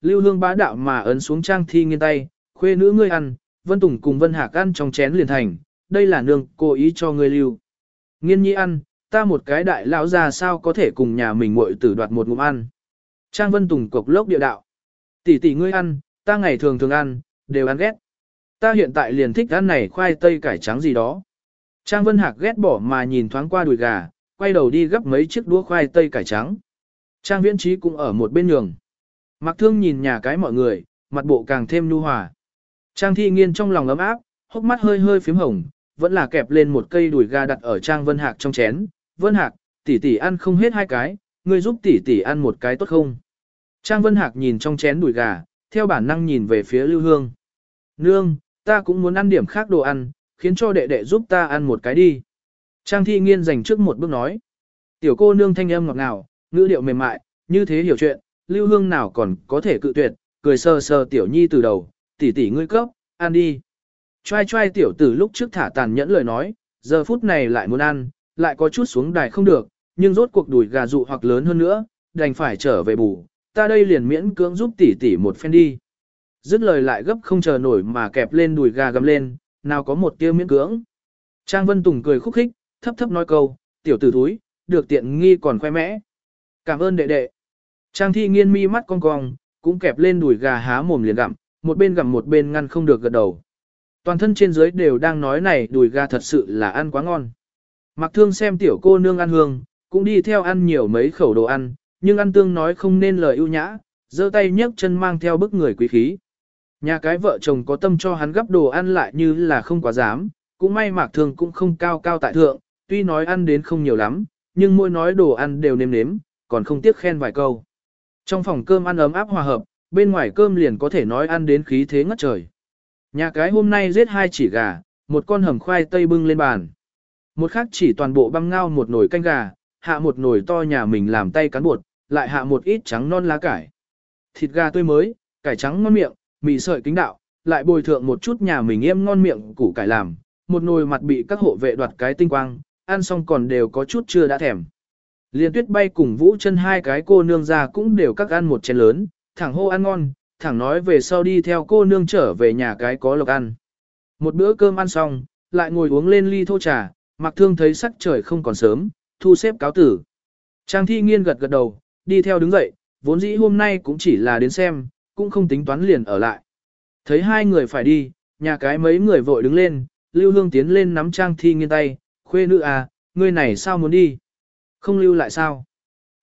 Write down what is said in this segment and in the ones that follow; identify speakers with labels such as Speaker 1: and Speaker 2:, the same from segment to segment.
Speaker 1: lưu hương bá đạo mà ấn xuống trang thi nghiên tay, khuê nữ ngươi ăn, Vân Tùng cùng Vân Hạc ăn trong chén liền thành, đây là nương cố ý cho ngươi lưu. Nghiên nhi ăn, ta một cái đại lão già sao có thể cùng nhà mình muội tử đoạt một ngụm ăn. Trang Vân Tùng cộc lốc địa đạo. Tỷ tỷ ngươi ăn, ta ngày thường thường ăn, đều ăn ghét. Ta hiện tại liền thích ăn này khoai tây cải trắng gì đó. Trang Vân Hạc ghét bỏ mà nhìn thoáng qua đùi gà, quay đầu đi gấp mấy chiếc đũa khoai tây cải trắng. Trang Viễn Trí cũng ở một bên nhường. Mặc thương nhìn nhà cái mọi người, mặt bộ càng thêm nhu hòa. Trang Thi Nghiên trong lòng ấm áp, hốc mắt hơi hơi phím hồng, vẫn là kẹp lên một cây đùi gà đặt ở Trang Vân Hạc trong chén. Vân Hạc, tỷ tỷ ăn không hết hai cái, ngươi giúp tỷ tỷ ăn một cái tốt không? Trang Vân Hạc nhìn trong chén đùi gà, theo bản năng nhìn về phía Lưu Hương. Nương, ta cũng muốn ăn điểm khác đồ ăn, khiến cho đệ đệ giúp ta ăn một cái đi. Trang Thi Nghiên dành trước một bước nói. Tiểu cô nương thanh âm ngọt ngào, ngữ điệu mềm mại, như thế hiểu chuyện, Lưu Hương nào còn có thể cự tuyệt, cười sờ sờ tiểu nhi từ đầu, tỷ tỷ ngươi cấp, ăn đi. Choai choai tiểu tử lúc trước thả tàn nhẫn lời nói, giờ phút này lại muốn ăn, lại có chút xuống đài không được, nhưng rốt cuộc đùi gà dụ hoặc lớn hơn nữa, đành phải trở về bù, ta đây liền miễn cưỡng giúp tỷ tỷ một phen đi. Dứt lời lại gấp không chờ nổi mà kẹp lên đùi gà gầm lên, nào có một tiêu miễn cưỡng. Trang Vân Tùng cười khúc khích, thấp thấp nói câu, tiểu tử thúi, được tiện nghi còn khoe mẽ. Cảm ơn đệ đệ. Trang thi nghiên mi mắt cong cong, cũng kẹp lên đùi gà há mồm liền gặm, một bên gặm một bên ngăn không được gật đầu. Toàn thân trên dưới đều đang nói này đùi gà thật sự là ăn quá ngon. Mặc thương xem tiểu cô nương ăn hương, cũng đi theo ăn nhiều mấy khẩu đồ ăn, nhưng ăn tương nói không nên lời ưu nhã, giơ tay nhấc chân mang theo bức người quý khí. Nhà cái vợ chồng có tâm cho hắn gấp đồ ăn lại như là không quá dám, cũng may mạc thương cũng không cao cao tại thượng, tuy nói ăn đến không nhiều lắm, nhưng mỗi nói đồ ăn đều nếm nếm, còn không tiếc khen vài câu. Trong phòng cơm ăn ấm áp hòa hợp, bên ngoài cơm liền có thể nói ăn đến khí thế ngất trời. Nhà cái hôm nay giết hai chỉ gà, một con hầm khoai tây bưng lên bàn. Một khác chỉ toàn bộ băm ngao một nồi canh gà, hạ một nồi to nhà mình làm tay cán bột, lại hạ một ít trắng non lá cải. Thịt gà tươi mới, cải trắng ngon miệng, mì sợi kính đạo, lại bồi thượng một chút nhà mình yêm ngon miệng củ cải làm, một nồi mặt bị các hộ vệ đoạt cái tinh quang, ăn xong còn đều có chút chưa đã thèm. Liên tuyết bay cùng vũ chân hai cái cô nương ra cũng đều các ăn một chén lớn, thẳng hô ăn ngon, thẳng nói về sau đi theo cô nương trở về nhà cái có lộc ăn. Một bữa cơm ăn xong, lại ngồi uống lên ly thô trà, mặc thương thấy sắc trời không còn sớm, thu xếp cáo tử. Trang thi nghiên gật gật đầu, đi theo đứng dậy, vốn dĩ hôm nay cũng chỉ là đến xem, cũng không tính toán liền ở lại. Thấy hai người phải đi, nhà cái mấy người vội đứng lên, Lưu Hương tiến lên nắm Trang Thi Nghiên tay, khuê nữ à, ngươi này sao muốn đi? Không lưu lại sao?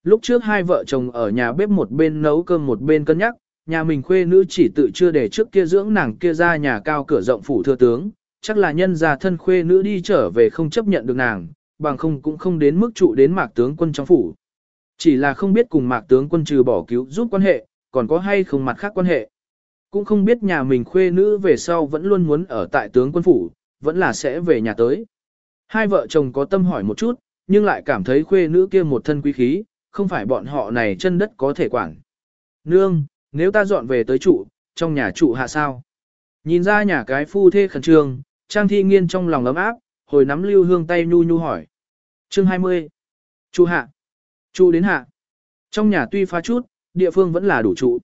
Speaker 1: Lúc trước hai vợ chồng ở nhà bếp một bên nấu cơm một bên cân nhắc, nhà mình khuê nữ chỉ tự chưa để trước kia dưỡng nàng kia ra nhà cao cửa rộng phủ thừa tướng, chắc là nhân gia thân khuê nữ đi trở về không chấp nhận được nàng, bằng không cũng không đến mức trụ đến mạc tướng quân trong phủ. Chỉ là không biết cùng mạc tướng quân trừ bỏ cứu giúp quan hệ, còn có hay không mặt khác quan hệ. Cũng không biết nhà mình khuê nữ về sau vẫn luôn muốn ở tại tướng quân phủ, vẫn là sẽ về nhà tới. Hai vợ chồng có tâm hỏi một chút, nhưng lại cảm thấy khuê nữ kia một thân quý khí, không phải bọn họ này chân đất có thể quản. Nương, nếu ta dọn về tới trụ, trong nhà trụ hạ sao? Nhìn ra nhà cái phu thê khẩn trương, Trang Thi Nghiên trong lòng ấm áp, hồi nắm Lưu Hương tay nhu nhu hỏi. Chương 20. Trụ hạ. Trụ đến hạ. Trong nhà tuy phá chút, địa phương vẫn là đủ trụ.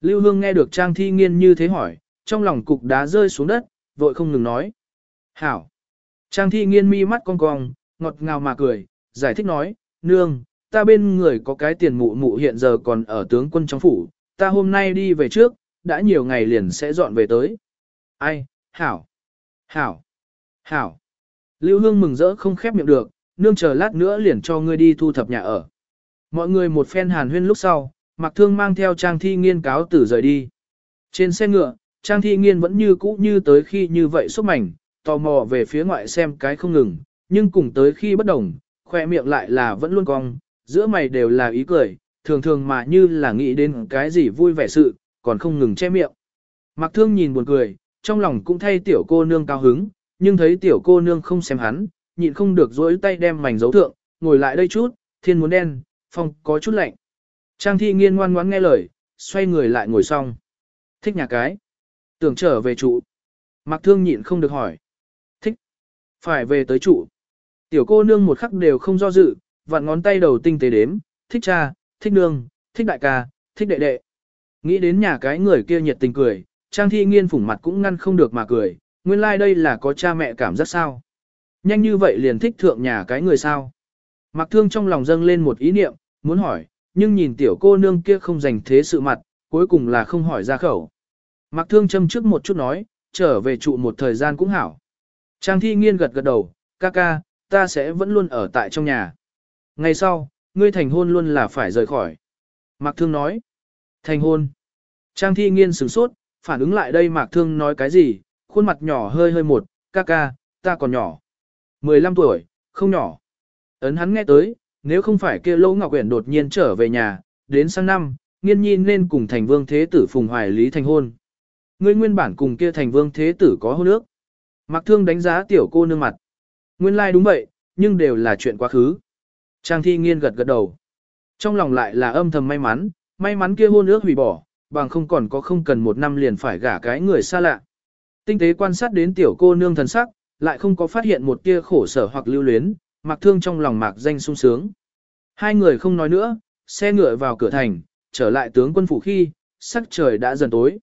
Speaker 1: Lưu Hương nghe được Trang Thi Nghiên như thế hỏi, trong lòng cục đá rơi xuống đất, vội không ngừng nói. Hảo. Trang Thi Nghiên mi mắt cong cong, ngọt ngào mà cười, giải thích nói, nương, ta bên người có cái tiền mụ mụ hiện giờ còn ở tướng quân trong phủ, ta hôm nay đi về trước, đã nhiều ngày liền sẽ dọn về tới. Ai, hảo, hảo, hảo. Lưu Hương mừng rỡ không khép miệng được, nương chờ lát nữa liền cho ngươi đi thu thập nhà ở. Mọi người một phen hàn huyên lúc sau, Mặc Thương mang theo Trang Thi Nghiên cáo tử rời đi. Trên xe ngựa, Trang Thi Nghiên vẫn như cũ như tới khi như vậy xúc mảnh, tò mò về phía ngoại xem cái không ngừng, nhưng cùng tới khi bất đồng, khoe miệng lại là vẫn luôn cong, giữa mày đều là ý cười, thường thường mà như là nghĩ đến cái gì vui vẻ sự, còn không ngừng che miệng. Mặc thương nhìn buồn cười, trong lòng cũng thay tiểu cô nương cao hứng, nhưng thấy tiểu cô nương không xem hắn, nhịn không được dối tay đem mảnh dấu thượng, ngồi lại đây chút, thiên muốn đen, phong có chút lạnh. Trang thi nghiên ngoan ngoãn nghe lời, xoay người lại ngồi xong. Thích nhà cái. Tưởng trở về trụ. Mặc thương nhịn không được hỏi. Thích. Phải về tới trụ. Tiểu cô nương một khắc đều không do dự, vặn ngón tay đầu tinh tế đếm, thích cha, thích nương, thích đại ca, thích đệ đệ. Nghĩ đến nhà cái người kia nhiệt tình cười, Trang Thi Nghiên phủng mặt cũng ngăn không được mà cười, nguyên lai like đây là có cha mẹ cảm giác sao. Nhanh như vậy liền thích thượng nhà cái người sao. Mặc thương trong lòng dâng lên một ý niệm, muốn hỏi, nhưng nhìn tiểu cô nương kia không dành thế sự mặt, cuối cùng là không hỏi ra khẩu. Mặc thương châm trước một chút nói, trở về trụ một thời gian cũng hảo. Trang thi nghiên gật gật đầu, ca ca, ta sẽ vẫn luôn ở tại trong nhà. Ngày sau, ngươi thành hôn luôn là phải rời khỏi. Mạc Thương nói. Thành hôn. Trang thi nghiên sửng sốt, phản ứng lại đây Mạc Thương nói cái gì, khuôn mặt nhỏ hơi hơi một, ca ca, ta còn nhỏ. 15 tuổi, không nhỏ. Ấn hắn nghe tới, nếu không phải kia Lỗ Ngọc Uyển đột nhiên trở về nhà, đến sang năm, nghiên nhi nên cùng thành vương thế tử phùng hoài lý thành hôn. Ngươi nguyên bản cùng kia thành vương thế tử có hôn ước. Mạc Thương đánh giá tiểu cô nương mặt. Nguyên lai like đúng vậy, nhưng đều là chuyện quá khứ. Trang thi nghiên gật gật đầu. Trong lòng lại là âm thầm may mắn, may mắn kia hôn ước hủy bỏ, bằng không còn có không cần một năm liền phải gả cái người xa lạ. Tinh tế quan sát đến tiểu cô nương thần sắc, lại không có phát hiện một tia khổ sở hoặc lưu luyến, mặc thương trong lòng mạc danh sung sướng. Hai người không nói nữa, xe ngựa vào cửa thành, trở lại tướng quân phủ khi, sắc trời đã dần tối.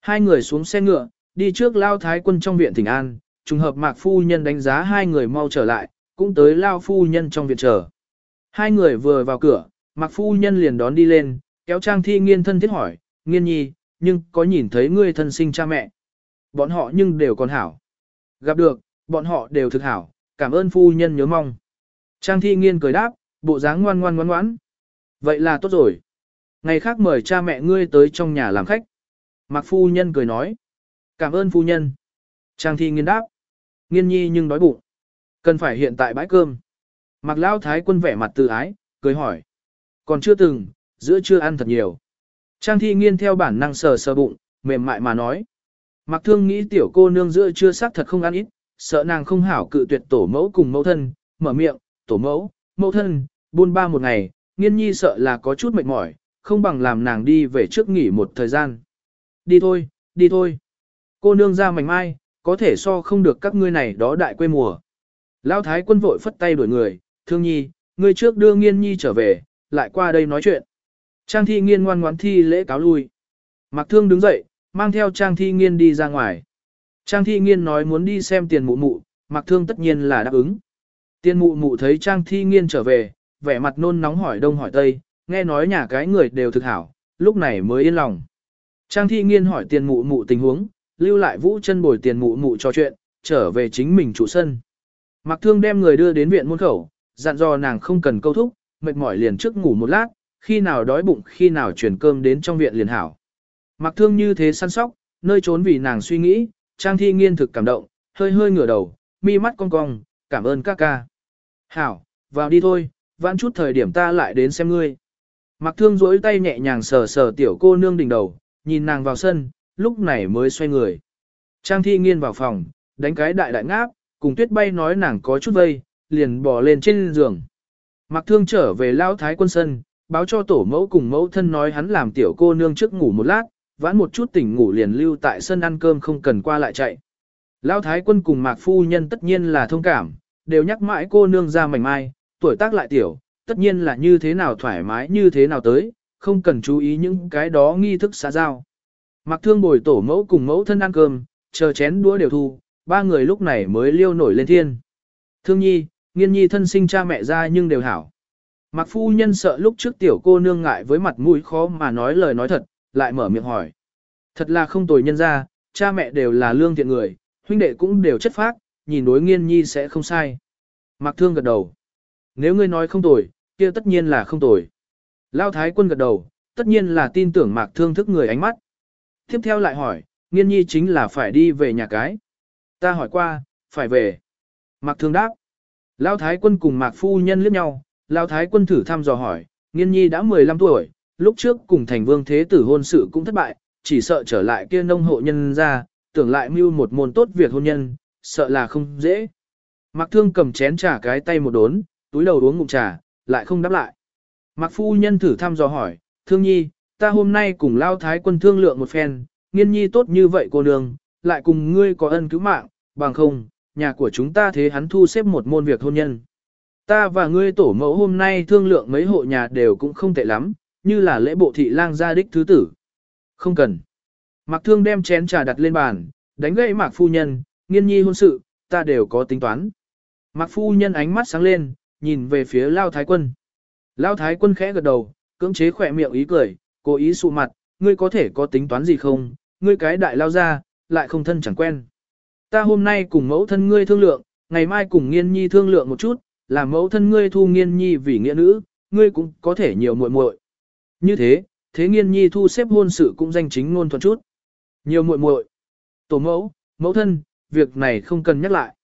Speaker 1: Hai người xuống xe ngựa, đi trước lao thái quân trong viện thỉnh an, trùng hợp mạc phu nhân đánh giá hai người mau trở lại, cũng tới lao phu nhân trong viện chờ. Hai người vừa vào cửa, mạc phu nhân liền đón đi lên, kéo trang thi nghiên thân thiết hỏi, nghiên nhi, nhưng có nhìn thấy ngươi thân sinh cha mẹ. Bọn họ nhưng đều còn hảo. Gặp được, bọn họ đều thực hảo, cảm ơn phu nhân nhớ mong. Trang thi nghiên cười đáp, bộ dáng ngoan ngoan ngoan ngoãn. Vậy là tốt rồi. Ngày khác mời cha mẹ ngươi tới trong nhà làm khách. Mạc phu nhân cười nói. Cảm ơn phu nhân. Trang thi nghiên đáp. Nghiên nhi nhưng đói bụng. Cần phải hiện tại bãi cơm. Mạc lao thái quân vẻ mặt từ ái, cười hỏi. Còn chưa từng, giữa chưa ăn thật nhiều. Trang thi nghiên theo bản năng sờ sờ bụng, mềm mại mà nói. Mạc thương nghĩ tiểu cô nương giữa chưa xác thật không ăn ít, sợ nàng không hảo cự tuyệt tổ mẫu cùng mẫu thân, mở miệng, tổ mẫu, mẫu thân, buôn ba một ngày, nghiên nhi sợ là có chút mệt mỏi, không bằng làm nàng đi về trước nghỉ một thời gian. Đi thôi, đi thôi. Cô nương ra mảnh mai, có thể so không được các ngươi này đó đại quê mùa. Lão thái quân vội phất tay đuổi người, thương nhi, ngươi trước đưa nghiên nhi trở về, lại qua đây nói chuyện. Trang thi nghiên ngoan ngoãn thi lễ cáo lui. Mặc thương đứng dậy, mang theo trang thi nghiên đi ra ngoài. Trang thi nghiên nói muốn đi xem tiền mụ mụ, mặc thương tất nhiên là đáp ứng. Tiền mụ mụ thấy trang thi nghiên trở về, vẻ mặt nôn nóng hỏi đông hỏi tây, nghe nói nhà cái người đều thực hảo, lúc này mới yên lòng. Trang thi nghiên hỏi tiền mụ mụ tình huống, lưu lại vũ chân bồi tiền mụ mụ trò chuyện, trở về chính mình trụ sân. Mặc thương đem người đưa đến viện môn khẩu, dặn dò nàng không cần câu thúc, mệt mỏi liền trước ngủ một lát, khi nào đói bụng khi nào chuyển cơm đến trong viện liền hảo. Mặc thương như thế săn sóc, nơi trốn vì nàng suy nghĩ, trang thi nghiên thực cảm động, hơi hơi ngửa đầu, mi mắt cong cong, cảm ơn các ca. Hảo, vào đi thôi, vãn chút thời điểm ta lại đến xem ngươi. Mặc thương duỗi tay nhẹ nhàng sờ sờ tiểu cô nương đỉnh đầu, nhìn nàng vào sân, lúc này mới xoay người. Trang thi nghiên vào phòng, đánh cái đại đại ngáp, cùng tuyết bay nói nàng có chút vây, liền bò lên trên giường. Mặc thương trở về lao thái quân sân, báo cho tổ mẫu cùng mẫu thân nói hắn làm tiểu cô nương trước ngủ một lát, vãn một chút tỉnh ngủ liền lưu tại sân ăn cơm không cần qua lại chạy. Lao thái quân cùng mạc phu nhân tất nhiên là thông cảm, đều nhắc mãi cô nương ra mảnh mai, tuổi tác lại tiểu, tất nhiên là như thế nào thoải mái như thế nào tới, không cần chú ý những cái đó nghi thức xã giao. Mặc thương bồi tổ mẫu cùng mẫu thân ăn cơm, chờ chén đũa đều thu, ba người lúc này mới liêu nổi lên thiên. Thương nhi, nghiên nhi thân sinh cha mẹ ra nhưng đều hảo. Mặc phu nhân sợ lúc trước tiểu cô nương ngại với mặt mũi khó mà nói lời nói thật, lại mở miệng hỏi. Thật là không tồi nhân ra, cha mẹ đều là lương thiện người, huynh đệ cũng đều chất phác, nhìn đối nghiên nhi sẽ không sai. Mặc thương gật đầu. Nếu ngươi nói không tồi, kia tất nhiên là không tồi. Lao thái quân gật đầu, tất nhiên là tin tưởng mạc thương thức người ánh mắt. Tiếp theo lại hỏi, nghiên nhi chính là phải đi về nhà cái. Ta hỏi qua, phải về. Mạc thương đáp. Lao thái quân cùng mạc phu nhân liếc nhau, Lao thái quân thử thăm dò hỏi, nghiên nhi đã 15 tuổi, lúc trước cùng thành vương thế tử hôn sự cũng thất bại, chỉ sợ trở lại kia nông hộ nhân ra, tưởng lại mưu một môn tốt việc hôn nhân, sợ là không dễ. Mạc thương cầm chén trà cái tay một đốn, túi đầu uống ngụm trà, lại không đáp lại. Mạc phu nhân thử thăm dò hỏi, thương nhi, ta hôm nay cùng lao thái quân thương lượng một phen, nghiên nhi tốt như vậy cô nương, lại cùng ngươi có ân cứu mạng, bằng không, nhà của chúng ta thế hắn thu xếp một môn việc hôn nhân. Ta và ngươi tổ mẫu hôm nay thương lượng mấy hộ nhà đều cũng không tệ lắm, như là lễ bộ thị lang gia đích thứ tử. Không cần. Mạc Thương đem chén trà đặt lên bàn, đánh gậy Mạc Phu Nhân, nghiên nhi hôn sự, ta đều có tính toán. Mạc Phu Nhân ánh mắt sáng lên, nhìn về phía Lao Thái Quân. Lao Thái Quân khẽ gật đầu, cưỡng chế khỏe miệng ý cười, cố ý sụ mặt, ngươi có thể có tính toán gì không, ngươi cái đại lao ra, lại không thân chẳng quen. Ta hôm nay cùng mẫu thân ngươi thương lượng, ngày mai cùng nghiên nhi thương lượng một chút, làm mẫu thân ngươi thu nghiên nhi vì nghĩa nữ, ngươi cũng có thể nhiều muội muội. Như thế, thế nghiên nhi thu xếp hôn sự cũng danh chính ngôn thuận chút. Nhiều muội muội. Tổ mẫu, mẫu thân, việc này không cần nhắc lại.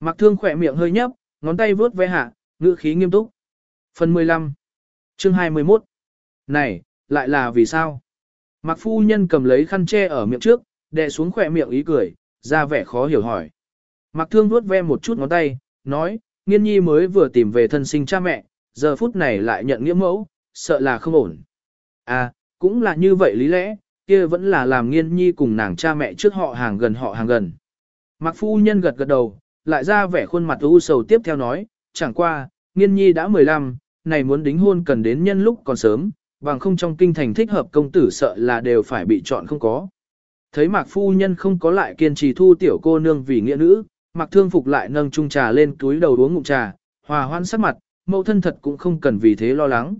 Speaker 1: Mặc thương khỏe miệng hơi nhấp, ngón tay vướt ve hạ, ngữ khí nghiêm túc. Phần 15. Chương 21. Này, lại là vì sao? Mặc phu nhân cầm lấy khăn che ở miệng trước, đè xuống khỏe miệng ý cười, ra vẻ khó hiểu hỏi. Mặc thương vuốt ve một chút ngón tay, nói, nghiên nhi mới vừa tìm về thân sinh cha mẹ, giờ phút này lại nhận nghĩa mẫu, sợ là không ổn. À, cũng là như vậy lý lẽ, kia vẫn là làm nghiên nhi cùng nàng cha mẹ trước họ hàng gần họ hàng gần. Mặc phu nhân gật gật đầu, lại ra vẻ khuôn mặt u sầu tiếp theo nói, chẳng qua, nghiên nhi đã 15, này muốn đính hôn cần đến nhân lúc còn sớm, bằng không trong kinh thành thích hợp công tử sợ là đều phải bị chọn không có. Thấy mạc phu nhân không có lại kiên trì thu tiểu cô nương vì nghĩa nữ, mạc thương phục lại nâng chung trà lên túi đầu uống ngụm trà, hòa hoan sắc mặt, mẫu thân thật cũng không cần vì thế lo lắng.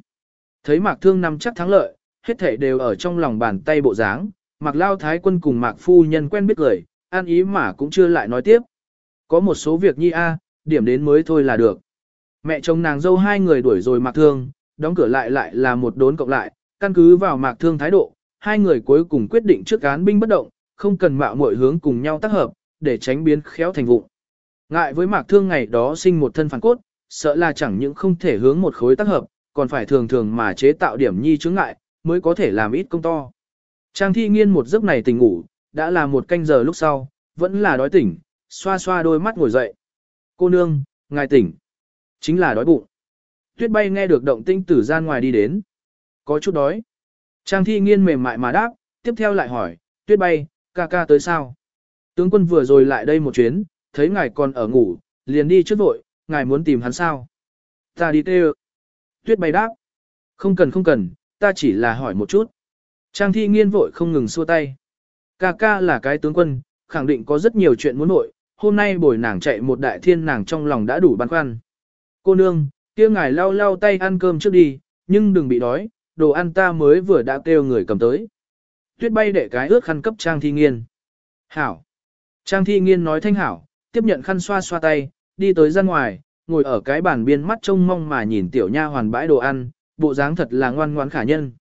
Speaker 1: Thấy mạc thương nằm chắc thắng lợi, hết thể đều ở trong lòng bàn tay bộ dáng, mạc lao thái quân cùng mạc phu nhân quen biết lời, an ý mà cũng chưa lại nói tiếp. Có một số việc nhi a, điểm đến mới thôi là được. Mẹ chồng nàng dâu hai người đuổi rồi mạc thương, đóng cửa lại lại là một đốn cộng lại, căn cứ vào mạc thương thái độ, hai người cuối cùng quyết định trước án binh bất động, không cần mạo muội hướng cùng nhau tác hợp, để tránh biến khéo thành vụ. Ngại với mạc thương ngày đó sinh một thân phản cốt, sợ là chẳng những không thể hướng một khối tác hợp, còn phải thường thường mà chế tạo điểm nhi chứng ngại, mới có thể làm ít công to. Trang thi nghiên một giấc này tỉnh ngủ, đã là một canh giờ lúc sau, vẫn là đói tỉnh, xoa xoa đôi mắt ngồi dậy. Cô nương, ngài tỉnh. Chính là đói bụng. Tuyết bay nghe được động tinh tử gian ngoài đi đến. Có chút đói. Trang thi nghiên mềm mại mà đáp, tiếp theo lại hỏi, tuyết bay, ca ca tới sao? Tướng quân vừa rồi lại đây một chuyến, thấy ngài còn ở ngủ, liền đi trước vội, ngài muốn tìm hắn sao? Ta đi tê Tuyết bay đáp. Không cần không cần, ta chỉ là hỏi một chút. Trang thi nghiên vội không ngừng xua tay. Ca ca là cái tướng quân, khẳng định có rất nhiều chuyện muốn nội, hôm nay bồi nàng chạy một đại thiên nàng trong lòng đã đủ băn khoăn. Cô nương, kia ngài lau lau tay ăn cơm trước đi, nhưng đừng bị đói, đồ ăn ta mới vừa đã kêu người cầm tới. Tuyết bay để cái ướt khăn cấp Trang Thi Nghiên. Hảo. Trang Thi Nghiên nói thanh hảo, tiếp nhận khăn xoa xoa tay, đi tới ra ngoài, ngồi ở cái bàn biên mắt trông mong mà nhìn tiểu nha hoàn bãi đồ ăn, bộ dáng thật là ngoan ngoãn khả nhân.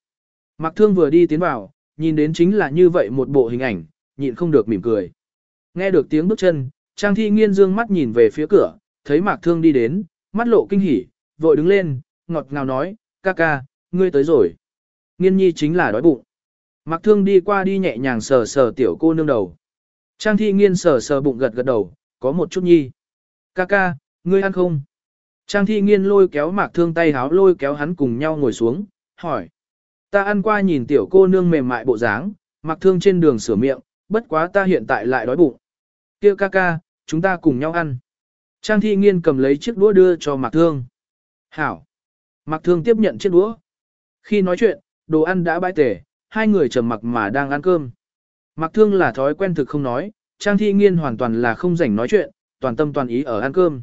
Speaker 1: Mặc thương vừa đi tiến vào, nhìn đến chính là như vậy một bộ hình ảnh, nhịn không được mỉm cười. Nghe được tiếng bước chân, Trang Thi Nghiên dương mắt nhìn về phía cửa, thấy Mạc Thương đi đến, mắt lộ kinh hỉ, vội đứng lên, ngọt ngào nói, ca ca, ngươi tới rồi. Nghiên nhi chính là đói bụng. mặc Thương đi qua đi nhẹ nhàng sờ sờ tiểu cô nương đầu. Trang Thi Nghiên sờ sờ bụng gật gật đầu, có một chút nhi. Ca ca, ngươi ăn không? Trang Thi Nghiên lôi kéo Mạc Thương tay háo lôi kéo hắn cùng nhau ngồi xuống, hỏi. Ta ăn qua nhìn tiểu cô nương mềm mại bộ dáng, Mạc Thương trên đường sửa miệng, bất quá ta hiện tại lại đói bụng. Kia ca ca, chúng ta cùng nhau ăn. Trang thi nghiên cầm lấy chiếc đũa đưa cho Mạc Thương. Hảo. Mạc Thương tiếp nhận chiếc đũa. Khi nói chuyện, đồ ăn đã bãi tể, hai người trầm mặc mà đang ăn cơm. Mạc Thương là thói quen thực không nói, Trang thi nghiên hoàn toàn là không rảnh nói chuyện, toàn tâm toàn ý ở ăn cơm.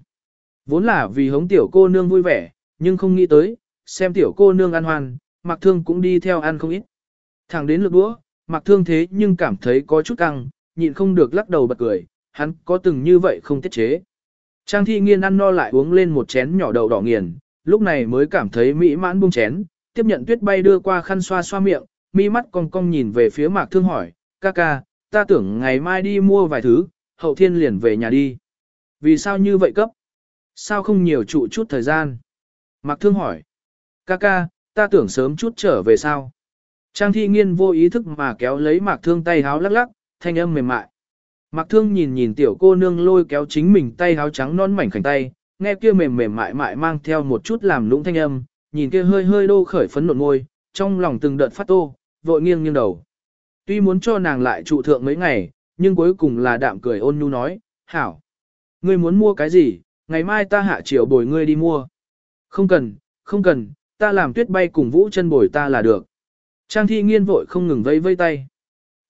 Speaker 1: Vốn là vì hống tiểu cô nương vui vẻ, nhưng không nghĩ tới, xem tiểu cô nương ăn hoàn, Mạc Thương cũng đi theo ăn không ít. Thẳng đến lượt đũa, Mạc Thương thế nhưng cảm thấy có chút căng, nhịn không được lắc đầu bật cười, hắn có từng như vậy không tiết chế. Trang thi nghiên ăn no lại uống lên một chén nhỏ đậu đỏ nghiền, lúc này mới cảm thấy mỹ mãn buông chén, tiếp nhận tuyết bay đưa qua khăn xoa xoa miệng, mi mắt cong cong nhìn về phía mạc thương hỏi, ca ca, ta tưởng ngày mai đi mua vài thứ, hậu thiên liền về nhà đi. Vì sao như vậy cấp? Sao không nhiều trụ chút thời gian? Mạc thương hỏi, ca ca, ta tưởng sớm chút trở về sao? Trang thi nghiên vô ý thức mà kéo lấy mạc thương tay háo lắc lắc, thanh âm mềm mại. Mạc thương nhìn nhìn tiểu cô nương lôi kéo chính mình tay háo trắng non mảnh khảnh tay, nghe kia mềm mềm mại mại mang theo một chút làm lũng thanh âm, nhìn kia hơi hơi đô khởi phấn nộn môi, trong lòng từng đợt phát tô, vội nghiêng nghiêng đầu. Tuy muốn cho nàng lại trụ thượng mấy ngày, nhưng cuối cùng là đạm cười ôn nhu nói, hảo. Ngươi muốn mua cái gì, ngày mai ta hạ chiều bồi ngươi đi mua. Không cần, không cần, ta làm tuyết bay cùng vũ chân bồi ta là được. Trang thi nghiên vội không ngừng vây vây tay.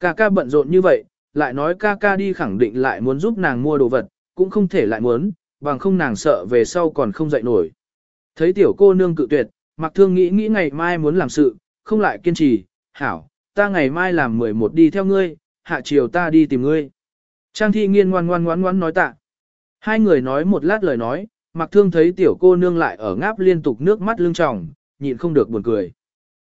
Speaker 1: Ca ca bận rộn như vậy, lại nói ca ca đi khẳng định lại muốn giúp nàng mua đồ vật, cũng không thể lại muốn, bằng không nàng sợ về sau còn không dậy nổi. Thấy tiểu cô nương cự tuyệt, mặc thương nghĩ nghĩ ngày mai muốn làm sự, không lại kiên trì, hảo, ta ngày mai làm 11 đi theo ngươi, hạ chiều ta đi tìm ngươi. Trang thi nghiên ngoan ngoan ngoan ngoan nói tạ. Hai người nói một lát lời nói, mặc thương thấy tiểu cô nương lại ở ngáp liên tục nước mắt lưng tròng, nhịn không được buồn cười.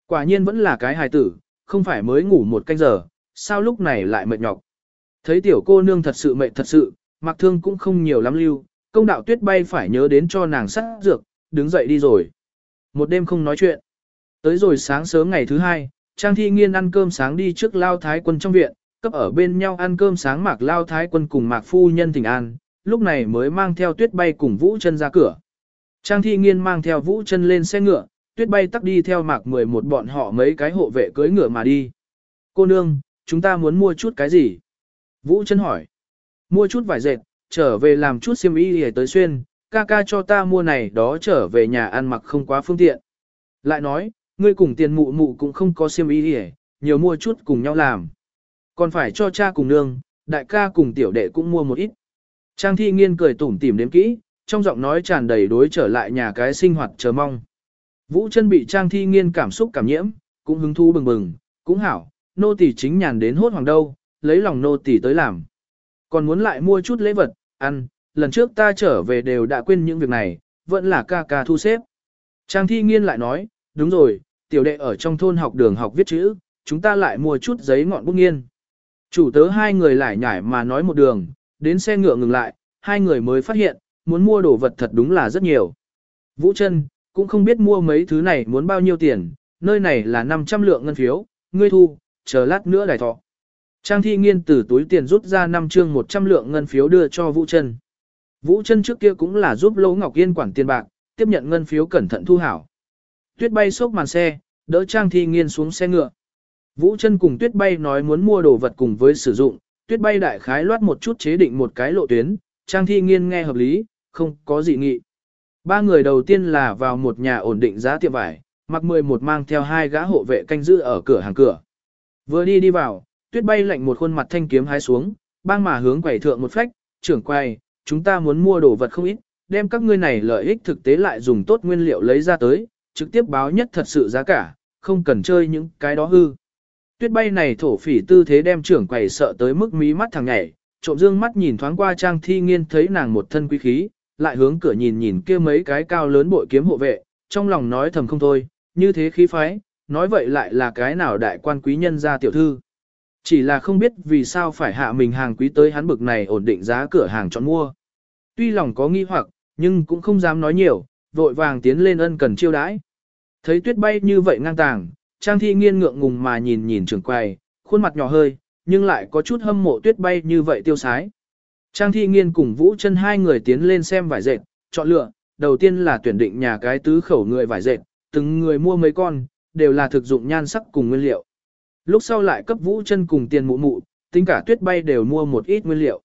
Speaker 1: Quả nhiên vẫn là cái hài tử, không phải mới ngủ một canh giờ, sao lúc này lại mệt nhọc. Thấy tiểu cô nương thật sự mệt thật sự, mặc thương cũng không nhiều lắm lưu, công đạo tuyết bay phải nhớ đến cho nàng sắc dược, đứng dậy đi rồi. Một đêm không nói chuyện. Tới rồi sáng sớm ngày thứ hai, Trang Thi Nghiên ăn cơm sáng đi trước Lao Thái quân trong viện, cấp ở bên nhau ăn cơm sáng mạc Lao Thái quân cùng mạc phu nhân thỉnh an, lúc này mới mang theo tuyết bay cùng Vũ chân ra cửa. Trang Thi Nghiên mang theo Vũ chân lên xe ngựa, tuyết bay tắt đi theo mạc 11 bọn họ mấy cái hộ vệ cưới ngựa mà đi. Cô nương, chúng ta muốn mua chút cái gì? Vũ chân hỏi. Mua chút vải dệt, trở về làm chút xiêm y để tới xuyên, ca ca cho ta mua này đó trở về nhà ăn mặc không quá phương tiện. Lại nói, ngươi cùng tiền mụ mụ cũng không có xiêm y để, nhiều mua chút cùng nhau làm. Còn phải cho cha cùng nương, đại ca cùng tiểu đệ cũng mua một ít. Trang thi nghiên cười tủm tỉm đếm kỹ, trong giọng nói tràn đầy đối trở lại nhà cái sinh hoạt chờ mong. Vũ chân bị trang thi nghiên cảm xúc cảm nhiễm, cũng hứng thú bừng bừng, cũng hảo, nô tỳ chính nhàn đến hốt hoàng đâu, lấy lòng nô tỳ tới làm. Còn muốn lại mua chút lễ vật, ăn, lần trước ta trở về đều đã quên những việc này, vẫn là ca ca thu xếp. Trang thi nghiên lại nói, đúng rồi, tiểu đệ ở trong thôn học đường học viết chữ, chúng ta lại mua chút giấy ngọn bút nghiên. Chủ tớ hai người lại nhảy mà nói một đường, đến xe ngựa ngừng lại, hai người mới phát hiện, muốn mua đồ vật thật đúng là rất nhiều. Vũ chân, cũng không biết mua mấy thứ này muốn bao nhiêu tiền, nơi này là 500 lượng ngân phiếu, ngươi thu, chờ lát nữa đài thọ. Trang thi nghiên từ túi tiền rút ra 5 chương 100 lượng ngân phiếu đưa cho Vũ Trân. Vũ Trân trước kia cũng là giúp Lỗ Ngọc Yên quản tiền bạc, tiếp nhận ngân phiếu cẩn thận thu hảo. Tuyết bay xốc màn xe, đỡ Trang thi nghiên xuống xe ngựa. Vũ Trân cùng Tuyết bay nói muốn mua đồ vật cùng với sử dụng, Tuyết bay đại khái loát một chút chế định một cái lộ tuyến, Trang thi nghiên nghe hợp lý, không có gì nghị. Ba người đầu tiên là vào một nhà ổn định giá tiệm vải, mặc 11 mang theo hai gã hộ vệ canh giữ ở cửa hàng cửa. Vừa đi đi vào, tuyết bay lạnh một khuôn mặt thanh kiếm hái xuống, bang mà hướng quầy thượng một phách, trưởng quầy, chúng ta muốn mua đồ vật không ít, đem các ngươi này lợi ích thực tế lại dùng tốt nguyên liệu lấy ra tới, trực tiếp báo nhất thật sự giá cả, không cần chơi những cái đó hư. Tuyết bay này thổ phỉ tư thế đem trưởng quầy sợ tới mức mí mắt thằng nhảy, trộm dương mắt nhìn thoáng qua trang thi nghiên thấy nàng một thân quý khí, lại hướng cửa nhìn nhìn kia mấy cái cao lớn bội kiếm hộ vệ, trong lòng nói thầm không thôi, như thế khí phái, nói vậy lại là cái nào đại quan quý nhân gia tiểu thư. Chỉ là không biết vì sao phải hạ mình hàng quý tới hắn bực này ổn định giá cửa hàng chọn mua. Tuy lòng có nghi hoặc, nhưng cũng không dám nói nhiều, vội vàng tiến lên ân cần chiêu đãi. Thấy tuyết bay như vậy ngang tàng, Trang Thi nghiên ngượng ngùng mà nhìn nhìn trưởng quầy, khuôn mặt nhỏ hơi, nhưng lại có chút hâm mộ tuyết bay như vậy tiêu sái. Trang Thi nghiên cùng Vũ chân hai người tiến lên xem vải dệt, chọn lựa, đầu tiên là tuyển định nhà cái tứ khẩu người vải dệt, từng người mua mấy con, đều là thực dụng nhan sắc cùng nguyên liệu. Lúc sau lại cấp vũ chân cùng tiền mụ mụ, tính cả tuyết bay đều mua một ít nguyên liệu.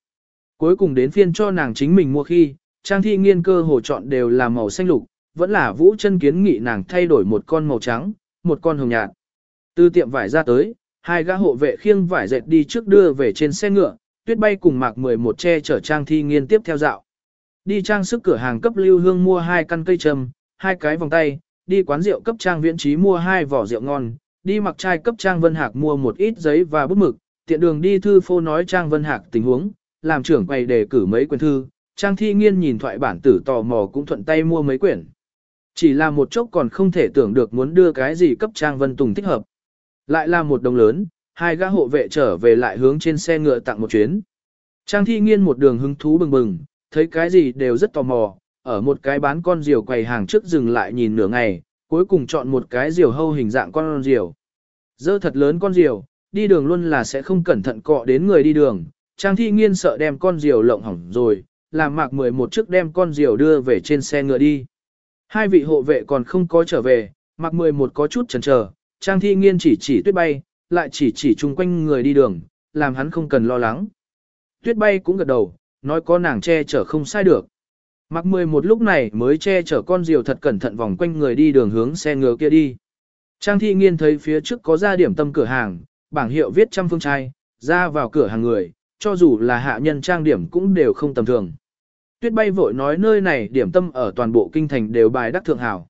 Speaker 1: Cuối cùng đến phiên cho nàng chính mình mua khi, trang thi nghiên cơ hồ chọn đều là màu xanh lục, vẫn là vũ chân kiến nghị nàng thay đổi một con màu trắng, một con hồng nhạt. Từ tiệm vải ra tới, hai gã hộ vệ khiêng vải dệt đi trước đưa về trên xe ngựa, tuyết bay cùng mạc 11 che chở trang thi nghiên tiếp theo dạo. Đi trang sức cửa hàng cấp lưu hương mua hai căn cây trầm, hai cái vòng tay, đi quán rượu cấp trang viễn trí mua hai vỏ rượu ngon, đi mặc trai cấp Trang Vân Hạc mua một ít giấy và bút mực, tiện đường đi thư phô nói Trang Vân Hạc tình huống, làm trưởng quầy đề cử mấy quyển thư, Trang Thi Nghiên nhìn thoại bản tử tò mò cũng thuận tay mua mấy quyển. Chỉ là một chốc còn không thể tưởng được muốn đưa cái gì cấp Trang Vân Tùng thích hợp. Lại là một đồng lớn, hai gã hộ vệ trở về lại hướng trên xe ngựa tặng một chuyến. Trang Thi Nghiên một đường hứng thú bừng bừng, thấy cái gì đều rất tò mò, ở một cái bán con diều quầy hàng trước dừng lại nhìn nửa ngày, cuối cùng chọn một cái diều hâu hình dạng con diều. Dơ thật lớn con diều, đi đường luôn là sẽ không cẩn thận cọ đến người đi đường, Trang Thi Nghiên sợ đem con diều lộng hỏng rồi, làm mạc 11 trước đem con diều đưa về trên xe ngựa đi. Hai vị hộ vệ còn không có trở về, mạc 11 có chút chần chờ, Trang Thi Nghiên chỉ chỉ tuyết bay, lại chỉ chỉ chung quanh người đi đường, làm hắn không cần lo lắng. Tuyết bay cũng gật đầu, nói có nàng che chở không sai được. Mặc 11 lúc này mới che chở con diều thật cẩn thận vòng quanh người đi đường hướng xe ngựa kia đi. Trang thi nghiên thấy phía trước có ra điểm tâm cửa hàng, bảng hiệu viết trăm phương trai, ra vào cửa hàng người, cho dù là hạ nhân trang điểm cũng đều không tầm thường. Tuyết bay vội nói nơi này điểm tâm ở toàn bộ kinh thành đều bài đắc thượng hảo.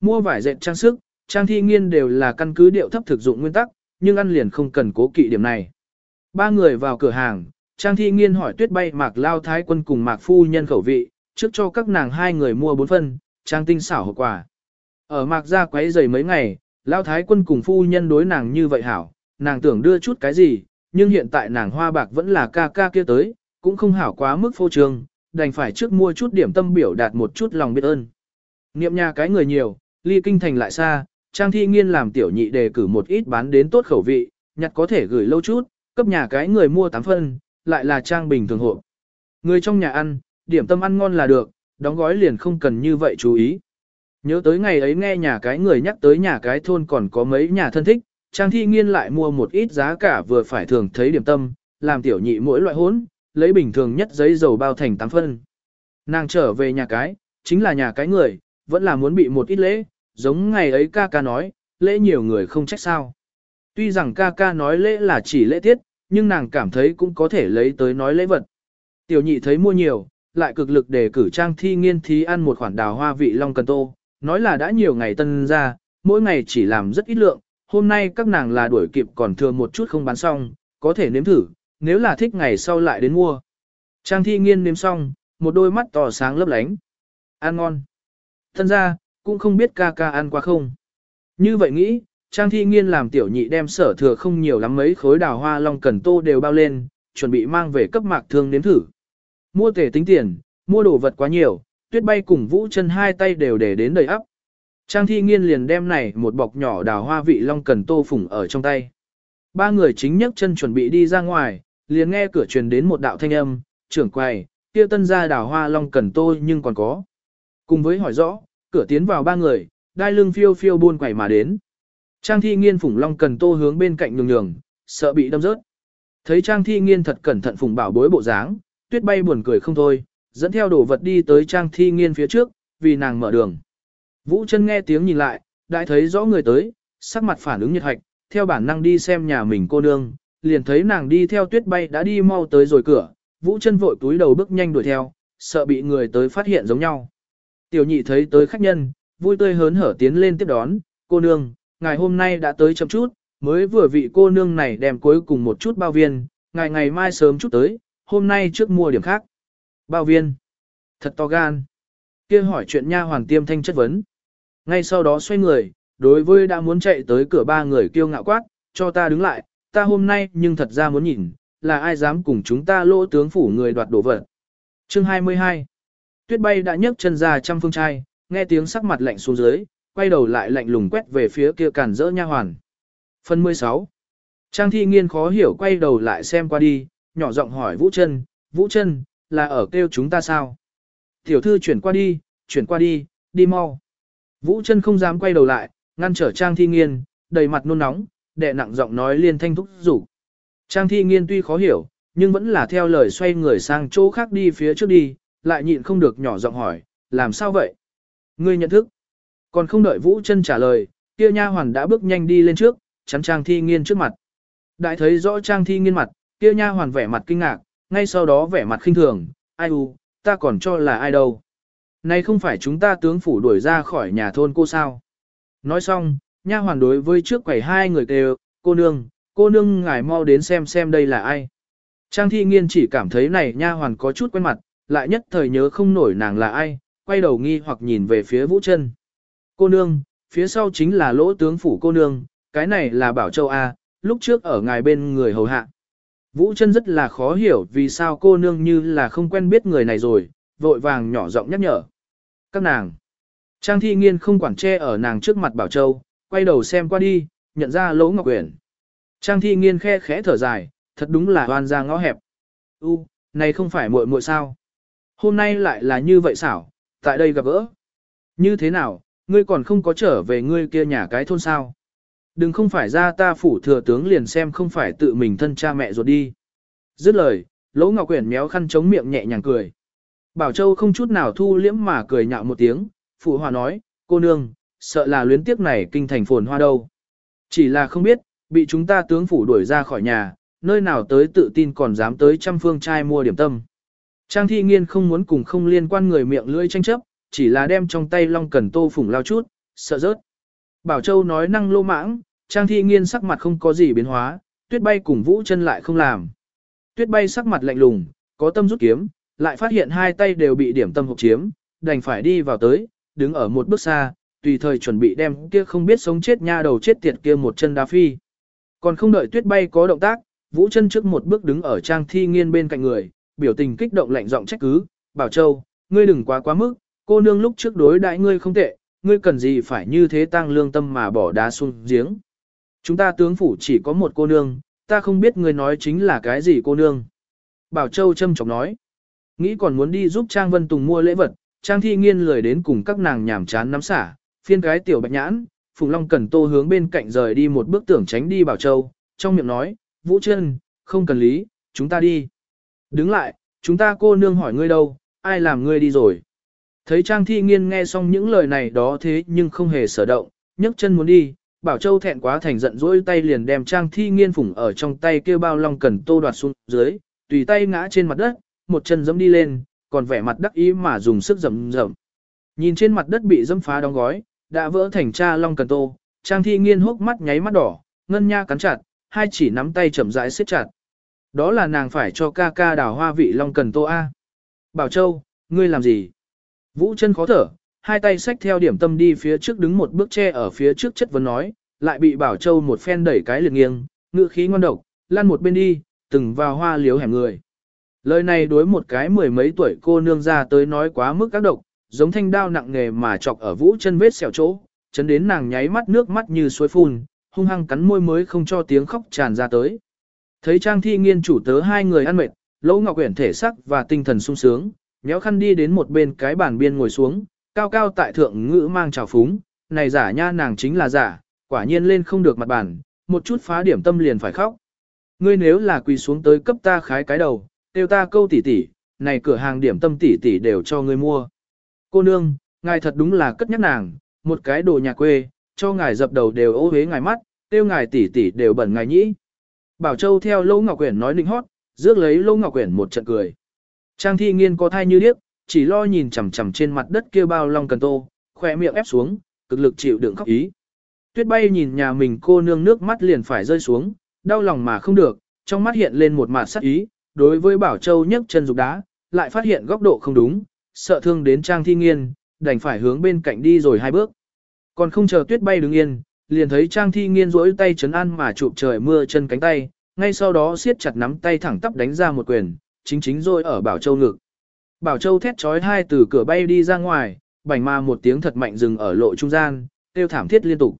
Speaker 1: Mua vải dệt trang sức, trang thi nghiên đều là căn cứ điệu thấp thực dụng nguyên tắc, nhưng ăn liền không cần cố kỵ điểm này. Ba người vào cửa hàng, trang thi nghiên hỏi tuyết bay mạc lao thái quân cùng mạc phu nhân khẩu vị, trước cho các nàng hai người mua bốn phân, trang tinh xảo hộp quà. Ở mạc ra quấy giày mấy ngày, lão thái quân cùng phu nhân đối nàng như vậy hảo, nàng tưởng đưa chút cái gì, nhưng hiện tại nàng hoa bạc vẫn là ca ca kia tới, cũng không hảo quá mức phô trương, đành phải trước mua chút điểm tâm biểu đạt một chút lòng biết ơn. Niệm nhà cái người nhiều, ly kinh thành lại xa, trang thi nghiên làm tiểu nhị đề cử một ít bán đến tốt khẩu vị, nhặt có thể gửi lâu chút, cấp nhà cái người mua 8 phân, lại là trang bình thường hộ. Người trong nhà ăn, điểm tâm ăn ngon là được, đóng gói liền không cần như vậy chú ý. Nhớ tới ngày ấy nghe nhà cái người nhắc tới nhà cái thôn còn có mấy nhà thân thích, Trang Thi Nghiên lại mua một ít giá cả vừa phải thường thấy điểm tâm, làm tiểu nhị mỗi loại hỗn, lấy bình thường nhất giấy dầu bao thành 8 phân. Nàng trở về nhà cái, chính là nhà cái người, vẫn là muốn bị một ít lễ, giống ngày ấy ca ca nói, lễ nhiều người không trách sao. Tuy rằng ca ca nói lễ là chỉ lễ tiết, nhưng nàng cảm thấy cũng có thể lấy tới nói lễ vật. Tiểu nhị thấy mua nhiều, lại cực lực để cử trang thi nghiên thí ăn một khoản đào hoa vị long cần tô, nói là đã nhiều ngày tân ra, mỗi ngày chỉ làm rất ít lượng, hôm nay các nàng là đuổi kịp còn thừa một chút không bán xong, có thể nếm thử, nếu là thích ngày sau lại đến mua. Trang thi nghiên nếm xong, một đôi mắt tỏ sáng lấp lánh. Ăn ngon. Thân ra, cũng không biết ca ca ăn qua không. Như vậy nghĩ, Trang thi nghiên làm tiểu nhị đem sở thừa không nhiều lắm mấy khối đào hoa long cần tô đều bao lên, chuẩn bị mang về cấp mạc thương nếm thử. Mua tể tính tiền, mua đồ vật quá nhiều, tuyết bay cùng vũ chân hai tay đều để đến đầy ắp. Trang thi nghiên liền đem này một bọc nhỏ đào hoa vị long cần tô phủng ở trong tay. Ba người chính nhấc chân chuẩn bị đi ra ngoài, liền nghe cửa truyền đến một đạo thanh âm, trưởng quầy, kia tân gia đào hoa long cần tô nhưng còn có. Cùng với hỏi rõ, cửa tiến vào ba người, đai lưng phiêu phiêu buôn quầy mà đến. Trang thi nghiên phủng long cần tô hướng bên cạnh nhường nhường, sợ bị đâm rớt. Thấy trang thi nghiên thật cẩn thận phủng bảo bối bộ dáng, tuyết bay buồn cười không thôi, dẫn theo đồ vật đi tới trang thi nghiên phía trước, vì nàng mở đường. Vũ chân nghe tiếng nhìn lại, đại thấy rõ người tới, sắc mặt phản ứng nhiệt hạch, theo bản năng đi xem nhà mình cô nương, liền thấy nàng đi theo tuyết bay đã đi mau tới rồi cửa, Vũ chân vội túi đầu bước nhanh đuổi theo, sợ bị người tới phát hiện giống nhau. Tiểu nhị thấy tới khách nhân, vui tươi hớn hở tiến lên tiếp đón, cô nương, ngài hôm nay đã tới chậm chút, mới vừa vị cô nương này đem cuối cùng một chút bao viên, ngài ngày mai sớm chút tới, hôm nay trước mua điểm khác. Bao viên. Thật to gan. kia hỏi chuyện nha hoàng tiêm thanh chất vấn. Ngay sau đó xoay người, đối với đã muốn chạy tới cửa ba người kêu ngạo quát, cho ta đứng lại, ta hôm nay nhưng thật ra muốn nhìn, là ai dám cùng chúng ta lỗ tướng phủ người đoạt đồ vật. Chương 22 Tuyết bay đã nhấc chân ra trăm phương trai, nghe tiếng sắc mặt lạnh xuống dưới, quay đầu lại lạnh lùng quét về phía kia cản rỡ nha hoàn. Phần 16 Trang thi nghiên khó hiểu quay đầu lại xem qua đi, nhỏ giọng hỏi Vũ Trân, Vũ Trân là ở kêu chúng ta sao? Tiểu thư chuyển qua đi, chuyển qua đi, đi mau. Vũ Trân không dám quay đầu lại, ngăn trở Trang Thi Nghiên, đầy mặt nôn nóng, đệ nặng giọng nói liên thanh thúc rủ. Trang Thi Nghiên tuy khó hiểu, nhưng vẫn là theo lời xoay người sang chỗ khác đi phía trước đi, lại nhịn không được nhỏ giọng hỏi, làm sao vậy? Ngươi nhận thức. Còn không đợi Vũ Trân trả lời, kia nha hoàn đã bước nhanh đi lên trước, chắn Trang Thi Nghiên trước mặt. Đại thấy rõ Trang Thi Nghiên mặt, kia nha hoàn vẻ mặt kinh ngạc, ngay sau đó vẻ mặt khinh thường, ai u, ta còn cho là ai đâu. Này không phải chúng ta tướng phủ đuổi ra khỏi nhà thôn cô sao. Nói xong, nha hoàn đối với trước quầy hai người kêu, cô nương, cô nương ngài mau đến xem xem đây là ai. Trang thi nghiên chỉ cảm thấy này nha hoàn có chút quen mặt, lại nhất thời nhớ không nổi nàng là ai, quay đầu nghi hoặc nhìn về phía vũ chân. Cô nương, phía sau chính là lỗ tướng phủ cô nương, cái này là Bảo Châu A, lúc trước ở ngài bên người hầu hạ. Vũ chân rất là khó hiểu vì sao cô nương như là không quen biết người này rồi, vội vàng nhỏ giọng nhắc nhở. Các nàng. Trang thi nghiên không quản che ở nàng trước mặt Bảo Châu, quay đầu xem qua đi, nhận ra Lỗ Ngọc Uyển. Trang thi nghiên khe khẽ thở dài, thật đúng là hoan ra ngõ hẹp. U, này không phải muội muội sao? Hôm nay lại là như vậy xảo, tại đây gặp gỡ. Như thế nào, ngươi còn không có trở về ngươi kia nhà cái thôn sao? Đừng không phải ra ta phủ thừa tướng liền xem không phải tự mình thân cha mẹ ruột đi. Dứt lời, Lỗ Ngọc quyển méo khăn chống miệng nhẹ nhàng cười. Bảo Châu không chút nào thu liễm mà cười nhạo một tiếng, phụ hòa nói, cô nương, sợ là luyến tiếc này kinh thành phồn hoa đâu. Chỉ là không biết, bị chúng ta tướng phủ đuổi ra khỏi nhà, nơi nào tới tự tin còn dám tới trăm phương trai mua điểm tâm. Trang thi nghiên không muốn cùng không liên quan người miệng lưỡi tranh chấp, chỉ là đem trong tay long cần tô phủng lao chút, sợ rớt. Bảo Châu nói năng lô mãng, Trang thi nghiên sắc mặt không có gì biến hóa, tuyết bay cùng vũ chân lại không làm. Tuyết bay sắc mặt lạnh lùng, có tâm rút kiếm, lại phát hiện hai tay đều bị điểm tâm hộp chiếm, đành phải đi vào tới, đứng ở một bước xa, tùy thời chuẩn bị đem kia không biết sống chết nha đầu chết tiệt kia một chân đá phi. Còn không đợi tuyết bay có động tác, vũ chân trước một bước đứng ở trang thi nghiên bên cạnh người, biểu tình kích động lạnh giọng trách cứ, bảo châu, ngươi đừng quá quá mức, cô nương lúc trước đối đãi ngươi không tệ, ngươi cần gì phải như thế tăng lương tâm mà bỏ đá xuống giếng. Chúng ta tướng phủ chỉ có một cô nương, ta không biết ngươi nói chính là cái gì cô nương. Bảo Châu châm chọc nói, nghĩ còn muốn đi giúp Trang Vân Tùng mua lễ vật, Trang Thi Nghiên lười đến cùng các nàng nhảm chán nắm xả, phiên cái tiểu bạch nhãn, Phùng Long Cần Tô hướng bên cạnh rời đi một bước tưởng tránh đi Bảo Châu, trong miệng nói, Vũ chân, không cần lý, chúng ta đi. Đứng lại, chúng ta cô nương hỏi ngươi đâu, ai làm ngươi đi rồi. Thấy Trang Thi Nghiên nghe xong những lời này đó thế nhưng không hề sở động, nhấc chân muốn đi, Bảo Châu thẹn quá thành giận dỗi tay liền đem Trang Thi Nghiên phủng ở trong tay kêu bao long cần tô đoạt xuống dưới, tùy tay ngã trên mặt đất, một chân giẫm đi lên, còn vẻ mặt đắc ý mà dùng sức giẫm giẫm. Nhìn trên mặt đất bị dẫm phá đóng gói, đã vỡ thành cha long cần tô, Trang Thi Nghiên hốc mắt nháy mắt đỏ, ngân nha cắn chặt, hai chỉ nắm tay chậm rãi siết chặt. Đó là nàng phải cho ca ca đào hoa vị long cần tô a. Bảo Châu, ngươi làm gì? Vũ chân khó thở, hai tay xách theo điểm tâm đi phía trước đứng một bước che ở phía trước chất vấn nói, lại bị Bảo Châu một phen đẩy cái liệt nghiêng, ngựa khí ngon độc, lăn một bên đi, từng vào hoa liếu hẻm người. Lời này đối một cái mười mấy tuổi cô nương ra tới nói quá mức các độc, giống thanh đao nặng nghề mà chọc ở vũ chân vết xẻo chỗ, chấn đến nàng nháy mắt nước mắt như suối phun, hung hăng cắn môi mới không cho tiếng khóc tràn ra tới. Thấy Trang Thi Nghiên chủ tớ hai người ăn mệt, Lỗ Ngọc Uyển thể sắc và tinh thần sung sướng, nhéo khăn đi đến một bên cái bàn biên ngồi xuống, cao cao tại thượng ngữ mang trào phúng, này giả nha nàng chính là giả, quả nhiên lên không được mặt bàn, một chút phá điểm tâm liền phải khóc. Ngươi nếu là quỳ xuống tới cấp ta khái cái đầu, tiêu ta câu tỉ tỉ, này cửa hàng điểm tâm tỉ tỉ đều cho ngươi mua. Cô nương, ngài thật đúng là cất nhắc nàng, một cái đồ nhà quê, cho ngài dập đầu đều ô hế ngài mắt, tiêu ngài tỉ tỉ đều bẩn ngài nhĩ. Bảo Châu theo Lô Ngọc Quyển nói linh hót, rước lấy Lô Ngọc Quyển một trận cười. Trang thi nghiên có thai như điếc, chỉ lo nhìn chằm chằm trên mặt đất kia bao long cần tô, khỏe miệng ép xuống, cực lực chịu đựng khóc ý. Tuyết bay nhìn nhà mình cô nương nước mắt liền phải rơi xuống, đau lòng mà không được, trong mắt hiện lên một mạt sắc ý, đối với Bảo Châu nhấc chân dục đá, lại phát hiện góc độ không đúng, sợ thương đến Trang Thi Nghiên, đành phải hướng bên cạnh đi rồi hai bước. Còn không chờ Tuyết bay đứng yên, liền thấy Trang Thi Nghiên rỗi tay chấn an mà chụp trời mưa chân cánh tay, ngay sau đó siết chặt nắm tay thẳng tắp đánh ra một quyền, chính chính rồi ở Bảo Châu ngực. Bảo Châu thét trói hai từ cửa bay đi ra ngoài, bành ma một tiếng thật mạnh dừng ở lộ trung gian, tiêu thảm thiết liên tục.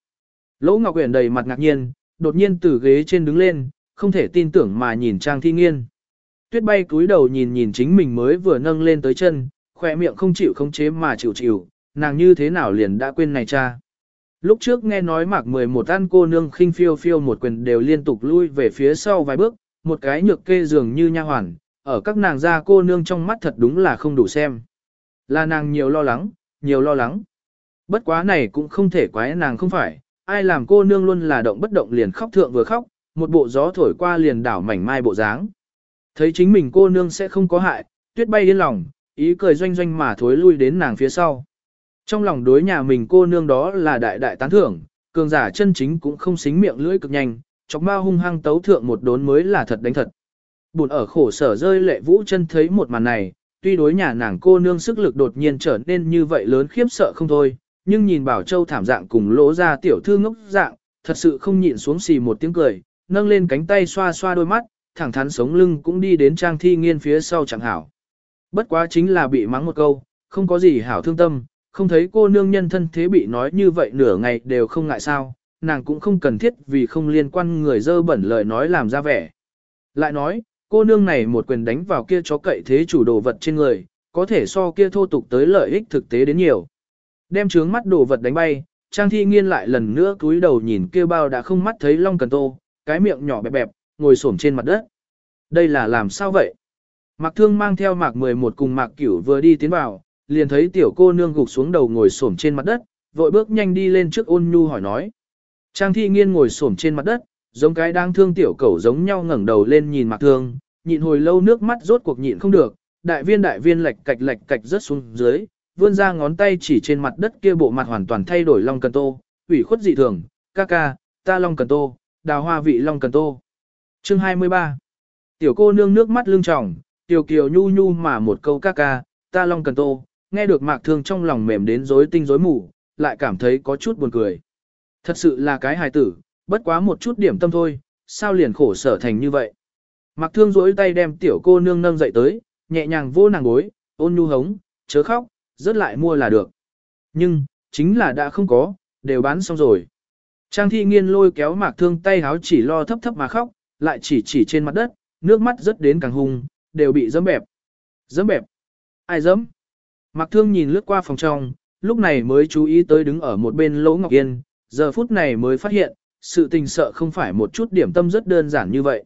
Speaker 1: Lỗ Ngọc Uyển đầy mặt ngạc nhiên, đột nhiên từ ghế trên đứng lên, không thể tin tưởng mà nhìn Trang Thi Nghiên. Tuyết bay cúi đầu nhìn nhìn chính mình mới vừa nâng lên tới chân, khỏe miệng không chịu không chế mà chịu chịu, nàng như thế nào liền đã quên này cha. Lúc trước nghe nói mạc 11 ăn cô nương khinh phiêu phiêu một quyền đều liên tục lui về phía sau vài bước, một cái nhược kê dường như nha hoàn, ở các nàng gia cô nương trong mắt thật đúng là không đủ xem. Là nàng nhiều lo lắng, nhiều lo lắng. Bất quá này cũng không thể quái nàng không phải, ai làm cô nương luôn là động bất động liền khóc thượng vừa khóc, một bộ gió thổi qua liền đảo mảnh mai bộ dáng. Thấy chính mình cô nương sẽ không có hại, tuyết bay điên lòng, ý cười doanh doanh mà thối lui đến nàng phía sau. Trong lòng đối nhà mình cô nương đó là đại đại tán thưởng, cường giả chân chính cũng không xính miệng lưỡi cực nhanh, chọc ma hung hăng tấu thượng một đốn mới là thật đánh thật. Buồn ở khổ sở rơi lệ vũ chân thấy một màn này, tuy đối nhà nàng cô nương sức lực đột nhiên trở nên như vậy lớn khiếp sợ không thôi, nhưng nhìn Bảo Châu thảm dạng cùng lỗ ra tiểu thư ngốc dạng, thật sự không nhịn xuống xì một tiếng cười, nâng lên cánh tay xoa xoa đôi mắt, thẳng thắn sống lưng cũng đi đến trang thi nghiên phía sau chẳng hảo. Bất quá chính là bị mắng một câu, không có gì hảo thương tâm, không thấy cô nương nhân thân thế bị nói như vậy nửa ngày đều không ngại sao, nàng cũng không cần thiết vì không liên quan người dơ bẩn lời nói làm ra vẻ. Lại nói, cô nương này một quyền đánh vào kia chó cậy thế chủ đồ vật trên người, có thể so kia thô tục tới lợi ích thực tế đến nhiều. Đem trướng mắt đồ vật đánh bay, Trang Thi Nghiên lại lần nữa cúi đầu nhìn kia bao đã không mắt thấy Long Cần Tô, cái miệng nhỏ bẹp bẹp, ngồi xổm trên mặt đất. Đây là làm sao vậy? Mạc Thương mang theo Mạc 11 cùng Mạc Cửu vừa đi tiến vào, liền thấy tiểu cô nương gục xuống đầu ngồi xổm trên mặt đất, vội bước nhanh đi lên trước ôn nhu hỏi nói. Trang thi nghiên ngồi xổm trên mặt đất, giống cái đang thương tiểu cẩu giống nhau ngẩng đầu lên nhìn Mạc Thương, nhịn hồi lâu nước mắt rốt cuộc nhịn không được, đại viên đại viên lệch cạch lệch cạch rớt xuống dưới, vươn ra ngón tay chỉ trên mặt đất kia bộ mặt hoàn toàn thay đổi long cần tô, ủy khuất dị thường, ca ca, ta long cần tô, đào hoa vị long cần tô. Chương 23 Tiểu cô nương nước mắt lưng tròng, tiểu kiều nhu nhu mà một câu ca ca, ta long cần tô, nghe được mạc thương trong lòng mềm đến rối tinh rối mù, lại cảm thấy có chút buồn cười. Thật sự là cái hài tử, bất quá một chút điểm tâm thôi, sao liền khổ sở thành như vậy. mặc thương rỗi tay đem tiểu cô nương nâng dậy tới, nhẹ nhàng vô nàng gối, ôn nhu hống, chớ khóc, rớt lại mua là được. Nhưng, chính là đã không có, đều bán xong rồi. Trang thi nghiên lôi kéo mạc thương tay háo chỉ lo thấp thấp mà khóc, lại chỉ chỉ trên mặt đất, nước mắt rớt đến càng hung, đều bị dấm bẹp. dấm bẹp? Ai dấm Mạc thương nhìn lướt qua phòng trong, lúc này mới chú ý tới đứng ở một bên lỗ ngọc yên, giờ phút này mới phát hiện, sự tình sợ không phải một chút điểm tâm rất đơn giản như vậy.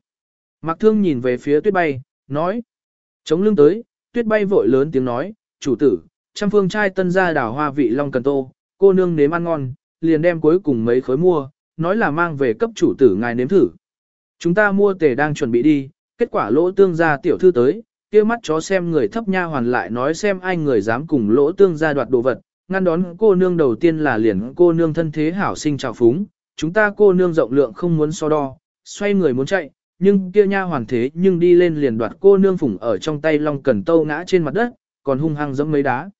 Speaker 1: Mạc thương nhìn về phía tuyết bay, nói. Chống lưng tới, tuyết bay vội lớn tiếng nói, chủ tử, trăm phương trai tân gia đào hoa vị long cần tô, cô nương nếm ăn ngon, liền đem cuối cùng mấy khối mua, nói là mang về cấp chủ tử ngài nếm thử. Chúng ta mua tề đang chuẩn bị đi, kết quả lỗ tương gia tiểu thư tới, kia mắt chó xem người thấp nha hoàn lại nói xem ai người dám cùng lỗ tương gia đoạt đồ vật, ngăn đón cô nương đầu tiên là liền cô nương thân thế hảo sinh chào phúng, chúng ta cô nương rộng lượng không muốn so đo, xoay người muốn chạy, nhưng kia nha hoàn thế nhưng đi lên liền đoạt cô nương phủng ở trong tay long cần tâu ngã trên mặt đất, còn hung hăng giẫm mấy đá.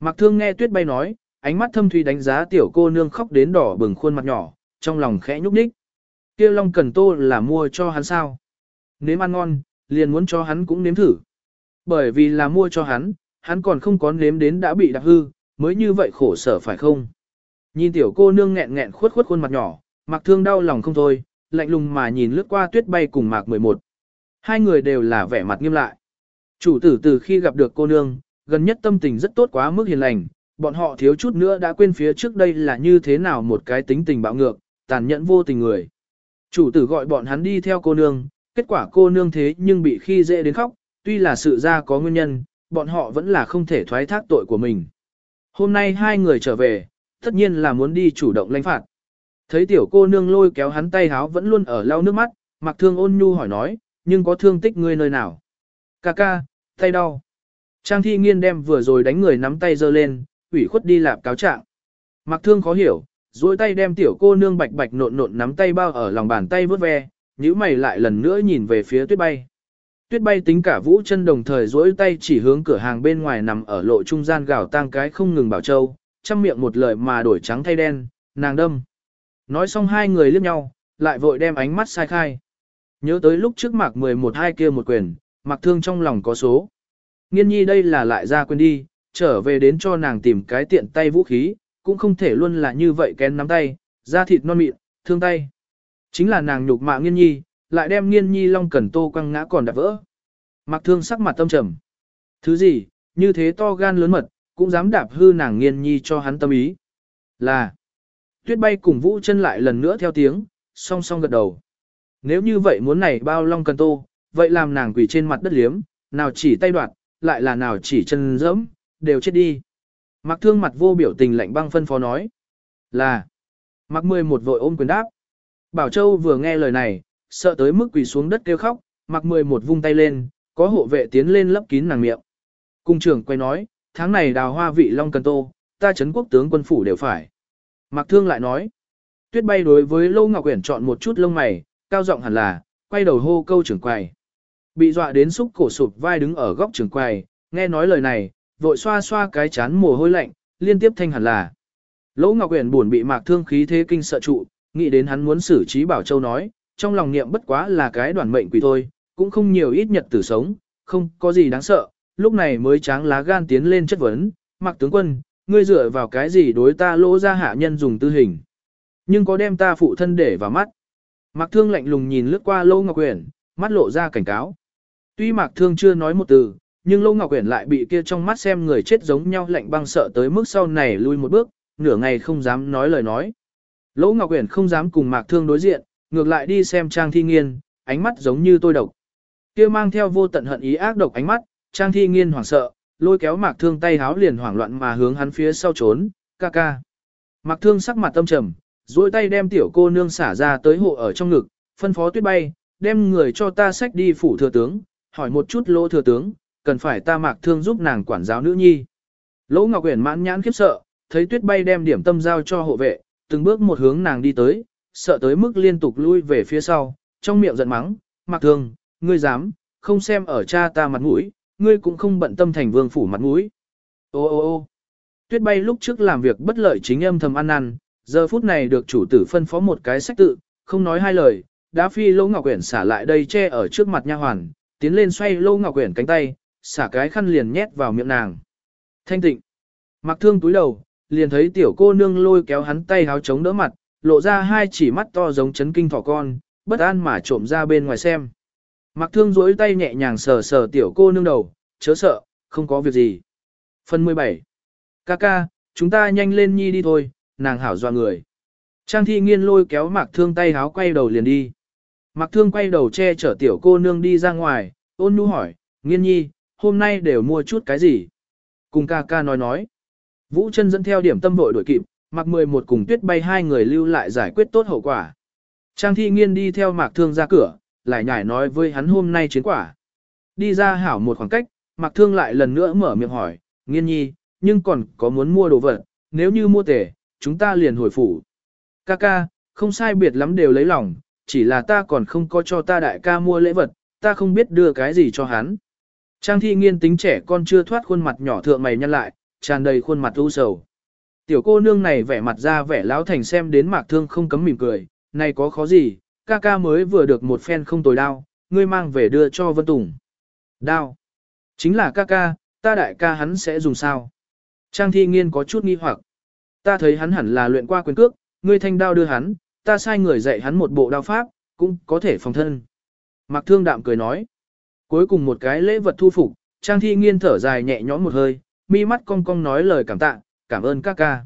Speaker 1: Mặc thương nghe tuyết bay nói, ánh mắt thâm thủy đánh giá tiểu cô nương khóc đến đỏ bừng khuôn mặt nhỏ, trong lòng khẽ nhúc nhích. Kia long cần tô là mua cho hắn sao? Nếm ăn ngon, liền muốn cho hắn cũng nếm thử. Bởi vì là mua cho hắn, hắn còn không có nếm đến đã bị đạp hư, mới như vậy khổ sở phải không? Nhìn tiểu cô nương nghẹn nghẹn khuất khuất khuôn mặt nhỏ, mặc thương đau lòng không thôi, lạnh lùng mà nhìn lướt qua tuyết bay cùng mạc 11. Hai người đều là vẻ mặt nghiêm lại. Chủ tử từ khi gặp được cô nương, gần nhất tâm tình rất tốt quá mức hiền lành, bọn họ thiếu chút nữa đã quên phía trước đây là như thế nào một cái tính tình bạo ngược, tàn nhẫn vô tình người. Chủ tử gọi bọn hắn đi theo cô nương, kết quả cô nương thế nhưng bị khi dễ đến khóc, tuy là sự ra có nguyên nhân, bọn họ vẫn là không thể thoái thác tội của mình. Hôm nay hai người trở về, tất nhiên là muốn đi chủ động lãnh phạt. Thấy tiểu cô nương lôi kéo hắn tay háo vẫn luôn ở lau nước mắt, mặc thương ôn nhu hỏi nói, nhưng có thương tích ngươi nơi nào? Ca ca, tay đau. Trang thi nghiên đem vừa rồi đánh người nắm tay giơ lên, ủy khuất đi lạp cáo trạng. Mặc thương khó hiểu, duỗi tay đem tiểu cô nương bạch bạch nộn nộn nắm tay bao ở lòng bàn tay vớt ve, nhíu mày lại lần nữa nhìn về phía tuyết bay. Tuyết bay tính cả vũ chân đồng thời duỗi tay chỉ hướng cửa hàng bên ngoài nằm ở lộ trung gian gào tang cái không ngừng bảo châu, chăm miệng một lời mà đổi trắng thay đen, nàng đâm. Nói xong hai người liếc nhau, lại vội đem ánh mắt sai khai. Nhớ tới lúc trước mạc 11 hai kia một quyền, mặc thương trong lòng có số. Nghiên nhi đây là lại ra quên đi, trở về đến cho nàng tìm cái tiện tay vũ khí, cũng không thể luôn là như vậy kén nắm tay, da thịt non mịn, thương tay. Chính là nàng nhục mạ nghiên nhi, lại đem nghiên nhi long cẩn tô quăng ngã còn đạp vỡ. Mặc thương sắc mặt tâm trầm. Thứ gì, như thế to gan lớn mật, cũng dám đạp hư nàng nghiên nhi cho hắn tâm ý. Là, tuyết bay cùng vũ chân lại lần nữa theo tiếng, song song gật đầu. Nếu như vậy muốn này bao long cần tô, vậy làm nàng quỳ trên mặt đất liếm, nào chỉ tay đoạt, lại là nào chỉ chân dẫm, đều chết đi. Mặc thương mặt vô biểu tình lạnh băng phân phó nói. Là. Mặc mười một vội ôm quyền đáp. Bảo Châu vừa nghe lời này, sợ tới mức quỳ xuống đất kêu khóc, mặc mười một vung tay lên, có hộ vệ tiến lên lấp kín nàng miệng. Cung trưởng quay nói, tháng này đào hoa vị long cần tô, ta chấn quốc tướng quân phủ đều phải. Mặc thương lại nói, tuyết bay đối với Lâu Ngọc Uyển chọn một chút lông mày, cao giọng hẳn là, quay đầu hô câu trưởng quầy. Bị dọa đến xúc cổ sụp vai đứng ở góc trưởng quầy, nghe nói lời này, vội xoa xoa cái chán mồ hôi lạnh, liên tiếp thanh hẳn là. Lỗ Ngọc Uyển buồn bị mạc thương khí thế kinh sợ trụ, nghĩ đến hắn muốn xử trí Bảo Châu nói, trong lòng niệm bất quá là cái đoàn mệnh quỷ thôi, cũng không nhiều ít nhật tử sống, không có gì đáng sợ, lúc này mới tráng lá gan tiến lên chất vấn, mặc tướng quân, ngươi dựa vào cái gì đối ta lỗ ra hạ nhân dùng tư hình. Nhưng có đem ta phụ thân để vào mắt. Mạc thương lạnh lùng nhìn lướt qua Lô Ngọc Uyển, mắt lộ ra cảnh cáo. Tuy Mạc thương chưa nói một từ, nhưng Lô Ngọc Uyển lại bị kia trong mắt xem người chết giống nhau lạnh băng sợ tới mức sau này lui một bước, nửa ngày không dám nói lời nói. Lỗ Ngọc Uyển không dám cùng Mạc Thương đối diện, ngược lại đi xem Trang Thi Nghiên, ánh mắt giống như tôi độc. Kia mang theo vô tận hận ý ác độc ánh mắt, Trang Thi Nghiên hoảng sợ, lôi kéo Mạc Thương tay háo liền hoảng loạn mà hướng hắn phía sau trốn, ca ca. Mặc thương sắc mặt tâm trầm, duỗi tay đem tiểu cô nương xả ra tới hộ ở trong ngực, phân phó tuyết bay, đem người cho ta sách đi phủ thừa tướng, hỏi một chút lỗ thừa tướng, cần phải ta mạc thương giúp nàng quản giáo nữ nhi. Lỗ Ngọc Uyển mãn nhãn khiếp sợ, thấy tuyết bay đem điểm tâm giao cho hộ vệ, từng bước một hướng nàng đi tới, sợ tới mức liên tục lui về phía sau, trong miệng giận mắng, mạc thương, ngươi dám, không xem ở cha ta mặt mũi, ngươi cũng không bận tâm thành vương phủ mặt mũi. Ô ô ô tuyết bay lúc trước làm việc bất lợi chính âm thầm ăn năn, giờ phút này được chủ tử phân phó một cái sách tự, không nói hai lời, đã phi lỗ ngọc quyển xả lại đây che ở trước mặt nha hoàn, tiến lên xoay lỗ ngọc quyển cánh tay, xả cái khăn liền nhét vào miệng nàng. Thanh tịnh, mặc thương túi đầu, liền thấy tiểu cô nương lôi kéo hắn tay háo chống đỡ mặt, lộ ra hai chỉ mắt to giống chấn kinh thỏ con, bất an mà trộm ra bên ngoài xem. Mặc thương duỗi tay nhẹ nhàng sờ sờ tiểu cô nương đầu, chớ sợ, không có việc gì. Phần 17 Kaka, chúng ta nhanh lên nhi đi thôi, nàng hảo doa người. Trang thi nghiên lôi kéo mặc thương tay háo quay đầu liền đi. Mặc thương quay đầu che chở tiểu cô nương đi ra ngoài, ôn nhu hỏi, nghiên nhi, hôm nay đều mua chút cái gì? Cùng ca ca nói nói. Vũ chân dẫn theo điểm tâm vội đuổi kịp, mặc 11 cùng tuyết bay hai người lưu lại giải quyết tốt hậu quả. Trang thi nghiên đi theo mạc thương ra cửa, lại nhải nói với hắn hôm nay chiến quả. Đi ra hảo một khoảng cách, mạc thương lại lần nữa mở miệng hỏi, nghiên nhi, nhưng còn có muốn mua đồ vật, nếu như mua tể, chúng ta liền hồi phủ. Ca ca, không sai biệt lắm đều lấy lòng, chỉ là ta còn không có cho ta đại ca mua lễ vật, ta không biết đưa cái gì cho hắn. Trang thi nghiên tính trẻ con chưa thoát khuôn mặt nhỏ thượng mày nhăn lại, tràn đầy khuôn mặt u sầu. Tiểu cô nương này vẻ mặt ra vẻ lão thành xem đến mạc thương không cấm mỉm cười, này có khó gì, ca ca mới vừa được một phen không tồi đao, ngươi mang về đưa cho Vân Tùng. Đao. Chính là ca ca, ta đại ca hắn sẽ dùng sao? Trang thi nghiên có chút nghi hoặc. Ta thấy hắn hẳn là luyện qua quyền cước, ngươi thanh đao đưa hắn, ta sai người dạy hắn một bộ đao pháp, cũng có thể phòng thân. Mạc thương đạm cười nói. Cuối cùng một cái lễ vật thu phục, Trang thi nghiên thở dài nhẹ nhõm một hơi, mi mắt cong cong nói lời cảm tạ, cảm ơn các ca.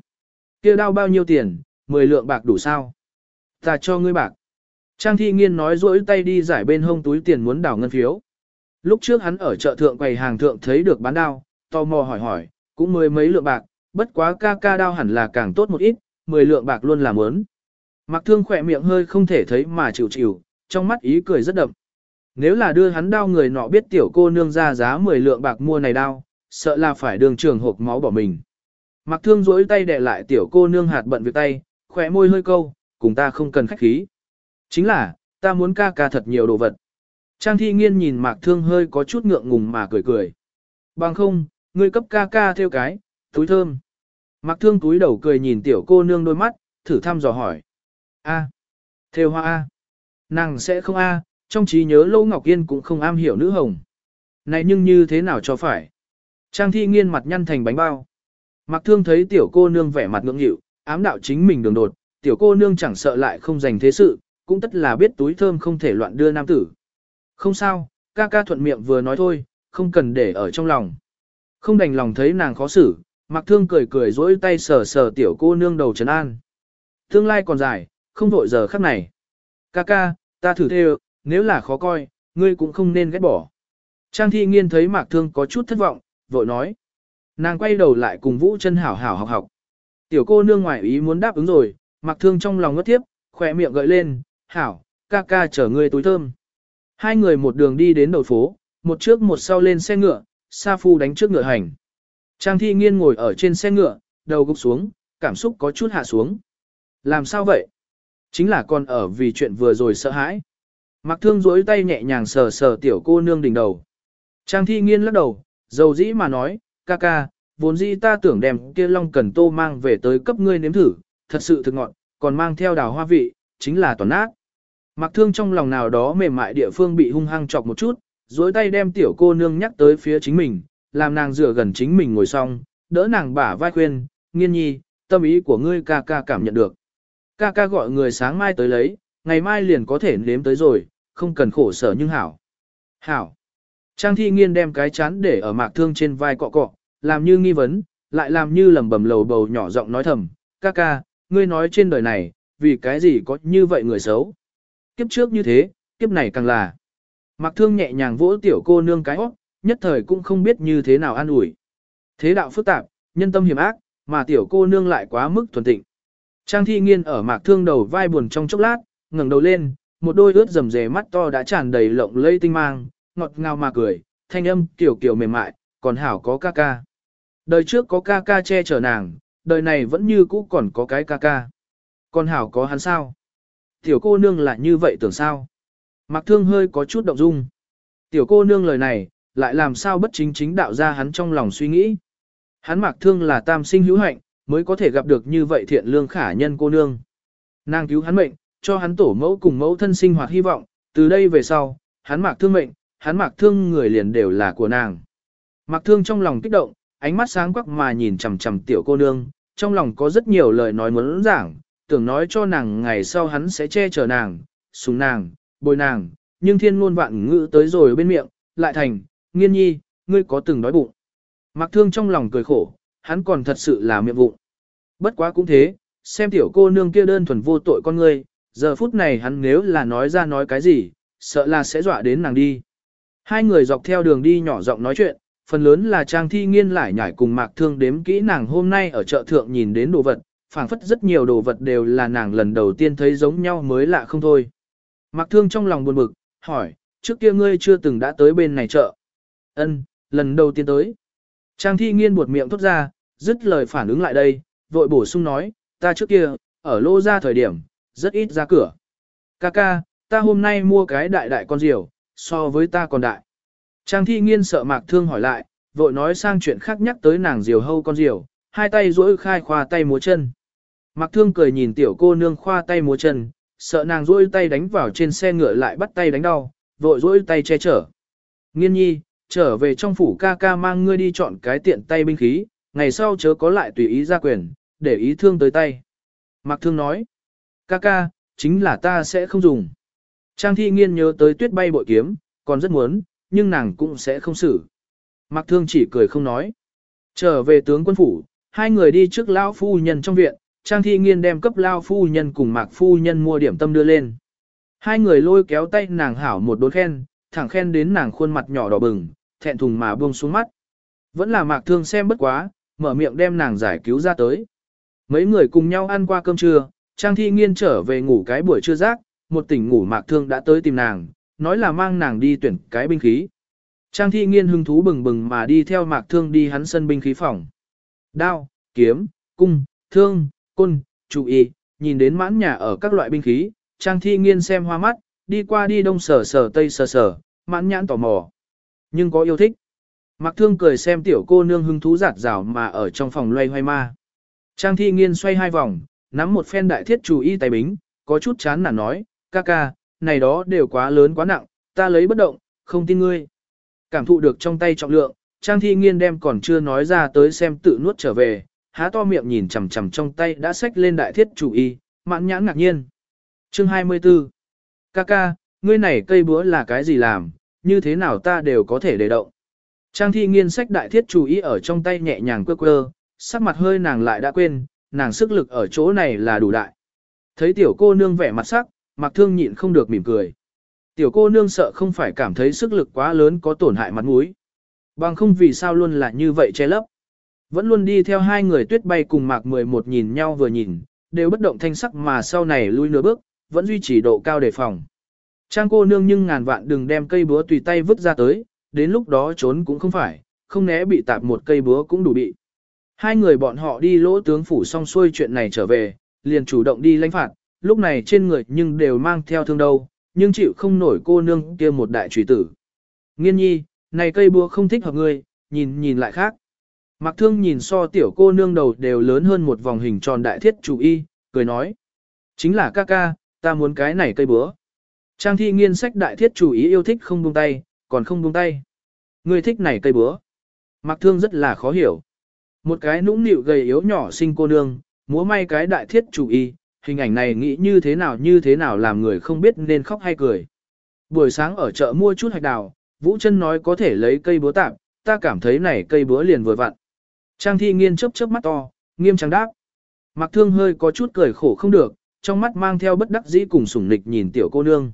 Speaker 1: Kia đao bao nhiêu tiền, 10 lượng bạc đủ sao? Ta cho ngươi bạc. Trang thi nghiên nói rỗi tay đi giải bên hông túi tiền muốn đảo ngân phiếu. Lúc trước hắn ở chợ thượng quầy hàng thượng thấy được bán đao, tò mò hỏi hỏi, cũng mười mấy lượng bạc, bất quá ca ca đao hẳn là càng tốt một ít, 10 lượng bạc luôn là muốn. Mặc thương khỏe miệng hơi không thể thấy mà chịu chịu, trong mắt ý cười rất đậm. Nếu là đưa hắn đao người nọ biết tiểu cô nương ra giá 10 lượng bạc mua này đao, sợ là phải đường trường hộp máu bỏ mình. Mặc thương rỗi tay đè lại tiểu cô nương hạt bận việc tay, khỏe môi hơi câu, cùng ta không cần khách khí. Chính là, ta muốn ca ca thật nhiều đồ vật. Trang thi nghiên nhìn mạc thương hơi có chút ngượng ngùng mà cười cười. Bằng không, ngươi cấp ca ca theo cái, túi thơm. Mạc thương túi đầu cười nhìn tiểu cô nương đôi mắt, thử thăm dò hỏi. A. Theo hoa A. Nàng sẽ không A, trong trí nhớ Lâu Ngọc Yên cũng không am hiểu nữ hồng. Này nhưng như thế nào cho phải? Trang thi nghiên mặt nhăn thành bánh bao. Mặc thương thấy tiểu cô nương vẻ mặt ngưỡng nghịu, ám đạo chính mình đường đột, tiểu cô nương chẳng sợ lại không dành thế sự, cũng tất là biết túi thơm không thể loạn đưa nam tử. Không sao, ca ca thuận miệng vừa nói thôi, không cần để ở trong lòng. Không đành lòng thấy nàng khó xử, mặc thương cười cười dỗi tay sờ sờ tiểu cô nương đầu trấn an. Tương lai còn dài, không vội giờ khắc này. Ca ca, ta thử theo, nếu là khó coi, ngươi cũng không nên ghét bỏ. Trang thi nghiên thấy mạc thương có chút thất vọng, vội nói. Nàng quay đầu lại cùng Vũ chân hảo hảo học học. Tiểu cô nương ngoại ý muốn đáp ứng rồi, mặc thương trong lòng ngất tiếp, khỏe miệng gợi lên, hảo, ca ca chở ngươi túi thơm. Hai người một đường đi đến đầu phố, một trước một sau lên xe ngựa, Sa Phu đánh trước ngựa hành. Trang thi nghiên ngồi ở trên xe ngựa, đầu gục xuống, cảm xúc có chút hạ xuống. Làm sao vậy? Chính là con ở vì chuyện vừa rồi sợ hãi. Mặc thương duỗi tay nhẹ nhàng sờ sờ tiểu cô nương đỉnh đầu. Trang thi nghiên lắc đầu, dầu dĩ mà nói, ca ca, vốn dĩ ta tưởng đem kia long cần tô mang về tới cấp ngươi nếm thử, thật sự thực ngọn, còn mang theo đào hoa vị, chính là toàn nát. Mặc thương trong lòng nào đó mềm mại địa phương bị hung hăng chọc một chút, dối tay đem tiểu cô nương nhắc tới phía chính mình, làm nàng dựa gần chính mình ngồi xong, đỡ nàng bả vai khuyên, nghiên nhi, tâm ý của ngươi ca ca cảm nhận được. Ca ca gọi người sáng mai tới lấy, ngày mai liền có thể nếm tới rồi, không cần khổ sở nhưng hảo. Hảo. Trang thi nghiên đem cái chán để ở mạc thương trên vai cọ cọ, làm như nghi vấn, lại làm như lầm bầm lầu bầu nhỏ giọng nói thầm, ca ca, ngươi nói trên đời này, vì cái gì có như vậy người xấu. Kiếp trước như thế, kiếp này càng là. Mạc thương nhẹ nhàng vỗ tiểu cô nương cái hót, nhất thời cũng không biết như thế nào an ủi. Thế đạo phức tạp, nhân tâm hiểm ác, mà tiểu cô nương lại quá mức thuần tịnh. Trang thi nghiên ở mạc thương đầu vai buồn trong chốc lát, ngẩng đầu lên, một đôi ướt rầm rề mắt to đã tràn đầy lộng lây tinh mang, ngọt ngào mà cười, thanh âm kiểu kiểu mềm mại, còn hảo có ca ca. Đời trước có ca ca che chở nàng, đời này vẫn như cũ còn có cái ca ca con hảo có hắn sao? Tiểu cô nương là như vậy tưởng sao? Mạc thương hơi có chút động dung. Tiểu cô nương lời này, lại làm sao bất chính chính đạo ra hắn trong lòng suy nghĩ. Hắn mạc thương là tam sinh hữu hạnh, mới có thể gặp được như vậy thiện lương khả nhân cô nương. Nàng cứu hắn mệnh, cho hắn tổ mẫu cùng mẫu thân sinh hoạt hy vọng, từ đây về sau, hắn mạc thương mệnh, hắn mạc thương người liền đều là của nàng. Mạc thương trong lòng kích động, ánh mắt sáng quắc mà nhìn chằm chằm tiểu cô nương, trong lòng có rất nhiều lời nói muốn giảng, tưởng nói cho nàng ngày sau hắn sẽ che chở nàng, sùng nàng, bồi nàng, nhưng thiên ngôn vạn ngữ tới rồi bên miệng, lại thành, nghiên nhi, ngươi có từng đói bụng. Mặc thương trong lòng cười khổ, hắn còn thật sự là miệng vụng. Bất quá cũng thế, xem tiểu cô nương kia đơn thuần vô tội con ngươi, giờ phút này hắn nếu là nói ra nói cái gì, sợ là sẽ dọa đến nàng đi. Hai người dọc theo đường đi nhỏ giọng nói chuyện, phần lớn là trang thi nghiên lại nhảy cùng mạc thương đếm kỹ nàng hôm nay ở chợ thượng nhìn đến đồ vật, phảng phất rất nhiều đồ vật đều là nàng lần đầu tiên thấy giống nhau mới lạ không thôi. Mặc thương trong lòng buồn bực, hỏi, trước kia ngươi chưa từng đã tới bên này chợ. Ân, lần đầu tiên tới. Trang thi nghiên buột miệng thốt ra, dứt lời phản ứng lại đây, vội bổ sung nói, ta trước kia, ở lô ra thời điểm, rất ít ra cửa. Kaka, ta hôm nay mua cái đại đại con diều, so với ta còn đại. Trang thi nghiên sợ mạc thương hỏi lại, vội nói sang chuyện khác nhắc tới nàng diều hâu con diều, hai tay duỗi khai khoa tay múa chân. Mạc thương cười nhìn tiểu cô nương khoa tay múa chân, sợ nàng rũi tay đánh vào trên xe ngựa lại bắt tay đánh đau, vội rũi tay che chở. Nghiên nhi, trở về trong phủ ca ca mang ngươi đi chọn cái tiện tay binh khí, ngày sau chớ có lại tùy ý ra quyền, để ý thương tới tay. Mạc thương nói, ca ca, chính là ta sẽ không dùng. Trang thi nghiên nhớ tới tuyết bay bội kiếm, còn rất muốn, nhưng nàng cũng sẽ không xử. Mạc thương chỉ cười không nói. Trở về tướng quân phủ, hai người đi trước lão phu nhân trong viện, Trang thi nghiên đem cấp lao phu nhân cùng mạc phu nhân mua điểm tâm đưa lên. Hai người lôi kéo tay nàng hảo một đốn khen, thẳng khen đến nàng khuôn mặt nhỏ đỏ bừng, thẹn thùng mà buông xuống mắt. Vẫn là mạc thương xem bất quá, mở miệng đem nàng giải cứu ra tới. Mấy người cùng nhau ăn qua cơm trưa, Trang Thi Nghiên trở về ngủ cái buổi trưa rác, một tỉnh ngủ mạc thương đã tới tìm nàng, nói là mang nàng đi tuyển cái binh khí. Trang Thi Nghiên hứng thú bừng bừng mà đi theo mạc thương đi hắn sân binh khí phòng. Đao, kiếm, cung, thương, côn, chú ý, nhìn đến mãn nhà ở các loại binh khí, Trang Thi Nghiên xem hoa mắt, đi qua đi đông sở sở tây sở sở, mãn nhãn tò mò. Nhưng có yêu thích. mặc Thương cười xem tiểu cô nương hứng thú giạt rào mà ở trong phòng loay hoay ma. Trang thi nghiên xoay hai vòng, nắm một phen đại thiết chủ y tay bính, có chút chán nản nói, ca ca, này đó đều quá lớn quá nặng, ta lấy bất động, không tin ngươi. Cảm thụ được trong tay trọng lượng, Trang thi nghiên đem còn chưa nói ra tới xem tự nuốt trở về, há to miệng nhìn chằm chằm trong tay đã xách lên đại thiết chủ y, mãn nhãn ngạc nhiên. Chương 24 Kaka, ngươi này cây búa là cái gì làm, như thế nào ta đều có thể để động. Trang thi nghiên sách đại thiết chủ ý ở trong tay nhẹ nhàng quơ quơ, sắc mặt hơi nàng lại đã quên, nàng sức lực ở chỗ này là đủ đại. Thấy tiểu cô nương vẻ mặt sắc, mặc thương nhịn không được mỉm cười. Tiểu cô nương sợ không phải cảm thấy sức lực quá lớn có tổn hại mặt mũi. Bằng không vì sao luôn là như vậy che lấp. Vẫn luôn đi theo hai người tuyết bay cùng mạc 11 nhìn nhau vừa nhìn, đều bất động thanh sắc mà sau này lui nửa bước, vẫn duy trì độ cao đề phòng. Trang cô nương nhưng ngàn vạn đừng đem cây búa tùy tay vứt ra tới, đến lúc đó trốn cũng không phải, không né bị tạp một cây búa cũng đủ bị. Hai người bọn họ đi lỗ tướng phủ xong xuôi chuyện này trở về, liền chủ động đi lãnh phạt, lúc này trên người nhưng đều mang theo thương đâu, nhưng chịu không nổi cô nương kia một đại trùy tử. Nghiên nhi, này cây búa không thích hợp ngươi, nhìn nhìn lại khác. Mặc thương nhìn so tiểu cô nương đầu đều lớn hơn một vòng hình tròn đại thiết chủ y, cười nói. Chính là ca ca, ta muốn cái này cây búa. Trang thi nghiên sách đại thiết chủ ý yêu thích không buông tay, còn không buông tay. Người thích này cây búa. Mặc thương rất là khó hiểu. Một cái nũng nịu gầy yếu nhỏ sinh cô nương, múa may cái đại thiết chủ y, hình ảnh này nghĩ như thế nào như thế nào làm người không biết nên khóc hay cười. Buổi sáng ở chợ mua chút hạch đào, Vũ chân nói có thể lấy cây búa tạm, ta cảm thấy này cây búa liền vừa vặn. Trang thi nghiên chớp chớp mắt to, nghiêm trang đáp. Mặc thương hơi có chút cười khổ không được, trong mắt mang theo bất đắc dĩ cùng sủng nịch nhìn tiểu cô nương.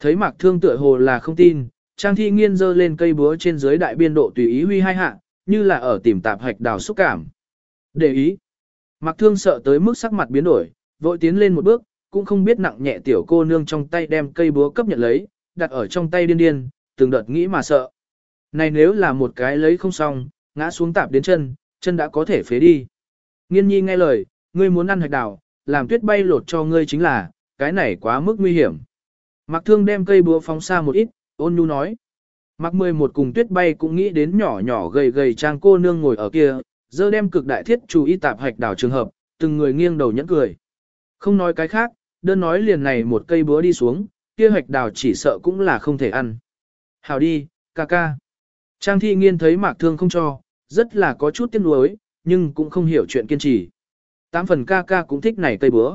Speaker 1: Thấy mặc thương tựa hồ là không tin, Trang thi nghiên dơ lên cây búa trên dưới đại biên độ tùy ý huy hai hạ, như là ở tìm tạp hạch đào xúc cảm. Để ý. Mặc thương sợ tới mức sắc mặt biến đổi, vội tiến lên một bước, cũng không biết nặng nhẹ tiểu cô nương trong tay đem cây búa cấp nhận lấy, đặt ở trong tay điên điên, từng đợt nghĩ mà sợ. Này nếu là một cái lấy không xong, ngã xuống tạp đến chân, chân đã có thể phế đi. Nghiên nhi nghe lời, ngươi muốn ăn hạch đào, làm tuyết bay lột cho ngươi chính là, cái này quá mức nguy hiểm. Mặc thương đem cây búa phóng xa một ít, ôn nhu nói. Mặc mười một cùng tuyết bay cũng nghĩ đến nhỏ nhỏ gầy gầy trang cô nương ngồi ở kia, dơ đem cực đại thiết chú ý tạp hạch đào trường hợp, từng người nghiêng đầu nhẫn cười. Không nói cái khác, đơn nói liền này một cây búa đi xuống, kia hạch đào chỉ sợ cũng là không thể ăn. Hào đi, ca ca. Trang thi nghiên thấy mạc thương không cho, rất là có chút tiếc nuối, nhưng cũng không hiểu chuyện kiên trì. Tám phần ca ca cũng thích này cây bữa.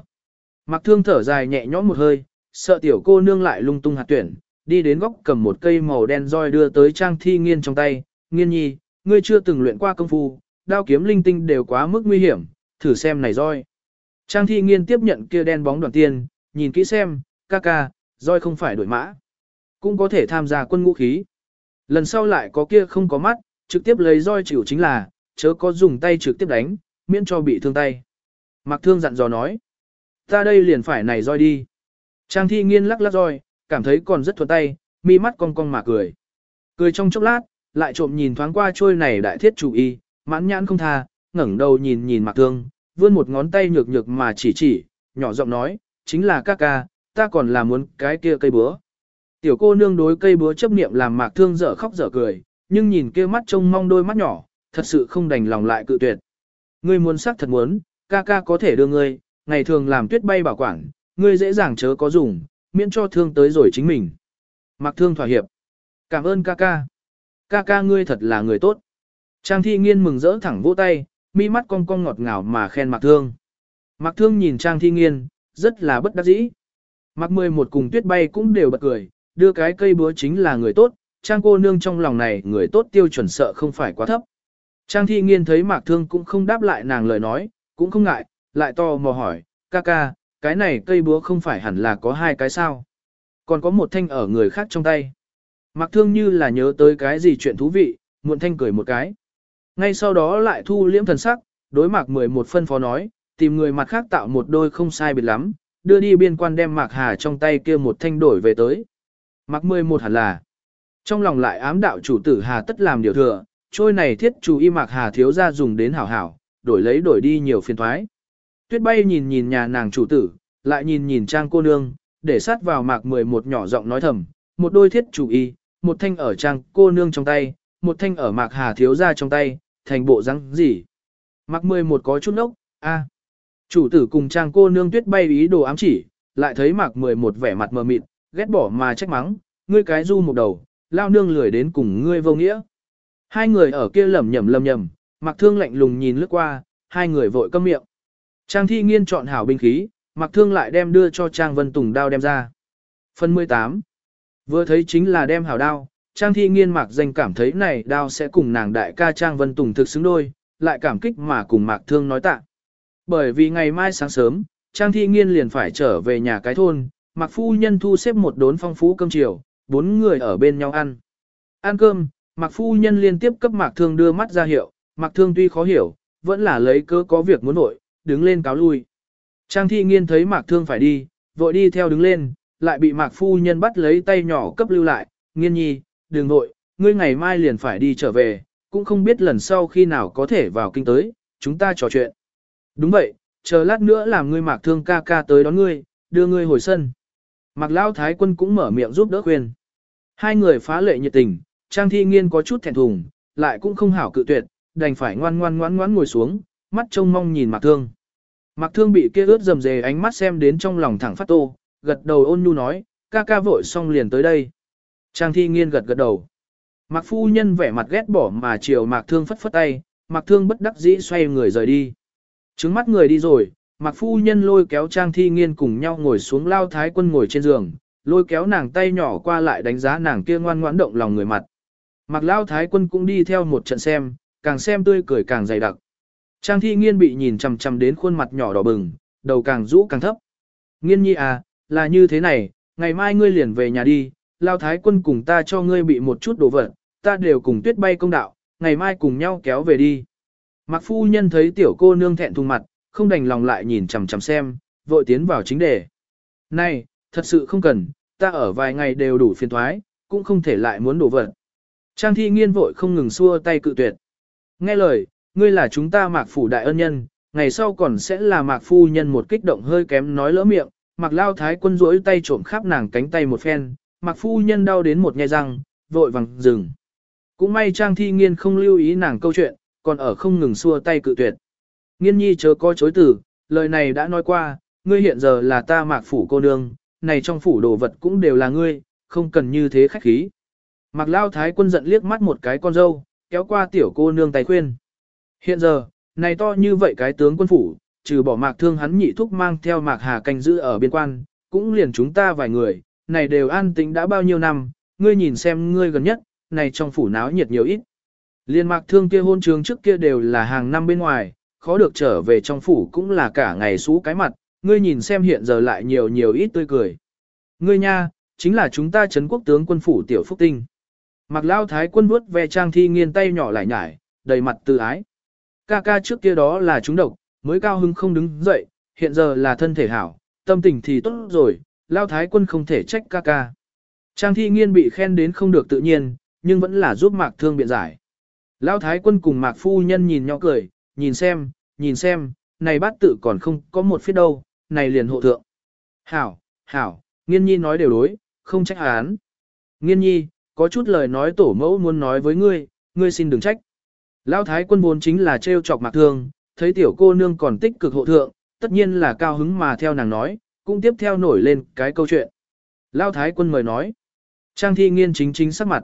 Speaker 1: Mặc thương thở dài nhẹ nhõm một hơi, sợ tiểu cô nương lại lung tung hạt tuyển, đi đến góc cầm một cây màu đen roi đưa tới trang thi nghiên trong tay. Nghiên nhi, ngươi chưa từng luyện qua công phu, đao kiếm linh tinh đều quá mức nguy hiểm, thử xem này roi. Trang thi nghiên tiếp nhận kia đen bóng đoàn tiền, nhìn kỹ xem, ca ca, roi không phải đổi mã. Cũng có thể tham gia quân ngũ khí. Lần sau lại có kia không có mắt, trực tiếp lấy roi chịu chính là, chớ có dùng tay trực tiếp đánh, miễn cho bị thương tay. Mạc thương dặn dò nói. Ta đây liền phải này roi đi. Trang thi nghiên lắc lắc roi, cảm thấy còn rất thuận tay, mi mắt cong cong mà cười. Cười trong chốc lát, lại trộm nhìn thoáng qua trôi này đại thiết chủ y, mãn nhãn không tha, ngẩng đầu nhìn nhìn mạc thương, vươn một ngón tay nhược nhược mà chỉ chỉ, nhỏ giọng nói, chính là ca ca, ta còn là muốn cái kia cây búa. Tiểu cô nương đối cây búa chấp niệm làm mạc thương dở khóc dở cười, nhưng nhìn kia mắt trông mong đôi mắt nhỏ, thật sự không đành lòng lại cự tuyệt. Ngươi muốn sắc thật muốn, ca ca có thể đưa ngươi, ngày thường làm tuyết bay bảo quản, ngươi dễ dàng chớ có dùng, miễn cho thương tới rồi chính mình. Mặc thương thỏa hiệp. Cảm ơn ca ca. Ca ca ngươi thật là người tốt. Trang thi nghiên mừng rỡ thẳng vỗ tay, mi mắt cong cong ngọt ngào mà khen Mặc thương. Mặc thương nhìn Trang thi nghiên, rất là bất đắc dĩ. Mặc mười một cùng tuyết bay cũng đều bật cười, đưa cái cây búa chính là người tốt, Trang cô nương trong lòng này người tốt tiêu chuẩn sợ không phải quá thấp. Trang thi nghiên thấy Mạc thương cũng không đáp lại nàng lời nói, cũng không ngại, lại to mò hỏi, ca ca, cái này cây búa không phải hẳn là có hai cái sao. Còn có một thanh ở người khác trong tay. Mặc thương như là nhớ tới cái gì chuyện thú vị, muộn thanh cười một cái. Ngay sau đó lại thu liễm thần sắc, đối mạc mười một phân phó nói, tìm người mặt khác tạo một đôi không sai biệt lắm, đưa đi biên quan đem mạc hà trong tay kia một thanh đổi về tới. Mạc mười một hẳn là, trong lòng lại ám đạo chủ tử hà tất làm điều thừa, trôi này thiết chủ y mạc hà thiếu ra dùng đến hảo hảo, đổi lấy đổi đi nhiều phiền thoái. Tuyết bay nhìn nhìn nhà nàng chủ tử, lại nhìn nhìn trang cô nương, để sát vào mạc mười một nhỏ giọng nói thầm, một đôi thiết chủ y, một thanh ở trang cô nương trong tay, một thanh ở mạc hà thiếu ra trong tay, thành bộ răng gì. Mạc mười một có chút nốc, a Chủ tử cùng trang cô nương tuyết bay ý đồ ám chỉ, lại thấy mạc mười một vẻ mặt mờ mịt, ghét bỏ mà trách mắng, ngươi cái du một đầu, lao nương lười đến cùng ngươi vô nghĩa. Hai người ở kia lầm nhầm lầm nhầm, mặc thương lạnh lùng nhìn lướt qua, hai người vội câm miệng. Trang thi nghiên chọn hảo binh khí, mặc thương lại đem đưa cho Trang Vân Tùng đao đem ra. Phần 18 Vừa thấy chính là đem hảo đao, Trang thi nghiên mặc danh cảm thấy này đao sẽ cùng nàng đại ca Trang Vân Tùng thực xứng đôi, lại cảm kích mà cùng mạc thương nói tạ. Bởi vì ngày mai sáng sớm, Trang thi nghiên liền phải trở về nhà cái thôn, mặc phu nhân thu xếp một đốn phong phú cơm chiều, bốn người ở bên nhau ăn. Ăn cơm, mạc phu nhân liên tiếp cấp mạc thương đưa mắt ra hiệu, mạc thương tuy khó hiểu, vẫn là lấy cớ có việc muốn nội, đứng lên cáo lui. Trang thi nghiên thấy mạc thương phải đi, vội đi theo đứng lên, lại bị mạc phu nhân bắt lấy tay nhỏ cấp lưu lại, nghiên nhi, đừng nội, ngươi ngày mai liền phải đi trở về, cũng không biết lần sau khi nào có thể vào kinh tới, chúng ta trò chuyện. Đúng vậy, chờ lát nữa làm ngươi mạc thương ca ca tới đón ngươi, đưa ngươi hồi sân. Mạc Lao Thái quân cũng mở miệng giúp đỡ khuyên. Hai người phá lệ nhiệt tình, Trang Thi Nghiên có chút thẹn thùng, lại cũng không hảo cự tuyệt, đành phải ngoan ngoan ngoan ngoan ngồi xuống, mắt trông mong nhìn Mạc Thương. Mạc Thương bị kia ướt rầm rề ánh mắt xem đến trong lòng thẳng phát tô, gật đầu ôn nhu nói, ca ca vội xong liền tới đây. Trang thi nghiên gật gật đầu. Mạc phu nhân vẻ mặt ghét bỏ mà chiều Mạc Thương phất phất tay, Mạc Thương bất đắc dĩ xoay người rời đi. Trứng mắt người đi rồi, Mạc phu nhân lôi kéo Trang thi nghiên cùng nhau ngồi xuống lao thái quân ngồi trên giường, lôi kéo nàng tay nhỏ qua lại đánh giá nàng kia ngoan ngoãn động lòng người mặt. Mặc lao thái quân cũng đi theo một trận xem, càng xem tươi cười càng dày đặc. Trang thi nghiên bị nhìn chằm chằm đến khuôn mặt nhỏ đỏ bừng, đầu càng rũ càng thấp. Nghiên nhi à, là như thế này, ngày mai ngươi liền về nhà đi, lao thái quân cùng ta cho ngươi bị một chút đồ vật, ta đều cùng tuyết bay công đạo, ngày mai cùng nhau kéo về đi. Mặc phu nhân thấy tiểu cô nương thẹn thùng mặt, không đành lòng lại nhìn chằm chằm xem, vội tiến vào chính đề. Này, thật sự không cần, ta ở vài ngày đều đủ phiền thoái, cũng không thể lại muốn đổ vật. Trang thi nghiên vội không ngừng xua tay cự tuyệt. Nghe lời, ngươi là chúng ta mạc phủ đại ân nhân, ngày sau còn sẽ là mạc phu nhân một kích động hơi kém nói lỡ miệng, mạc lao thái quân rỗi tay trộm khắp nàng cánh tay một phen, mạc phu nhân đau đến một nhai răng, vội vàng dừng. Cũng may trang thi nghiên không lưu ý nàng câu chuyện, còn ở không ngừng xua tay cự tuyệt. Nghiên nhi chớ có chối từ, lời này đã nói qua, ngươi hiện giờ là ta mạc phủ cô nương, này trong phủ đồ vật cũng đều là ngươi, không cần như thế khách khí. Mạc lao thái quân giận liếc mắt một cái con dâu, kéo qua tiểu cô nương tay khuyên. Hiện giờ, này to như vậy cái tướng quân phủ, trừ bỏ mạc thương hắn nhị thúc mang theo mạc hà canh giữ ở biên quan, cũng liền chúng ta vài người, này đều an tĩnh đã bao nhiêu năm, ngươi nhìn xem ngươi gần nhất, này trong phủ náo nhiệt nhiều ít. Liên mạc thương kia hôn trường trước kia đều là hàng năm bên ngoài, khó được trở về trong phủ cũng là cả ngày xú cái mặt, ngươi nhìn xem hiện giờ lại nhiều nhiều ít tươi cười. Ngươi nha, chính là chúng ta Trấn quốc tướng quân phủ tiểu phúc tinh. Mặc lao thái quân vuốt ve trang thi nghiên tay nhỏ lại nhải, đầy mặt từ ái. Ca ca trước kia đó là chúng độc, mới cao hưng không đứng dậy, hiện giờ là thân thể hảo, tâm tình thì tốt rồi, lao thái quân không thể trách ca ca. Trang thi nghiên bị khen đến không được tự nhiên, nhưng vẫn là giúp mạc thương biện giải. Lao thái quân cùng mạc phu nhân nhìn nhỏ cười, nhìn xem, nhìn xem, này bát tự còn không có một phía đâu, này liền hộ thượng. Hảo, hảo, nghiên nhi nói đều đối, không trách án. Nghiên nhi, có chút lời nói tổ mẫu muốn nói với ngươi, ngươi xin đừng trách. Lão thái quân vốn chính là trêu chọc mạc thương, thấy tiểu cô nương còn tích cực hộ thượng, tất nhiên là cao hứng mà theo nàng nói, cũng tiếp theo nổi lên cái câu chuyện. Lão thái quân mời nói. Trang thi nghiên chính chính sắc mặt.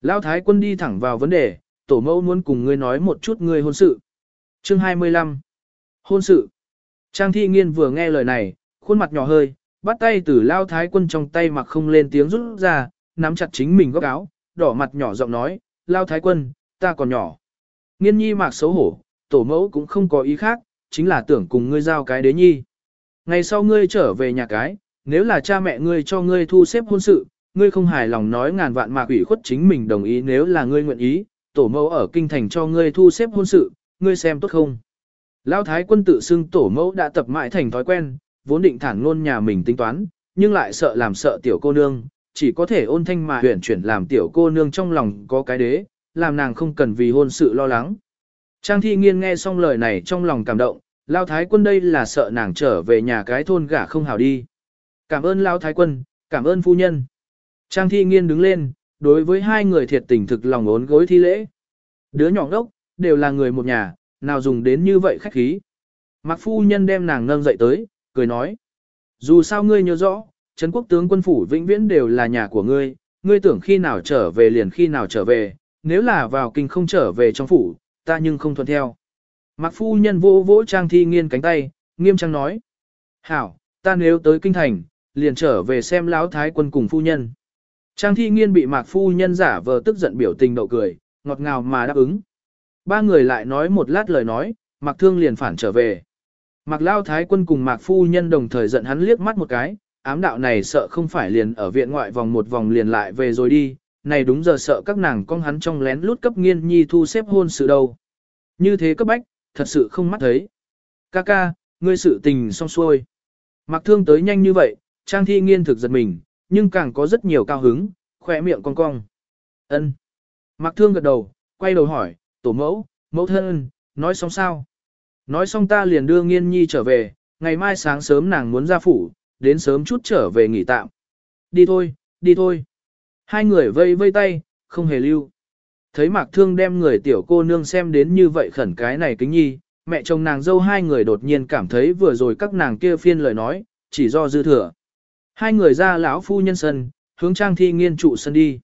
Speaker 1: Lão thái quân đi thẳng vào vấn đề, tổ mẫu muốn cùng ngươi nói một chút ngươi hôn sự. Chương 25. Hôn sự. Trang thi nghiên vừa nghe lời này, khuôn mặt nhỏ hơi, bắt tay từ Lão thái quân trong tay mặc không lên tiếng rút ra, nắm chặt chính mình góc áo, đỏ mặt nhỏ giọng nói, Lão thái quân, ta còn nhỏ. Nghiên nhi mạc xấu hổ, tổ mẫu cũng không có ý khác, chính là tưởng cùng ngươi giao cái đế nhi. Ngày sau ngươi trở về nhà cái, nếu là cha mẹ ngươi cho ngươi thu xếp hôn sự, ngươi không hài lòng nói ngàn vạn mạc ủy khuất chính mình đồng ý nếu là ngươi nguyện ý, tổ mẫu ở kinh thành cho ngươi thu xếp hôn sự, ngươi xem tốt không. Lão thái quân tự xưng tổ mẫu đã tập mãi thành thói quen, vốn định thẳng luôn nhà mình tính toán, nhưng lại sợ làm sợ tiểu cô nương, chỉ có thể ôn thanh mà huyển chuyển làm tiểu cô nương trong lòng có cái đế, làm nàng không cần vì hôn sự lo lắng. Trang thi nghiên nghe xong lời này trong lòng cảm động, Lão Thái quân đây là sợ nàng trở về nhà cái thôn gả không hảo đi. Cảm ơn Lão Thái quân, cảm ơn phu nhân. Trang thi nghiên đứng lên, đối với hai người thiệt tình thực lòng ốn gối thi lễ. Đứa nhỏ đốc, đều là người một nhà, nào dùng đến như vậy khách khí. Mặc phu nhân đem nàng nâng dậy tới, cười nói. Dù sao ngươi nhớ rõ, Trấn quốc tướng quân phủ vĩnh viễn đều là nhà của ngươi, ngươi tưởng khi nào trở về liền khi nào trở về, nếu là vào kinh không trở về trong phủ, ta nhưng không thuận theo. Mạc phu nhân vô vỗ trang thi nghiên cánh tay, nghiêm trang nói. Hảo, ta nếu tới kinh thành, liền trở về xem lão thái quân cùng phu nhân. Trang thi nghiên bị mạc phu nhân giả vờ tức giận biểu tình đậu cười, ngọt ngào mà đáp ứng. Ba người lại nói một lát lời nói, mạc thương liền phản trở về. Mạc lao thái quân cùng mạc phu nhân đồng thời giận hắn liếc mắt một cái, ám đạo này sợ không phải liền ở viện ngoại vòng một vòng liền lại về rồi đi, này đúng giờ sợ các nàng con hắn trong lén lút cấp nghiên nhi thu xếp hôn sự đâu. Như thế cấp bách, thật sự không mắt thấy. Ca ca, ngươi sự tình xong xuôi. Mặc thương tới nhanh như vậy, trang thi nghiên thực giật mình, nhưng càng có rất nhiều cao hứng, khỏe miệng cong cong. ân Mặc thương gật đầu, quay đầu hỏi, tổ mẫu, mẫu thân, nói xong sao? Nói xong ta liền đưa nghiên nhi trở về, ngày mai sáng sớm nàng muốn ra phủ, đến sớm chút trở về nghỉ tạm. Đi thôi, đi thôi. Hai người vây vây tay, không hề lưu. Thấy mạc thương đem người tiểu cô nương xem đến như vậy khẩn cái này kính nhi, mẹ chồng nàng dâu hai người đột nhiên cảm thấy vừa rồi các nàng kia phiên lời nói, chỉ do dư thừa. Hai người ra lão phu nhân sân, hướng trang thi nghiên trụ sân đi.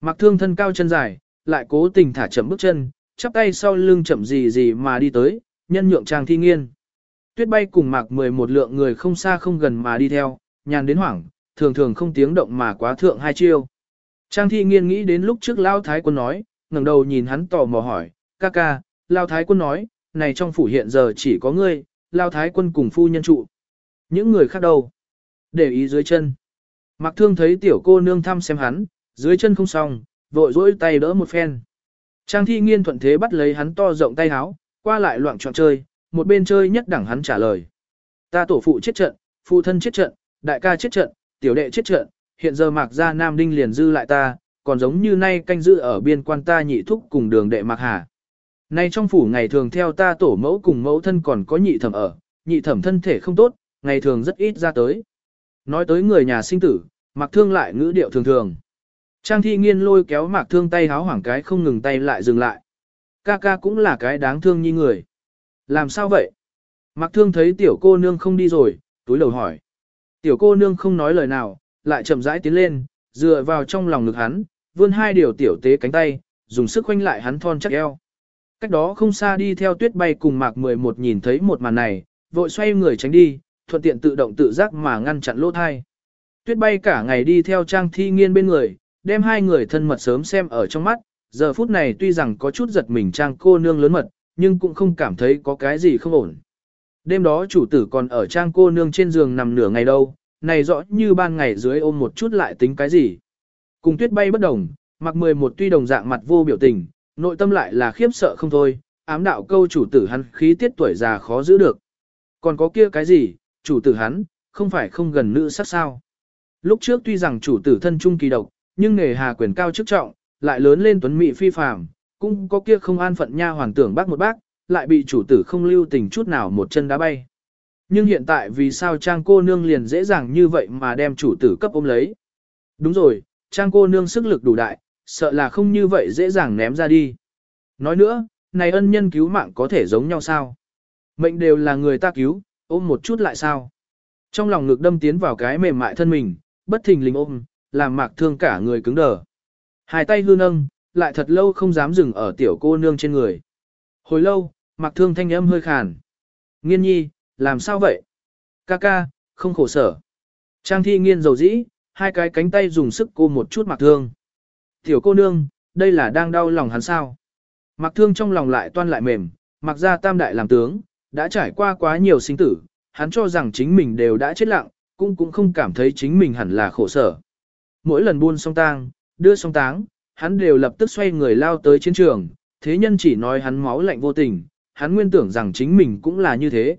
Speaker 1: Mạc thương thân cao chân dài, lại cố tình thả chậm bước chân, chắp tay sau lưng chậm gì gì mà đi tới, nhân nhượng trang thi nghiên. Tuyết bay cùng mạc mười một lượng người không xa không gần mà đi theo, nhàn đến hoảng, thường thường không tiếng động mà quá thượng hai chiêu. Trang thi nghiên nghĩ đến lúc trước Lao Thái quân nói, ngẩng đầu nhìn hắn tò mò hỏi, ca ca, Lao Thái quân nói, này trong phủ hiện giờ chỉ có ngươi, Lao Thái quân cùng phu nhân trụ. Những người khác đâu? Để ý dưới chân. Mặc thương thấy tiểu cô nương thăm xem hắn, dưới chân không xong, vội dỗi tay đỡ một phen. Trang thi nghiên thuận thế bắt lấy hắn to rộng tay háo, qua lại loạn trọn chơi, một bên chơi nhất đẳng hắn trả lời. Ta tổ phụ chết trận, phụ thân chết trận, đại ca chết trận, tiểu đệ chết trận, hiện giờ mạc ra nam đinh liền dư lại ta, còn giống như nay canh giữ ở biên quan ta nhị thúc cùng đường đệ mạc hà. Nay trong phủ ngày thường theo ta tổ mẫu cùng mẫu thân còn có nhị thẩm ở, nhị thẩm thân thể không tốt, ngày thường rất ít ra tới. Nói tới người nhà sinh tử, mặc thương lại ngữ điệu thường thường. Trang thi nghiên lôi kéo mạc thương tay háo hoảng cái không ngừng tay lại dừng lại. Ca ca cũng là cái đáng thương như người. Làm sao vậy? Mạc thương thấy tiểu cô nương không đi rồi, túi lầu hỏi. Tiểu cô nương không nói lời nào, lại chậm rãi tiến lên, dựa vào trong lòng ngực hắn, vươn hai điều tiểu tế cánh tay, dùng sức khoanh lại hắn thon chắc eo. Cách đó không xa đi theo tuyết bay cùng mạc 11 nhìn thấy một màn này, vội xoay người tránh đi, thuận tiện tự động tự giác mà ngăn chặn lỗ thai. Tuyết bay cả ngày đi theo trang thi nghiên bên người, đem hai người thân mật sớm xem ở trong mắt, giờ phút này tuy rằng có chút giật mình trang cô nương lớn mật, nhưng cũng không cảm thấy có cái gì không ổn. Đêm đó chủ tử còn ở trang cô nương trên giường nằm nửa ngày đâu, này rõ như ban ngày dưới ôm một chút lại tính cái gì. Cùng tuyết bay bất đồng, mặc 11 tuy đồng dạng mặt vô biểu tình, nội tâm lại là khiếp sợ không thôi, ám đạo câu chủ tử hắn khí tiết tuổi già khó giữ được. Còn có kia cái gì, chủ tử hắn, không phải không gần nữ sắc sao. Lúc trước tuy rằng chủ tử thân trung kỳ độc, nhưng nghề hà quyền cao chức trọng, lại lớn lên tuấn mỹ phi phàm, cũng có kia không an phận nha hoàng tưởng bác một bác, lại bị chủ tử không lưu tình chút nào một chân đá bay. Nhưng hiện tại vì sao trang cô nương liền dễ dàng như vậy mà đem chủ tử cấp ôm lấy? Đúng rồi, trang cô nương sức lực đủ đại, sợ là không như vậy dễ dàng ném ra đi. Nói nữa, này ân nhân cứu mạng có thể giống nhau sao? Mệnh đều là người ta cứu, ôm một chút lại sao? Trong lòng ngực đâm tiến vào cái mềm mại thân mình, bất thình lình ôm, làm mạc thương cả người cứng đờ. Hai tay hư nâng, lại thật lâu không dám dừng ở tiểu cô nương trên người. Hồi lâu, mạc thương thanh âm hơi khàn. Nghiên nhi, làm sao vậy? Ca ca, không khổ sở. Trang thi nghiên dầu dĩ, hai cái cánh tay dùng sức cô một chút mạc thương. Tiểu cô nương, đây là đang đau lòng hắn sao? Mạc thương trong lòng lại toan lại mềm, mặc ra tam đại làm tướng, đã trải qua quá nhiều sinh tử, hắn cho rằng chính mình đều đã chết lặng, cũng cũng không cảm thấy chính mình hẳn là khổ sở. Mỗi lần buôn song tang, đưa song táng, hắn đều lập tức xoay người lao tới chiến trường, thế nhân chỉ nói hắn máu lạnh vô tình, hắn nguyên tưởng rằng chính mình cũng là như thế.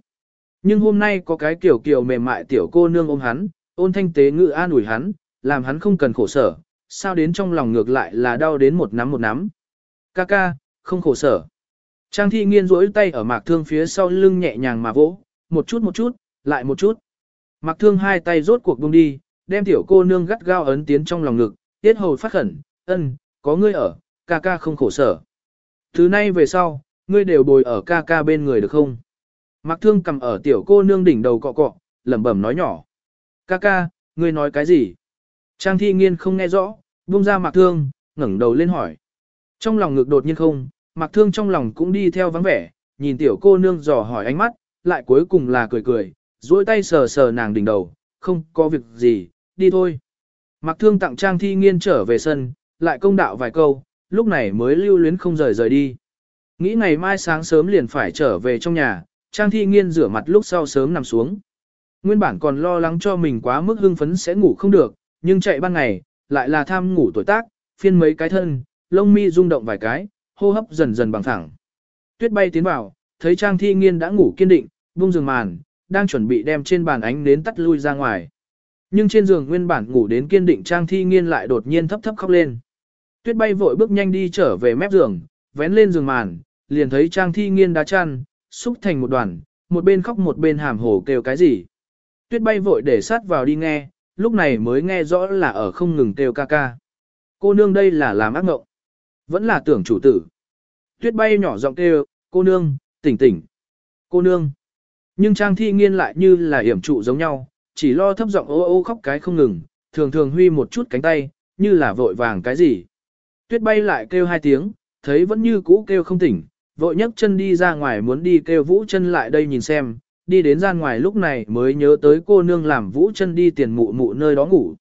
Speaker 1: Nhưng hôm nay có cái kiểu kiểu mềm mại tiểu cô nương ôm hắn, ôn thanh tế ngự an ủi hắn, làm hắn không cần khổ sở, sao đến trong lòng ngược lại là đau đến một nắm một nắm. Ca ca, không khổ sở. Trang thi nghiên rỗi tay ở mạc thương phía sau lưng nhẹ nhàng mà vỗ, một chút một chút, lại một chút. Mạc thương hai tay rốt cuộc buông đi, đem tiểu cô nương gắt gao ấn tiến trong lòng ngực, tiết hầu phát khẩn, ân, có ngươi ở, ca ca không khổ sở. Thứ nay về sau, ngươi đều bồi ở ca ca bên người được không? Mạc thương cầm ở tiểu cô nương đỉnh đầu cọ cọ, lẩm bẩm nói nhỏ. Ca ca, ngươi nói cái gì? Trang thi nghiên không nghe rõ, buông ra mạc thương, ngẩng đầu lên hỏi. Trong lòng ngực đột nhiên không, mạc thương trong lòng cũng đi theo vắng vẻ, nhìn tiểu cô nương dò hỏi ánh mắt, lại cuối cùng là cười cười, duỗi tay sờ sờ nàng đỉnh đầu, không có việc gì, đi thôi. Mặc thương tặng trang thi nghiên trở về sân, lại công đạo vài câu, lúc này mới lưu luyến không rời rời đi. Nghĩ ngày mai sáng sớm liền phải trở về trong nhà, trang thi nghiên rửa mặt lúc sau sớm nằm xuống. Nguyên bản còn lo lắng cho mình quá mức hưng phấn sẽ ngủ không được, nhưng chạy ban ngày, lại là tham ngủ tuổi tác, phiên mấy cái thân, lông mi rung động vài cái, hô hấp dần dần bằng thẳng. Tuyết bay tiến vào, thấy trang thi nghiên đã ngủ kiên định, buông giường màn, đang chuẩn bị đem trên bàn ánh nến tắt lui ra ngoài. Nhưng trên giường nguyên bản ngủ đến kiên định trang thi nghiên lại đột nhiên thấp thấp khóc lên. Tuyết bay vội bước nhanh đi trở về mép giường, vén lên giường màn, liền thấy trang thi nghiên đá chăn, xúc thành một đoàn, một bên khóc một bên hàm hồ kêu cái gì. Tuyết bay vội để sát vào đi nghe, lúc này mới nghe rõ là ở không ngừng kêu ca ca. Cô nương đây là làm ác ngộng. Vẫn là tưởng chủ tử. Tuyết bay nhỏ giọng kêu, cô nương, tỉnh tỉnh. Cô nương. Nhưng trang thi nghiên lại như là hiểm trụ giống nhau, chỉ lo thấp giọng ô ô khóc cái không ngừng, thường thường huy một chút cánh tay, như là vội vàng cái gì. Tuyết bay lại kêu hai tiếng, thấy vẫn như cũ kêu không tỉnh, vội nhấc chân đi ra ngoài muốn đi kêu vũ chân lại đây nhìn xem, đi đến ra ngoài lúc này mới nhớ tới cô nương làm vũ chân đi tiền mụ mụ nơi đó ngủ.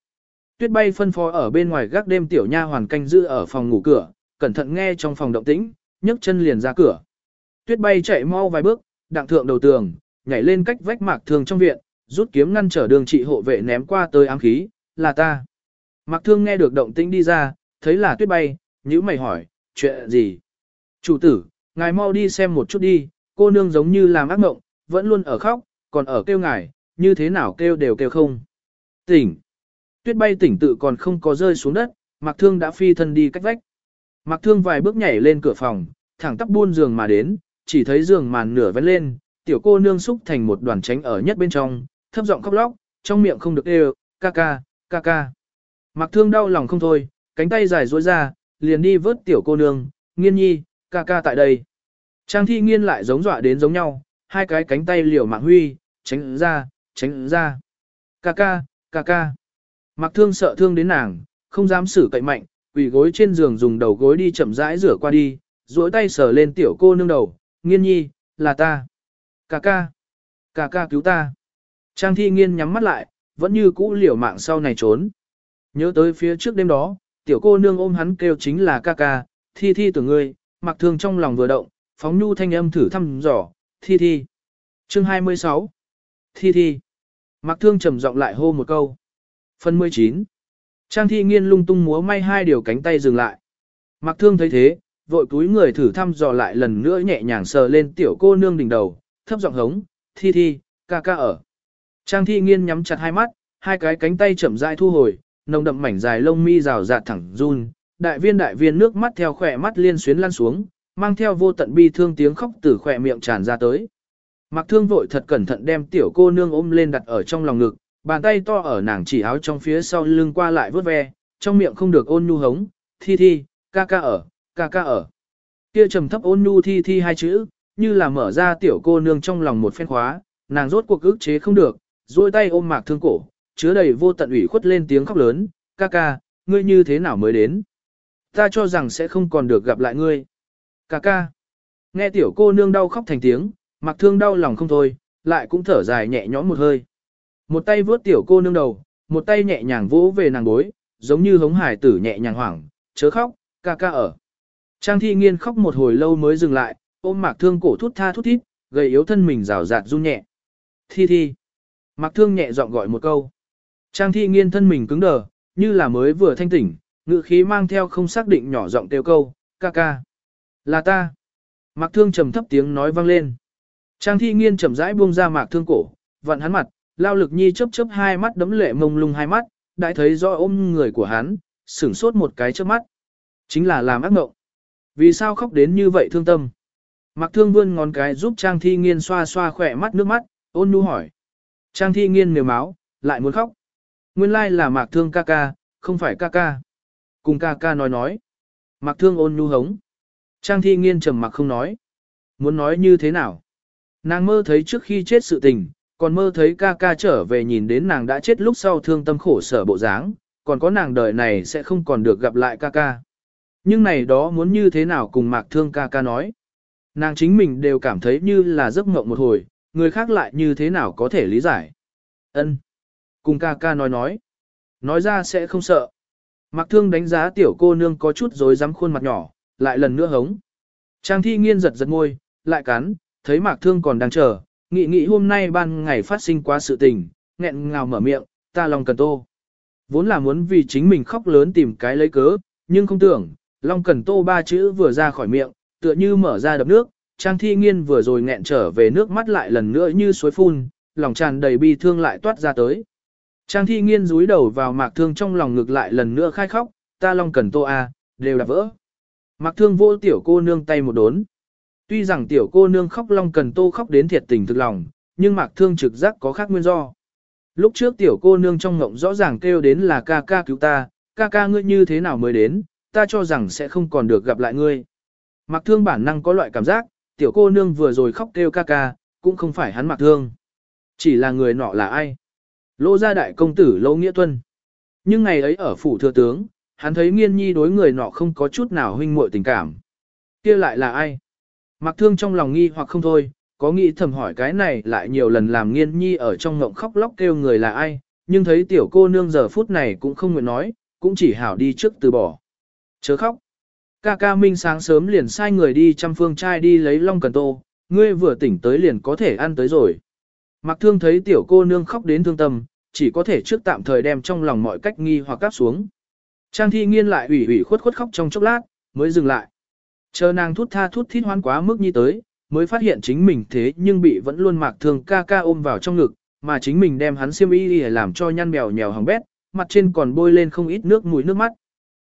Speaker 1: Tuyết bay phân phó ở bên ngoài gác đêm tiểu nha hoàn canh giữ ở phòng ngủ cửa, cẩn thận nghe trong phòng động tĩnh, nhấc chân liền ra cửa. Tuyết bay chạy mau vài bước, đặng thượng đầu tường, nhảy lên cách vách mạc thường trong viện, rút kiếm ngăn trở đường trị hộ vệ ném qua tới ám khí, là ta. Mạc thương nghe được động tĩnh đi ra, thấy là tuyết bay, nhữ mày hỏi, chuyện gì? Chủ tử, ngài mau đi xem một chút đi, cô nương giống như làm ác mộng, vẫn luôn ở khóc, còn ở kêu ngài, như thế nào kêu đều kêu không. Tỉnh. Tuyết bay tỉnh tự còn không có rơi xuống đất, Mạc Thương đã phi thân đi cách vách. Mạc Thương vài bước nhảy lên cửa phòng, thẳng tắp buôn giường mà đến, chỉ thấy giường màn nửa vén lên, tiểu cô nương xúc thành một đoàn tránh ở nhất bên trong, thấp giọng khóc lóc, trong miệng không được đều, ca ca, ca ca. Mạc Thương đau lòng không thôi, cánh tay dài duỗi ra, liền đi vớt tiểu cô nương, nghiên nhi, ca ca tại đây. Trang thi nghiên lại giống dọa đến giống nhau, hai cái cánh tay liều mạng huy, tránh ra, tránh ra. Ca ca, ca ca. Mặc thương sợ thương đến nàng, không dám xử cậy mạnh, quỳ gối trên giường dùng đầu gối đi chậm rãi rửa qua đi, duỗi tay sờ lên tiểu cô nương đầu, nghiên nhi, là ta. Ca ca, ca ca cứu ta. Trang thi nghiên nhắm mắt lại, vẫn như cũ liều mạng sau này trốn. Nhớ tới phía trước đêm đó, tiểu cô nương ôm hắn kêu chính là ca ca, thi thi tưởng ngươi, mặc thương trong lòng vừa động, phóng nhu thanh âm thử thăm dò, thi thi. Chương 26 Thi thi. Mặc thương trầm giọng lại hô một câu. Phần 19 Trang thi nghiên lung tung múa may hai điều cánh tay dừng lại. Mặc thương thấy thế, vội túi người thử thăm dò lại lần nữa nhẹ nhàng sờ lên tiểu cô nương đỉnh đầu, thấp giọng hống, thi thi, ca ca ở. Trang thi nghiên nhắm chặt hai mắt, hai cái cánh tay chậm rãi thu hồi, nồng đậm mảnh dài lông mi rào rạt thẳng run, đại viên đại viên nước mắt theo khỏe mắt liên xuyến lăn xuống, mang theo vô tận bi thương tiếng khóc từ khỏe miệng tràn ra tới. Mặc thương vội thật cẩn thận đem tiểu cô nương ôm lên đặt ở trong lòng ngực, bàn tay to ở nàng chỉ áo trong phía sau lưng qua lại vớt ve, trong miệng không được ôn nhu hống, thi thi, ca ca ở, ca ca ở. Kia trầm thấp ôn nhu thi thi hai chữ, như là mở ra tiểu cô nương trong lòng một phen khóa, nàng rốt cuộc ức chế không được, duỗi tay ôm mạc thương cổ, chứa đầy vô tận ủy khuất lên tiếng khóc lớn, ca ca, ngươi như thế nào mới đến? Ta cho rằng sẽ không còn được gặp lại ngươi. Ca ca. Nghe tiểu cô nương đau khóc thành tiếng, mặc thương đau lòng không thôi, lại cũng thở dài nhẹ nhõm một hơi. Một tay vướt tiểu cô nương đầu, một tay nhẹ nhàng vỗ về nàng bối, giống như hống hải tử nhẹ nhàng hoảng, chớ khóc, ca ca ở. Trang thi nghiên khóc một hồi lâu mới dừng lại, ôm mạc thương cổ thút tha thút thít, gầy yếu thân mình rào rạt run nhẹ. Thi thi. Mạc thương nhẹ giọng gọi một câu. Trang thi nghiên thân mình cứng đờ, như là mới vừa thanh tỉnh, ngữ khí mang theo không xác định nhỏ giọng kêu câu, ca ca. Là ta. Mạc thương trầm thấp tiếng nói vang lên. Trang thi nghiên chậm rãi buông ra mạc thương cổ, vặn hắn mặt, lao lực nhi chớp chớp hai mắt đấm lệ mông lung hai mắt, đã thấy rõ ôm người của hắn, sửng sốt một cái trước mắt. Chính là làm ác mộng. Vì sao khóc đến như vậy thương tâm? Mạc thương vươn ngón cái giúp Trang thi nghiên xoa xoa khỏe mắt nước mắt, ôn nhu hỏi. Trang thi nghiên nếu máu, lại muốn khóc. Nguyên lai là mạc thương ca ca, không phải ca ca. Cùng ca ca nói nói. Mạc thương ôn nhu hống. Trang thi nghiên trầm mặc không nói. Muốn nói như thế nào? Nàng mơ thấy trước khi chết sự tình, còn mơ thấy ca ca trở về nhìn đến nàng đã chết lúc sau thương tâm khổ sở bộ dáng, còn có nàng đời này sẽ không còn được gặp lại ca ca. Nhưng này đó muốn như thế nào cùng mạc thương ca ca nói. Nàng chính mình đều cảm thấy như là giấc mộng một hồi, người khác lại như thế nào có thể lý giải. Ân, Cùng ca ca nói nói. Nói ra sẽ không sợ. Mạc thương đánh giá tiểu cô nương có chút rối rắm khuôn mặt nhỏ, lại lần nữa hống. Trang thi nghiên giật giật môi, lại cắn, thấy mạc thương còn đang chờ, nghĩ nghĩ hôm nay ban ngày phát sinh quá sự tình, nghẹn ngào mở miệng, ta lòng cần tô. Vốn là muốn vì chính mình khóc lớn tìm cái lấy cớ, nhưng không tưởng, Long Cần Tô ba chữ vừa ra khỏi miệng, tựa như mở ra đập nước, Trang Thi Nghiên vừa rồi nghẹn trở về nước mắt lại lần nữa như suối phun, lòng tràn đầy bi thương lại toát ra tới. Trang Thi Nghiên rúi đầu vào mạc thương trong lòng ngực lại lần nữa khai khóc, ta Long Cần Tô a, đều đã vỡ. Mạc thương vô tiểu cô nương tay một đốn. Tuy rằng tiểu cô nương khóc Long Cần Tô khóc đến thiệt tình thực lòng, nhưng mạc thương trực giác có khác nguyên do. Lúc trước tiểu cô nương trong ngộng rõ ràng kêu đến là ca ca cứu ta, ca ca ngươi như thế nào mới đến, ta cho rằng sẽ không còn được gặp lại ngươi. Mạc thương bản năng có loại cảm giác, tiểu cô nương vừa rồi khóc kêu ca ca, cũng không phải hắn mặc thương. Chỉ là người nọ là ai? Lô gia đại công tử Lô Nghĩa Tuân. Nhưng ngày ấy ở phủ thừa tướng, hắn thấy nghiên nhi đối người nọ không có chút nào huynh muội tình cảm. kia lại là ai? Mặc thương trong lòng nghi hoặc không thôi, có nghĩ thầm hỏi cái này lại nhiều lần làm nghiên nhi ở trong ngộng khóc lóc kêu người là ai, nhưng thấy tiểu cô nương giờ phút này cũng không nguyện nói, cũng chỉ hảo đi trước từ bỏ. Chớ khóc. Ca ca Minh sáng sớm liền sai người đi trăm phương trai đi lấy long cần tô, ngươi vừa tỉnh tới liền có thể ăn tới rồi. Mặc thương thấy tiểu cô nương khóc đến thương tâm, chỉ có thể trước tạm thời đem trong lòng mọi cách nghi hoặc cáp xuống. Trang thi nghiên lại ủy ủy khuất khuất khóc trong chốc lát, mới dừng lại. Chờ nàng thút tha thút thít hoan quá mức nhi tới, mới phát hiện chính mình thế nhưng bị vẫn luôn mạc thương ca ca ôm vào trong ngực, mà chính mình đem hắn xiêm y để làm cho nhăn mèo nhèo hỏng bét, mặt trên còn bôi lên không ít nước mũi nước mắt.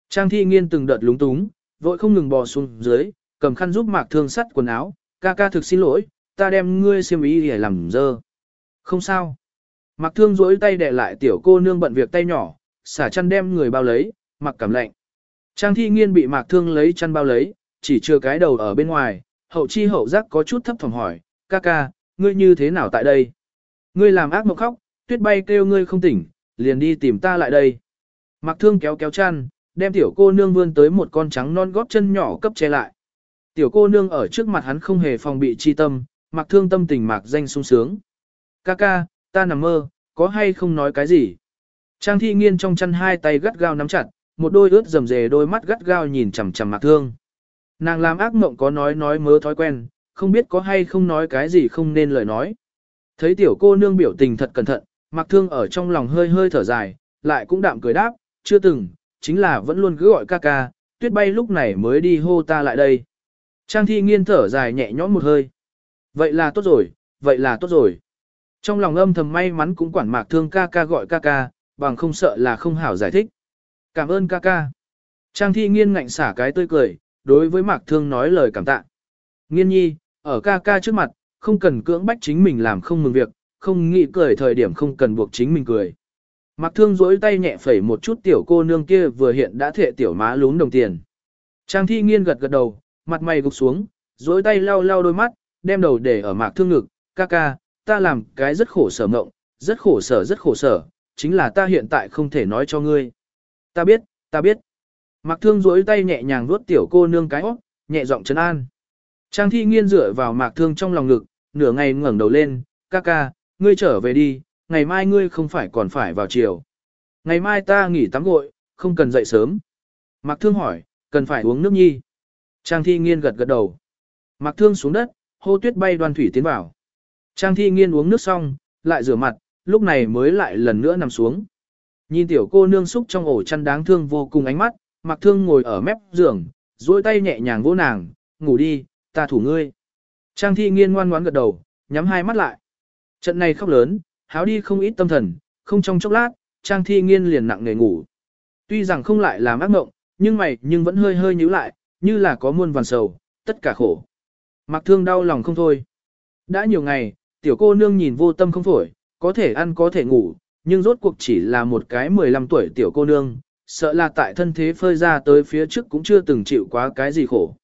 Speaker 1: Trang thi nghiên từng đợt lúng túng, vội không ngừng bò xuống dưới, cầm khăn giúp mạc thương sắt quần áo, ca ca thực xin lỗi, ta đem ngươi xiêm y để làm dơ. Không sao. Mạc thương duỗi tay để lại tiểu cô nương bận việc tay nhỏ, xả chăn đem người bao lấy, mặc cảm lạnh. Trang thi nghiên bị mạc thương lấy chăn bao lấy, chỉ chưa cái đầu ở bên ngoài, hậu chi hậu giác có chút thấp thỏm hỏi, ca ca, ngươi như thế nào tại đây? Ngươi làm ác mộng khóc, tuyết bay kêu ngươi không tỉnh, liền đi tìm ta lại đây. Mạc thương kéo kéo chăn, đem tiểu cô nương vươn tới một con trắng non góp chân nhỏ cấp che lại. Tiểu cô nương ở trước mặt hắn không hề phòng bị chi tâm, mặc thương tâm tình mạc danh sung sướng. Ca ca, ta nằm mơ, có hay không nói cái gì? Trang thi nghiên trong chăn hai tay gắt gao nắm chặt, một đôi ướt rầm rề đôi mắt gắt gao nhìn chằm chằm mạc thương. Nàng làm ác mộng có nói nói mớ thói quen, không biết có hay không nói cái gì không nên lời nói. Thấy tiểu cô nương biểu tình thật cẩn thận, mạc thương ở trong lòng hơi hơi thở dài, lại cũng đạm cười đáp, chưa từng, chính là vẫn luôn cứ gọi ca ca, tuyết bay lúc này mới đi hô ta lại đây. Trang thi nghiên thở dài nhẹ nhõm một hơi. Vậy là tốt rồi, vậy là tốt rồi. Trong lòng âm thầm may mắn cũng quản mạc thương ca ca gọi ca ca, bằng không sợ là không hảo giải thích. Cảm ơn ca ca. Trang thi nghiên ngạnh xả cái tươi cười, đối với mạc thương nói lời cảm tạ. Nghiên nhi, ở ca ca trước mặt, không cần cưỡng bách chính mình làm không mừng việc, không nghĩ cười thời điểm không cần buộc chính mình cười. Mạc thương rỗi tay nhẹ phẩy một chút tiểu cô nương kia vừa hiện đã thệ tiểu má lún đồng tiền. Trang thi nghiên gật gật đầu, mặt mày gục xuống, rỗi tay lau lau đôi mắt, đem đầu để ở mạc thương ngực, ca ca, ta làm cái rất khổ sở mộng, rất khổ sở rất khổ sở, chính là ta hiện tại không thể nói cho ngươi. Ta biết, ta biết. Mạc thương duỗi tay nhẹ nhàng vuốt tiểu cô nương cái óc, nhẹ giọng trấn an. Trang thi nghiên dựa vào mạc thương trong lòng ngực, nửa ngày ngẩng đầu lên, ca ca, ngươi trở về đi, ngày mai ngươi không phải còn phải vào chiều. Ngày mai ta nghỉ tắm gội, không cần dậy sớm. Mạc thương hỏi, cần phải uống nước nhi. Trang thi nghiên gật gật đầu. Mạc thương xuống đất, hô tuyết bay đoan thủy tiến vào. Trang thi nghiên uống nước xong, lại rửa mặt, lúc này mới lại lần nữa nằm xuống. Nhìn tiểu cô nương xúc trong ổ chăn đáng thương vô cùng ánh mắt, mặc thương ngồi ở mép giường, duỗi tay nhẹ nhàng vỗ nàng, ngủ đi, ta thủ ngươi. Trang thi nghiên ngoan ngoãn gật đầu, nhắm hai mắt lại. Trận này khóc lớn, háo đi không ít tâm thần, không trong chốc lát, trang thi nghiên liền nặng nề ngủ. Tuy rằng không lại làm ác mộng, nhưng mày nhưng vẫn hơi hơi nhíu lại, như là có muôn vàn sầu, tất cả khổ. Mặc thương đau lòng không thôi. Đã nhiều ngày, tiểu cô nương nhìn vô tâm không phổi, có thể ăn có thể ngủ, nhưng rốt cuộc chỉ là một cái 15 tuổi tiểu cô nương, sợ là tại thân thế phơi ra tới phía trước cũng chưa từng chịu quá cái gì khổ.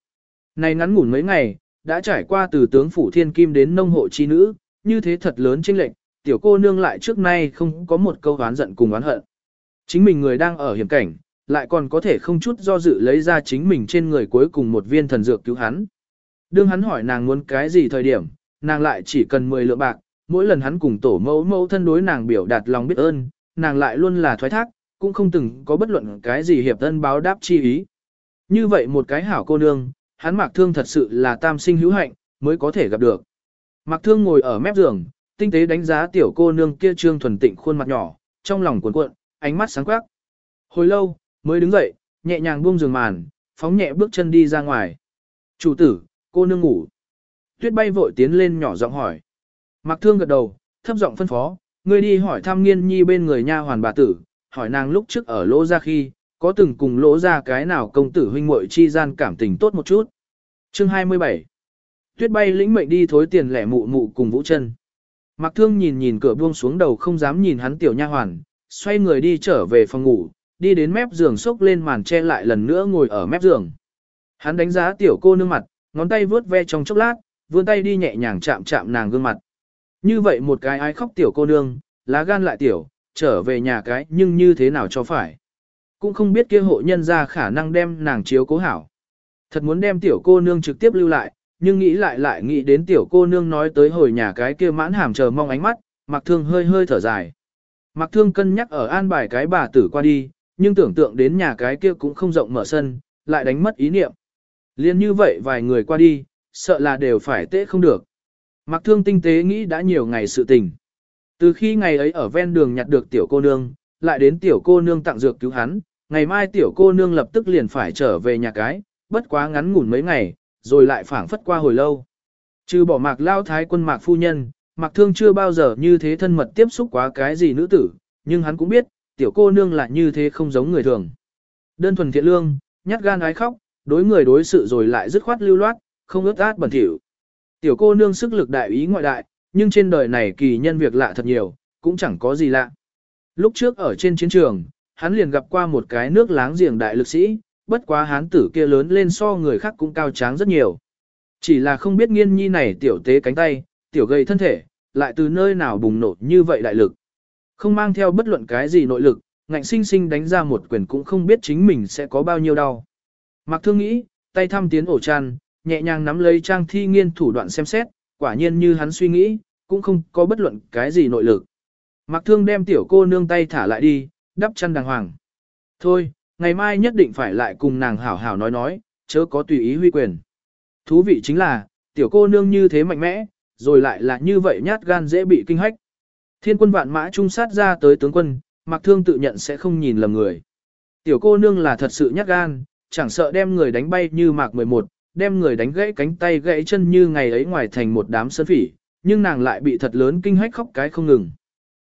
Speaker 1: Này ngắn ngủn mấy ngày, đã trải qua từ tướng phủ thiên kim đến nông hộ chi nữ, như thế thật lớn chênh lệnh, tiểu cô nương lại trước nay không có một câu oán giận cùng oán hận. Chính mình người đang ở hiểm cảnh, lại còn có thể không chút do dự lấy ra chính mình trên người cuối cùng một viên thần dược cứu hắn. Đương hắn hỏi nàng muốn cái gì thời điểm, nàng lại chỉ cần 10 lượng bạc, mỗi lần hắn cùng tổ mẫu mẫu thân đối nàng biểu đạt lòng biết ơn, nàng lại luôn là thoái thác, cũng không từng có bất luận cái gì hiệp thân báo đáp chi ý. Như vậy một cái hảo cô nương, hắn mạc thương thật sự là tam sinh hữu hạnh, mới có thể gặp được. Mạc thương ngồi ở mép giường, tinh tế đánh giá tiểu cô nương kia trương thuần tịnh khuôn mặt nhỏ, trong lòng cuộn cuộn, ánh mắt sáng quắc. Hồi lâu, mới đứng dậy, nhẹ nhàng buông giường màn, phóng nhẹ bước chân đi ra ngoài. Chủ tử, cô nương ngủ. Tuyết bay vội tiến lên nhỏ giọng hỏi. mặc Thương gật đầu, thấp giọng phân phó, ngươi đi hỏi thăm nghiên nhi bên người nha hoàn bà tử, hỏi nàng lúc trước ở lỗ ra khi, có từng cùng lỗ ra cái nào công tử huynh muội chi gian cảm tình tốt một chút. Chương 27 Tuyết bay lĩnh mệnh đi thối tiền lẻ mụ mụ cùng Vũ chân. Mạc Thương nhìn nhìn cửa buông xuống đầu không dám nhìn hắn tiểu nha hoàn, xoay người đi trở về phòng ngủ, đi đến mép giường xốc lên màn che lại lần nữa ngồi ở mép giường. Hắn đánh giá tiểu cô nương mặt, ngón tay vướt ve trong chốc lát, vươn tay đi nhẹ nhàng chạm chạm nàng gương mặt. Như vậy một cái ai khóc tiểu cô nương, lá gan lại tiểu, trở về nhà cái nhưng như thế nào cho phải. Cũng không biết kia hộ nhân ra khả năng đem nàng chiếu cố hảo. Thật muốn đem tiểu cô nương trực tiếp lưu lại, nhưng nghĩ lại lại nghĩ đến tiểu cô nương nói tới hồi nhà cái kia mãn hàm chờ mong ánh mắt, mặc thương hơi hơi thở dài. Mặc thương cân nhắc ở an bài cái bà tử qua đi, nhưng tưởng tượng đến nhà cái kia cũng không rộng mở sân, lại đánh mất ý niệm. Liên như vậy vài người qua đi, sợ là đều phải tệ không được. Mặc thương tinh tế nghĩ đã nhiều ngày sự tình. Từ khi ngày ấy ở ven đường nhặt được tiểu cô nương, lại đến tiểu cô nương tặng dược cứu hắn, ngày mai tiểu cô nương lập tức liền phải trở về nhà cái, bất quá ngắn ngủn mấy ngày, rồi lại phảng phất qua hồi lâu. Trừ bỏ mạc lao thái quân mạc phu nhân, mạc thương chưa bao giờ như thế thân mật tiếp xúc quá cái gì nữ tử, nhưng hắn cũng biết, tiểu cô nương là như thế không giống người thường. Đơn thuần thiện lương, nhát gan ái khóc, đối người đối sự rồi lại dứt khoát lưu loát, không ướt át bẩn thỉu. Tiểu cô nương sức lực đại ý ngoại đại, nhưng trên đời này kỳ nhân việc lạ thật nhiều, cũng chẳng có gì lạ. Lúc trước ở trên chiến trường, hắn liền gặp qua một cái nước láng giềng đại lực sĩ, bất quá hán tử kia lớn lên so người khác cũng cao tráng rất nhiều. Chỉ là không biết nghiên nhi này tiểu tế cánh tay, tiểu gầy thân thể, lại từ nơi nào bùng nổ như vậy đại lực. Không mang theo bất luận cái gì nội lực, ngạnh sinh sinh đánh ra một quyền cũng không biết chính mình sẽ có bao nhiêu đau. Mặc thương nghĩ, tay thăm tiến ổ chăn, nhẹ nhàng nắm lấy trang thi nghiên thủ đoạn xem xét, quả nhiên như hắn suy nghĩ, cũng không có bất luận cái gì nội lực. Mặc thương đem tiểu cô nương tay thả lại đi, đắp chăn đàng hoàng. Thôi, ngày mai nhất định phải lại cùng nàng hảo hảo nói nói, chớ có tùy ý huy quyền. Thú vị chính là, tiểu cô nương như thế mạnh mẽ, rồi lại là như vậy nhát gan dễ bị kinh hách. Thiên quân vạn mã trung sát ra tới tướng quân, mặc thương tự nhận sẽ không nhìn lầm người. Tiểu cô nương là thật sự nhát gan, chẳng sợ đem người đánh bay như mạc 11, đem người đánh gãy cánh tay gãy chân như ngày ấy ngoài thành một đám sơn phỉ, nhưng nàng lại bị thật lớn kinh hách khóc cái không ngừng.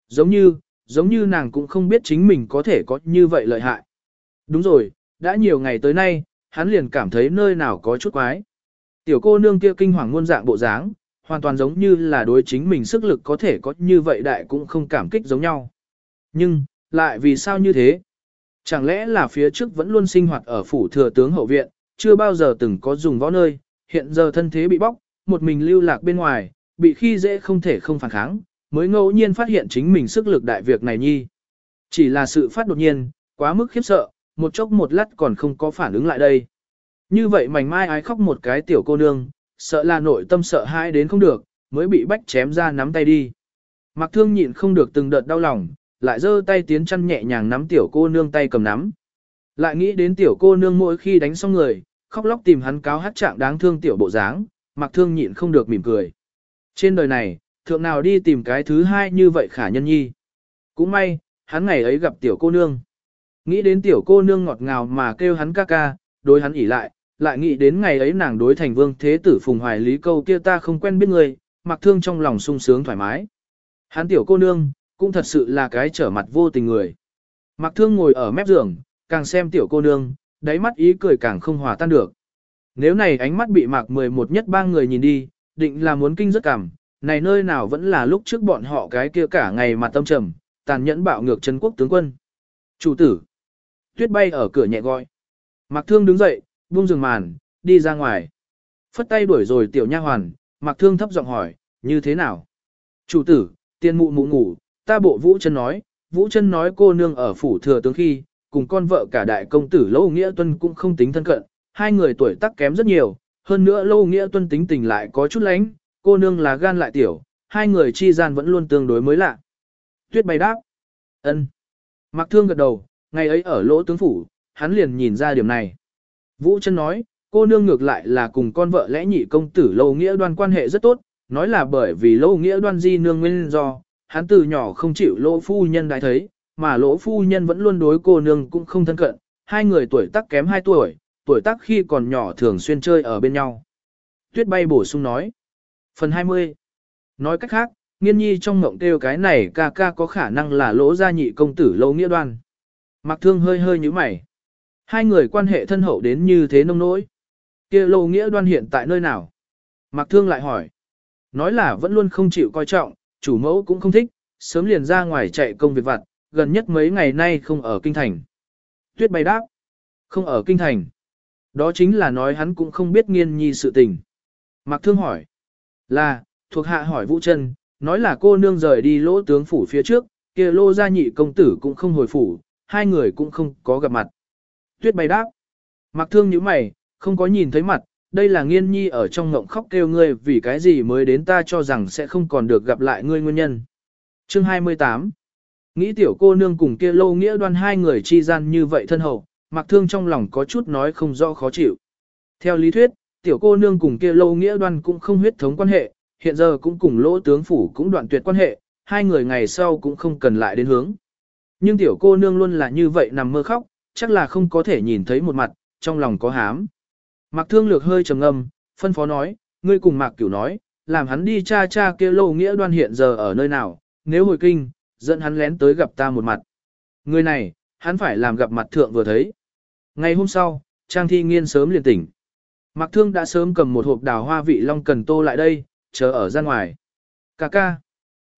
Speaker 1: Giống như, giống như nàng cũng không biết chính mình có thể có như vậy lợi hại. Đúng rồi, đã nhiều ngày tới nay, hắn liền cảm thấy nơi nào có chút quái. Tiểu cô nương kia kinh hoàng muôn dạng bộ dáng, hoàn toàn giống như là đối chính mình sức lực có thể có như vậy đại cũng không cảm kích giống nhau. Nhưng, lại vì sao như thế? Chẳng lẽ là phía trước vẫn luôn sinh hoạt ở phủ thừa tướng hậu viện, chưa bao giờ từng có dùng võ nơi, hiện giờ thân thế bị bóc, một mình lưu lạc bên ngoài, bị khi dễ không thể không phản kháng, mới ngẫu nhiên phát hiện chính mình sức lực đại việc này nhi. Chỉ là sự phát đột nhiên, quá mức khiếp sợ, một chốc một lát còn không có phản ứng lại đây. Như vậy mảnh mai ái khóc một cái tiểu cô nương, sợ là nội tâm sợ hãi đến không được, mới bị bách chém ra nắm tay đi. Mặc thương nhịn không được từng đợt đau lòng, lại giơ tay tiến chăn nhẹ nhàng nắm tiểu cô nương tay cầm nắm. Lại nghĩ đến tiểu cô nương mỗi khi đánh xong người, khóc lóc tìm hắn cáo hát trạng đáng thương tiểu bộ dáng, mặc thương nhịn không được mỉm cười. Trên đời này, thượng nào đi tìm cái thứ hai như vậy khả nhân nhi. Cũng may, hắn ngày ấy gặp tiểu cô nương. Nghĩ đến tiểu cô nương ngọt ngào mà kêu hắn ca ca, đối hắn ỉ lại, lại nghĩ đến ngày ấy nàng đối thành vương thế tử phùng hoài lý câu kia ta không quen biết người, mặc thương trong lòng sung sướng thoải mái. Hắn tiểu cô nương, cũng thật sự là cái trở mặt vô tình người. Mặc thương ngồi ở mép giường, càng xem tiểu cô nương, đáy mắt ý cười càng không hòa tan được. Nếu này ánh mắt bị mạc 11 nhất ba người nhìn đi, định là muốn kinh rất cảm, này nơi nào vẫn là lúc trước bọn họ cái kia cả ngày mà tâm trầm, tàn nhẫn bạo ngược chân quốc tướng quân. Chủ tử. Tuyết bay ở cửa nhẹ gọi. Mạc thương đứng dậy, buông giường màn, đi ra ngoài. Phất tay đuổi rồi tiểu nha hoàn, Mạc thương thấp giọng hỏi, như thế nào? Chủ tử, tiên mụ mụ ngủ, ta bộ vũ chân nói, vũ chân nói cô nương ở phủ thừa tướng khi, cùng con vợ cả đại công tử Lâu Nghĩa Tuân cũng không tính thân cận, hai người tuổi tác kém rất nhiều, hơn nữa Lâu Nghĩa Tuân tính tình lại có chút lánh, cô nương là gan lại tiểu, hai người chi gian vẫn luôn tương đối mới lạ. Tuyết bay đáp. ân. Mặc thương gật đầu, ngày ấy ở lỗ tướng phủ, hắn liền nhìn ra điểm này. Vũ chân nói, cô nương ngược lại là cùng con vợ lẽ nhị công tử Lâu Nghĩa đoan quan hệ rất tốt, nói là bởi vì Lâu Nghĩa đoan di nương nguyên do, hắn từ nhỏ không chịu lỗ phu nhân đại thấy, mà lỗ phu nhân vẫn luôn đối cô nương cũng không thân cận, hai người tuổi tác kém 2 tuổi, tuổi tác khi còn nhỏ thường xuyên chơi ở bên nhau. Tuyết bay bổ sung nói. Phần 20. Nói cách khác, nghiên nhi trong mộng kêu cái này ca ca có khả năng là lỗ gia nhị công tử lâu nghĩa đoan. Mặc thương hơi hơi như mày. Hai người quan hệ thân hậu đến như thế nông nỗi. kia lâu nghĩa đoan hiện tại nơi nào? Mặc thương lại hỏi. Nói là vẫn luôn không chịu coi trọng, chủ mẫu cũng không thích, sớm liền ra ngoài chạy công việc vặt, gần nhất mấy ngày nay không ở kinh thành. Tuyết bay đáp. Không ở kinh thành. Đó chính là nói hắn cũng không biết nghiên nhi sự tình. Mạc Thương hỏi. Là, thuộc hạ hỏi Vũ Trân, nói là cô nương rời đi lỗ tướng phủ phía trước, kia lô gia nhị công tử cũng không hồi phủ, hai người cũng không có gặp mặt. Tuyết bay đáp. mặc Thương như mày, không có nhìn thấy mặt, đây là nghiên nhi ở trong ngộng khóc kêu ngươi vì cái gì mới đến ta cho rằng sẽ không còn được gặp lại ngươi nguyên nhân. Chương 28 Nghĩ tiểu cô nương cùng kia lâu nghĩa đoan hai người chi gian như vậy thân hậu, mặc thương trong lòng có chút nói không rõ khó chịu. Theo lý thuyết, tiểu cô nương cùng kia lâu nghĩa đoan cũng không huyết thống quan hệ, hiện giờ cũng cùng lỗ tướng phủ cũng đoạn tuyệt quan hệ, hai người ngày sau cũng không cần lại đến hướng. Nhưng tiểu cô nương luôn là như vậy nằm mơ khóc, chắc là không có thể nhìn thấy một mặt, trong lòng có hám. Mặc thương lược hơi trầm ngâm, phân phó nói, ngươi cùng mạc cửu nói, làm hắn đi cha cha kia lô nghĩa đoan hiện giờ ở nơi nào, nếu hồi kinh, dẫn hắn lén tới gặp ta một mặt. Người này, hắn phải làm gặp mặt thượng vừa thấy. Ngày hôm sau, Trang Thi Nghiên sớm liền tỉnh. Mạc Thương đã sớm cầm một hộp đào hoa vị long cần tô lại đây, chờ ở ra ngoài. Cà ca.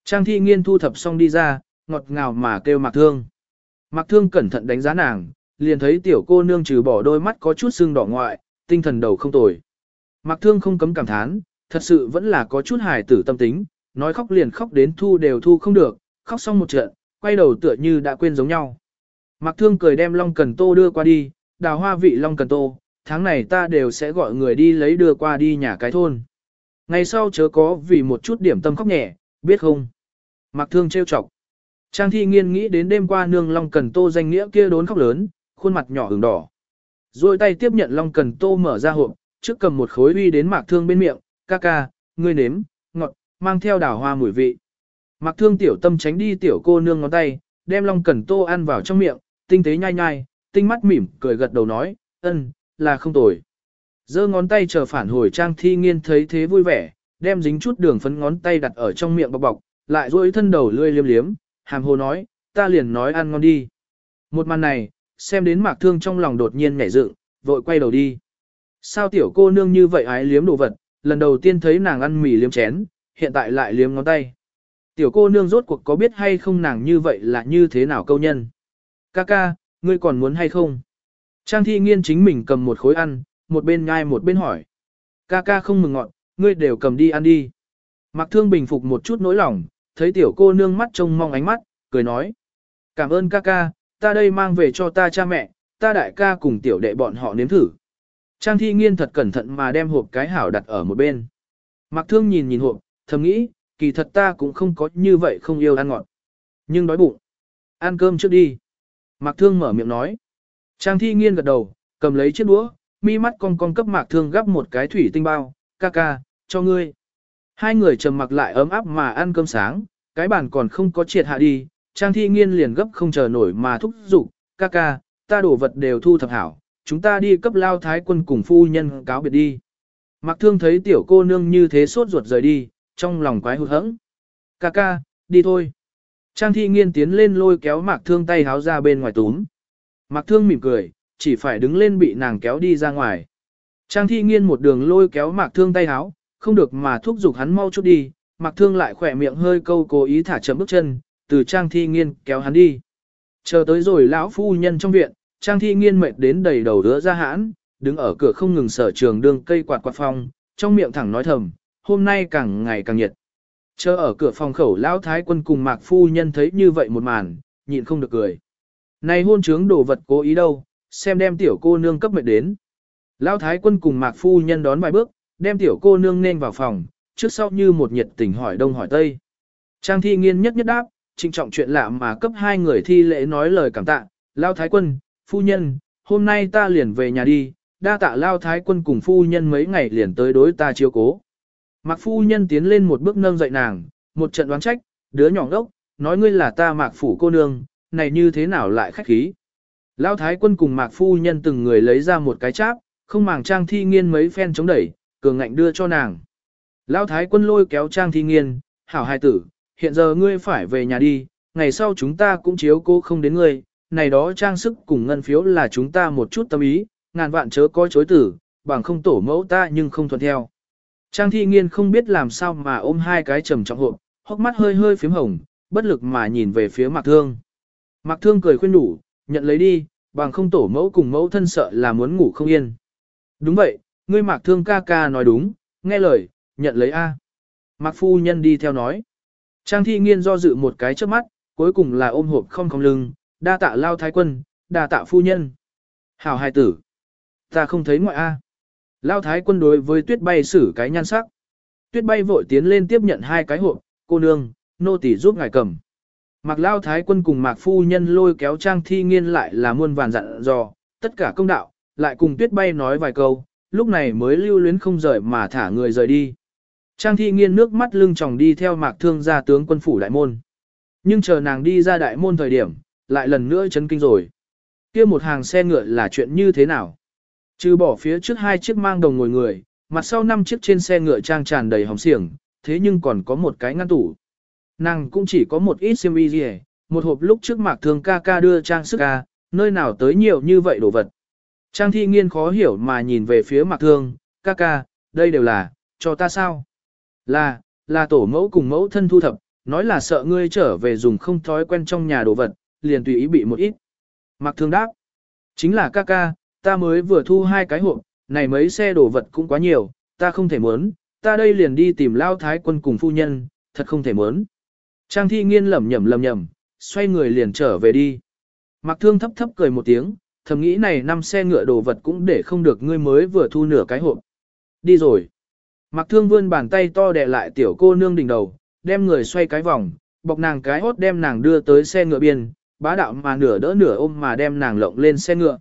Speaker 1: Trang Thi Nghiên thu thập xong đi ra, ngọt ngào mà kêu Mạc Thương. Mạc Thương cẩn thận đánh giá nàng, liền thấy tiểu cô nương trừ bỏ đôi mắt có chút sưng đỏ ngoại, tinh thần đầu không tồi. Mạc Thương không cấm cảm thán, thật sự vẫn là có chút hài tử tâm tính, nói khóc liền khóc đến thu đều thu không được, khóc xong một trận, quay đầu tựa như đã quên giống nhau. Mạc Thương cười đem Long Cần Tô đưa qua đi, đào hoa vị Long Cần Tô, tháng này ta đều sẽ gọi người đi lấy đưa qua đi nhà cái thôn. Ngày sau chớ có vì một chút điểm tâm khóc nhẹ, biết không? Mạc Thương trêu chọc. Trang thi nghiên nghĩ đến đêm qua nương Long Cần Tô danh nghĩa kia đốn khóc lớn, khuôn mặt nhỏ ửng đỏ. Rồi tay tiếp nhận Long Cần Tô mở ra hộp, trước cầm một khối uy đến Mạc Thương bên miệng, ca ca, ngươi nếm, ngọt, mang theo đào hoa mùi vị. Mạc Thương tiểu tâm tránh đi tiểu cô nương ngón tay, đem Long Cần Tô ăn vào trong miệng, tinh tế nhai nhai, tinh mắt mỉm, cười gật đầu nói, ân, là không tồi. giơ ngón tay chờ phản hồi Trang Thi Nghiên thấy thế vui vẻ, đem dính chút đường phấn ngón tay đặt ở trong miệng bọc bọc, lại duỗi thân đầu lươi liếm liếm, hàm hồ nói, ta liền nói ăn ngon đi. Một màn này, xem đến mạc thương trong lòng đột nhiên nhảy dựng, vội quay đầu đi. Sao tiểu cô nương như vậy ái liếm đồ vật, lần đầu tiên thấy nàng ăn mì liếm chén, hiện tại lại liếm ngón tay. Tiểu cô nương rốt cuộc có biết hay không nàng như vậy là như thế nào câu nhân. Ca ca, ngươi còn muốn hay không? Trang thi nghiên chính mình cầm một khối ăn, một bên nhai một bên hỏi. Ca ca không mừng ngọn, ngươi đều cầm đi ăn đi. Mạc thương bình phục một chút nỗi lòng, thấy tiểu cô nương mắt trông mong ánh mắt, cười nói. Cảm ơn ca ca, ta đây mang về cho ta cha mẹ, ta đại ca cùng tiểu đệ bọn họ nếm thử. Trang thi nghiên thật cẩn thận mà đem hộp cái hảo đặt ở một bên. Mạc thương nhìn nhìn hộp, thầm nghĩ, kỳ thật ta cũng không có như vậy không yêu ăn ngọt. Nhưng đói bụng. Ăn cơm trước đi. Mạc thương mở miệng nói. Trang thi nghiên gật đầu, cầm lấy chiếc đũa, mi mắt con con cấp mạc thương gắp một cái thủy tinh bao, ca ca, cho ngươi. Hai người trầm mặc lại ấm áp mà ăn cơm sáng, cái bàn còn không có triệt hạ đi, Trang Thi Nghiên liền gấp không chờ nổi mà thúc giục, ca ca, ta đổ vật đều thu thập hảo, chúng ta đi cấp lao thái quân cùng phu nhân cáo biệt đi. Mặc thương thấy tiểu cô nương như thế sốt ruột rời đi, trong lòng quái hụt hẫng. Ca ca, đi thôi. Trang Thi Nghiên tiến lên lôi kéo Mạc Thương tay háo ra bên ngoài túm. Mạc Thương mỉm cười, chỉ phải đứng lên bị nàng kéo đi ra ngoài. Trang Thi Nghiên một đường lôi kéo Mạc Thương tay háo, không được mà thúc giục hắn mau chút đi, mặc Thương lại khỏe miệng hơi câu cố ý thả chậm bước chân, từ Trang Thi Nghiên kéo hắn đi. Chờ tới rồi lão phu nhân trong viện, Trang Thi Nghiên mệt đến đầy đầu đứa ra hãn, đứng ở cửa không ngừng sở trường đường cây quạt quạt phong, trong miệng thẳng nói thầm, hôm nay càng ngày càng nhiệt. Chờ ở cửa phòng khẩu lão thái quân cùng Mạc phu nhân thấy như vậy một màn, nhịn không được cười. Này hôn trướng đồ vật cố ý đâu, xem đem tiểu cô nương cấp mệt đến. Lão thái quân cùng Mạc phu nhân đón vài bước, đem tiểu cô nương nên vào phòng, trước sau như một nhiệt tình hỏi đông hỏi tây. Trang thi nghiên nhất nhất đáp, trinh trọng chuyện lạ mà cấp hai người thi lễ nói lời cảm tạ, Lao Thái Quân, phu nhân, hôm nay ta liền về nhà đi, đa tạ Lao Thái Quân cùng phu nhân mấy ngày liền tới đối ta chiếu cố. Mạc phu nhân tiến lên một bước nâng dậy nàng, một trận đoán trách, đứa nhỏ ngốc, nói ngươi là ta Mạc phủ cô nương, này như thế nào lại khách khí. Lao Thái Quân cùng Mạc phu nhân từng người lấy ra một cái cháp, không màng trang thi nghiên mấy phen chống đẩy, cường ngạnh đưa cho nàng. Lão thái quân lôi kéo trang thi nghiên, hảo hài tử, hiện giờ ngươi phải về nhà đi, ngày sau chúng ta cũng chiếu cố không đến ngươi, này đó trang sức cùng ngân phiếu là chúng ta một chút tâm ý, ngàn vạn chớ coi chối tử, bằng không tổ mẫu ta nhưng không thuận theo. Trang thi nghiên không biết làm sao mà ôm hai cái trầm trọng hộp, hốc mắt hơi hơi phím hồng, bất lực mà nhìn về phía mạc thương. Mạc thương cười khuyên đủ, nhận lấy đi, bằng không tổ mẫu cùng mẫu thân sợ là muốn ngủ không yên. Đúng vậy, ngươi mạc thương ca ca nói đúng, nghe lời, nhận lấy A. Mạc phu nhân đi theo nói. Trang thi nghiên do dự một cái trước mắt, cuối cùng là ôm hộp không không lưng, đa tạ lao thái quân, đa tạ phu nhân. Hảo hài tử. Ta không thấy ngoại A. Lao thái quân đối với tuyết bay xử cái nhan sắc. Tuyết bay vội tiến lên tiếp nhận hai cái hộp, cô nương, nô tỳ giúp ngài cầm. Mạc Lao Thái quân cùng Mạc Phu Nhân lôi kéo Trang Thi Nghiên lại là muôn vàn dặn dò, tất cả công đạo, lại cùng Tuyết Bay nói vài câu, lúc này mới lưu luyến không rời mà thả người rời đi. Trang thi nghiên nước mắt lưng tròng đi theo mạc thương ra tướng quân phủ đại môn. Nhưng chờ nàng đi ra đại môn thời điểm, lại lần nữa chấn kinh rồi. kia một hàng xe ngựa là chuyện như thế nào? Trừ bỏ phía trước hai chiếc mang đồng ngồi người, mặt sau năm chiếc trên xe ngựa trang tràn đầy hồng xiềng, thế nhưng còn có một cái ngăn tủ. Nàng cũng chỉ có một ít xiêm y gì một hộp lúc trước mạc thương ca ca đưa trang sức ca, nơi nào tới nhiều như vậy đồ vật. Trang thi nghiên khó hiểu mà nhìn về phía mạc thương, ca ca, đây đều là, cho ta sao? Là, là tổ mẫu cùng mẫu thân thu thập, nói là sợ ngươi trở về dùng không thói quen trong nhà đồ vật, liền tùy ý bị một ít. Mạc thương đáp, chính là ca ca, ta mới vừa thu hai cái hộp, này mấy xe đồ vật cũng quá nhiều, ta không thể muốn, ta đây liền đi tìm lao thái quân cùng phu nhân, thật không thể muốn. Trang thi nghiên lẩm nhẩm lẩm nhẩm, xoay người liền trở về đi. Mạc thương thấp thấp cười một tiếng, thầm nghĩ này năm xe ngựa đồ vật cũng để không được ngươi mới vừa thu nửa cái hộp. Đi rồi. Mạc thương vươn bàn tay to đè lại tiểu cô nương đỉnh đầu, đem người xoay cái vòng, bọc nàng cái hốt đem nàng đưa tới xe ngựa biên, bá đạo mà nửa đỡ nửa ôm mà đem nàng lộng lên xe ngựa.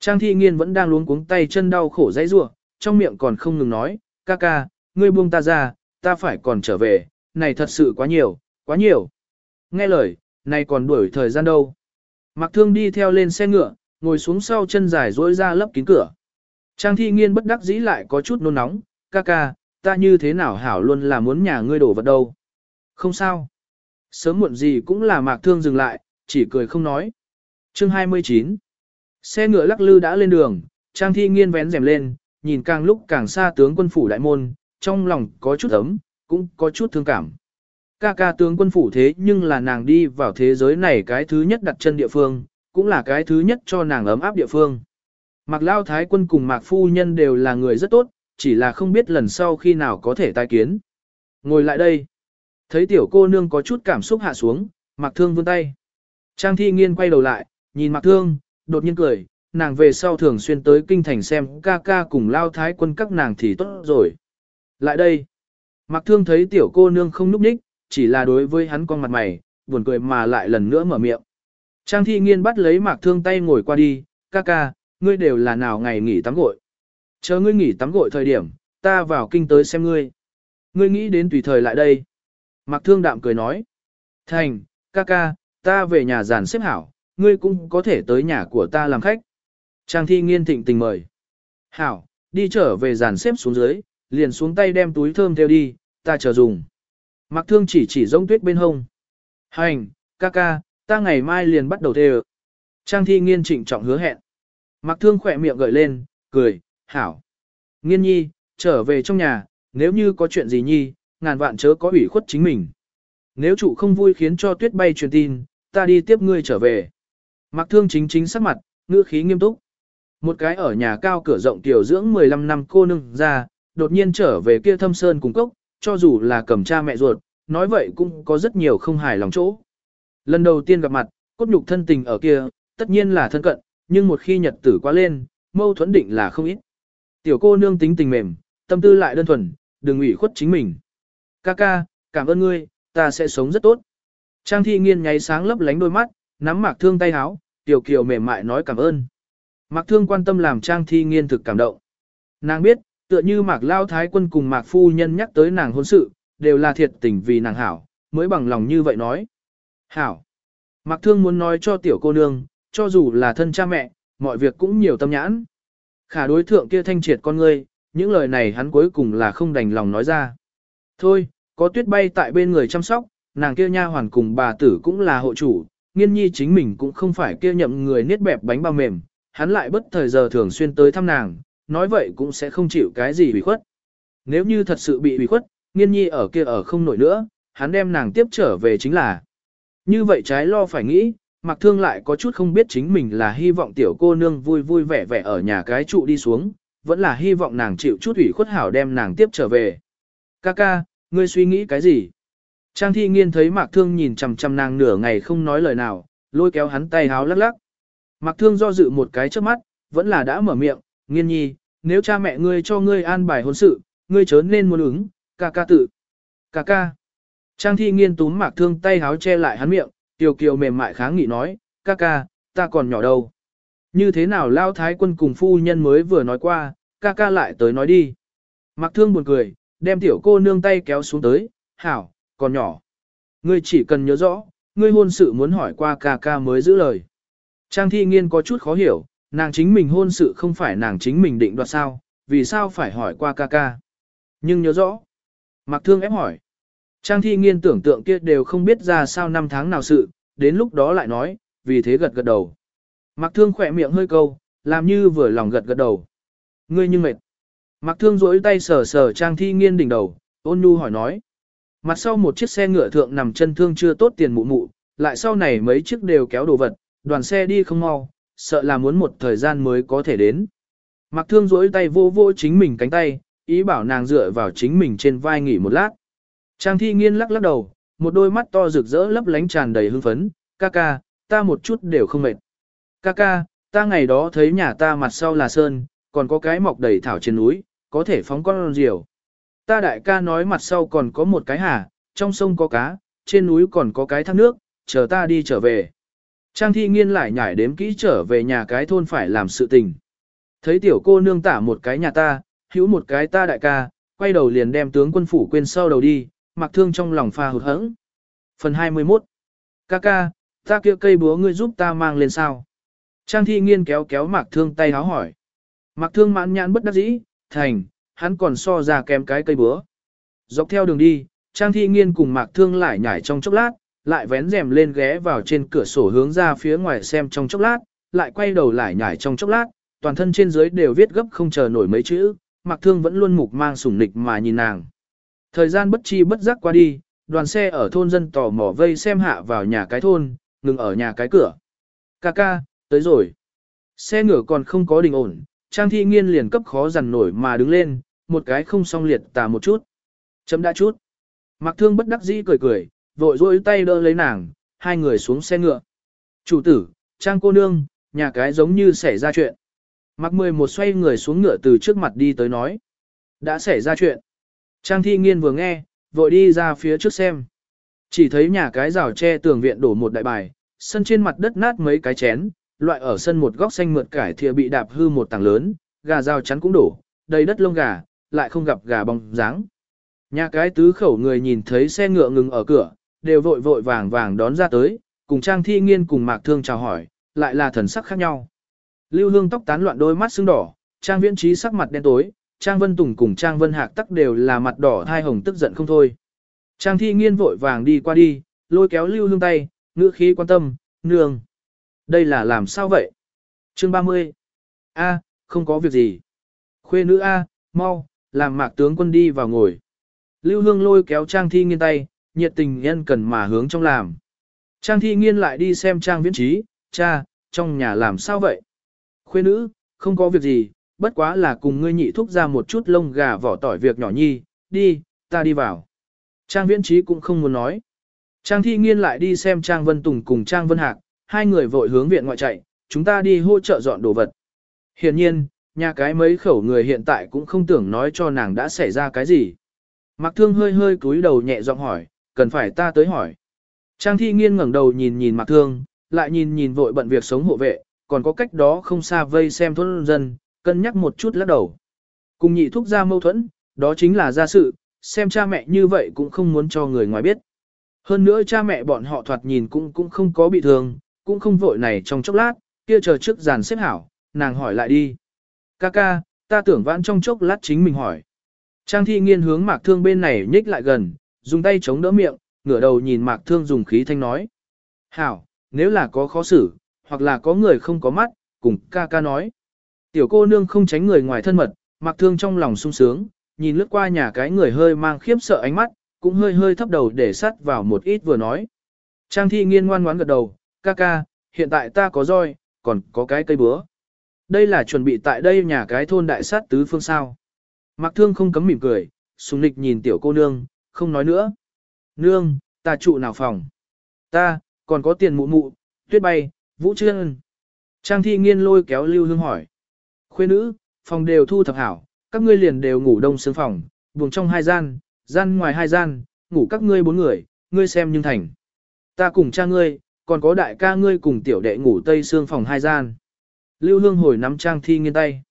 Speaker 1: Trang thi nghiên vẫn đang luống cuống tay chân đau khổ dãy rủa, trong miệng còn không ngừng nói, ca ca, ngươi buông ta ra, ta phải còn trở về, này thật sự quá nhiều, quá nhiều. Nghe lời, này còn đuổi thời gian đâu. Mạc Thương đi theo lên xe ngựa, ngồi xuống sau chân dài dối ra lấp kín cửa. Trang thi nghiên bất đắc dĩ lại có chút nôn nóng, ca ca, ta như thế nào hảo luôn là muốn nhà ngươi đổ vật đâu. Không sao. Sớm muộn gì cũng là Mạc Thương dừng lại, chỉ cười không nói. Chương 29 Xe ngựa lắc lư đã lên đường, Trang thi nghiên vén rèm lên, nhìn càng lúc càng xa tướng quân phủ đại môn, trong lòng có chút ấm, cũng có chút thương cảm. Ca ca tướng quân phủ thế nhưng là nàng đi vào thế giới này cái thứ nhất đặt chân địa phương, cũng là cái thứ nhất cho nàng ấm áp địa phương. Mạc Lao Thái quân cùng Mạc Phu Nhân đều là người rất tốt, chỉ là không biết lần sau khi nào có thể tai kiến. Ngồi lại đây. Thấy tiểu cô nương có chút cảm xúc hạ xuống, Mạc Thương vươn tay. Trang thi nghiên quay đầu lại, nhìn Mạc Thương, đột nhiên cười, nàng về sau thường xuyên tới kinh thành xem ca ca cùng Lao Thái quân các nàng thì tốt rồi. Lại đây. Mạc Thương thấy tiểu cô nương không núp ních, chỉ là đối với hắn con mặt mày, buồn cười mà lại lần nữa mở miệng. Trang thi nghiên bắt lấy mạc thương tay ngồi qua đi, ca ca, ngươi đều là nào ngày nghỉ tắm gội. Chờ ngươi nghỉ tắm gội thời điểm, ta vào kinh tới xem ngươi. Ngươi nghĩ đến tùy thời lại đây. Mạc thương đạm cười nói. Thành, ca ca, ta về nhà giàn xếp hảo, ngươi cũng có thể tới nhà của ta làm khách. Trang thi nghiên thịnh tình mời. Hảo, đi trở về giàn xếp xuống dưới, liền xuống tay đem túi thơm theo đi, ta chờ dùng. Mạc Thương chỉ chỉ rông tuyết bên hông. Hành, ca ca, ta ngày mai liền bắt đầu thê Trang thi nghiên trịnh trọng hứa hẹn. mặc Thương khỏe miệng gợi lên, cười, hảo. Nghiên nhi, trở về trong nhà, nếu như có chuyện gì nhi, ngàn vạn chớ có ủy khuất chính mình. Nếu chủ không vui khiến cho tuyết bay truyền tin, ta đi tiếp ngươi trở về. mặc Thương chính chính sắc mặt, ngữ khí nghiêm túc. Một cái ở nhà cao cửa rộng tiểu dưỡng 15 năm cô nương ra, đột nhiên trở về kia thâm sơn cùng cốc, cho dù là cầm cha mẹ ruột, nói vậy cũng có rất nhiều không hài lòng chỗ. Lần đầu tiên gặp mặt, cốt nhục thân tình ở kia, tất nhiên là thân cận, nhưng một khi nhật tử quá lên, mâu thuẫn định là không ít. Tiểu cô nương tính tình mềm, tâm tư lại đơn thuần, đừng ủy khuất chính mình. Ca ca, cảm ơn ngươi, ta sẽ sống rất tốt. Trang thi nghiên nháy sáng lấp lánh đôi mắt, nắm mạc thương tay háo, tiểu kiều mềm mại nói cảm ơn. Mạc thương quan tâm làm trang thi nghiên thực cảm động. Nàng biết, tựa như mạc lao thái quân cùng mạc phu nhân nhắc tới nàng hôn sự, đều là thiệt tình vì nàng hảo, mới bằng lòng như vậy nói. Hảo. Mạc thương muốn nói cho tiểu cô nương, cho dù là thân cha mẹ, mọi việc cũng nhiều tâm nhãn. Khả đối thượng kia thanh triệt con ngươi, những lời này hắn cuối cùng là không đành lòng nói ra. Thôi, có tuyết bay tại bên người chăm sóc, nàng kia nha hoàn cùng bà tử cũng là hộ chủ, nghiên nhi chính mình cũng không phải kia nhậm người niết bẹp bánh bao mềm, hắn lại bất thời giờ thường xuyên tới thăm nàng, nói vậy cũng sẽ không chịu cái gì bị khuất. Nếu như thật sự bị bị khuất, nghiên nhi ở kia ở không nổi nữa, hắn đem nàng tiếp trở về chính là. Như vậy trái lo phải nghĩ, mặc thương lại có chút không biết chính mình là hy vọng tiểu cô nương vui vui vẻ vẻ ở nhà cái trụ đi xuống, vẫn là hy vọng nàng chịu chút ủy khuất hảo đem nàng tiếp trở về. Ca ca, ngươi suy nghĩ cái gì? Trang thi nghiên thấy mạc thương nhìn chằm chằm nàng nửa ngày không nói lời nào, lôi kéo hắn tay háo lắc lắc. Mạc thương do dự một cái trước mắt, vẫn là đã mở miệng, nghiên nhi, nếu cha mẹ ngươi cho ngươi an bài hôn sự, ngươi chớ nên muốn ứng, ca ca tự. Ca ca. Trang thi nghiên túm mạc thương tay háo che lại hắn miệng, tiểu kiều mềm mại kháng nghị nói, ca ca, ta còn nhỏ đâu. Như thế nào lao thái quân cùng phu nhân mới vừa nói qua, ca ca lại tới nói đi. Mạc thương buồn cười, đem tiểu cô nương tay kéo xuống tới, hảo, còn nhỏ. Ngươi chỉ cần nhớ rõ, ngươi hôn sự muốn hỏi qua ca ca mới giữ lời. Trang thi nghiên có chút khó hiểu, nàng chính mình hôn sự không phải nàng chính mình định đoạt sao, vì sao phải hỏi qua ca ca. Nhưng nhớ rõ, Mạc Thương ép hỏi. Trang thi nghiên tưởng tượng kia đều không biết ra sao năm tháng nào sự, đến lúc đó lại nói, vì thế gật gật đầu. Mạc Thương khỏe miệng hơi câu, làm như vừa lòng gật gật đầu. Ngươi nhưng mệt. Mạc Thương rỗi tay sờ sờ Trang thi nghiên đỉnh đầu, ôn nhu hỏi nói. Mặt sau một chiếc xe ngựa thượng nằm chân thương chưa tốt tiền mụ mụ, lại sau này mấy chiếc đều kéo đồ vật, đoàn xe đi không mau, sợ là muốn một thời gian mới có thể đến. Mạc Thương rỗi tay vô vô chính mình cánh tay, ý bảo nàng dựa vào chính mình trên vai nghỉ một lát. Trang thi nghiên lắc lắc đầu, một đôi mắt to rực rỡ lấp lánh tràn đầy hưng phấn, ca ca, ta một chút đều không mệt. Ca ca, ta ngày đó thấy nhà ta mặt sau là sơn, còn có cái mọc đầy thảo trên núi, có thể phóng con diều. Ta đại ca nói mặt sau còn có một cái hà, trong sông có cá, trên núi còn có cái thác nước, chờ ta đi trở về. Trang thi nghiên lại nhảy đếm kỹ trở về nhà cái thôn phải làm sự tình. Thấy tiểu cô nương tả một cái nhà ta, hữu một cái ta đại ca, quay đầu liền đem tướng quân phủ quên sau đầu đi, mặc thương trong lòng pha hụt hẫng. Phần 21 Ca ca, ta kia cây búa ngươi giúp ta mang lên sao? Trang thi nghiên kéo kéo mạc thương tay háo hỏi. Mạc thương mãn nhãn bất đắc dĩ, thành, hắn còn so ra kém cái cây búa. Dọc theo đường đi, Trang thi nghiên cùng mạc thương lại nhảy trong chốc lát, lại vén rèm lên ghé vào trên cửa sổ hướng ra phía ngoài xem trong chốc lát, lại quay đầu lại nhảy trong chốc lát, toàn thân trên dưới đều viết gấp không chờ nổi mấy chữ, Mạc Thương vẫn luôn mục mang sủng nịch mà nhìn nàng. Thời gian bất chi bất giác qua đi, đoàn xe ở thôn dân tò mò vây xem hạ vào nhà cái thôn, ngừng ở nhà cái cửa. Ca ca, tới rồi. Xe ngựa còn không có đình ổn, Trang Thi Nghiên liền cấp khó dằn nổi mà đứng lên, một cái không song liệt tà một chút. Chấm đã chút. Mặc Thương bất đắc dĩ cười cười, vội dỗi tay đỡ lấy nàng, hai người xuống xe ngựa. Chủ tử, Trang cô nương, nhà cái giống như xảy ra chuyện. Mặc Mười một xoay người xuống ngựa từ trước mặt đi tới nói. Đã xảy ra chuyện. Trang thi nghiên vừa nghe, vội đi ra phía trước xem. Chỉ thấy nhà cái rào tre tường viện đổ một đại bài, sân trên mặt đất nát mấy cái chén, loại ở sân một góc xanh mượt cải thìa bị đạp hư một tảng lớn, gà rào chắn cũng đổ, đầy đất lông gà, lại không gặp gà bóng dáng. Nhà cái tứ khẩu người nhìn thấy xe ngựa ngừng ở cửa, đều vội vội vàng vàng đón ra tới, cùng Trang Thi Nghiên cùng Mạc Thương chào hỏi, lại là thần sắc khác nhau. Lưu Hương tóc tán loạn đôi mắt sưng đỏ, Trang Viễn Trí sắc mặt đen tối, Trang Vân Tùng cùng Trang Vân Hạc tắc đều là mặt đỏ thai hồng tức giận không thôi. Trang Thi Nghiên vội vàng đi qua đi, lôi kéo Lưu Hương tay, ngữ khí quan tâm, nương. Đây là làm sao vậy? Chương 30. A, không có việc gì. Khuê nữ A, mau, làm mạc tướng quân đi vào ngồi. Lưu Hương lôi kéo Trang Thi Nghiên tay, nhiệt tình nhân cần mà hướng trong làm. Trang Thi Nghiên lại đi xem Trang Viễn Trí, cha, trong nhà làm sao vậy? Khuê nữ, không có việc gì, bất quá là cùng ngươi nhị thúc ra một chút lông gà vỏ tỏi việc nhỏ nhi, đi, ta đi vào. Trang viễn trí cũng không muốn nói. Trang thi nghiên lại đi xem Trang Vân Tùng cùng Trang Vân Hạc, hai người vội hướng viện ngoại chạy, chúng ta đi hỗ trợ dọn đồ vật. Hiển nhiên, nhà cái mấy khẩu người hiện tại cũng không tưởng nói cho nàng đã xảy ra cái gì. Mặc thương hơi hơi cúi đầu nhẹ giọng hỏi, cần phải ta tới hỏi. Trang thi nghiên ngẩng đầu nhìn nhìn mặc thương, lại nhìn nhìn vội bận việc sống hộ vệ, còn có cách đó không xa vây xem thôn dân, cân nhắc một chút lắc đầu. Cùng nhị thúc ra mâu thuẫn, đó chính là gia sự, xem cha mẹ như vậy cũng không muốn cho người ngoài biết. Hơn nữa cha mẹ bọn họ thoạt nhìn cũng cũng không có bị thương, cũng không vội này trong chốc lát, kia chờ trước giàn xếp hảo, nàng hỏi lại đi. Ca ca, ta tưởng vãn trong chốc lát chính mình hỏi. Trang thi nghiên hướng mạc thương bên này nhích lại gần, dùng tay chống đỡ miệng, ngửa đầu nhìn mạc thương dùng khí thanh nói. Hảo, nếu là có khó xử, hoặc là có người không có mắt, cùng ca ca nói. Tiểu cô nương không tránh người ngoài thân mật, mặc thương trong lòng sung sướng, nhìn lướt qua nhà cái người hơi mang khiếp sợ ánh mắt, cũng hơi hơi thấp đầu để sắt vào một ít vừa nói. Trang thi nghiên ngoan ngoãn gật đầu, ca ca, hiện tại ta có roi, còn có cái cây búa. Đây là chuẩn bị tại đây nhà cái thôn đại sát tứ phương sao. Mặc thương không cấm mỉm cười, sùng lịch nhìn tiểu cô nương, không nói nữa. Nương, ta trụ nào phòng? Ta, còn có tiền mụ mụ, tuyết bay, vũ trương. Trang thi nghiên lôi kéo lưu hương hỏi. Khuê nữ, phòng đều thu thập hảo, các ngươi liền đều ngủ đông sương phòng, buồng trong hai gian, gian ngoài hai gian, ngủ các ngươi bốn người, ngươi xem nhưng thành. Ta cùng cha ngươi, còn có đại ca ngươi cùng tiểu đệ ngủ tây xương phòng hai gian. Lưu Hương hồi nắm Trang Thi Nghiên tay.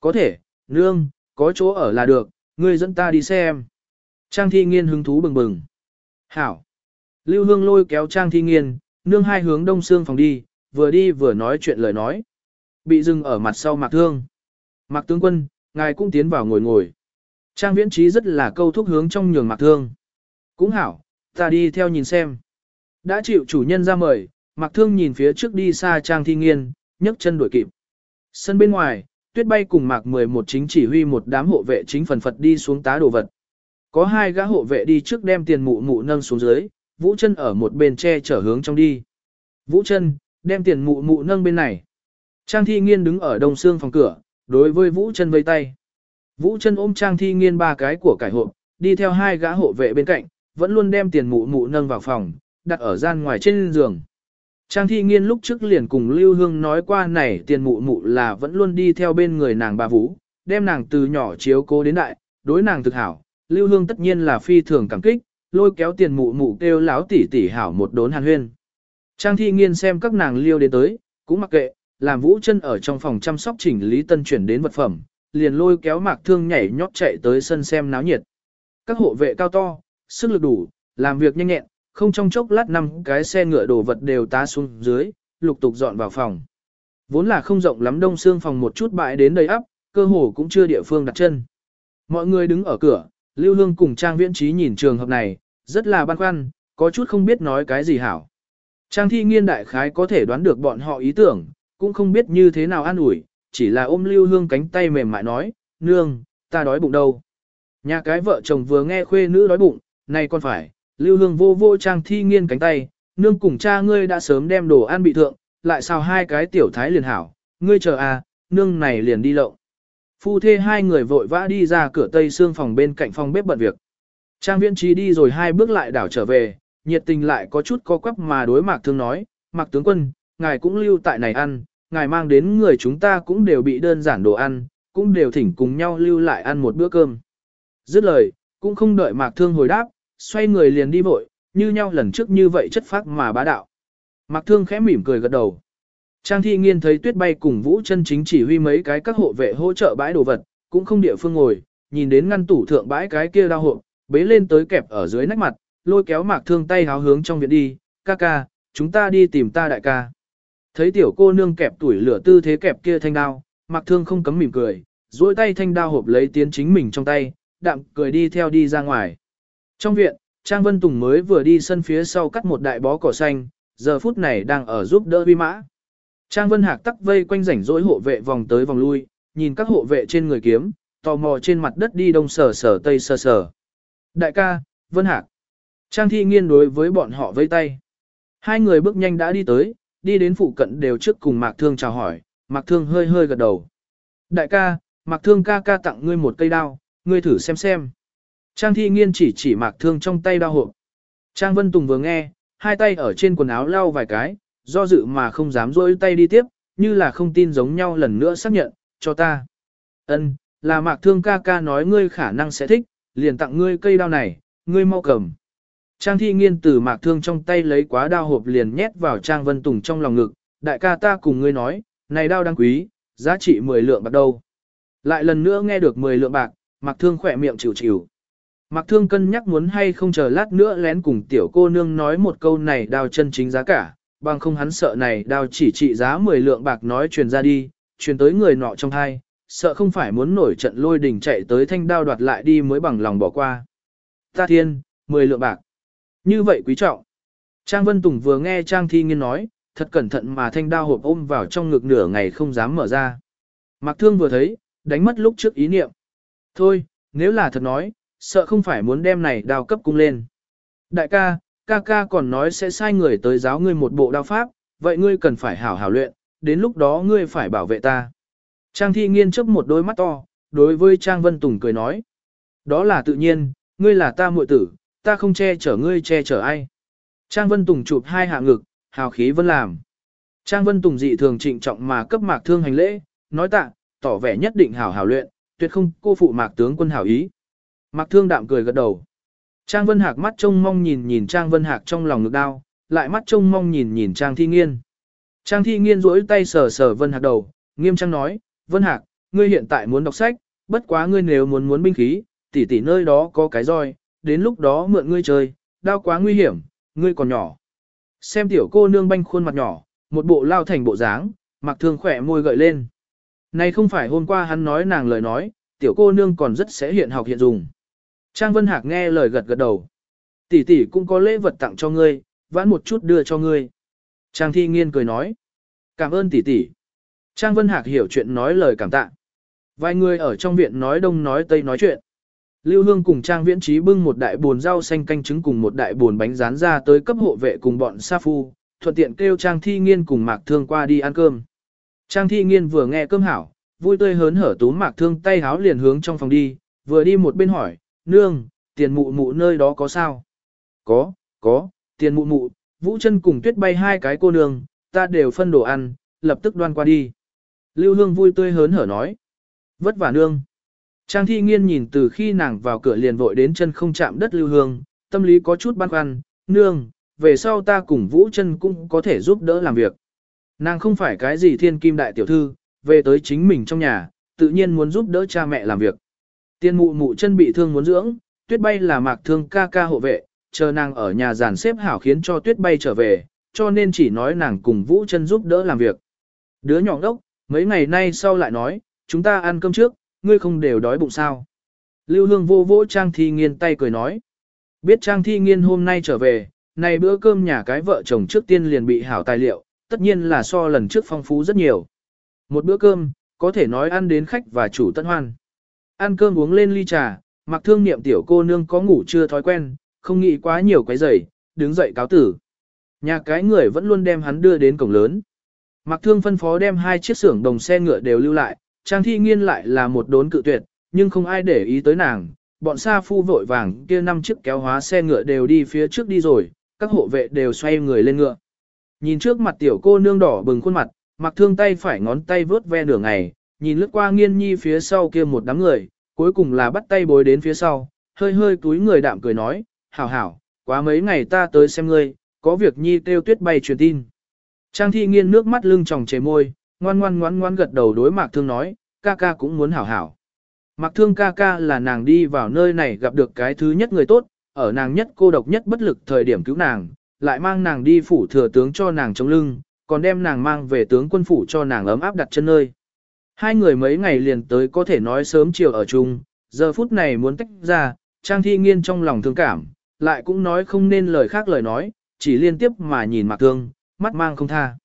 Speaker 1: Có thể, nương, có chỗ ở là được, ngươi dẫn ta đi xem. Trang Thi Nghiên hứng thú bừng bừng. Hảo. Lưu Hương lôi kéo Trang Thi Nghiên, nương hai hướng đông xương phòng đi, vừa đi vừa nói chuyện lời nói bị dừng ở mặt sau mạc thương. Mạc tướng quân, ngài cũng tiến vào ngồi ngồi. Trang viễn trí rất là câu thúc hướng trong nhường mạc thương. Cũng hảo, ta đi theo nhìn xem. Đã chịu chủ nhân ra mời, mạc thương nhìn phía trước đi xa Trang thi nghiên, nhấc chân đuổi kịp. Sân bên ngoài, tuyết bay cùng mạc 11 chính chỉ huy một đám hộ vệ chính phần phật đi xuống tá đồ vật. Có hai gã hộ vệ đi trước đem tiền mụ mụ nâng xuống dưới, Vũ chân ở một bên che chở hướng trong đi. Vũ chân, đem tiền mụ mụ nâng bên này. Trang thi nghiên đứng ở đông xương phòng cửa, đối với Vũ chân vây tay. Vũ chân ôm Trang thi nghiên ba cái của cải hộp, đi theo hai gã hộ vệ bên cạnh, vẫn luôn đem tiền mụ mụ nâng vào phòng, đặt ở gian ngoài trên giường. Trang thi nghiên lúc trước liền cùng Lưu Hương nói qua này tiền mụ mụ là vẫn luôn đi theo bên người nàng bà Vũ, đem nàng từ nhỏ chiếu cố đến đại, đối nàng thực hảo. Lưu Hương tất nhiên là phi thường cảm kích, lôi kéo tiền mụ mụ kêu láo tỉ tỉ hảo một đốn hàn huyên. Trang thi nghiên xem các nàng liêu đến tới, cũng mặc kệ, làm vũ chân ở trong phòng chăm sóc chỉnh lý tân chuyển đến vật phẩm, liền lôi kéo mạc thương nhảy nhót chạy tới sân xem náo nhiệt. Các hộ vệ cao to, sức lực đủ, làm việc nhanh nhẹn, không trong chốc lát năm cái xe ngựa đồ vật đều tá xuống dưới, lục tục dọn vào phòng. Vốn là không rộng lắm đông xương phòng một chút bãi đến đầy ắp, cơ hồ cũng chưa địa phương đặt chân. Mọi người đứng ở cửa, Lưu Hương cùng Trang Viễn Trí nhìn trường hợp này, rất là băn khoăn, có chút không biết nói cái gì hảo. Trang thi nghiên đại khái có thể đoán được bọn họ ý tưởng, cũng không biết như thế nào an ủi, chỉ là ôm Lưu Hương cánh tay mềm mại nói, nương, ta đói bụng đâu. Nhà cái vợ chồng vừa nghe khuê nữ đói bụng, này còn phải, Lưu Hương vô vô Trang thi nghiên cánh tay, nương cùng cha ngươi đã sớm đem đồ ăn bị thượng, lại sao hai cái tiểu thái liền hảo, ngươi chờ à, nương này liền đi lộng. Phu thê hai người vội vã đi ra cửa tây xương phòng bên cạnh phòng bếp bận việc. Trang viễn trí đi rồi hai bước lại đảo trở về, nhiệt tình lại có chút co quắp mà đối mạc thương nói, mạc tướng quân, ngài cũng lưu tại này ăn, ngài mang đến người chúng ta cũng đều bị đơn giản đồ ăn, cũng đều thỉnh cùng nhau lưu lại ăn một bữa cơm. Dứt lời, cũng không đợi mạc thương hồi đáp, xoay người liền đi vội, như nhau lần trước như vậy chất phác mà bá đạo. Mạc thương khẽ mỉm cười gật đầu. Trang thi nghiên thấy tuyết bay cùng vũ chân chính chỉ huy mấy cái các hộ vệ hỗ trợ bãi đồ vật, cũng không địa phương ngồi, nhìn đến ngăn tủ thượng bãi cái kia đau hộ, bế lên tới kẹp ở dưới nách mặt, lôi kéo mạc thương tay háo hướng trong viện đi, ca ca, chúng ta đi tìm ta đại ca. Thấy tiểu cô nương kẹp tuổi lửa tư thế kẹp kia thanh đao, mạc thương không cấm mỉm cười, duỗi tay thanh đao hộp lấy tiến chính mình trong tay, đạm cười đi theo đi ra ngoài. Trong viện, Trang Vân Tùng mới vừa đi sân phía sau cắt một đại bó cỏ xanh, giờ phút này đang ở giúp đỡ vi mã. Trang Vân Hạc tắc vây quanh rảnh rỗi hộ vệ vòng tới vòng lui, nhìn các hộ vệ trên người kiếm, tò mò trên mặt đất đi đông sở sở tây sờ sờ. Đại ca, Vân Hạc. Trang thi nghiên đối với bọn họ vây tay. Hai người bước nhanh đã đi tới, đi đến phụ cận đều trước cùng Mạc Thương chào hỏi, Mạc Thương hơi hơi gật đầu. Đại ca, Mạc Thương ca ca tặng ngươi một cây đao, ngươi thử xem xem. Trang thi nghiên chỉ chỉ Mạc Thương trong tay đao hộp. Trang Vân Tùng vừa nghe, hai tay ở trên quần áo lau vài cái, do dự mà không dám rỗi tay đi tiếp, như là không tin giống nhau lần nữa xác nhận, cho ta. Ân, là Mạc Thương ca ca nói ngươi khả năng sẽ thích, liền tặng ngươi cây đao này, ngươi mau cầm. Trang thi nghiên từ mạc thương trong tay lấy quá đao hộp liền nhét vào Trang Vân Tùng trong lòng ngực, đại ca ta cùng ngươi nói, này đao đáng quý, giá trị 10 lượng bạc đâu. Lại lần nữa nghe được 10 lượng bạc, mạc thương khỏe miệng chịu chịu. Mạc thương cân nhắc muốn hay không chờ lát nữa lén cùng tiểu cô nương nói một câu này đao chân chính giá cả, bằng không hắn sợ này đao chỉ trị giá 10 lượng bạc nói truyền ra đi, truyền tới người nọ trong hai, sợ không phải muốn nổi trận lôi đình chạy tới thanh đao đoạt lại đi mới bằng lòng bỏ qua. Ta thiên, 10 lượng bạc. Như vậy quý trọng. Trang Vân Tùng vừa nghe Trang Thi Nghiên nói, thật cẩn thận mà thanh đao hộp ôm vào trong ngực nửa ngày không dám mở ra. Mạc Thương vừa thấy, đánh mất lúc trước ý niệm. Thôi, nếu là thật nói, sợ không phải muốn đem này đao cấp cung lên. Đại ca, ca ca còn nói sẽ sai người tới giáo ngươi một bộ đao pháp, vậy ngươi cần phải hảo hảo luyện, đến lúc đó ngươi phải bảo vệ ta. Trang thi nghiên chấp một đôi mắt to, đối với Trang Vân Tùng cười nói. Đó là tự nhiên, ngươi là ta muội tử, ta không che chở ngươi che chở ai. Trang Vân Tùng chụp hai hạ ngực, hào khí vân làm. Trang Vân Tùng dị thường trịnh trọng mà cấp mạc thương hành lễ, nói tạ, tỏ vẻ nhất định hảo hảo luyện, tuyệt không cô phụ mạc tướng quân hảo ý. Mạc thương đạm cười gật đầu. Trang Vân Hạc mắt trông mong nhìn nhìn Trang Vân Hạc trong lòng ngực đau, lại mắt trông mong nhìn nhìn Trang Thi Nghiên. Trang Thi Nghiên duỗi tay sờ sờ Vân Hạc đầu, nghiêm trang nói, Vân Hạc, ngươi hiện tại muốn đọc sách, bất quá ngươi nếu muốn muốn binh khí, tỷ tỷ nơi đó có cái roi, đến lúc đó mượn ngươi chơi, đau quá nguy hiểm, ngươi còn nhỏ. Xem tiểu cô nương banh khuôn mặt nhỏ, một bộ lao thành bộ dáng, mặc thương khỏe môi gợi lên. Này không phải hôm qua hắn nói nàng lời nói, tiểu cô nương còn rất sẽ hiện học hiện dùng. Trang Vân Hạc nghe lời gật gật đầu. Tỷ tỷ cũng có lễ vật tặng cho ngươi, vãn một chút đưa cho ngươi. Trang Thi Nghiên cười nói. Cảm ơn tỷ tỷ. Trang Vân Hạc hiểu chuyện nói lời cảm tạ. Vài người ở trong viện nói đông nói tây nói chuyện. Lưu Hương cùng Trang Viễn Trí bưng một đại buồn rau xanh canh trứng cùng một đại buồn bánh rán ra tới cấp hộ vệ cùng bọn sa phu, thuận tiện kêu Trang Thi Nghiên cùng Mạc Thương qua đi ăn cơm. Trang Thi Nghiên vừa nghe cơm hảo, vui tươi hớn hở túm Mạc Thương tay háo liền hướng trong phòng đi, vừa đi một bên hỏi, nương, tiền mụ mụ nơi đó có sao? Có, có, tiền mụ mụ, Vũ chân cùng tuyết bay hai cái cô nương, ta đều phân đồ ăn, lập tức đoan qua đi. Lưu Hương vui tươi hớn hở nói. Vất vả nương. Trang thi nghiên nhìn từ khi nàng vào cửa liền vội đến chân không chạm đất Lưu Hương, tâm lý có chút băn khoăn, nương, về sau ta cùng Vũ chân cũng có thể giúp đỡ làm việc. Nàng không phải cái gì thiên kim đại tiểu thư, về tới chính mình trong nhà, tự nhiên muốn giúp đỡ cha mẹ làm việc. Tiên mụ mụ chân bị thương muốn dưỡng, tuyết bay là mạc thương ca ca hộ vệ, chờ nàng ở nhà giàn xếp hảo khiến cho tuyết bay trở về, cho nên chỉ nói nàng cùng Vũ chân giúp đỡ làm việc. Đứa nhỏ đốc, mấy ngày nay sau lại nói, chúng ta ăn cơm trước, ngươi không đều đói bụng sao. Lưu Hương vô vỗ Trang Thi Nghiên tay cười nói. Biết Trang Thi Nghiên hôm nay trở về, này bữa cơm nhà cái vợ chồng trước tiên liền bị hảo tài liệu, tất nhiên là so lần trước phong phú rất nhiều. Một bữa cơm, có thể nói ăn đến khách và chủ tận hoan. Ăn cơm uống lên ly trà, mặc thương niệm tiểu cô nương có ngủ chưa thói quen, không nghĩ quá nhiều quấy rầy, đứng dậy cáo tử. Nhà cái người vẫn luôn đem hắn đưa đến cổng lớn. Mặc thương phân phó đem hai chiếc xưởng đồng xe ngựa đều lưu lại, Trang Thi Nghiên lại là một đốn cự tuyệt, nhưng không ai để ý tới nàng. Bọn sa phu vội vàng kia năm chiếc kéo hóa xe ngựa đều đi phía trước đi rồi, các hộ vệ đều xoay người lên ngựa. Nhìn trước mặt tiểu cô nương đỏ bừng khuôn mặt, mặc thương tay phải ngón tay vớt ve nửa ngày, nhìn lướt qua nghiên nhi phía sau kia một đám người, cuối cùng là bắt tay bối đến phía sau, hơi hơi túi người đạm cười nói, hảo hảo, quá mấy ngày ta tới xem ngươi, có việc nhi kêu tuyết bay truyền tin. Trang thi nghiên nước mắt lưng tròng chảy môi, ngoan ngoan ngoan ngoan gật đầu đối mạc thương nói, ca ca cũng muốn hảo hảo. Mạc thương ca ca là nàng đi vào nơi này gặp được cái thứ nhất người tốt, ở nàng nhất cô độc nhất bất lực thời điểm cứu nàng, lại mang nàng đi phủ thừa tướng cho nàng chống lưng, còn đem nàng mang về tướng quân phủ cho nàng ấm áp đặt chân nơi. Hai người mấy ngày liền tới có thể nói sớm chiều ở chung, giờ phút này muốn tách ra, Trang Thi Nghiên trong lòng thương cảm, lại cũng nói không nên lời khác lời nói, chỉ liên tiếp mà nhìn Mạc Thương, mắt mang không tha.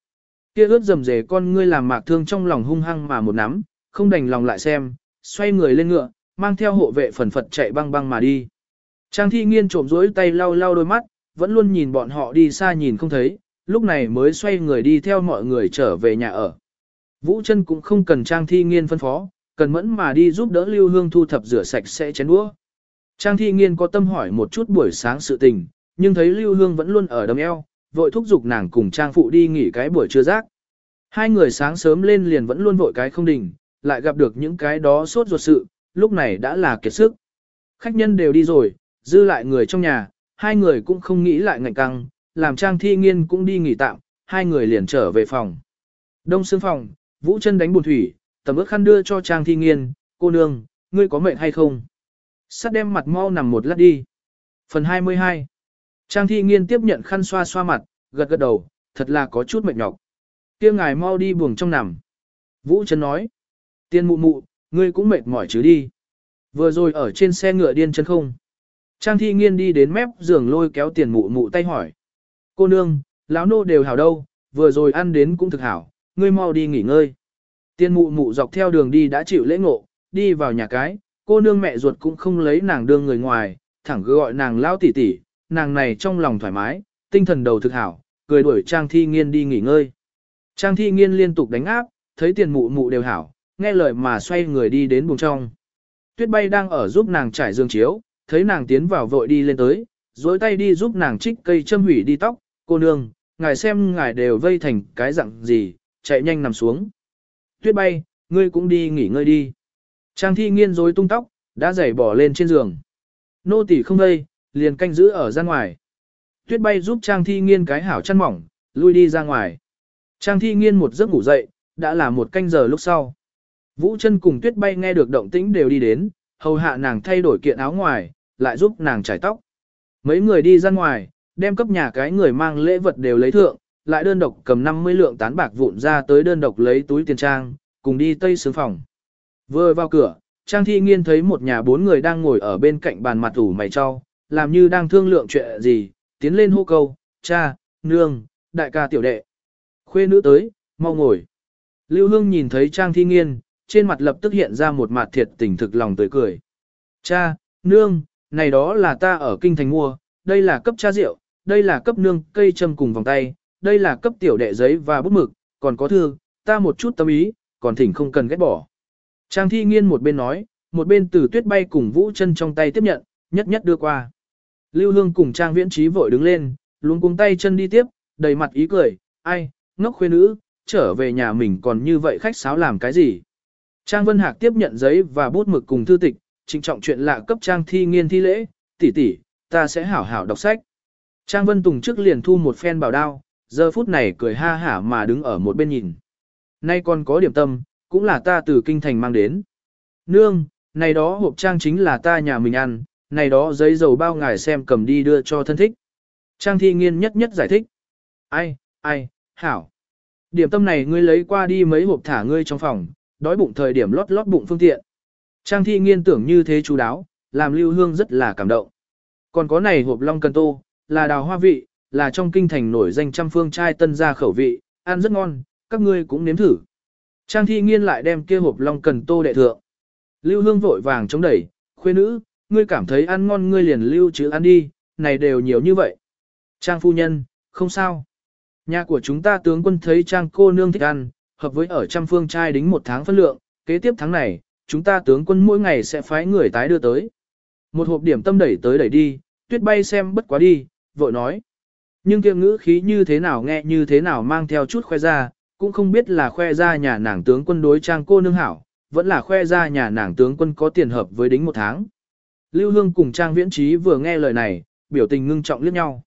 Speaker 1: Kia ướt rầm rề con ngươi làm Mạc Thương trong lòng hung hăng mà một nắm, không đành lòng lại xem, xoay người lên ngựa, mang theo hộ vệ phần phật chạy băng băng mà đi. Trang Thi Nghiên trộm rỗi tay lau lau đôi mắt, vẫn luôn nhìn bọn họ đi xa nhìn không thấy, lúc này mới xoay người đi theo mọi người trở về nhà ở. Vũ chân cũng không cần Trang Thi Nghiên phân phó, cần mẫn mà đi giúp đỡ Lưu Hương thu thập rửa sạch sẽ chén đũa. Trang Thi Nghiên có tâm hỏi một chút buổi sáng sự tình, nhưng thấy Lưu Hương vẫn luôn ở đầm eo, vội thúc giục nàng cùng Trang Phụ đi nghỉ cái buổi trưa rác. Hai người sáng sớm lên liền vẫn luôn vội cái không đình, lại gặp được những cái đó sốt ruột sự, lúc này đã là kiệt sức. Khách nhân đều đi rồi, dư lại người trong nhà, hai người cũng không nghĩ lại ngạnh căng, làm Trang Thi Nghiên cũng đi nghỉ tạm, hai người liền trở về phòng. Đông xương phòng, Vũ chân đánh buồn thủy, tầm ước khăn đưa cho Trang Thi Nghiên, cô nương, ngươi có mệnh hay không? Sắt đem mặt mau nằm một lát đi. Phần 22 Trang Thi Nghiên tiếp nhận khăn xoa xoa mặt, gật gật đầu, thật là có chút mệt nhọc. kia ngài mau đi buồng trong nằm. Vũ Trấn nói. Tiên mụ mụ, ngươi cũng mệt mỏi chứ đi. Vừa rồi ở trên xe ngựa điên chân không. Trang Thi Nghiên đi đến mép giường lôi kéo tiền mụ mụ tay hỏi. Cô nương, lão nô đều hảo đâu, vừa rồi ăn đến cũng thực hảo, ngươi mau đi nghỉ ngơi. Tiên mụ mụ dọc theo đường đi đã chịu lễ ngộ, đi vào nhà cái, cô nương mẹ ruột cũng không lấy nàng đương người ngoài, thẳng cứ gọi nàng lao tỷ tỷ, nàng này trong lòng thoải mái, tinh thần đầu thực hảo, cười đuổi Trang Thi Nghiên đi nghỉ ngơi. Trang Thi Nghiên liên tục đánh áp, thấy tiền mụ mụ đều hảo, nghe lời mà xoay người đi đến buồng trong. Tuyết bay đang ở giúp nàng trải giường chiếu, thấy nàng tiến vào vội đi lên tới, dối tay đi giúp nàng trích cây châm hủy đi tóc, cô nương, ngài xem ngài đều vây thành cái dạng gì, chạy nhanh nằm xuống. Tuyết bay, ngươi cũng đi nghỉ ngơi đi. Trang thi nghiên rối tung tóc, đã giày bỏ lên trên giường. Nô tỳ không đây, liền canh giữ ở ra ngoài. Tuyết bay giúp Trang thi nghiên cái hảo chăn mỏng, lui đi ra ngoài. Trang thi nghiên một giấc ngủ dậy, đã là một canh giờ lúc sau. Vũ chân cùng tuyết bay nghe được động tĩnh đều đi đến, hầu hạ nàng thay đổi kiện áo ngoài, lại giúp nàng trải tóc. Mấy người đi ra ngoài, đem cấp nhà cái người mang lễ vật đều lấy thượng, lại đơn độc cầm 50 lượng tán bạc vụn ra tới đơn độc lấy túi tiền trang, cùng đi tây sướng phòng. Vừa vào cửa, Trang thi nghiên thấy một nhà bốn người đang ngồi ở bên cạnh bàn mặt ủ mày cho, làm như đang thương lượng chuyện gì, tiến lên hô câu, cha, nương, đại ca tiểu đệ. Khuê nữ tới, mau ngồi. Lưu Hương nhìn thấy Trang thi nghiên, trên mặt lập tức hiện ra một mặt thiệt tình thực lòng tươi cười. Cha, nương, này đó là ta ở kinh thành mua, đây là cấp cha rượu, đây là cấp nương cây châm cùng vòng tay, đây là cấp tiểu đệ giấy và bút mực, còn có thư, ta một chút tâm ý, còn thỉnh không cần ghét bỏ. Trang thi nghiên một bên nói, một bên từ tuyết bay cùng vũ chân trong tay tiếp nhận, nhất nhất đưa qua. Lưu Hương cùng Trang viễn trí vội đứng lên, luôn cuống tay chân đi tiếp, đầy mặt ý cười, ai, ngốc khuê nữ, trở về nhà mình còn như vậy khách sáo làm cái gì. Trang Vân Hạc tiếp nhận giấy và bút mực cùng thư tịch, trịnh trọng chuyện lạ cấp Trang thi nghiên thi lễ, tỷ tỷ, ta sẽ hảo hảo đọc sách. Trang Vân Tùng trước liền thu một phen bảo đao, giờ phút này cười ha hả mà đứng ở một bên nhìn. Nay còn có điểm tâm, cũng là ta từ kinh thành mang đến. Nương, này đó hộp trang chính là ta nhà mình ăn, này đó giấy dầu bao ngài xem cầm đi đưa cho thân thích. Trang thi nghiên nhất nhất giải thích. Ai, ai, hảo. Điểm tâm này ngươi lấy qua đi mấy hộp thả ngươi trong phòng, đói bụng thời điểm lót lót bụng phương tiện. Trang thi nghiên tưởng như thế chú đáo, làm lưu hương rất là cảm động. Còn có này hộp long cần tô, là đào hoa vị, là trong kinh thành nổi danh trăm phương trai tân gia khẩu vị, ăn rất ngon, các ngươi cũng nếm thử. Trang thi nghiên lại đem kia hộp long cần tô đệ thượng. Lưu hương vội vàng chống đẩy, khuê nữ, ngươi cảm thấy ăn ngon ngươi liền lưu chứ ăn đi, này đều nhiều như vậy. Trang phu nhân, không sao. Nhà của chúng ta tướng quân thấy trang cô nương thích ăn, hợp với ở trăm phương trai đính một tháng phân lượng, kế tiếp tháng này, chúng ta tướng quân mỗi ngày sẽ phái người tái đưa tới. Một hộp điểm tâm đẩy tới đẩy đi, tuyết bay xem bất quá đi, vội nói. Nhưng kia ngữ khí như thế nào nghe như thế nào mang theo chút khoe ra, cũng không biết là khoe ra nhà nàng tướng quân đối trang cô nương hảo, vẫn là khoe ra nhà nàng tướng quân có tiền hợp với đính một tháng. Lưu Hương cùng Trang Viễn Trí vừa nghe lời này, biểu tình ngưng trọng liếc nhau.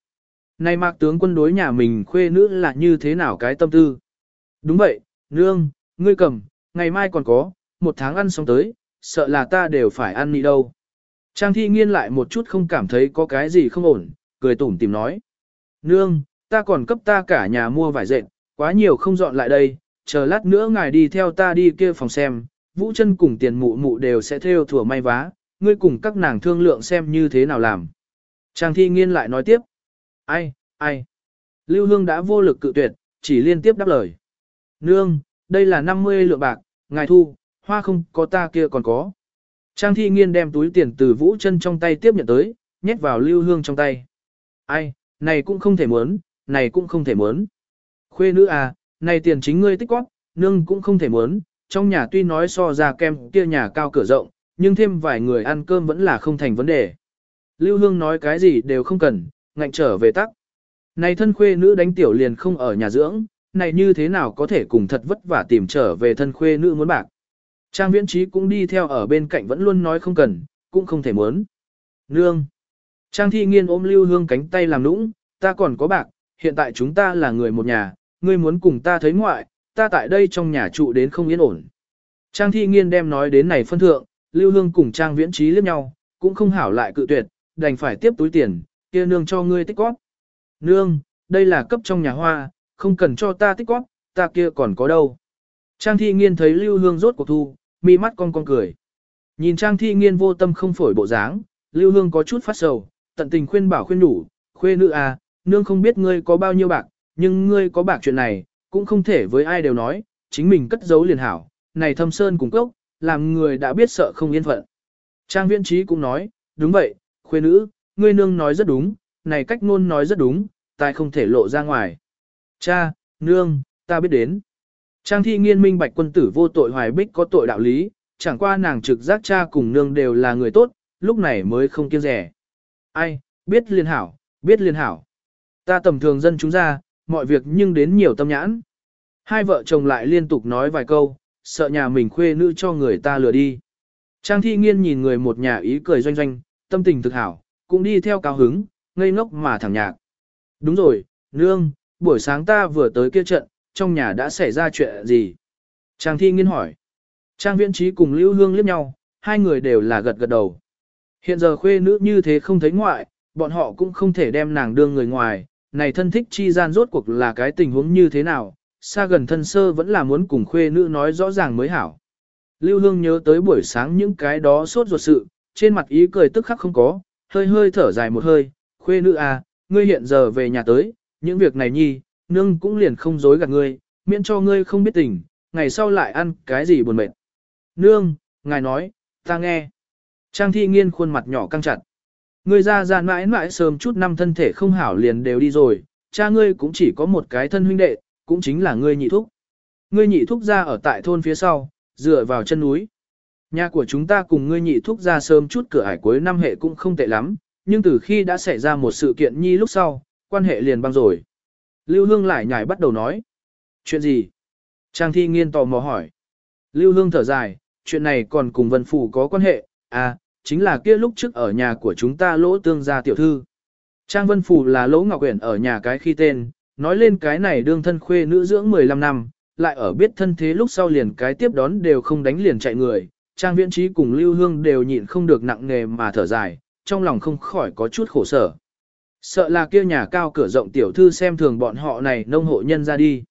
Speaker 1: Này mạc tướng quân đối nhà mình khuê nữ là như thế nào cái tâm tư? Đúng vậy, nương, ngươi cầm, ngày mai còn có, một tháng ăn xong tới, sợ là ta đều phải ăn nị đâu. Trang thi nghiên lại một chút không cảm thấy có cái gì không ổn, cười tủm tìm nói. Nương, ta còn cấp ta cả nhà mua vải dệt, quá nhiều không dọn lại đây, chờ lát nữa ngài đi theo ta đi kia phòng xem, vũ chân cùng tiền mụ mụ đều sẽ theo thừa may vá, ngươi cùng các nàng thương lượng xem như thế nào làm. Trang thi nghiên lại nói tiếp. Ai, ai. Lưu Hương đã vô lực cự tuyệt, chỉ liên tiếp đáp lời. Nương, đây là 50 lượng bạc, ngài thu, hoa không có ta kia còn có. Trang thi nghiên đem túi tiền từ vũ chân trong tay tiếp nhận tới, nhét vào Lưu Hương trong tay. Ai, này cũng không thể muốn, này cũng không thể muốn. Khuê nữ à, này tiền chính ngươi tích góp, nương cũng không thể muốn, trong nhà tuy nói so ra kem kia nhà cao cửa rộng, nhưng thêm vài người ăn cơm vẫn là không thành vấn đề. Lưu Hương nói cái gì đều không cần, ngạnh trở về tắc. Này thân khuê nữ đánh tiểu liền không ở nhà dưỡng, này như thế nào có thể cùng thật vất vả tìm trở về thân khuê nữ muốn bạc. Trang viễn trí cũng đi theo ở bên cạnh vẫn luôn nói không cần, cũng không thể muốn. Nương. Trang thi nghiên ôm lưu hương cánh tay làm nũng, ta còn có bạc, hiện tại chúng ta là người một nhà, ngươi muốn cùng ta thấy ngoại, ta tại đây trong nhà trụ đến không yên ổn. Trang thi nghiên đem nói đến này phân thượng, lưu hương cùng trang viễn trí liếc nhau, cũng không hảo lại cự tuyệt, đành phải tiếp túi tiền, kia nương cho ngươi tích góp. Nương, đây là cấp trong nhà hoa, không cần cho ta tích góp, ta kia còn có đâu. Trang thi nghiên thấy lưu hương rốt cuộc thu, mi mắt con con cười. Nhìn trang thi nghiên vô tâm không phổi bộ dáng, lưu hương có chút phát sầu, tận tình khuyên bảo khuyên đủ, khuê nữ à, nương không biết ngươi có bao nhiêu bạc, nhưng ngươi có bạc chuyện này, cũng không thể với ai đều nói, chính mình cất giấu liền hảo, này thâm sơn cùng cốc, làm người đã biết sợ không yên phận. Trang viễn trí cũng nói, đúng vậy, khuê nữ, ngươi nương nói rất đúng, này cách ngôn nói rất đúng, tài không thể lộ ra ngoài. Cha, nương, ta biết đến. Trang thi nghiên minh bạch quân tử vô tội hoài bích có tội đạo lý, chẳng qua nàng trực giác cha cùng nương đều là người tốt, lúc này mới không kiêng rẻ. Ai, biết liên hảo, biết liên hảo. Ta tầm thường dân chúng ra, mọi việc nhưng đến nhiều tâm nhãn. Hai vợ chồng lại liên tục nói vài câu, sợ nhà mình khuê nữ cho người ta lừa đi. Trang thi nghiên nhìn người một nhà ý cười doanh doanh, tâm tình thực hảo, cũng đi theo cao hứng, ngây ngốc mà thẳng nhạc. Đúng rồi, nương, buổi sáng ta vừa tới kia trận, trong nhà đã xảy ra chuyện gì? Trang thi nghiên hỏi. Trang viễn trí cùng Lưu Hương liếc nhau, hai người đều là gật gật đầu. Hiện giờ khuê nữ như thế không thấy ngoại, bọn họ cũng không thể đem nàng đương người ngoài, này thân thích chi gian rốt cuộc là cái tình huống như thế nào, xa gần thân sơ vẫn là muốn cùng khuê nữ nói rõ ràng mới hảo. Lưu Hương nhớ tới buổi sáng những cái đó sốt ruột sự, trên mặt ý cười tức khắc không có, hơi hơi thở dài một hơi, khuê nữ à, ngươi hiện giờ về nhà tới, những việc này nhi, nương cũng liền không dối gạt ngươi, miễn cho ngươi không biết tình, ngày sau lại ăn cái gì buồn mệt. Nương, ngài nói, ta nghe. Trang thi nghiên khuôn mặt nhỏ căng chặt. Ngươi ra ra mãi mãi sớm chút năm thân thể không hảo liền đều đi rồi, cha ngươi cũng chỉ có một cái thân huynh đệ, cũng chính là ngươi nhị thúc. Ngươi nhị thúc ra ở tại thôn phía sau, dựa vào chân núi. Nhà của chúng ta cùng ngươi nhị thúc ra sớm chút cửa ải cuối năm hệ cũng không tệ lắm, nhưng từ khi đã xảy ra một sự kiện nhi lúc sau, quan hệ liền băng rồi. Lưu Hương lại nhảy bắt đầu nói. Chuyện gì? Trang thi nghiên tò mò hỏi. Lưu Hương thở dài, chuyện này còn cùng Vân Phủ có quan hệ, à, chính là kia lúc trước ở nhà của chúng ta lỗ tương gia tiểu thư. Trang Vân Phủ là lỗ ngọc quyển ở nhà cái khi tên, nói lên cái này đương thân khuê nữ dưỡng 15 năm, lại ở biết thân thế lúc sau liền cái tiếp đón đều không đánh liền chạy người. Trang Viễn Trí cùng Lưu Hương đều nhịn không được nặng nề mà thở dài, trong lòng không khỏi có chút khổ sở. Sợ là kia nhà cao cửa rộng tiểu thư xem thường bọn họ này nông hộ nhân ra đi.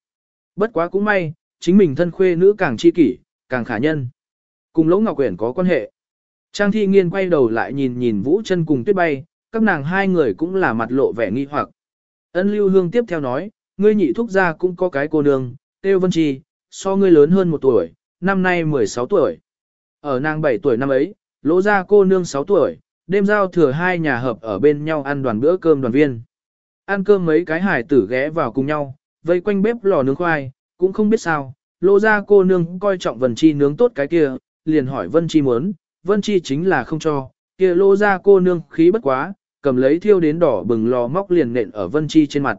Speaker 1: Bất quá cũng may, chính mình thân khuê nữ càng chi kỷ, càng khả nhân. Cùng Lỗ Ngọc Quyển có quan hệ. Trang thi nghiên quay đầu lại nhìn nhìn Vũ chân cùng tuyết bay, các nàng hai người cũng là mặt lộ vẻ nghi hoặc. Ân lưu hương tiếp theo nói, ngươi nhị thúc gia cũng có cái cô nương, Têu Vân Chi, so ngươi lớn hơn một tuổi, năm nay 16 tuổi. Ở nàng 7 tuổi năm ấy, lỗ ra cô nương 6 tuổi, đêm giao thừa hai nhà hợp ở bên nhau ăn đoàn bữa cơm đoàn viên. Ăn cơm mấy cái hải tử ghé vào cùng nhau, vây quanh bếp lò nướng khoai, cũng không biết sao, lỗ ra cô nương coi trọng Vân Chi nướng tốt cái kia, liền hỏi Vân Chi muốn, Vân Chi chính là không cho, kia lỗ ra cô nương khí bất quá, cầm lấy thiêu đến đỏ bừng lò móc liền nện ở Vân Chi trên mặt.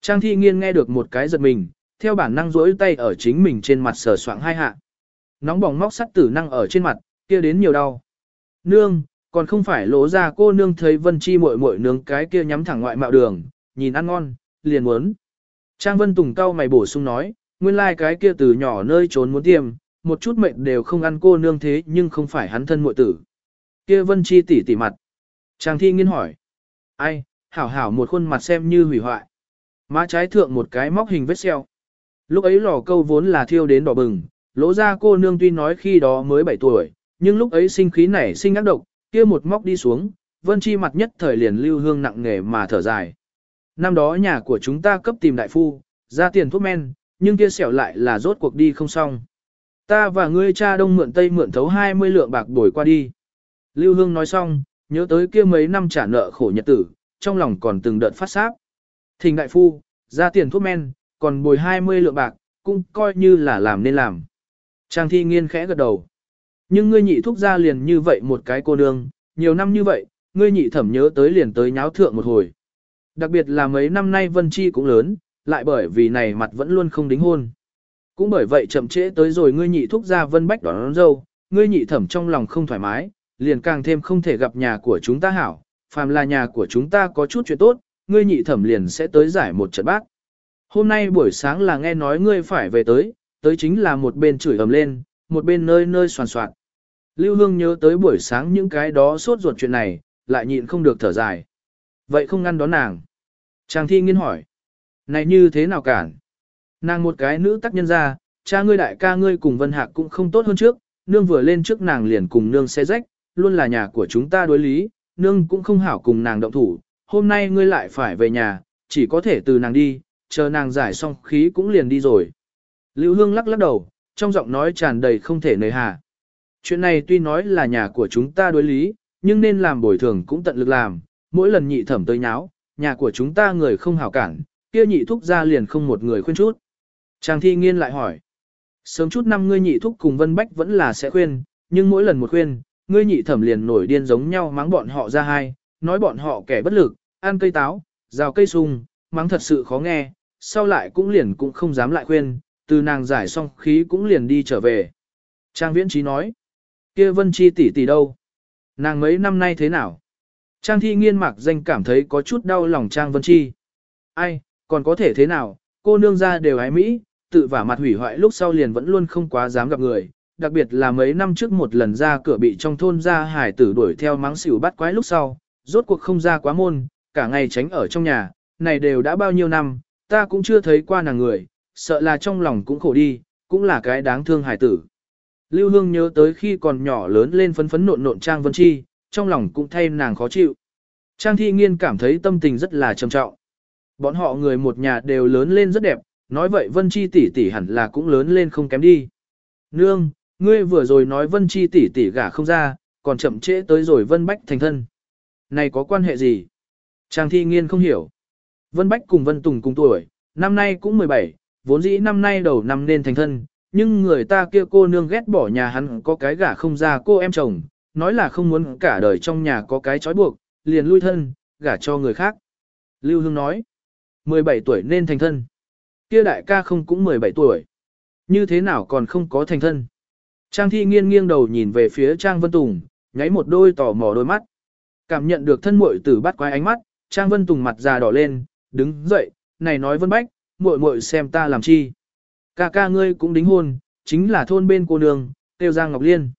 Speaker 1: Trang thi nghiên nghe được một cái giật mình, theo bản năng rỗi tay ở chính mình trên mặt sờ soạng hai hạ. Nóng bỏng móc sắt tử năng ở trên mặt, kia đến nhiều đau. Nương, còn không phải lỗ ra cô nương thấy Vân Chi muội muội nướng cái kia nhắm thẳng ngoại mạo đường, nhìn ăn ngon, liền muốn. Trang Vân Tùng cau mày bổ sung nói, nguyên lai like cái kia từ nhỏ nơi trốn muốn tiêm, một chút mệnh đều không ăn cô nương thế nhưng không phải hắn thân muội tử. Kia Vân Chi tỉ tỉ mặt. Trang Thi nghiên hỏi. Ai, hảo hảo một khuôn mặt xem như hủy hoại. Má trái thượng một cái móc hình vết xeo. Lúc ấy lò câu vốn là thiêu đến đỏ bừng, lỗ ra cô nương tuy nói khi đó mới 7 tuổi, nhưng lúc ấy sinh khí nảy sinh ác độc, kia một móc đi xuống, vân chi mặt nhất thời liền lưu hương nặng nghề mà thở dài. Năm đó nhà của chúng ta cấp tìm đại phu, ra tiền thuốc men, nhưng kia xẻo lại là rốt cuộc đi không xong. Ta và ngươi cha đông mượn tây mượn thấu 20 lượng bạc đổi qua đi. Lưu Hương nói xong, nhớ tới kia mấy năm trả nợ khổ nhật tử, trong lòng còn từng đợt phát sáp. Thình đại phu, ra tiền thuốc men, còn bồi 20 lượng bạc, cũng coi như là làm nên làm. Trang thi nghiên khẽ gật đầu. Nhưng ngươi nhị thúc ra liền như vậy một cái cô nương, nhiều năm như vậy, ngươi nhị thẩm nhớ tới liền tới nháo thượng một hồi. Đặc biệt là mấy năm nay Vân Chi cũng lớn, lại bởi vì này mặt vẫn luôn không đính hôn. Cũng bởi vậy chậm trễ tới rồi ngươi nhị thúc ra Vân Bách đón, đón dâu, ngươi nhị thẩm trong lòng không thoải mái, liền càng thêm không thể gặp nhà của chúng ta hảo, phàm là nhà của chúng ta có chút chuyện tốt, ngươi nhị thẩm liền sẽ tới giải một trận bác. Hôm nay buổi sáng là nghe nói ngươi phải về tới, tới chính là một bên chửi ầm lên, một bên nơi nơi soàn soạn. Lưu Hương nhớ tới buổi sáng những cái đó sốt ruột chuyện này, lại nhịn không được thở dài. Vậy không ngăn đón nàng. Chàng thi nghiên hỏi. Này như thế nào cản? Nàng một cái nữ tác nhân ra, cha ngươi đại ca ngươi cùng Vân Hạc cũng không tốt hơn trước, nương vừa lên trước nàng liền cùng nương xe rách, luôn là nhà của chúng ta đối lý, nương cũng không hảo cùng nàng động thủ, hôm nay ngươi lại phải về nhà, chỉ có thể từ nàng đi, chờ nàng giải xong khí cũng liền đi rồi. Lưu Hương lắc lắc đầu, trong giọng nói tràn đầy không thể nề hà. Chuyện này tuy nói là nhà của chúng ta đối lý, nhưng nên làm bồi thường cũng tận lực làm, mỗi lần nhị thẩm tới nháo, nhà của chúng ta người không hảo cản, kia nhị thúc ra liền không một người khuyên chút. Trang thi nghiên lại hỏi, sớm chút năm ngươi nhị thúc cùng Vân Bách vẫn là sẽ khuyên, nhưng mỗi lần một khuyên, ngươi nhị thẩm liền nổi điên giống nhau mắng bọn họ ra hai, nói bọn họ kẻ bất lực, ăn cây táo, rào cây sung, mắng thật sự khó nghe, sau lại cũng liền cũng không dám lại khuyên, từ nàng giải xong khí cũng liền đi trở về. Trang Viễn Trí nói, kia Vân Chi tỷ tỷ đâu? Nàng mấy năm nay thế nào? Trang Thi nghiên mặc danh cảm thấy có chút đau lòng Trang Vân Chi. Ai, còn có thể thế nào, cô nương ra đều ái Mỹ, tự vả mặt hủy hoại lúc sau liền vẫn luôn không quá dám gặp người. Đặc biệt là mấy năm trước một lần ra cửa bị trong thôn ra hải tử đuổi theo mắng xỉu bắt quái lúc sau, rốt cuộc không ra quá môn, cả ngày tránh ở trong nhà, này đều đã bao nhiêu năm, ta cũng chưa thấy qua nàng người, sợ là trong lòng cũng khổ đi, cũng là cái đáng thương hải tử. Lưu Hương nhớ tới khi còn nhỏ lớn lên phấn phấn nộn nộn Trang Vân Chi, trong lòng cũng thay nàng khó chịu. Trang Thi Nghiên cảm thấy tâm tình rất là trầm trọng. Bọn họ người một nhà đều lớn lên rất đẹp, nói vậy Vân Chi tỷ tỷ hẳn là cũng lớn lên không kém đi. Nương, ngươi vừa rồi nói Vân Chi tỷ tỷ gả không ra, còn chậm trễ tới rồi Vân Bách thành thân. Này có quan hệ gì? Trang Thi Nghiên không hiểu. Vân Bách cùng Vân Tùng cùng tuổi, năm nay cũng 17, vốn dĩ năm nay đầu năm nên thành thân, nhưng người ta kia cô nương ghét bỏ nhà hắn có cái gả không ra cô em chồng, nói là không muốn cả đời trong nhà có cái trói buộc, liền lui thân, gả cho người khác. Lưu Hương nói, 17 tuổi nên thành thân. Kia đại ca không cũng 17 tuổi. Như thế nào còn không có thành thân? Trang thi nghiêng nghiêng đầu nhìn về phía Trang Vân Tùng, nháy một đôi tò mò đôi mắt. Cảm nhận được thân muội tử bắt quái ánh mắt, Trang Vân Tùng mặt già đỏ lên, đứng dậy, này nói Vân Bách, muội muội xem ta làm chi. Ca ca ngươi cũng đính hôn, chính là thôn bên cô nương, tiêu Giang Ngọc Liên.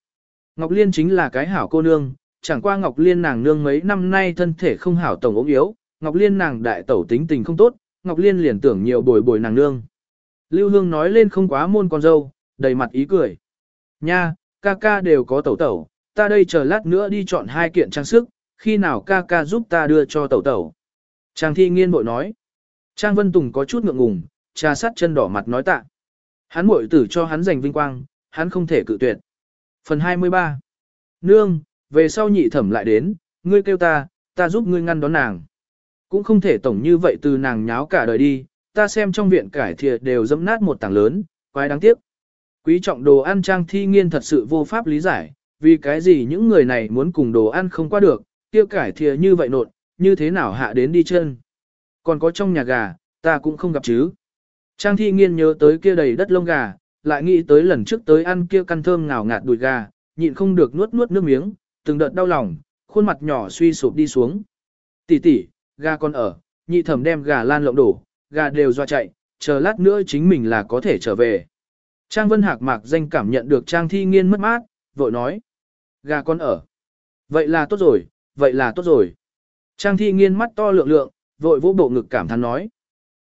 Speaker 1: Ngọc Liên chính là cái hảo cô nương, chẳng qua Ngọc Liên nàng nương mấy năm nay thân thể không hảo tổng ốm yếu, Ngọc Liên nàng đại tẩu tính tình không tốt, Ngọc Liên liền tưởng nhiều bồi bồi nàng nương. Lưu Hương nói lên không quá môn con dâu, đầy mặt ý cười. Nha, ca ca đều có tẩu tẩu, ta đây chờ lát nữa đi chọn hai kiện trang sức, khi nào ca ca giúp ta đưa cho tẩu tẩu. Trang thi nghiên bội nói. Trang Vân Tùng có chút ngượng ngùng, trà sát chân đỏ mặt nói tạ. Hắn muội tử cho hắn giành vinh quang, hắn không thể cự tuyệt. Phần 23 Nương, về sau nhị thẩm lại đến, ngươi kêu ta, ta giúp ngươi ngăn đón nàng. Cũng không thể tổng như vậy từ nàng nháo cả đời đi, ta xem trong viện cải thiệt đều dẫm nát một tảng lớn, quái đáng tiếc. Quý trọng đồ ăn trang thi nghiên thật sự vô pháp lý giải, vì cái gì những người này muốn cùng đồ ăn không qua được, kia cải thìa như vậy nột, như thế nào hạ đến đi chân. Còn có trong nhà gà, ta cũng không gặp chứ. Trang thi nghiên nhớ tới kia đầy đất lông gà, lại nghĩ tới lần trước tới ăn kia căn thơm ngào ngạt đùi gà, nhịn không được nuốt nuốt nước miếng, từng đợt đau lòng, khuôn mặt nhỏ suy sụp đi xuống. Tỷ tỷ, gà còn ở, nhị thẩm đem gà lan lộng đổ, gà đều doa chạy, chờ lát nữa chính mình là có thể trở về. Trang Vân Hạc mạc danh cảm nhận được Trang Thi Nghiên mất mát, vội nói. Gà con ở. Vậy là tốt rồi, vậy là tốt rồi. Trang Thi Nghiên mắt to lượng lượng, vội vỗ bộ ngực cảm thán nói.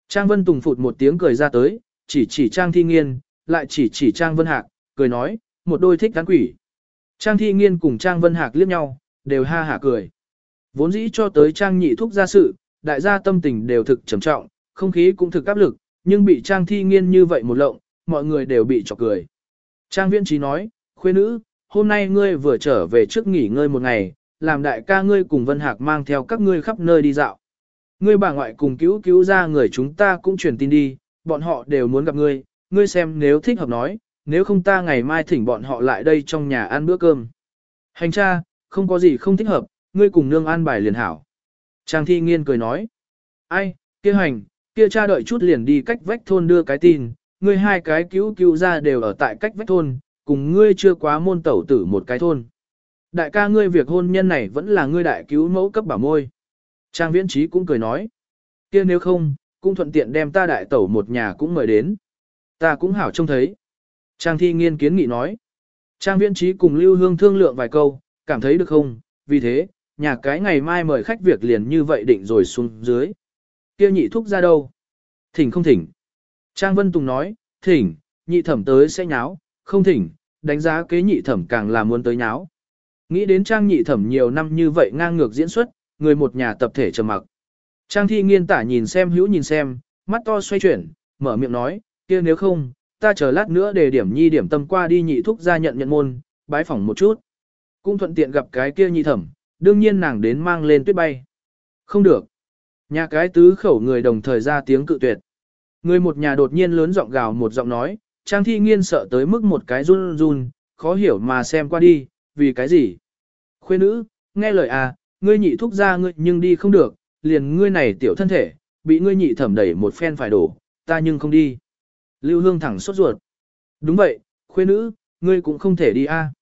Speaker 1: Trang Vân Tùng phụt một tiếng cười ra tới, chỉ chỉ Trang Thi Nghiên, lại chỉ chỉ Trang Vân Hạc, cười nói, một đôi thích gắn quỷ. Trang Thi Nghiên cùng Trang Vân Hạc liếc nhau, đều ha hả cười. Vốn dĩ cho tới Trang nhị thúc ra sự, đại gia tâm tình đều thực trầm trọng, không khí cũng thực áp lực, nhưng bị Trang Thi Nghiên như vậy một lộng, mọi người đều bị chọc cười. Trang Viễn Trí nói, khuê nữ, hôm nay ngươi vừa trở về trước nghỉ ngơi một ngày, làm đại ca ngươi cùng Vân Hạc mang theo các ngươi khắp nơi đi dạo. Ngươi bà ngoại cùng cứu cứu ra người chúng ta cũng truyền tin đi, bọn họ đều muốn gặp ngươi, ngươi xem nếu thích hợp nói, nếu không ta ngày mai thỉnh bọn họ lại đây trong nhà ăn bữa cơm. Hành cha, không có gì không thích hợp, ngươi cùng nương an bài liền hảo. Trang thi nghiên cười nói, ai, kia hành, kia cha đợi chút liền đi cách vách thôn đưa cái tin, ngươi hai cái cứu cứu ra đều ở tại cách vách thôn, cùng ngươi chưa quá môn tẩu tử một cái thôn. Đại ca ngươi việc hôn nhân này vẫn là ngươi đại cứu mẫu cấp bảo môi. Trang viễn trí cũng cười nói. kia nếu không, cũng thuận tiện đem ta đại tẩu một nhà cũng mời đến. Ta cũng hảo trông thấy. Trang thi nghiên kiến nghị nói. Trang viễn trí cùng Lưu Hương thương lượng vài câu, cảm thấy được không, vì thế, nhà cái ngày mai mời khách việc liền như vậy định rồi xuống dưới. kia nhị thúc ra đâu? Thỉnh không thỉnh. Trang Vân Tùng nói, thỉnh, nhị thẩm tới sẽ nháo, không thỉnh, đánh giá kế nhị thẩm càng là muốn tới nháo. Nghĩ đến Trang nhị thẩm nhiều năm như vậy ngang ngược diễn xuất, người một nhà tập thể trầm mặc. Trang thi nghiên tả nhìn xem hữu nhìn xem, mắt to xoay chuyển, mở miệng nói, kia nếu không, ta chờ lát nữa để điểm nhi điểm tâm qua đi nhị thúc ra nhận nhận môn, bái phỏng một chút. Cũng thuận tiện gặp cái kia nhị thẩm, đương nhiên nàng đến mang lên tuyết bay. Không được. Nhà cái tứ khẩu người đồng thời ra tiếng cự tuyệt. Người một nhà đột nhiên lớn giọng gào một giọng nói, Trang thi nghiên sợ tới mức một cái run run, khó hiểu mà xem qua đi, vì cái gì? Khuê nữ, nghe lời à, ngươi nhị thúc ra ngươi nhưng đi không được, liền ngươi này tiểu thân thể, bị ngươi nhị thẩm đẩy một phen phải đổ, ta nhưng không đi. Lưu Hương thẳng sốt ruột. Đúng vậy, khuê nữ, ngươi cũng không thể đi a.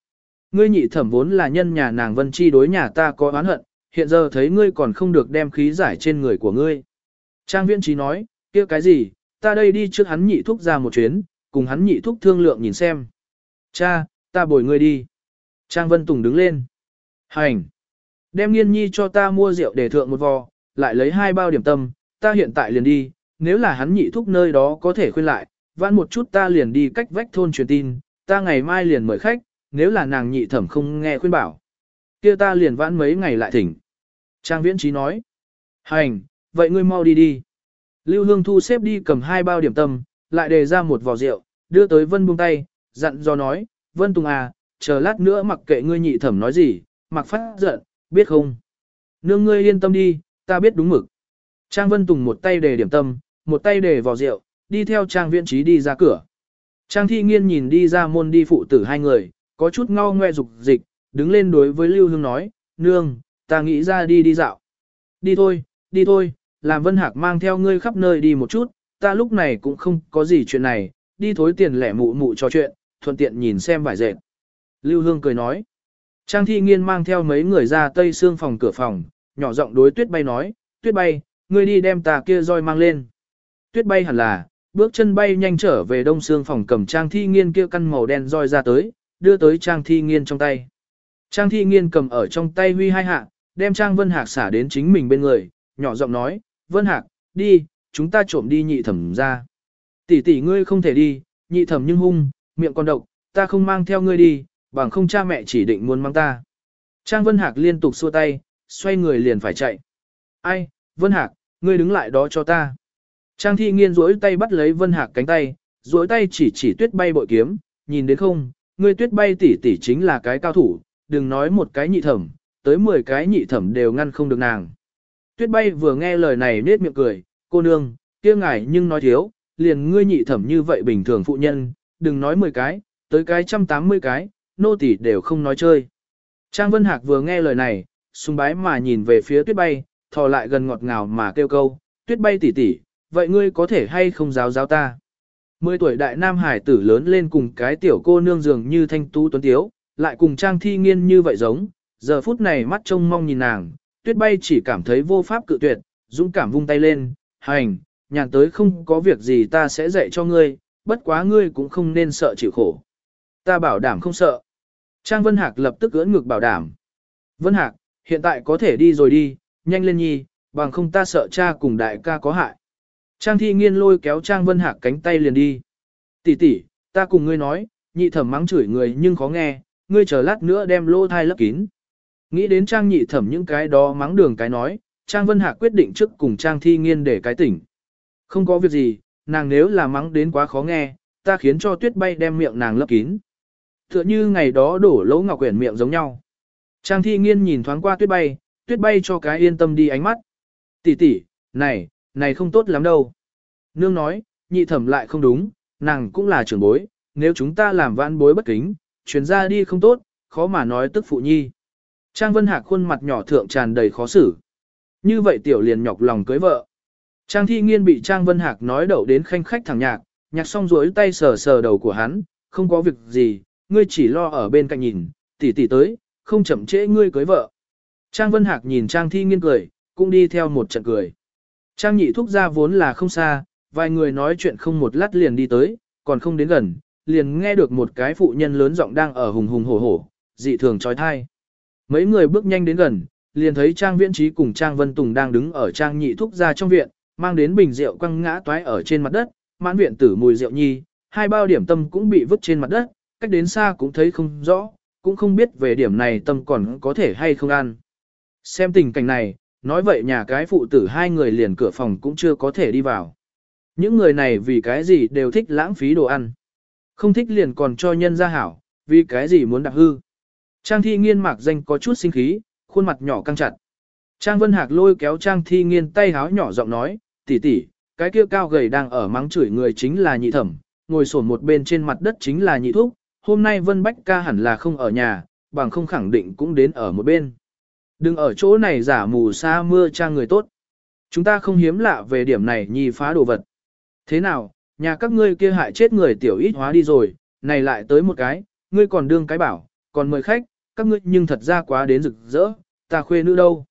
Speaker 1: Ngươi nhị thẩm vốn là nhân nhà nàng Vân Chi đối nhà ta có oán hận, hiện giờ thấy ngươi còn không được đem khí giải trên người của ngươi. Trang Viễn Trí nói, kia cái gì, ta đây đi trước hắn nhị thúc ra một chuyến, cùng hắn nhị thúc thương lượng nhìn xem. Cha, ta bồi ngươi đi. Trang Vân Tùng đứng lên. Hành. Đem nghiên nhi cho ta mua rượu để thượng một vò, lại lấy hai bao điểm tâm, ta hiện tại liền đi, nếu là hắn nhị thúc nơi đó có thể khuyên lại, vãn một chút ta liền đi cách vách thôn truyền tin, ta ngày mai liền mời khách, nếu là nàng nhị thẩm không nghe khuyên bảo. kia ta liền vãn mấy ngày lại thỉnh. Trang viễn trí nói. Hành, vậy ngươi mau đi đi. Lưu Hương thu xếp đi cầm hai bao điểm tâm, lại đề ra một vò rượu, đưa tới Vân buông tay, dặn do nói, Vân Tùng à, chờ lát nữa mặc kệ ngươi nhị thẩm nói gì, mặc phát giận, biết không? Nương ngươi yên tâm đi, ta biết đúng mực. Trang Vân Tùng một tay đề điểm tâm, một tay đề vò rượu, đi theo Trang Viễn Trí đi ra cửa. Trang Thi Nghiên nhìn đi ra môn đi phụ tử hai người, có chút ngao ngoe dục dịch, đứng lên đối với Lưu Hương nói, nương, ta nghĩ ra đi đi dạo. Đi thôi, đi thôi, làm Vân Hạc mang theo ngươi khắp nơi đi một chút, ta lúc này cũng không có gì chuyện này, đi thối tiền lẻ mụ mụ trò chuyện, thuận tiện nhìn xem vải dệt. Lưu Hương cười nói. Trang Thi Nghiên mang theo mấy người ra tây xương phòng cửa phòng, nhỏ giọng đối Tuyết Bay nói, Tuyết Bay, ngươi đi đem tà kia roi mang lên. Tuyết Bay hẳn là, bước chân bay nhanh trở về đông xương phòng cầm Trang Thi Nghiên kia căn màu đen roi ra tới, đưa tới Trang Thi Nghiên trong tay. Trang Thi Nghiên cầm ở trong tay huy hai hạ, đem Trang Vân Hạc xả đến chính mình bên người, nhỏ giọng nói, Vân Hạc, đi, chúng ta trộm đi nhị thẩm ra. Tỷ tỷ ngươi không thể đi, nhị thẩm nhưng hung, miệng còn độc, ta không mang theo ngươi đi, bằng không cha mẹ chỉ định muốn mang ta. Trang Vân Hạc liên tục xua tay, xoay người liền phải chạy. Ai, Vân Hạc, ngươi đứng lại đó cho ta. Trang Thi Nghiên duỗi tay bắt lấy Vân Hạc cánh tay, duỗi tay chỉ chỉ tuyết bay bội kiếm, nhìn đến không, ngươi tuyết bay tỷ tỷ chính là cái cao thủ, đừng nói một cái nhị thẩm, tới 10 cái nhị thẩm đều ngăn không được nàng. Tuyết bay vừa nghe lời này nết miệng cười, cô nương, kia ngài nhưng nói thiếu, liền ngươi nhị thẩm như vậy bình thường phụ nhân, đừng nói 10 cái, tới cái trăm tám mươi cái, nô tỳ đều không nói chơi. Trang Vân Hạc vừa nghe lời này, sung bái mà nhìn về phía tuyết bay, thò lại gần ngọt ngào mà kêu câu, tuyết bay tỷ tỷ, vậy ngươi có thể hay không giáo giáo ta? Mười tuổi đại nam hải tử lớn lên cùng cái tiểu cô nương dường như thanh tú tuấn tiếu, lại cùng trang thi nghiên như vậy giống, giờ phút này mắt trông mong nhìn nàng, tuyết bay chỉ cảm thấy vô pháp cự tuyệt, dũng cảm vung tay lên, hành, nhàn tới không có việc gì ta sẽ dạy cho ngươi, bất quá ngươi cũng không nên sợ chịu khổ. Ta bảo đảm không sợ. Trang Vân Hạc lập tức ưỡn ngực bảo đảm. Vân Hạc, hiện tại có thể đi rồi đi, nhanh lên nhi, bằng không ta sợ cha cùng đại ca có hại. Trang Thi Nghiên lôi kéo Trang Vân Hạc cánh tay liền đi. Tỷ tỷ, ta cùng ngươi nói, nhị thẩm mắng chửi người nhưng khó nghe, ngươi chờ lát nữa đem lô thai lấp kín. Nghĩ đến Trang nhị thẩm những cái đó mắng đường cái nói, Trang Vân Hạc quyết định trước cùng Trang Thi Nghiên để cái tỉnh. Không có việc gì, nàng nếu là mắng đến quá khó nghe, ta khiến cho tuyết bay đem miệng nàng lấp kín. Tựa như ngày đó đổ lỗ ngọc quyển miệng giống nhau. Trang thi nghiên nhìn thoáng qua tuyết bay, tuyết bay cho cái yên tâm đi ánh mắt. Tỷ tỷ, này, này không tốt lắm đâu. Nương nói, nhị thẩm lại không đúng, nàng cũng là trưởng bối, nếu chúng ta làm vãn bối bất kính, chuyển ra đi không tốt, khó mà nói tức phụ nhi. Trang Vân Hạc khuôn mặt nhỏ thượng tràn đầy khó xử. Như vậy tiểu liền nhọc lòng cưới vợ. Trang thi nghiên bị Trang Vân Hạc nói đậu đến khanh khách thẳng nhạc, nhạc xong rối tay sờ sờ đầu của hắn, không có việc gì, ngươi chỉ lo ở bên cạnh nhìn, tỷ tỷ tới, không chậm trễ ngươi cưới vợ. Trang Vân Hạc nhìn Trang thi nghiên cười, cũng đi theo một trận cười. Trang nhị thúc ra vốn là không xa, vài người nói chuyện không một lát liền đi tới, còn không đến gần, liền nghe được một cái phụ nhân lớn giọng đang ở hùng hùng hổ hổ, dị thường trói thai. Mấy người bước nhanh đến gần, liền thấy Trang Viễn Trí cùng Trang Vân Tùng đang đứng ở Trang nhị thúc ra trong viện, mang đến bình rượu quăng ngã toái ở trên mặt đất, mãn viện tử mùi rượu nhi, hai bao điểm tâm cũng bị vứt trên mặt đất, cách đến xa cũng thấy không rõ, cũng không biết về điểm này tâm còn có thể hay không ăn. Xem tình cảnh này, nói vậy nhà cái phụ tử hai người liền cửa phòng cũng chưa có thể đi vào. Những người này vì cái gì đều thích lãng phí đồ ăn. Không thích liền còn cho nhân ra hảo, vì cái gì muốn đặc hư. Trang thi nghiên mạc danh có chút sinh khí, khuôn mặt nhỏ căng chặt. Trang Vân Hạc lôi kéo Trang thi nghiên tay háo nhỏ giọng nói, tỷ tỷ, cái kia cao gầy đang ở mắng chửi người chính là nhị thẩm, ngồi sổn một bên trên mặt đất chính là nhị thúc, hôm nay Vân Bách ca hẳn là không ở nhà, bằng không khẳng định cũng đến ở một bên. Đừng ở chỗ này giả mù sa mưa trang người tốt. Chúng ta không hiếm lạ về điểm này nhi phá đồ vật. Thế nào, nhà các ngươi kia hại chết người tiểu ít hóa đi rồi, này lại tới một cái, ngươi còn đương cái bảo, còn mời khách, các ngươi nhưng thật ra quá đến rực rỡ, ta khuê nữ đâu.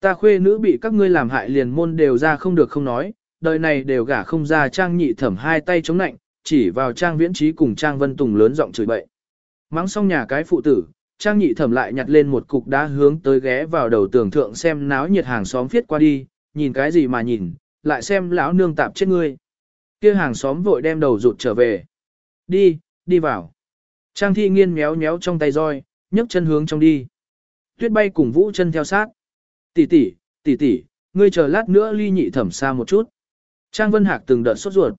Speaker 1: Ta khuê nữ bị các ngươi làm hại liền môn đều ra không được không nói, đời này đều gả không ra trang nhị thẩm hai tay chống nạnh, chỉ vào trang viễn trí cùng trang vân tùng lớn giọng chửi bậy. Mắng xong nhà cái phụ tử, trang nhị thẩm lại nhặt lên một cục đá hướng tới ghé vào đầu tường thượng xem náo nhiệt hàng xóm viết qua đi, nhìn cái gì mà nhìn, lại xem lão nương tạp chết ngươi. kia hàng xóm vội đem đầu rụt trở về. Đi, đi vào. Trang thi nghiên méo méo trong tay roi, nhấc chân hướng trong đi. Tuyết bay cùng vũ chân theo sát. Tỷ tỷ, tỷ tỷ, ngươi chờ lát nữa ly nhị thẩm xa một chút. Trang Vân Hạc từng đợt sốt ruột.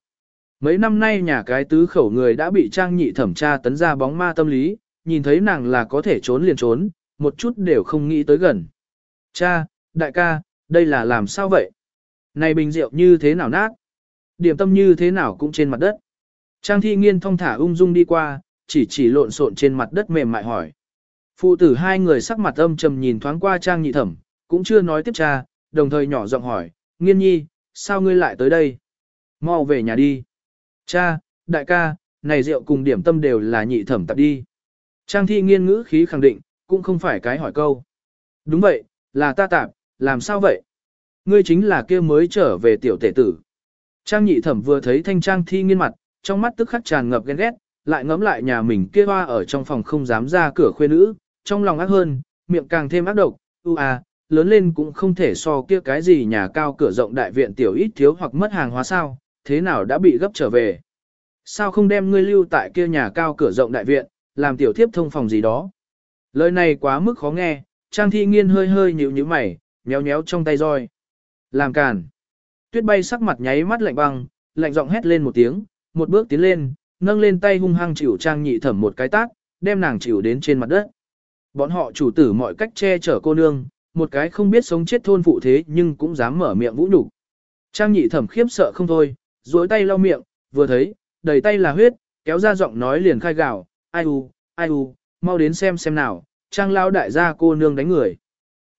Speaker 1: Mấy năm nay nhà cái tứ khẩu người đã bị Trang nhị thẩm tra tấn ra bóng ma tâm lý, nhìn thấy nàng là có thể trốn liền trốn, một chút đều không nghĩ tới gần. Cha, đại ca, đây là làm sao vậy? Này bình rượu như thế nào nát? Điểm tâm như thế nào cũng trên mặt đất. Trang thi nghiên thong thả ung dung đi qua, chỉ chỉ lộn xộn trên mặt đất mềm mại hỏi. Phụ tử hai người sắc mặt âm trầm nhìn thoáng qua Trang nhị thẩm, cũng chưa nói tiếp cha, đồng thời nhỏ giọng hỏi, nghiên nhi, sao ngươi lại tới đây? Mau về nhà đi. Cha, đại ca, này rượu cùng điểm tâm đều là nhị thẩm tập đi. Trang thi nghiên ngữ khí khẳng định, cũng không phải cái hỏi câu. Đúng vậy, là ta tạp, làm sao vậy? Ngươi chính là kia mới trở về tiểu tể tử. Trang nhị thẩm vừa thấy thanh trang thi nghiên mặt, trong mắt tức khắc tràn ngập ghen ghét, lại ngấm lại nhà mình kia hoa ở trong phòng không dám ra cửa khuê nữ, trong lòng ác hơn, miệng càng thêm ác độc, u à, lớn lên cũng không thể so kia cái gì nhà cao cửa rộng đại viện tiểu ít thiếu hoặc mất hàng hóa sao, thế nào đã bị gấp trở về. Sao không đem ngươi lưu tại kia nhà cao cửa rộng đại viện, làm tiểu thiếp thông phòng gì đó. Lời này quá mức khó nghe, Trang Thi Nghiên hơi hơi nhíu nhíu mày, nhéo nhéo trong tay roi. Làm càn. Tuyết bay sắc mặt nháy mắt lạnh băng, lạnh giọng hét lên một tiếng, một bước tiến lên, nâng lên tay hung hăng chịu Trang Nhị Thẩm một cái tác, đem nàng chịu đến trên mặt đất. Bọn họ chủ tử mọi cách che chở cô nương, một cái không biết sống chết thôn phụ thế nhưng cũng dám mở miệng vũ nhục. Trang Nhị Thẩm khiếp sợ không thôi, duỗi tay lau miệng, vừa thấy, đầy tay là huyết, kéo ra giọng nói liền khai gào, ai u, ai u, mau đến xem xem nào, trang lao đại gia cô nương đánh người.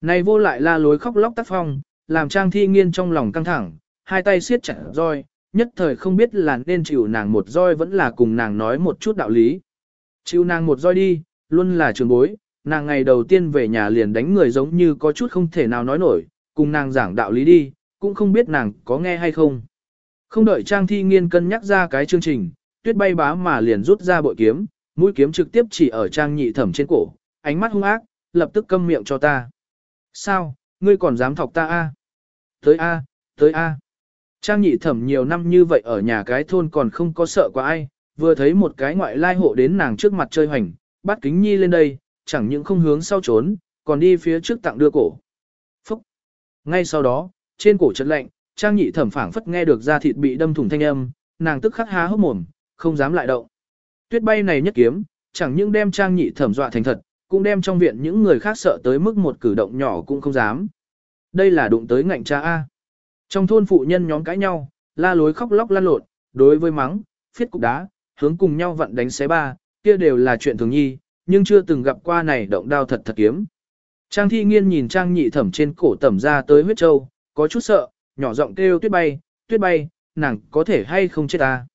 Speaker 1: Này vô lại la lối khóc lóc tác phong, làm trang thi nghiên trong lòng căng thẳng, hai tay siết chặt roi, nhất thời không biết là nên chịu nàng một roi vẫn là cùng nàng nói một chút đạo lý. Chịu nàng một roi đi, luôn là trường bối, nàng ngày đầu tiên về nhà liền đánh người giống như có chút không thể nào nói nổi, cùng nàng giảng đạo lý đi, cũng không biết nàng có nghe hay không. Không đợi trang thi nghiên cân nhắc ra cái chương trình, tuyết bay bá mà liền rút ra bội kiếm, mũi kiếm trực tiếp chỉ ở trang nhị thẩm trên cổ, ánh mắt hung ác, lập tức câm miệng cho ta. Sao, ngươi còn dám thọc ta a? Tới a, tới a. Trang nhị thẩm nhiều năm như vậy ở nhà cái thôn còn không có sợ qua ai, vừa thấy một cái ngoại lai hộ đến nàng trước mặt chơi hoành, bắt kính nhi lên đây, chẳng những không hướng sau trốn, còn đi phía trước tặng đưa cổ. Phúc! Ngay sau đó, trên cổ chật lạnh, trang nhị thẩm phảng phất nghe được da thịt bị đâm thủng thanh âm, nàng tức khắc há hốc mồm, không dám lại động. Tuyết bay này nhất kiếm, chẳng những đem trang nhị thẩm dọa thành thật, cũng đem trong viện những người khác sợ tới mức một cử động nhỏ cũng không dám. Đây là đụng tới ngạnh cha A. Trong thôn phụ nhân nhóm cãi nhau, la lối khóc lóc lan lộn, đối với mắng, phiết cục đá, hướng cùng nhau vặn đánh xé ba, kia đều là chuyện thường nhi, nhưng chưa từng gặp qua này động đao thật thật kiếm. Trang thi nghiên nhìn trang nhị thẩm trên cổ tẩm ra tới huyết châu, có chút sợ, nhỏ giọng kêu tuyết bay, tuyết bay, nàng có thể hay không chết ta.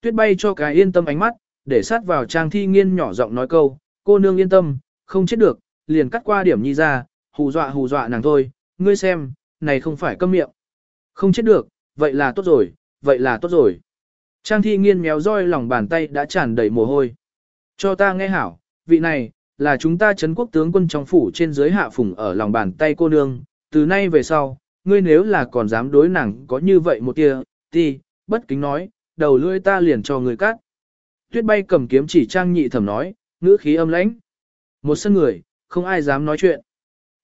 Speaker 1: Tuyết bay cho cái yên tâm ánh mắt, để sát vào trang thi nghiên nhỏ giọng nói câu, cô nương yên tâm, không chết được, liền cắt qua điểm nhi ra, hù dọa hù dọa nàng thôi, ngươi xem, này không phải câm miệng. Không chết được, vậy là tốt rồi, vậy là tốt rồi. Trang thi nghiên méo roi lòng bàn tay đã tràn đầy mồ hôi. Cho ta nghe hảo, vị này, là chúng ta chấn quốc tướng quân trong phủ trên dưới hạ phủng ở lòng bàn tay cô nương, từ nay về sau, ngươi nếu là còn dám đối nàng có như vậy một tia, thì bất kính nói, đầu lưỡi ta liền cho người cắt. Tuyết bay cầm kiếm chỉ trang nhị thẩm nói, ngữ khí âm lãnh. Một sân người, không ai dám nói chuyện.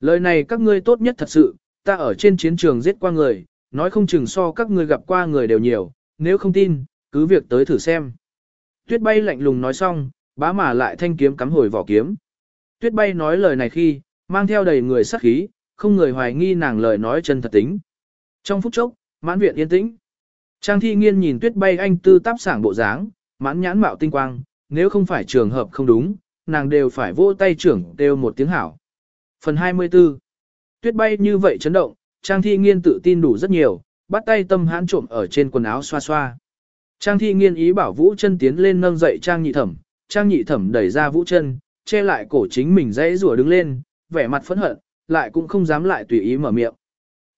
Speaker 1: Lời này các ngươi tốt nhất thật sự, ta ở trên chiến trường giết qua người, nói không chừng so các ngươi gặp qua người đều nhiều, nếu không tin, cứ việc tới thử xem. Tuyết bay lạnh lùng nói xong, bá mà lại thanh kiếm cắm hồi vỏ kiếm. Tuyết bay nói lời này khi, mang theo đầy người sắc khí, không người hoài nghi nàng lời nói chân thật tính. Trong phút chốc, mãn viện yên tĩnh. Trang thi nghiên nhìn tuyết bay anh tư táp sảng bộ dáng, mãn nhãn mạo tinh quang, nếu không phải trường hợp không đúng, nàng đều phải vỗ tay trưởng đều một tiếng hảo. Phần 24 Tuyết bay như vậy chấn động, Trang thi nghiên tự tin đủ rất nhiều, bắt tay tâm hãn trộm ở trên quần áo xoa xoa. Trang thi nghiên ý bảo Vũ chân tiến lên nâng dậy Trang nhị thẩm, Trang nhị thẩm đẩy ra Vũ chân, che lại cổ chính mình dãy rủa đứng lên, vẻ mặt phẫn hận, lại cũng không dám lại tùy ý mở miệng.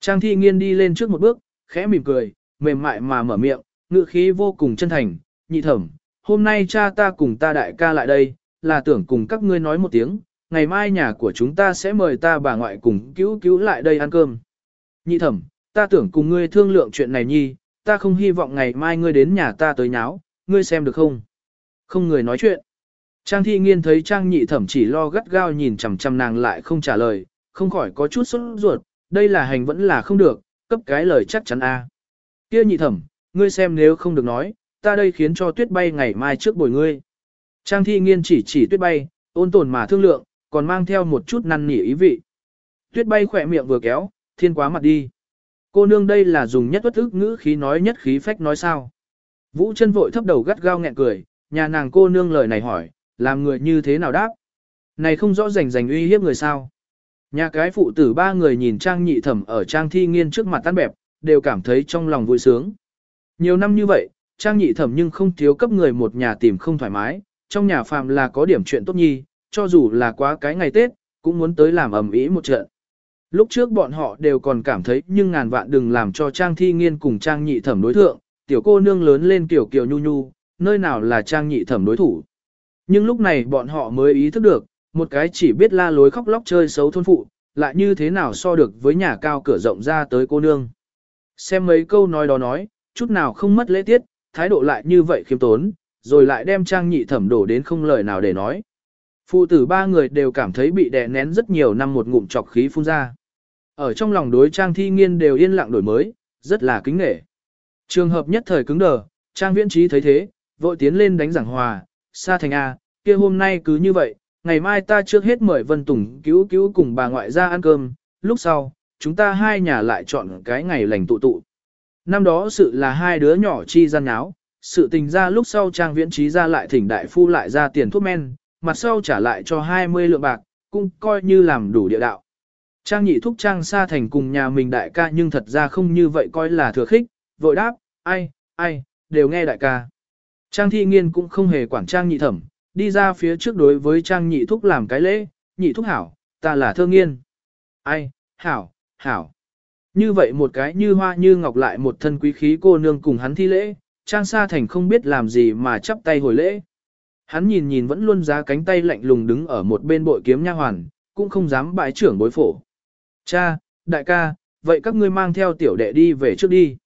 Speaker 1: Trang thi nghiên đi lên trước một bước, khẽ mỉm cười, mềm mại mà mở miệng, ngữ khí vô cùng chân thành, nhị thẩm, hôm nay cha ta cùng ta đại ca lại đây, là tưởng cùng các ngươi nói một tiếng, ngày mai nhà của chúng ta sẽ mời ta bà ngoại cùng cứu cứu lại đây ăn cơm. Nhị thẩm, ta tưởng cùng ngươi thương lượng chuyện này nhi, ta không hy vọng ngày mai ngươi đến nhà ta tới nháo, ngươi xem được không? Không người nói chuyện. Trang thi nghiên thấy trang nhị thẩm chỉ lo gắt gao nhìn chằm chằm nàng lại không trả lời, không khỏi có chút sốt ruột, đây là hành vẫn là không được, cấp cái lời chắc chắn a. Kia nhị thẩm, ngươi xem nếu không được nói, ta đây khiến cho tuyết bay ngày mai trước buổi ngươi. Trang thi nghiên chỉ chỉ tuyết bay, ôn tồn mà thương lượng, còn mang theo một chút năn nỉ ý vị. Tuyết bay khỏe miệng vừa kéo, thiên quá mặt đi. Cô nương đây là dùng nhất bất ức ngữ khí nói nhất khí phách nói sao. Vũ chân vội thấp đầu gắt gao nghẹn cười, nhà nàng cô nương lời này hỏi, làm người như thế nào đáp. Này không rõ rành rành uy hiếp người sao. Nhà cái phụ tử ba người nhìn trang nhị thẩm ở trang thi nghiên trước mặt tan bẹp, đều cảm thấy trong lòng vui sướng. Nhiều năm như vậy, trang nhị thẩm nhưng không thiếu cấp người một nhà tìm không thoải mái, trong nhà phàm là có điểm chuyện tốt nhi, cho dù là quá cái ngày Tết, cũng muốn tới làm ầm ĩ một trận. Lúc trước bọn họ đều còn cảm thấy nhưng ngàn vạn đừng làm cho Trang Thi Nghiên cùng Trang Nhị Thẩm đối thượng, tiểu cô nương lớn lên kiểu kiểu nhu nhu, nơi nào là Trang Nhị Thẩm đối thủ. Nhưng lúc này bọn họ mới ý thức được, một cái chỉ biết la lối khóc lóc chơi xấu thôn phụ, lại như thế nào so được với nhà cao cửa rộng ra tới cô nương. Xem mấy câu nói đó nói, chút nào không mất lễ tiết, thái độ lại như vậy khiêm tốn, rồi lại đem Trang Nhị Thẩm đổ đến không lời nào để nói. Phụ tử ba người đều cảm thấy bị đè nén rất nhiều năm một ngụm chọc khí phun ra. Ở trong lòng đối Trang Thi Nghiên đều yên lặng đổi mới, rất là kính nể. Trường hợp nhất thời cứng đờ, Trang Viễn Trí thấy thế, vội tiến lên đánh giảng hòa, xa thành A, kia hôm nay cứ như vậy, ngày mai ta trước hết mời Vân Tùng cứu cứu cùng bà ngoại ra ăn cơm, lúc sau, chúng ta hai nhà lại chọn cái ngày lành tụ tụ. Năm đó sự là hai đứa nhỏ chi gian nháo, sự tình ra lúc sau Trang Viễn Trí ra lại thỉnh đại phu lại ra tiền thuốc men, mặt sau trả lại cho 20 lượng bạc, cũng coi như làm đủ địa đạo. Trang nhị thúc trang xa thành cùng nhà mình đại ca nhưng thật ra không như vậy coi là thừa khích, vội đáp, ai, ai, đều nghe đại ca. Trang thi nghiên cũng không hề quản trang nhị thẩm, đi ra phía trước đối với trang nhị thúc làm cái lễ, nhị thúc hảo, ta là thơ nghiên. Ai, hảo, hảo. Như vậy một cái như hoa như ngọc lại một thân quý khí cô nương cùng hắn thi lễ, trang Sa thành không biết làm gì mà chắp tay hồi lễ. Hắn nhìn nhìn vẫn luôn giá cánh tay lạnh lùng đứng ở một bên bội kiếm nha hoàn, cũng không dám bãi trưởng bối phổ. Cha, đại ca, vậy các ngươi mang theo tiểu đệ đi về trước đi.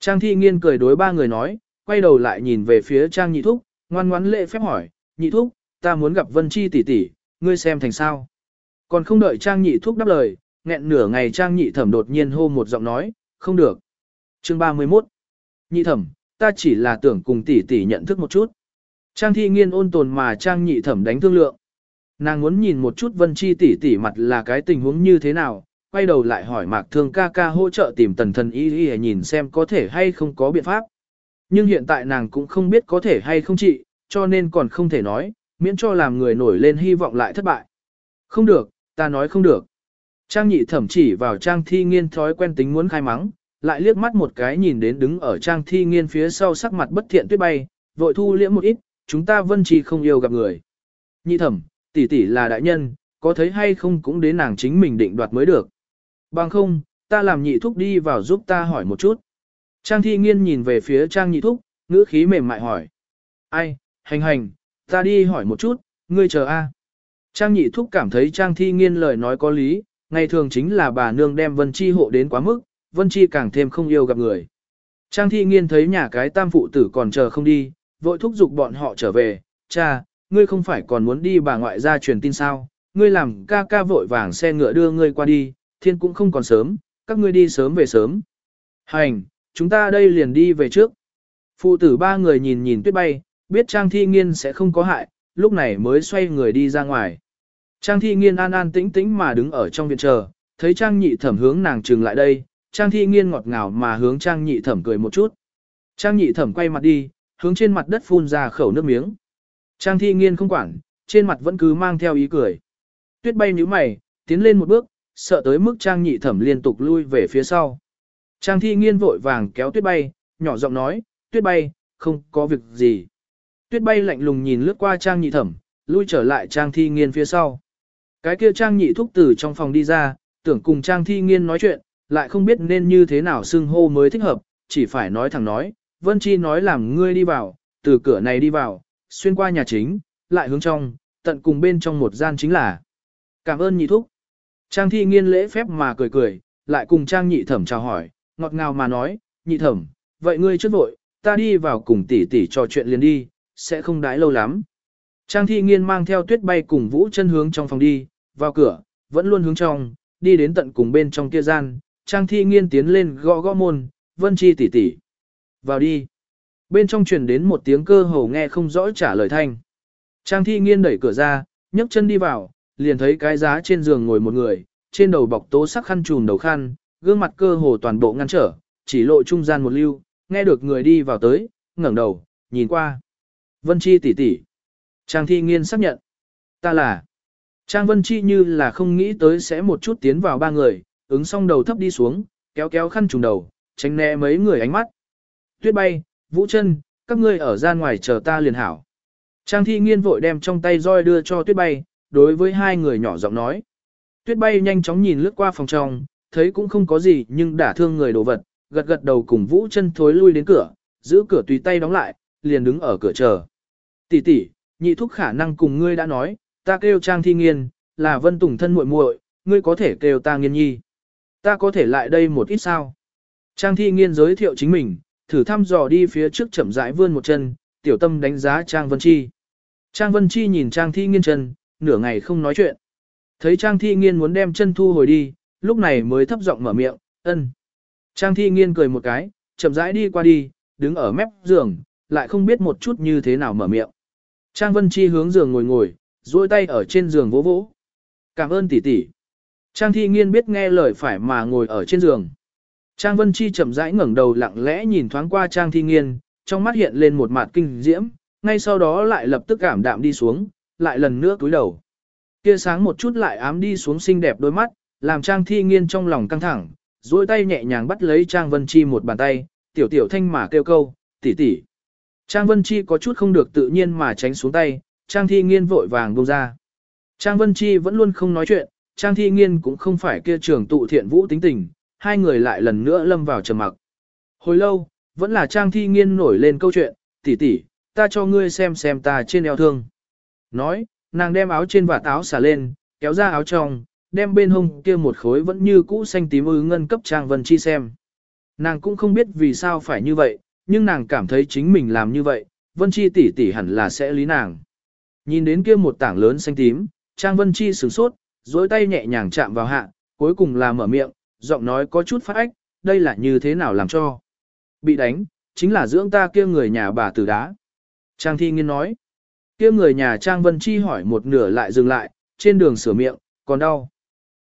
Speaker 1: Trang thi nghiên cười đối ba người nói, quay đầu lại nhìn về phía Trang nhị thúc, ngoan ngoãn lễ phép hỏi, nhị thúc, ta muốn gặp Vân Chi tỷ tỷ, ngươi xem thành sao. Còn không đợi Trang nhị thúc đáp lời, nghẹn nửa ngày Trang nhị thẩm đột nhiên hô một giọng nói, không được. Chương 31 Nhị thẩm, ta chỉ là tưởng cùng tỷ tỷ nhận thức một chút. Trang thi nghiên ôn tồn mà Trang nhị thẩm đánh thương lượng. Nàng muốn nhìn một chút Vân Chi tỷ tỷ mặt là cái tình huống như thế nào, quay đầu lại hỏi Mạc Thương ca ca hỗ trợ tìm tần thần y y nhìn xem có thể hay không có biện pháp. Nhưng hiện tại nàng cũng không biết có thể hay không trị, cho nên còn không thể nói, miễn cho làm người nổi lên hy vọng lại thất bại. Không được, ta nói không được. Trang nhị thẩm chỉ vào trang thi nghiên thói quen tính muốn khai mắng, lại liếc mắt một cái nhìn đến đứng ở trang thi nghiên phía sau sắc mặt bất thiện tuyết bay, vội thu liễm một ít, chúng ta vân chi không yêu gặp người. Nhị thẩm, tỷ tỷ là đại nhân, có thấy hay không cũng đến nàng chính mình định đoạt mới được. Bằng không, ta làm nhị thúc đi vào giúp ta hỏi một chút. Trang thi nghiên nhìn về phía trang nhị thúc, ngữ khí mềm mại hỏi. Ai, hành hành, ta đi hỏi một chút, ngươi chờ a. Trang nhị thúc cảm thấy trang thi nghiên lời nói có lý, ngày thường chính là bà nương đem Vân Chi hộ đến quá mức, Vân Chi càng thêm không yêu gặp người. Trang thi nghiên thấy nhà cái tam phụ tử còn chờ không đi, vội thúc giục bọn họ trở về, cha, ngươi không phải còn muốn đi bà ngoại ra truyền tin sao, ngươi làm ca ca vội vàng xe ngựa đưa ngươi qua đi, thiên cũng không còn sớm, các ngươi đi sớm về sớm. Hành, chúng ta đây liền đi về trước. Phụ tử ba người nhìn nhìn tuyết bay, biết Trang Thi Nghiên sẽ không có hại, lúc này mới xoay người đi ra ngoài. Trang Thi Nghiên an an tĩnh tĩnh mà đứng ở trong viện chờ, thấy Trang Nhị Thẩm hướng nàng trừng lại đây, Trang Thi Nghiên ngọt ngào mà hướng Trang Nhị Thẩm cười một chút. Trang Nhị Thẩm quay mặt đi, hướng trên mặt đất phun ra khẩu nước miếng. Trang thi nghiên không quản, trên mặt vẫn cứ mang theo ý cười. Tuyết bay nhíu mày, tiến lên một bước, sợ tới mức trang nhị thẩm liên tục lui về phía sau. Trang thi nghiên vội vàng kéo tuyết bay, nhỏ giọng nói, tuyết bay, không có việc gì. Tuyết bay lạnh lùng nhìn lướt qua trang nhị thẩm, lui trở lại trang thi nghiên phía sau. Cái kia trang nhị thúc tử trong phòng đi ra, tưởng cùng trang thi nghiên nói chuyện, lại không biết nên như thế nào xưng hô mới thích hợp, chỉ phải nói thẳng nói, Vân Chi nói làm ngươi đi vào, từ cửa này đi vào, xuyên qua nhà chính, lại hướng trong, tận cùng bên trong một gian chính là. Cảm ơn nhị thúc. Trang thi nghiên lễ phép mà cười cười, lại cùng trang nhị thẩm chào hỏi, ngọt ngào mà nói, nhị thẩm, vậy ngươi trước vội, ta đi vào cùng tỷ tỷ trò chuyện liền đi, sẽ không đái lâu lắm. Trang thi nghiên mang theo tuyết bay cùng vũ chân hướng trong phòng đi, vào cửa, vẫn luôn hướng trong, đi đến tận cùng bên trong kia gian, Trang thi nghiên tiến lên gõ gõ môn, vân chi tỷ tỷ. Vào đi. Bên trong truyền đến một tiếng cơ hồ nghe không rõ trả lời thanh. Trang thi nghiên đẩy cửa ra, nhấc chân đi vào, liền thấy cái giá trên giường ngồi một người, trên đầu bọc tố sắc khăn trùn đầu khăn, gương mặt cơ hồ toàn bộ ngăn trở, chỉ lộ trung gian một lưu, nghe được người đi vào tới, ngẩng đầu, nhìn qua. Vân Chi tỷ tỷ. Trang thi nghiên xác nhận. Ta là. Trang Vân Chi như là không nghĩ tới sẽ một chút tiến vào ba người, ứng xong đầu thấp đi xuống, kéo kéo khăn trùng đầu, tránh né mấy người ánh mắt. Tuyết bay, Vũ chân, các ngươi ở gian ngoài chờ ta liền hảo. Trang thi nghiên vội đem trong tay roi đưa cho tuyết bay, đối với hai người nhỏ giọng nói. Tuyết bay nhanh chóng nhìn lướt qua phòng trong, thấy cũng không có gì nhưng đả thương người đồ vật, gật gật đầu cùng Vũ chân thối lui đến cửa, giữ cửa tùy tay đóng lại, liền đứng ở cửa chờ. Tỷ tỷ, nhị thúc khả năng cùng ngươi đã nói, ta kêu Trang thi nghiên, là vân tùng thân muội muội, ngươi có thể kêu ta nghiên nhi. Ta có thể lại đây một ít sao? Trang thi nghiên giới thiệu chính mình, thử thăm dò đi phía trước chậm rãi vươn một chân, tiểu tâm đánh giá Trang Vân Chi. Trang Vân Chi nhìn Trang thi nghiên chân, nửa ngày không nói chuyện. Thấy Trang thi nghiên muốn đem chân thu hồi đi, lúc này mới thấp giọng mở miệng, ân. Trang thi nghiên cười một cái, chậm rãi đi qua đi, đứng ở mép giường, lại không biết một chút như thế nào mở miệng. Trang Vân Chi hướng giường ngồi ngồi, duỗi tay ở trên giường vỗ vỗ. Cảm ơn tỷ tỷ. Trang thi nghiên biết nghe lời phải mà ngồi ở trên giường. Trang Vân Chi chậm rãi ngẩng đầu lặng lẽ nhìn thoáng qua Trang thi nghiên, trong mắt hiện lên một mặt kinh diễm, ngay sau đó lại lập tức cảm đạm đi xuống, lại lần nữa cúi đầu. Kia sáng một chút lại ám đi xuống xinh đẹp đôi mắt, làm Trang thi nghiên trong lòng căng thẳng, duỗi tay nhẹ nhàng bắt lấy Trang Vân Chi một bàn tay, tiểu tiểu thanh mà kêu câu, tỷ tỷ. Trang Vân Chi có chút không được tự nhiên mà tránh xuống tay, Trang Thi Nghiên vội vàng buông ra. Trang Vân Chi vẫn luôn không nói chuyện, Trang Thi Nghiên cũng không phải kia trưởng tụ thiện vũ tính tình, hai người lại lần nữa lâm vào trầm mặc. Hồi lâu, vẫn là Trang Thi Nghiên nổi lên câu chuyện, tỷ tỷ, ta cho ngươi xem xem ta trên eo thương. Nói, nàng đem áo trên và áo xả lên, kéo ra áo trong, đem bên hông kia một khối vẫn như cũ xanh tím ư ngân cấp Trang Vân Chi xem. Nàng cũng không biết vì sao phải như vậy, nhưng nàng cảm thấy chính mình làm như vậy, Vân Chi tỷ tỷ hẳn là sẽ lý nàng. Nhìn đến kia một tảng lớn xanh tím, Trang Vân Chi sửng sốt, dối tay nhẹ nhàng chạm vào hạ, cuối cùng là mở miệng, giọng nói có chút phát ách, đây là như thế nào làm cho. Bị đánh, chính là dưỡng ta kia người nhà bà tử đá. Trang Thi Nghiên nói, kia người nhà Trang Vân Chi hỏi một nửa lại dừng lại, trên đường sửa miệng, còn đau.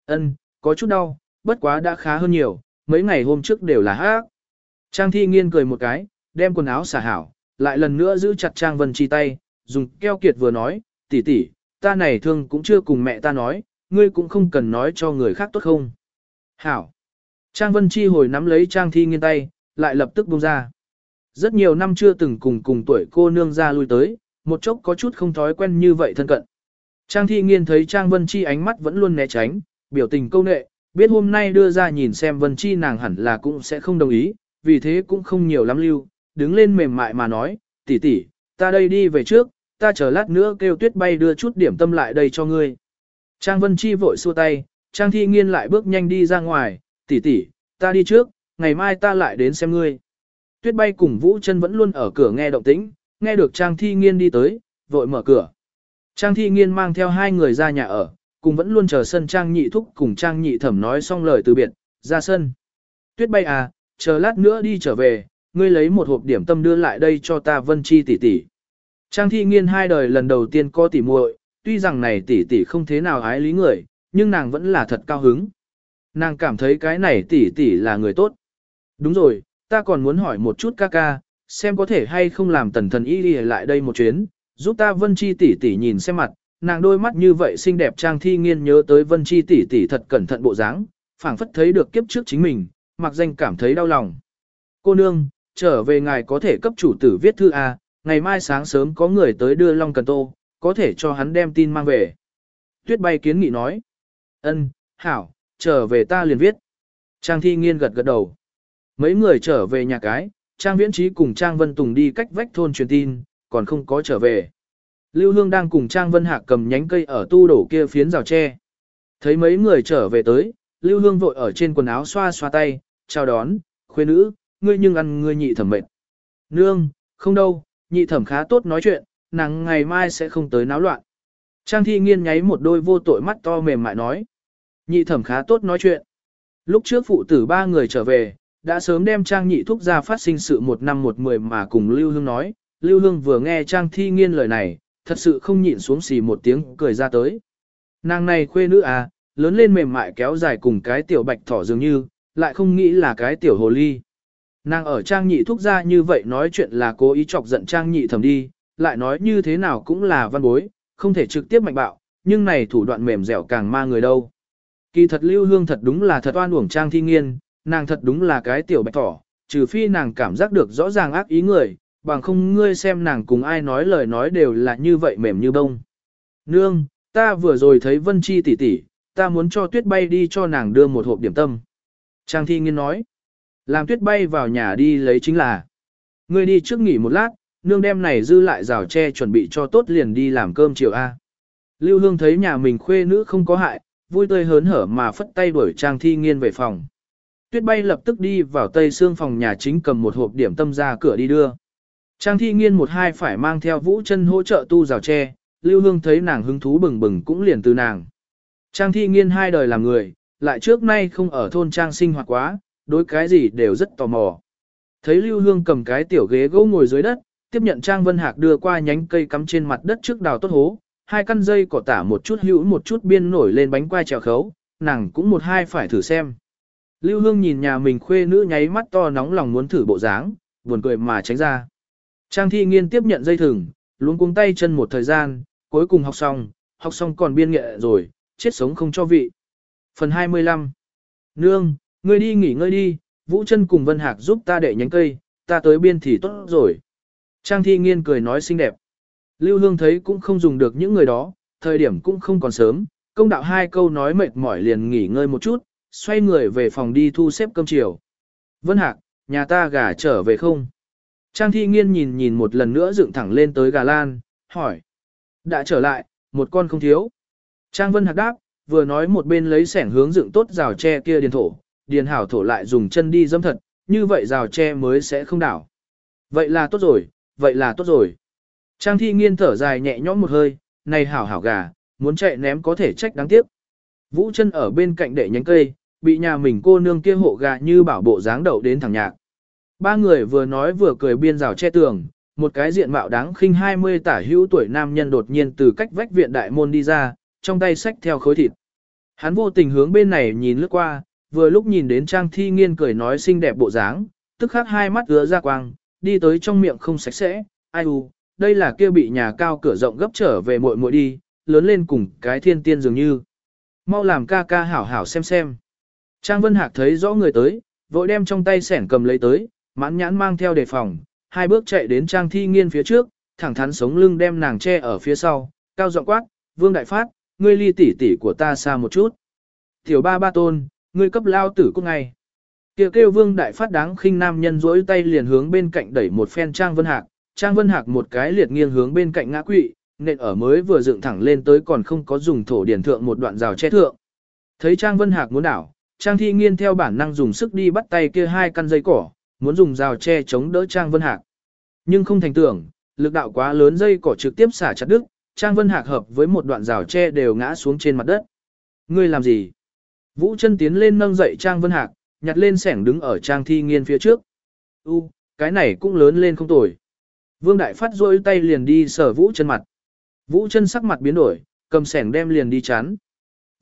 Speaker 1: Ân, có chút đau, bất quá đã khá hơn nhiều, mấy ngày hôm trước đều là hát. Trang Thi Nghiên cười một cái, đem quần áo xả hảo, lại lần nữa giữ chặt Trang Vân Chi tay, dùng keo kiệt vừa nói, tỷ tỷ, ta này thương cũng chưa cùng mẹ ta nói, ngươi cũng không cần nói cho người khác tốt không. Hảo. Trang Vân Chi hồi nắm lấy Trang Thi Nghiên tay, lại lập tức buông ra. Rất nhiều năm chưa từng cùng cùng tuổi cô nương ra lui tới, một chốc có chút không thói quen như vậy thân cận. Trang Thi Nghiên thấy Trang Vân Chi ánh mắt vẫn luôn né tránh, biểu tình câu nệ, biết hôm nay đưa ra nhìn xem Vân Chi nàng hẳn là cũng sẽ không đồng ý, vì thế cũng không nhiều lắm lưu, đứng lên mềm mại mà nói, tỷ tỷ, ta đây đi về trước, ta chờ lát nữa kêu tuyết bay đưa chút điểm tâm lại đây cho ngươi. Trang Vân Chi vội xua tay, Trang Thi Nghiên lại bước nhanh đi ra ngoài, tỷ tỷ, ta đi trước, ngày mai ta lại đến xem ngươi. Tuyết bay cùng Vũ chân vẫn luôn ở cửa nghe động tĩnh, nghe được Trang Thi Nghiên đi tới, vội mở cửa. Trang Thi Nghiên mang theo hai người ra nhà ở, cùng vẫn luôn chờ sân Trang Nhị Thúc cùng Trang Nhị Thẩm nói xong lời từ biệt, ra sân. Tuyết bay à, chờ lát nữa đi trở về, ngươi lấy một hộp điểm tâm đưa lại đây cho ta Vân Chi tỷ tỷ. Trang thi nghiên hai đời lần đầu tiên có tỷ muội, tuy rằng này tỷ tỷ không thế nào ái lý người, nhưng nàng vẫn là thật cao hứng. Nàng cảm thấy cái này tỷ tỷ là người tốt. Đúng rồi, ta còn muốn hỏi một chút ca ca, xem có thể hay không làm tần thần y đi lại đây một chuyến, giúp ta Vân Chi tỷ tỷ nhìn xem mặt, nàng đôi mắt như vậy xinh đẹp Trang Thi Nghiên nhớ tới Vân Chi tỷ tỷ thật cẩn thận bộ dáng, phảng phất thấy được kiếp trước chính mình, mặc danh cảm thấy đau lòng. Cô nương, trở về ngài có thể cấp chủ tử viết thư A, ngày mai sáng sớm có người tới đưa Long Cần Tô, có thể cho hắn đem tin mang về. Tuyết bay kiến nghị nói. ân, hảo, trở về ta liền viết. Trang thi nghiên gật gật đầu. Mấy người trở về nhà cái, Trang Viễn Trí cùng Trang Vân Tùng đi cách vách thôn truyền tin, còn không có trở về. Lưu Hương đang cùng Trang Vân Hạc cầm nhánh cây ở tu đổ kia phiến rào tre. Thấy mấy người trở về tới, Lưu Hương vội ở trên quần áo xoa xoa tay, chào đón, khuê nữ, ngươi nhưng ăn ngươi nhị thẩm mệt. Nương, không đâu, nhị thẩm khá tốt nói chuyện, nàng ngày mai sẽ không tới náo loạn. Trang thi nghiên nháy một đôi vô tội mắt to mềm mại nói. Nhị thẩm khá tốt nói chuyện. Lúc trước phụ tử ba người trở về, đã sớm đem Trang nhị thúc ra phát sinh sự một năm một mười mà cùng Lưu Hương nói. Lưu Hương vừa nghe Trang thi nghiên lời này, thật sự không nhịn xuống xì một tiếng cười ra tới. Nàng này khuê nữ à, lớn lên mềm mại kéo dài cùng cái tiểu bạch thỏ dường như, lại không nghĩ là cái tiểu hồ ly. Nàng ở trang nhị thúc ra như vậy nói chuyện là cố ý chọc giận trang nhị thầm đi, lại nói như thế nào cũng là văn bối, không thể trực tiếp mạnh bạo, nhưng này thủ đoạn mềm dẻo càng ma người đâu. Kỳ thật lưu hương thật đúng là thật oan uổng trang thi nghiên, nàng thật đúng là cái tiểu bạch thỏ, trừ phi nàng cảm giác được rõ ràng ác ý người, bằng không ngươi xem nàng cùng ai nói lời nói đều là như vậy mềm như bông. Nương, ta vừa rồi thấy Vân Chi tỷ tỷ, ta muốn cho tuyết bay đi cho nàng đưa một hộp điểm tâm. Trang thi nghiên nói, làm tuyết bay vào nhà đi lấy chính là, ngươi đi trước nghỉ một lát, nương đem này dư lại rào tre chuẩn bị cho tốt liền đi làm cơm chiều A. Lưu Hương thấy nhà mình khuê nữ không có hại, vui tươi hớn hở mà phất tay đuổi Trang Thi Nghiên về phòng. Tuyết bay lập tức đi vào tây xương phòng nhà chính cầm một hộp điểm tâm ra cửa đi đưa. Trang Thi Nghiên một hai phải mang theo Vũ chân hỗ trợ tu rào tre, Lưu Hương thấy nàng hứng thú bừng bừng cũng liền từ nàng. Trang Thi Nghiên hai đời làm người, lại trước nay không ở thôn Trang sinh hoạt quá, đối cái gì đều rất tò mò. Thấy Lưu Hương cầm cái tiểu ghế gỗ ngồi dưới đất, tiếp nhận Trang Vân Hạc đưa qua nhánh cây cắm trên mặt đất trước đào tốt hố, hai căn dây cỏ tả một chút hữu một chút biên nổi lên bánh quai trèo khấu, nàng cũng một hai phải thử xem. Lưu Hương nhìn nhà mình khuê nữ nháy mắt to nóng lòng muốn thử bộ dáng, buồn cười mà tránh ra. Trang Thi Nghiên tiếp nhận dây thừng, luôn cuống tay chân một thời gian, cuối cùng học xong, học xong còn biên nghệ rồi, chết sống không cho vị. Phần 25 Nương, ngươi đi nghỉ ngơi đi, Vũ chân cùng Vân Hạc giúp ta để nhánh cây, ta tới biên thì tốt rồi. Trang thi nghiên cười nói xinh đẹp. Lưu Hương thấy cũng không dùng được những người đó, thời điểm cũng không còn sớm, công đạo hai câu nói mệt mỏi liền nghỉ ngơi một chút, xoay người về phòng đi thu xếp cơm chiều. Vân Hạc, nhà ta gà trở về không? Trang thi nghiên nhìn nhìn một lần nữa dựng thẳng lên tới gà lan, hỏi. Đã trở lại, một con không thiếu. Trang Vân Hạc đáp, vừa nói một bên lấy sẻng hướng dựng tốt rào tre kia điền thổ, điền hảo thổ lại dùng chân đi dâm thật, như vậy rào tre mới sẽ không đảo. Vậy là tốt rồi, vậy là tốt rồi. Trang thi nghiên thở dài nhẹ nhõm một hơi, này hảo hảo gà, muốn chạy ném có thể trách đáng tiếc. Vũ chân ở bên cạnh đệ nhánh cây, bị nhà mình cô nương kia hộ gà như bảo bộ dáng đậu đến thẳng nhạc. Ba người vừa nói vừa cười biên rào che tường, một cái diện mạo đáng khinh 20 tả hữu tuổi nam nhân đột nhiên từ cách vách viện đại môn đi ra, trong tay xách theo khối thịt. Hắn vô tình hướng bên này nhìn lướt qua, vừa lúc nhìn đến Trang Thi Nghiên cười nói xinh đẹp bộ dáng, tức khắc hai mắt ứa ra quang, đi tới trong miệng không sạch sẽ, ai u, đây là kia bị nhà cao cửa rộng gấp trở về muội muội đi, lớn lên cùng cái thiên tiên dường như. Mau làm ca ca hảo hảo xem xem. Trang Vân Hạc thấy rõ người tới, vội đem trong tay sẻn cầm lấy tới, mãn nhãn mang theo đề phòng, hai bước chạy đến Trang Thi Nghiên phía trước, thẳng thắn sống lưng đem nàng che ở phía sau, cao giọng quát, Vương Đại Phát, ngươi ly tỷ tỷ của ta xa một chút. Tiểu ba ba tôn, ngươi cấp lao tử cốt ngay. Kìa kêu Vương Đại Phát đáng khinh nam nhân rỗi tay liền hướng bên cạnh đẩy một phen Trang Vân Hạc, Trang Vân Hạc một cái liệt nghiêng hướng bên cạnh ngã quỵ, nện ở mới vừa dựng thẳng lên tới còn không có dùng thổ điển thượng một đoạn rào che thượng. Thấy Trang Vân Hạc muốn đảo, Trang Thi Nghiên theo bản năng dùng sức đi bắt tay kia hai căn dây cỏ, muốn dùng rào che chống đỡ Trang Vân Hạc. Nhưng không thành tưởng, lực đạo quá lớn dây cỏ trực tiếp xả chặt đứt, Trang Vân Hạc hợp với một đoạn rào tre đều ngã xuống trên mặt đất. Ngươi làm gì? Vũ chân tiến lên nâng dậy Trang Vân Hạc, nhặt lên sẻng đứng ở Trang Thi Nghiên phía trước. U, cái này cũng lớn lên không tồi. Vương Đại Phát rôi tay liền đi sở Vũ chân mặt. Vũ chân sắc mặt biến đổi, cầm sẻng đem liền đi chán.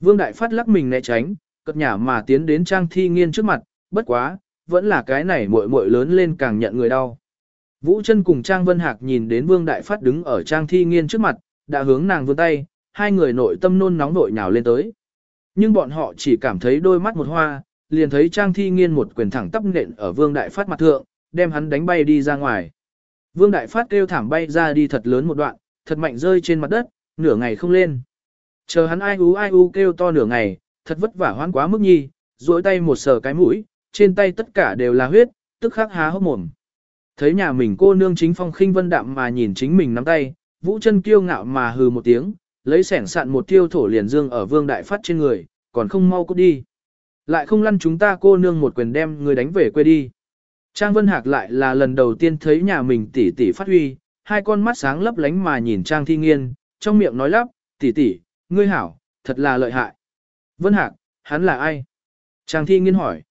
Speaker 1: Vương Đại Phát lắc mình né tránh, cất nhả mà tiến đến Trang Thi Nghiên trước mặt, bất quá, vẫn là cái này muội muội lớn lên càng nhận người đau. Vũ chân cùng Trang Vân Hạc nhìn đến Vương Đại Phát đứng ở Trang Thi Nghiên trước mặt, đã hướng nàng vươn tay, hai người nội tâm nôn nóng nội nhào lên tới. Nhưng bọn họ chỉ cảm thấy đôi mắt một hoa, liền thấy Trang Thi Nghiên một quyền thẳng tắp nện ở Vương Đại Phát mặt thượng, đem hắn đánh bay đi ra ngoài. Vương Đại Phát kêu thảm bay ra đi thật lớn một đoạn, thật mạnh rơi trên mặt đất, nửa ngày không lên. Chờ hắn ai ú ai ú kêu to nửa ngày, thật vất vả hoán quá mức nhi, duỗi tay một sờ cái mũi, trên tay tất cả đều là huyết, tức khắc há hốc mồm. Thấy nhà mình cô nương chính phong khinh vân đạm mà nhìn chính mình nắm tay, vũ chân kiêu ngạo mà hừ một tiếng, lấy sẻng sạn một tiêu thổ liền dương ở vương đại phát trên người, còn không mau cút đi. Lại không lăn chúng ta cô nương một quyền đem người đánh về quê đi. Trang Vân Hạc lại là lần đầu tiên thấy nhà mình tỷ tỷ phát huy, hai con mắt sáng lấp lánh mà nhìn Trang Thi Nghiên, trong miệng nói lắp, tỷ tỷ, ngươi hảo, thật là lợi hại. Vân Hạc, hắn là ai? Trang Thi Nghiên hỏi.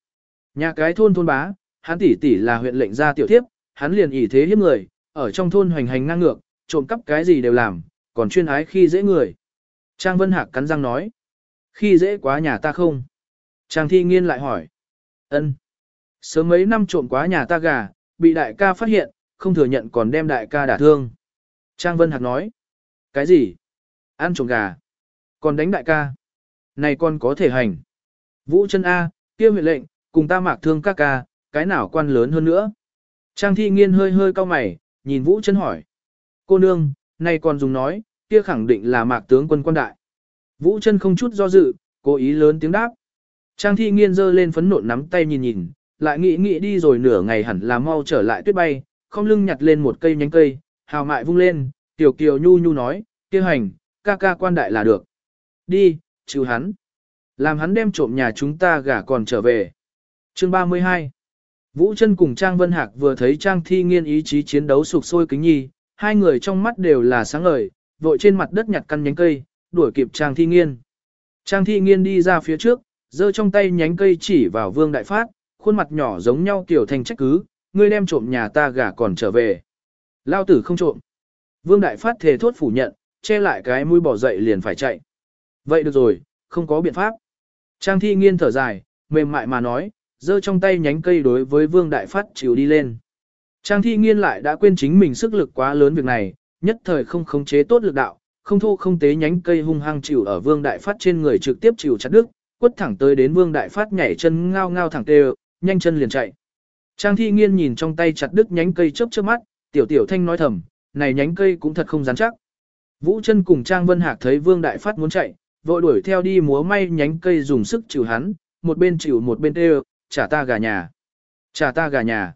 Speaker 1: Nhà cái thôn thôn bá, hắn tỷ tỷ là huyện lệnh gia tiểu thiếp, hắn liền ỷ thế hiếp người, ở trong thôn hoành hành ngang ngược, trộm cắp cái gì đều làm, còn chuyên ái khi dễ người. Trang Vân Hạc cắn răng nói. Khi dễ quá nhà ta không? Trang Thi Nghiên lại hỏi. ân Sớm mấy năm trộm quá nhà ta gà, bị đại ca phát hiện, không thừa nhận còn đem đại ca đả thương. Trang Vân Hạc nói. Cái gì? Ăn trộm gà. Còn đánh đại ca. Này con có thể hành. Vũ chân A, kia huyện lệnh, cùng ta mạc thương các ca, cái nào quan lớn hơn nữa. Trang thi nghiên hơi hơi cau mày, nhìn Vũ chân hỏi. Cô nương, nay còn dùng nói, kia khẳng định là mạc tướng quân quan đại. Vũ chân không chút do dự, cố ý lớn tiếng đáp. Trang thi nghiên giơ lên phấn nộn nắm tay nhìn nhìn, lại nghĩ nghĩ đi rồi nửa ngày hẳn là mau trở lại tuyết bay, không lưng nhặt lên một cây nhánh cây, hào mại vung lên, tiểu kiều nhu nhu nói, kia hành, ca ca quan đại là được. Đi, trừ hắn. Làm hắn đem trộm nhà chúng ta gả còn trở về. Chương 32 Vũ chân cùng Trang Vân Hạc vừa thấy Trang Thi Nghiên ý chí chiến đấu sục sôi kính nhi, hai người trong mắt đều là sáng ngời, vội trên mặt đất nhặt căn nhánh cây, đuổi kịp Trang Thi Nghiên. Trang Thi Nghiên đi ra phía trước, giơ trong tay nhánh cây chỉ vào Vương Đại Phát, khuôn mặt nhỏ giống nhau kiểu thành trách cứ, ngươi đem trộm nhà ta gả còn trở về. Lao tử không trộm. Vương Đại Phát thề thốt phủ nhận, che lại cái mũi bỏ dậy liền phải chạy. Vậy được rồi, không có biện pháp. Trang thi nghiên thở dài, mềm mại mà nói, giơ trong tay nhánh cây đối với Vương Đại Phát chịu đi lên. Trang thi nghiên lại đã quên chính mình sức lực quá lớn việc này, nhất thời không khống chế tốt lực đạo, không thô không tế nhánh cây hung hăng chịu ở Vương Đại Phát trên người trực tiếp chịu chặt đứt, quất thẳng tới đến Vương Đại Phát nhảy chân ngao ngao thẳng tê, nhanh chân liền chạy. Trang thi nghiên nhìn trong tay chặt đứt nhánh cây chớp chớp mắt, tiểu tiểu thanh nói thầm, này nhánh cây cũng thật không rắn chắc. Vũ chân cùng Trang Vân Hạc thấy Vương Đại Phát muốn chạy, vội đuổi theo đi múa may nhánh cây dùng sức chịu hắn, một bên chịu một bên tê, trả ta gà nhà, trả ta gà nhà.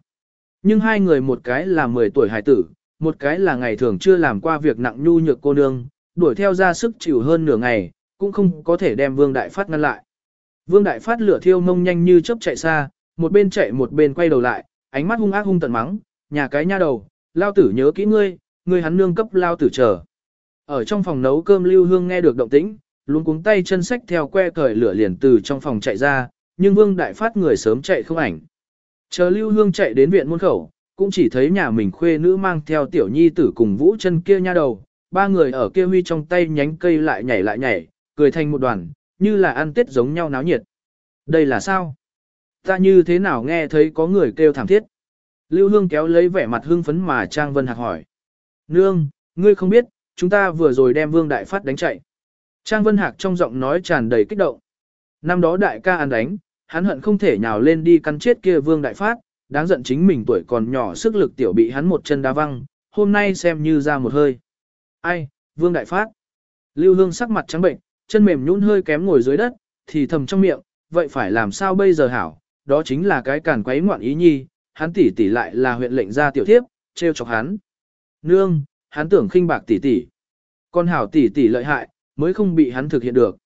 Speaker 1: Nhưng hai người một cái là 10 tuổi hải tử, một cái là ngày thường chưa làm qua việc nặng nhu nhược cô nương, đuổi theo ra sức chịu hơn nửa ngày, cũng không có thể đem Vương Đại Phát ngăn lại. Vương Đại Phát lửa thiêu mông nhanh như chớp chạy xa, một bên chạy một bên quay đầu lại, ánh mắt hung ác hung tận mắng, nhà cái nha đầu, lao tử nhớ kỹ ngươi, ngươi hắn nương cấp lao tử chờ. Ở trong phòng nấu cơm Lưu Hương nghe được động tĩnh, luôn cuống tay chân sách theo que cởi lửa liền từ trong phòng chạy ra, nhưng Vương Đại Phát người sớm chạy không ảnh. Chờ Lưu Hương chạy đến viện môn khẩu, cũng chỉ thấy nhà mình khuê nữ mang theo tiểu nhi tử cùng vũ chân kia nha đầu, ba người ở kia huy trong tay nhánh cây lại nhảy lại nhảy, cười thành một đoàn, như là ăn tết giống nhau náo nhiệt. Đây là sao? Ta như thế nào nghe thấy có người kêu thảm thiết? Lưu Hương kéo lấy vẻ mặt hương phấn mà Trang Vân Hạc hỏi. Nương, ngươi không biết, chúng ta vừa rồi đem Vương Đại Phát đánh chạy. Trang Vân Hạc trong giọng nói tràn đầy kích động. Năm đó đại ca ăn đánh, hắn hận không thể nhào lên đi cắn chết kia Vương Đại Phát, đáng giận chính mình tuổi còn nhỏ sức lực tiểu bị hắn một chân đá văng, hôm nay xem như ra một hơi. Ai, Vương Đại Phát. Lưu Hương sắc mặt trắng bệnh, chân mềm nhũn hơi kém ngồi dưới đất, thì thầm trong miệng, vậy phải làm sao bây giờ hảo, đó chính là cái càn quấy ngoạn ý nhi, hắn tỷ tỷ lại là huyện lệnh gia tiểu thiếp, trêu chọc hắn. Nương, hắn tưởng khinh bạc tỷ tỷ. Con hảo tỷ tỷ lợi hại, mới không bị hắn thực hiện được.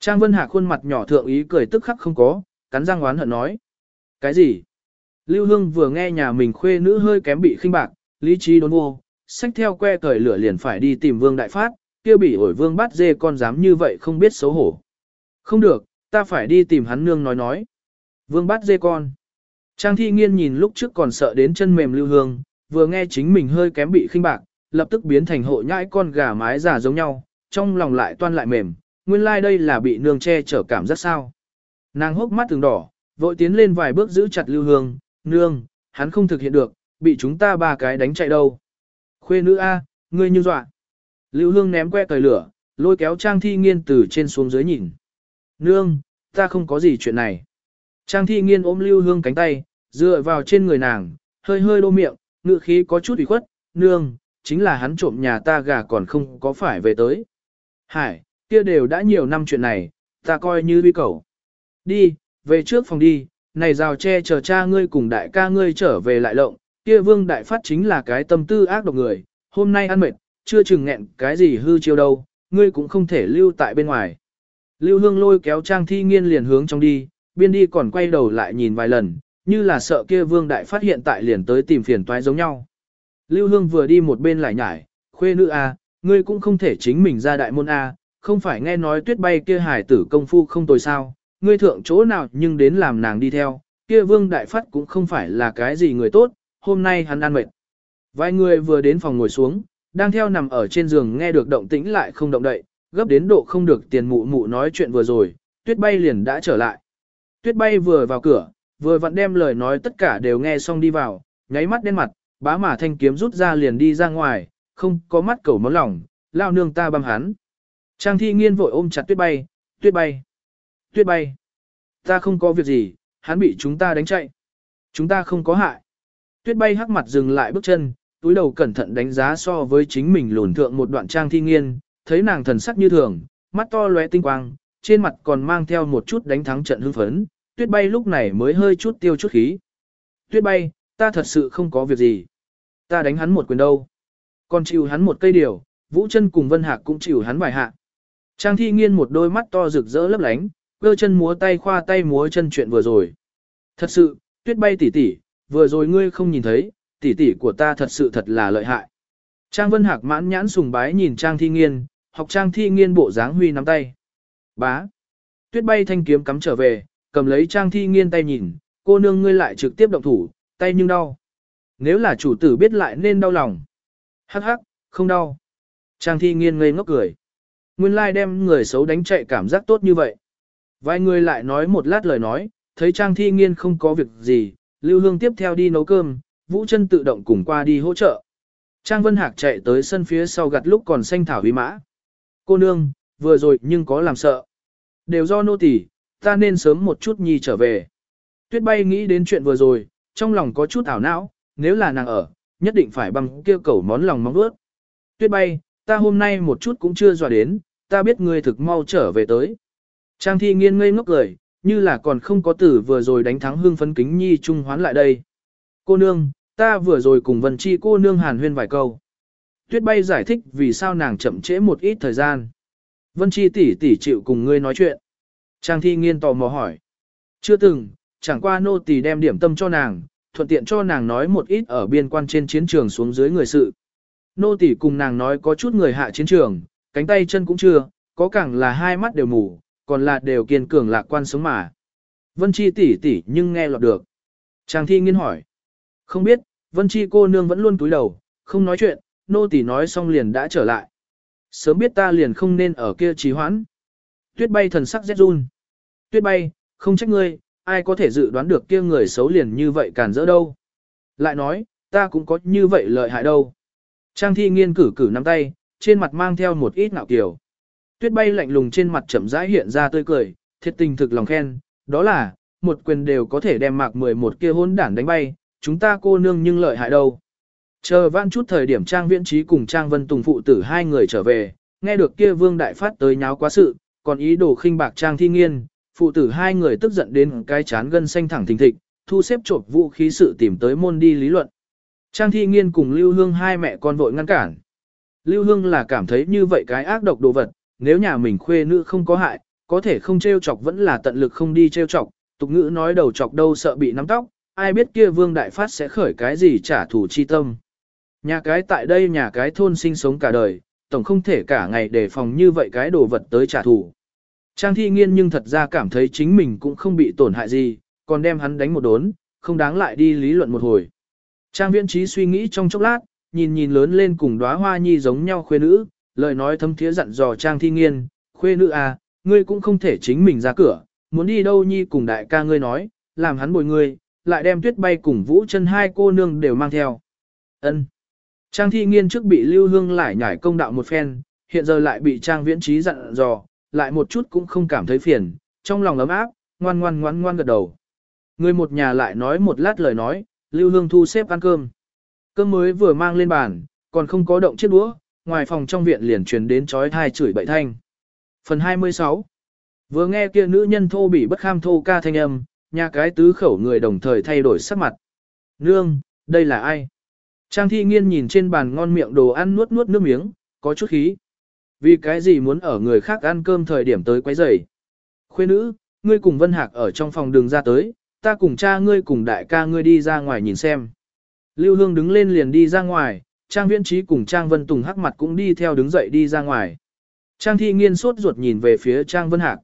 Speaker 1: Trang Vân Hạc khuôn mặt nhỏ thượng ý cười tức khắc không có, cắn răng oán hận nói. Cái gì? Lưu Hương vừa nghe nhà mình khuê nữ hơi kém bị khinh bạc, lý trí đốn vô, xách theo que cởi lửa liền phải đi tìm Vương Đại Phát, kia bị ổi Vương bắt dê con dám như vậy không biết xấu hổ. Không được, ta phải đi tìm hắn nương nói nói. Vương bắt dê con. Trang thi nghiên nhìn lúc trước còn sợ đến chân mềm Lưu Hương, vừa nghe chính mình hơi kém bị khinh bạc, lập tức biến thành hộ nhãi con gà mái già giống nhau, trong lòng lại toan lại mềm, nguyên lai like đây là bị nương che chở cảm giác sao. Nàng hốc mắt từng đỏ, vội tiến lên vài bước giữ chặt lưu hương, nương, hắn không thực hiện được, bị chúng ta ba cái đánh chạy đâu. Khuê nữ A, ngươi như dọa. Lưu hương ném que cởi lửa, lôi kéo trang thi nghiên từ trên xuống dưới nhìn. Nương, ta không có gì chuyện này. Trang thi nghiên ôm lưu hương cánh tay, dựa vào trên người nàng, hơi hơi đô miệng, ngựa khí có chút ủy khuất, nương, chính là hắn trộm nhà ta gà còn không có phải về tới. Hải, kia đều đã nhiều năm chuyện này, ta coi như bi cầu. Đi, về trước phòng đi, này rào che chờ cha ngươi cùng đại ca ngươi trở về lại lộng, kia vương đại phát chính là cái tâm tư ác độc người, hôm nay ăn mệt, chưa chừng nghẹn cái gì hư chiêu đâu, ngươi cũng không thể lưu tại bên ngoài. Lưu hương lôi kéo trang thi nghiên liền hướng trong đi, biên đi còn quay đầu lại nhìn vài lần, như là sợ kia vương đại phát hiện tại liền tới tìm phiền toái giống nhau. Lưu Hương vừa đi một bên lại nhải, khuê nữ A, ngươi cũng không thể chính mình ra đại môn A, không phải nghe nói tuyết bay kia hải tử công phu không tồi sao, ngươi thượng chỗ nào nhưng đến làm nàng đi theo, kia vương đại phát cũng không phải là cái gì người tốt, hôm nay hắn ăn mệt. Vài người vừa đến phòng ngồi xuống, đang theo nằm ở trên giường nghe được động tĩnh lại không động đậy, gấp đến độ không được tiền mụ mụ nói chuyện vừa rồi, tuyết bay liền đã trở lại. Tuyết bay vừa vào cửa, vừa vặn đem lời nói tất cả đều nghe xong đi vào, nháy mắt đen mặt, bá mà thanh kiếm rút ra liền đi ra ngoài, không có mắt cầu máu lòng, lao nương ta băm hắn. Trang thi nghiên vội ôm chặt tuyết bay, tuyết bay, tuyết bay. Ta không có việc gì, hắn bị chúng ta đánh chạy. Chúng ta không có hại. Tuyết bay hắc mặt dừng lại bước chân, túi đầu cẩn thận đánh giá so với chính mình lùn thượng một đoạn trang thi nghiên, thấy nàng thần sắc như thường, mắt to lóe tinh quang, trên mặt còn mang theo một chút đánh thắng trận hưng phấn, tuyết bay lúc này mới hơi chút tiêu chút khí. Tuyết bay, ta thật sự không có việc gì. Ta đánh hắn một quyền đâu. Còn chịu hắn một cây điều, Vũ chân cùng Vân Hạc cũng chịu hắn vài hạ. Trang thi nghiên một đôi mắt to rực rỡ lấp lánh, cơ chân múa tay khoa tay múa chân chuyện vừa rồi. Thật sự, tuyết bay tỉ tỉ, vừa rồi ngươi không nhìn thấy, tỉ tỉ của ta thật sự thật là lợi hại. Trang Vân Hạc mãn nhãn sùng bái nhìn Trang thi nghiên, học Trang thi nghiên bộ dáng huy nắm tay. Bá. Tuyết bay thanh kiếm cắm trở về, cầm lấy Trang thi nghiên tay nhìn, cô nương ngươi lại trực tiếp động thủ, tay nhưng đau. Nếu là chủ tử biết lại nên đau lòng. Hắc hắc, không đau. Trang thi nghiên ngây ngốc cười. Nguyên lai đem người xấu đánh chạy cảm giác tốt như vậy. Vài người lại nói một lát lời nói, thấy Trang thi nghiên không có việc gì, Lưu Hương tiếp theo đi nấu cơm, Vũ chân tự động cùng qua đi hỗ trợ. Trang Vân Hạc chạy tới sân phía sau gặt lúc còn xanh thảo uy mã. Cô nương, vừa rồi nhưng có làm sợ. Đều do nô tỳ, ta nên sớm một chút nhi trở về. Tuyết bay nghĩ đến chuyện vừa rồi, trong lòng có chút ảo não, nếu là nàng ở, nhất định phải bằng kêu cầu món lòng mong ước. Tuyết bay, ta hôm nay một chút cũng chưa dọa đến, ta biết ngươi thực mau trở về tới. Trang thi nghiên ngây ngốc cười, như là còn không có tử vừa rồi đánh thắng hương phấn kính nhi trung hoán lại đây. Cô nương, ta vừa rồi cùng vân chi cô nương hàn huyên vài câu. Tuyết bay giải thích vì sao nàng chậm trễ một ít thời gian. Vân chi tỷ tỷ chịu cùng ngươi nói chuyện. Trang thi nghiên tò mò hỏi. Chưa từng, chẳng qua nô tỳ đem điểm tâm cho nàng, thuận tiện cho nàng nói một ít ở biên quan trên chiến trường xuống dưới người sự. Nô tỷ cùng nàng nói có chút người hạ chiến trường, cánh tay chân cũng chưa, có càng là hai mắt đều mù, còn là đều kiên cường lạc quan sống mà. Vân Chi tỷ tỷ nhưng nghe lọt được. Chàng thi nghiên hỏi. Không biết, Vân Chi cô nương vẫn luôn túi đầu, không nói chuyện, nô tỷ nói xong liền đã trở lại. Sớm biết ta liền không nên ở kia trì hoãn. Tuyết bay thần sắc rét run. Tuyết bay, không trách ngươi, ai có thể dự đoán được kia người xấu liền như vậy càn rỡ đâu. Lại nói, ta cũng có như vậy lợi hại đâu. Trang thi nghiên cử cử nắm tay, trên mặt mang theo một ít ngạo kiều. Tuyết bay lạnh lùng trên mặt chậm rãi hiện ra tươi cười, thiệt tình thực lòng khen, đó là, một quyền đều có thể đem mạc 11 kia hôn đản đánh bay, chúng ta cô nương nhưng lợi hại đâu. Chờ vãn chút thời điểm Trang Viễn Trí cùng Trang Vân Tùng phụ tử hai người trở về, nghe được kia Vương Đại Phát tới nháo quá sự, còn ý đồ khinh bạc Trang Thi Nghiên, phụ tử hai người tức giận đến cái chán gân xanh thẳng thình thịch, thu xếp trộm vũ khí sự tìm tới môn đi lý luận. Trang Thi Nghiên cùng Lưu Hương hai mẹ con vội ngăn cản. Lưu Hương là cảm thấy như vậy cái ác độc đồ vật, nếu nhà mình khuê nữ không có hại, có thể không trêu chọc vẫn là tận lực không đi trêu chọc, tục ngữ nói đầu chọc đâu sợ bị nắm tóc, ai biết kia Vương Đại Phát sẽ khởi cái gì trả thù chi tâm. Nhà cái tại đây nhà cái thôn sinh sống cả đời, tổng không thể cả ngày đề phòng như vậy cái đồ vật tới trả thù. Trang thi nghiên nhưng thật ra cảm thấy chính mình cũng không bị tổn hại gì, còn đem hắn đánh một đốn, không đáng lại đi lý luận một hồi. Trang viễn trí suy nghĩ trong chốc lát, nhìn nhìn lớn lên cùng đóa hoa nhi giống nhau khuê nữ, lời nói thâm thiế dặn dò Trang thi nghiên, khuê nữ à, ngươi cũng không thể chính mình ra cửa, muốn đi đâu nhi cùng đại ca ngươi nói, làm hắn bồi ngươi, lại đem tuyết bay cùng vũ chân hai cô nương đều mang theo. ân Trang thi nghiên trước bị lưu hương lại nhảy công đạo một phen, hiện giờ lại bị trang viễn trí dặn dò, lại một chút cũng không cảm thấy phiền, trong lòng ấm áp, ngoan ngoan ngoan ngoan gật đầu. Người một nhà lại nói một lát lời nói, lưu hương thu xếp ăn cơm. Cơm mới vừa mang lên bàn, còn không có động chiếc đũa, ngoài phòng trong viện liền truyền đến chói thai chửi bậy thanh. Phần 26 Vừa nghe kia nữ nhân thô bị bất kham thô ca thanh âm, nhà cái tứ khẩu người đồng thời thay đổi sắc mặt. Nương, đây là ai? Trang thi nghiên nhìn trên bàn ngon miệng đồ ăn nuốt nuốt nước miếng, có chút khí. Vì cái gì muốn ở người khác ăn cơm thời điểm tới quấy rầy? Khuê nữ, ngươi cùng Vân Hạc ở trong phòng đường ra tới, ta cùng cha ngươi cùng đại ca ngươi đi ra ngoài nhìn xem. Lưu Hương đứng lên liền đi ra ngoài, Trang Viễn Trí cùng Trang Vân Tùng hắc mặt cũng đi theo đứng dậy đi ra ngoài. Trang Thi Nghiên sốt ruột nhìn về phía Trang Vân Hạc.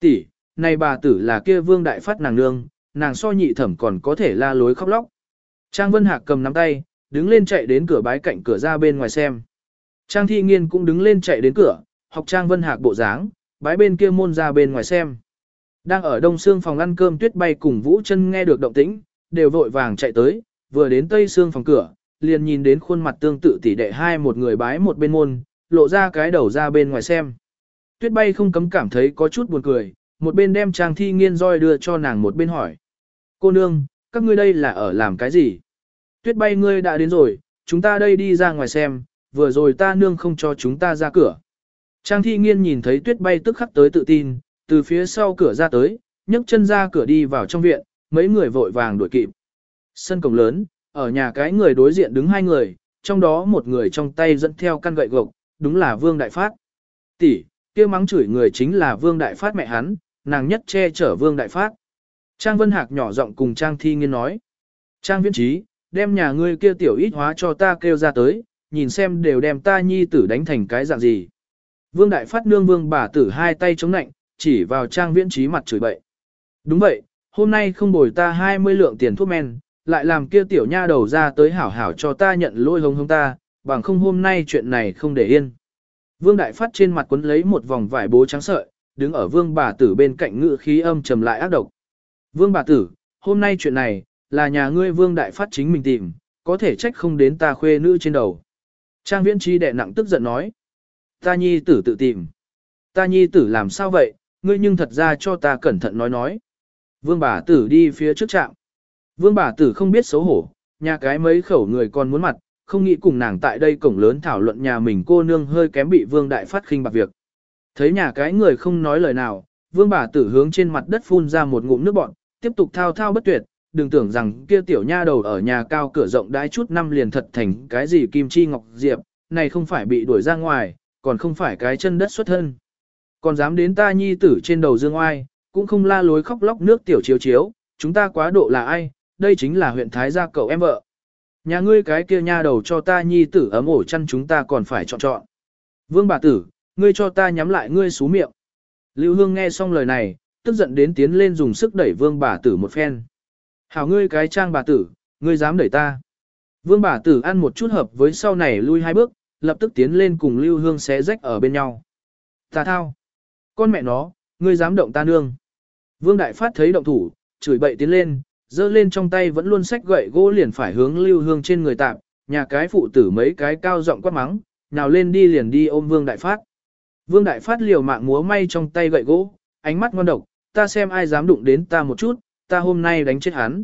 Speaker 1: Tỷ, này bà tử là kia vương đại phát nàng nương, nàng so nhị thẩm còn có thể la lối khóc lóc. Trang Vân Hạc cầm nắm tay, đứng lên chạy đến cửa bái cạnh cửa ra bên ngoài xem. Trang Thi Nghiên cũng đứng lên chạy đến cửa, học Trang Vân Hạc bộ dáng, bái bên kia môn ra bên ngoài xem. Đang ở đông xương phòng ăn cơm tuyết bay cùng Vũ chân nghe được động tĩnh, đều vội vàng chạy tới, vừa đến tây xương phòng cửa, liền nhìn đến khuôn mặt tương tự tỷ đệ hai một người bái một bên môn, lộ ra cái đầu ra bên ngoài xem. Tuyết bay không cấm cảm thấy có chút buồn cười, một bên đem trang thi nghiên roi đưa cho nàng một bên hỏi. Cô nương, các ngươi đây là ở làm cái gì? Tuyết bay ngươi đã đến rồi, chúng ta đây đi ra ngoài xem, vừa rồi ta nương không cho chúng ta ra cửa. Trang thi nghiên nhìn thấy tuyết bay tức khắc tới tự tin, từ phía sau cửa ra tới, nhấc chân ra cửa đi vào trong viện, mấy người vội vàng đuổi kịp. Sân cổng lớn, ở nhà cái người đối diện đứng hai người, trong đó một người trong tay dẫn theo căn gậy gộc, đúng là Vương Đại Phát. Tỷ, kia mắng chửi người chính là Vương Đại Phát mẹ hắn, nàng nhất che chở Vương Đại Phát. Trang Vân Hạc nhỏ giọng cùng Trang Thi Nghiên nói. Trang Viễn Trí, đem nhà ngươi kia tiểu ít hóa cho ta kêu ra tới, nhìn xem đều đem ta nhi tử đánh thành cái dạng gì. Vương Đại Phát nương vương bà tử hai tay chống nạnh, chỉ vào Trang Viễn Trí mặt chửi bậy. Đúng vậy, hôm nay không bồi ta 20 lượng tiền thuốc men, lại làm kia tiểu nha đầu ra tới hảo hảo cho ta nhận lỗi hông hông ta, bằng không hôm nay chuyện này không để yên. Vương Đại Phát trên mặt quấn lấy một vòng vải bố trắng sợi, đứng ở vương bà tử bên cạnh ngự khí âm trầm lại ác độc. Vương bà tử, hôm nay chuyện này, là nhà ngươi vương đại phát chính mình tìm, có thể trách không đến ta khuê nữ trên đầu. Trang viễn trí đệ nặng tức giận nói. Ta nhi tử tự tìm. Ta nhi tử làm sao vậy, ngươi nhưng thật ra cho ta cẩn thận nói nói. Vương bà tử đi phía trước trạm. Vương bà tử không biết xấu hổ, nhà cái mấy khẩu người còn muốn mặt, không nghĩ cùng nàng tại đây cổng lớn thảo luận nhà mình cô nương hơi kém bị vương đại phát khinh bạc việc. Thấy nhà cái người không nói lời nào, vương bà tử hướng trên mặt đất phun ra một ngụm nước bọn, tiếp tục thao thao bất tuyệt, đừng tưởng rằng kia tiểu nha đầu ở nhà cao cửa rộng đãi chút năm liền thật thành cái gì kim chi ngọc diệp, này không phải bị đuổi ra ngoài, còn không phải cái chân đất xuất thân. Còn dám đến ta nhi tử trên đầu dương oai, cũng không la lối khóc lóc nước tiểu chiếu chiếu, chúng ta quá độ là ai, đây chính là huyện Thái gia cậu em vợ. Nhà ngươi cái kia nha đầu cho ta nhi tử ấm ổ chăn chúng ta còn phải chọn chọn. Vương bà tử, ngươi cho ta nhắm lại ngươi xú miệng. Lưu Hương nghe xong lời này, tức giận đến tiến lên dùng sức đẩy vương bà tử một phen. Hảo ngươi cái trang bà tử, ngươi dám đẩy ta. Vương bà tử ăn một chút hợp với sau này lui hai bước, lập tức tiến lên cùng Lưu Hương xé rách ở bên nhau. Ta thao. Con mẹ nó, ngươi dám động ta nương. Vương Đại Phát thấy động thủ, chửi bậy tiến lên, giơ lên trong tay vẫn luôn sách gậy gỗ liền phải hướng Lưu Hương trên người tạm, nhà cái phụ tử mấy cái cao giọng quát mắng, nào lên đi liền đi ôm Vương Đại Phát. Vương Đại Phát liều mạng múa may trong tay gậy gỗ, ánh mắt ngon độc, ta xem ai dám đụng đến ta một chút, ta hôm nay đánh chết hắn.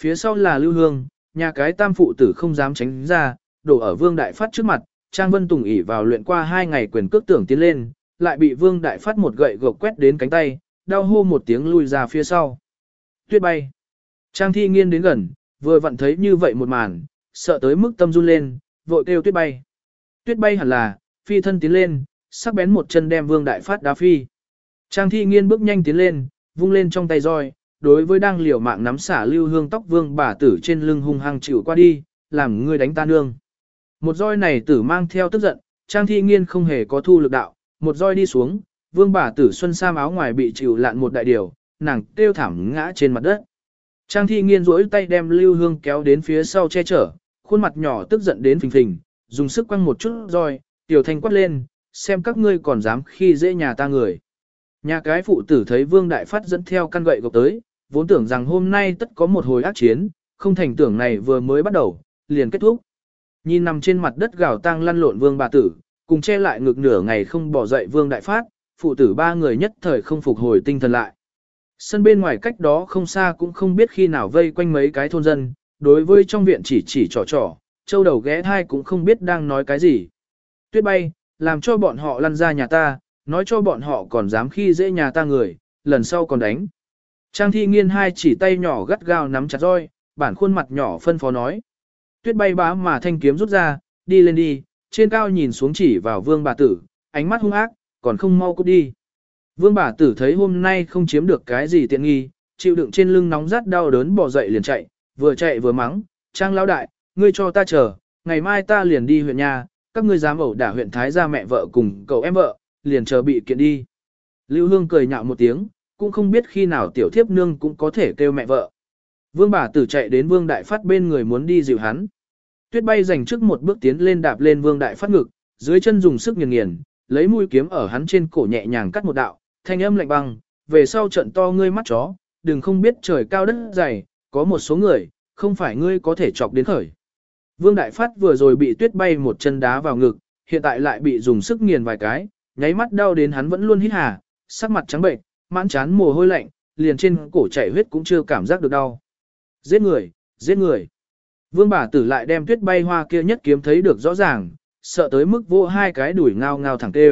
Speaker 1: Phía sau là Lưu Hương, nhà cái tam phụ tử không dám tránh ra, đổ ở Vương Đại Phát trước mặt, Trang Vân Tùng ỉ vào luyện qua hai ngày quyền cước tưởng tiến lên, lại bị Vương Đại Phát một gậy gộc quét đến cánh tay, đau hô một tiếng lui ra phía sau. Tuyết bay. Trang Thi Nghiên đến gần, vừa vặn thấy như vậy một màn, sợ tới mức tâm run lên, vội kêu Tuyết bay. Tuyết bay hẳn là, phi thân tiến lên, sắc bén một chân đem Vương Đại Phát đá phi. Trang Thi Nghiên bước nhanh tiến lên, vung lên trong tay roi, đối với đang liều mạng nắm xả lưu hương tóc Vương bà tử trên lưng hung hăng chịu qua đi, làm người đánh ta nương. Một roi này tử mang theo tức giận, Trang Thi Nghiên không hề có thu lực đạo, một roi đi xuống, Vương bà tử xuân sam áo ngoài bị chịu lạn một đại điều, nàng kêu thảm ngã trên mặt đất. Trang Thi Nghiên rỗi tay đem lưu hương kéo đến phía sau che chở, khuôn mặt nhỏ tức giận đến phình phình, dùng sức quăng một chút roi, tiểu thanh quát lên, xem các ngươi còn dám khi dễ nhà ta người. Nhà cái phụ tử thấy Vương Đại Phát dẫn theo căn gậy gộc tới, vốn tưởng rằng hôm nay tất có một hồi ác chiến, không thành tưởng này vừa mới bắt đầu, liền kết thúc. Nhìn nằm trên mặt đất gào tang lăn lộn Vương bà tử, cùng che lại ngực nửa ngày không bỏ dậy Vương Đại Phát, phụ tử ba người nhất thời không phục hồi tinh thần lại. Sân bên ngoài cách đó không xa cũng không biết khi nào vây quanh mấy cái thôn dân, đối với trong viện chỉ chỉ trò trò, châu đầu ghé thai cũng không biết đang nói cái gì. Tuyết bay, làm cho bọn họ lăn ra nhà ta, nói cho bọn họ còn dám khi dễ nhà ta người, lần sau còn đánh. Trang thi nghiên hai chỉ tay nhỏ gắt gao nắm chặt roi, bản khuôn mặt nhỏ phân phó nói. Tuyết bay bá mà thanh kiếm rút ra, đi lên đi, trên cao nhìn xuống chỉ vào vương bà tử, ánh mắt hung ác, còn không mau cút đi. Vương bà tử thấy hôm nay không chiếm được cái gì tiện nghi, chịu đựng trên lưng nóng rát đau đớn bỏ dậy liền chạy, vừa chạy vừa mắng, Trang lão đại, ngươi cho ta chờ, ngày mai ta liền đi huyện nhà, các ngươi dám ẩu đả huyện Thái gia mẹ vợ cùng cậu em vợ, liền chờ bị kiện đi. Lưu Hương cười nhạo một tiếng, cũng không biết khi nào tiểu thiếp nương cũng có thể kêu mẹ vợ. Vương bà tử chạy đến Vương Đại Phát bên người muốn đi dịu hắn. Tuyết bay dành trước một bước tiến lên đạp lên Vương Đại Phát ngực, dưới chân dùng sức nghiền nghiền, lấy mũi kiếm ở hắn trên cổ nhẹ nhàng cắt một đạo, thanh âm lạnh băng, về sau trận to ngươi mắt chó, đừng không biết trời cao đất dày, có một số người, không phải ngươi có thể chọc đến khởi. Vương Đại Phát vừa rồi bị tuyết bay một chân đá vào ngực, hiện tại lại bị dùng sức nghiền vài cái, nháy mắt đau đến hắn vẫn luôn hít hà, sắc mặt trắng bệnh, mãn chán mồ hôi lạnh, liền trên cổ chảy huyết cũng chưa cảm giác được đau. Giết người, giết người. Vương bà tử lại đem tuyết bay hoa kia nhất kiếm thấy được rõ ràng, sợ tới mức vô hai cái đuổi ngao ngao thẳng tê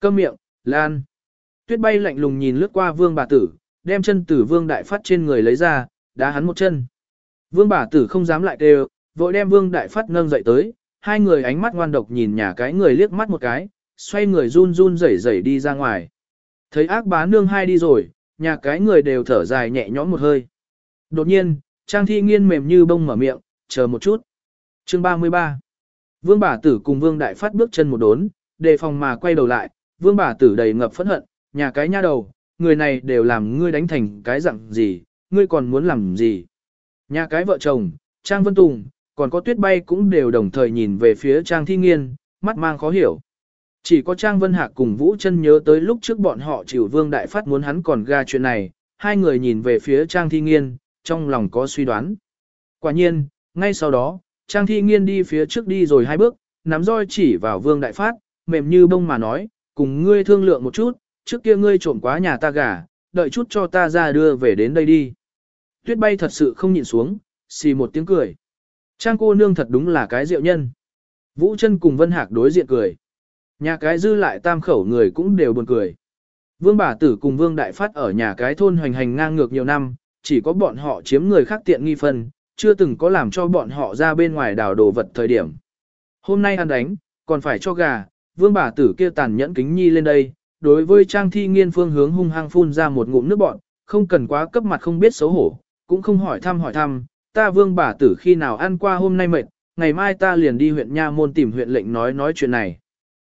Speaker 1: Câm miệng, lan. Tuyết bay lạnh lùng nhìn lướt qua vương bà tử, đem chân tử vương đại phát trên người lấy ra, đá hắn một chân. Vương bà tử không dám lại tê vội đem vương đại phát nâng dậy tới, hai người ánh mắt ngoan độc nhìn nhà cái người liếc mắt một cái, xoay người run run rẩy rẩy đi ra ngoài. Thấy ác bá nương hai đi rồi, nhà cái người đều thở dài nhẹ nhõm một hơi. Đột nhiên, Trang Thi Nghiên mềm như bông mở miệng, chờ một chút. Chương 33 Vương bà tử cùng Vương Đại Phát bước chân một đốn, đề phòng mà quay đầu lại, Vương bà tử đầy ngập phẫn hận, nhà cái nha đầu, người này đều làm ngươi đánh thành cái dạng gì, ngươi còn muốn làm gì. Nhà cái vợ chồng, Trang Vân Tùng, còn có tuyết bay cũng đều đồng thời nhìn về phía Trang Thi Nghiên, mắt mang khó hiểu. Chỉ có Trang Vân Hạc cùng Vũ chân nhớ tới lúc trước bọn họ chịu Vương Đại Phát muốn hắn còn ga chuyện này, hai người nhìn về phía Trang Thi Nghiên, trong lòng có suy đoán. Quả nhiên, ngay sau đó, Trang Thi Nghiên đi phía trước đi rồi hai bước, nắm roi chỉ vào Vương Đại Phát, mềm như bông mà nói, cùng ngươi thương lượng một chút, trước kia ngươi trộm quá nhà ta gà, đợi chút cho ta ra đưa về đến đây đi. Tuyết bay thật sự không nhịn xuống, xì một tiếng cười. Trang cô nương thật đúng là cái diệu nhân. Vũ chân cùng Vân Hạc đối diện cười. Nhà cái dư lại tam khẩu người cũng đều buồn cười. Vương bà tử cùng Vương Đại Phát ở nhà cái thôn hoành hành ngang ngược nhiều năm, chỉ có bọn họ chiếm người khác tiện nghi phân, chưa từng có làm cho bọn họ ra bên ngoài đảo đồ vật thời điểm. Hôm nay ăn đánh, còn phải cho gà, vương bà tử kia tàn nhẫn kính nhi lên đây, đối với trang thi nghiên phương hướng hung hăng phun ra một ngụm nước bọn, không cần quá cấp mặt không biết xấu hổ, cũng không hỏi thăm hỏi thăm, ta vương bà tử khi nào ăn qua hôm nay mệt, ngày mai ta liền đi huyện Nha Môn tìm huyện lệnh nói nói chuyện này.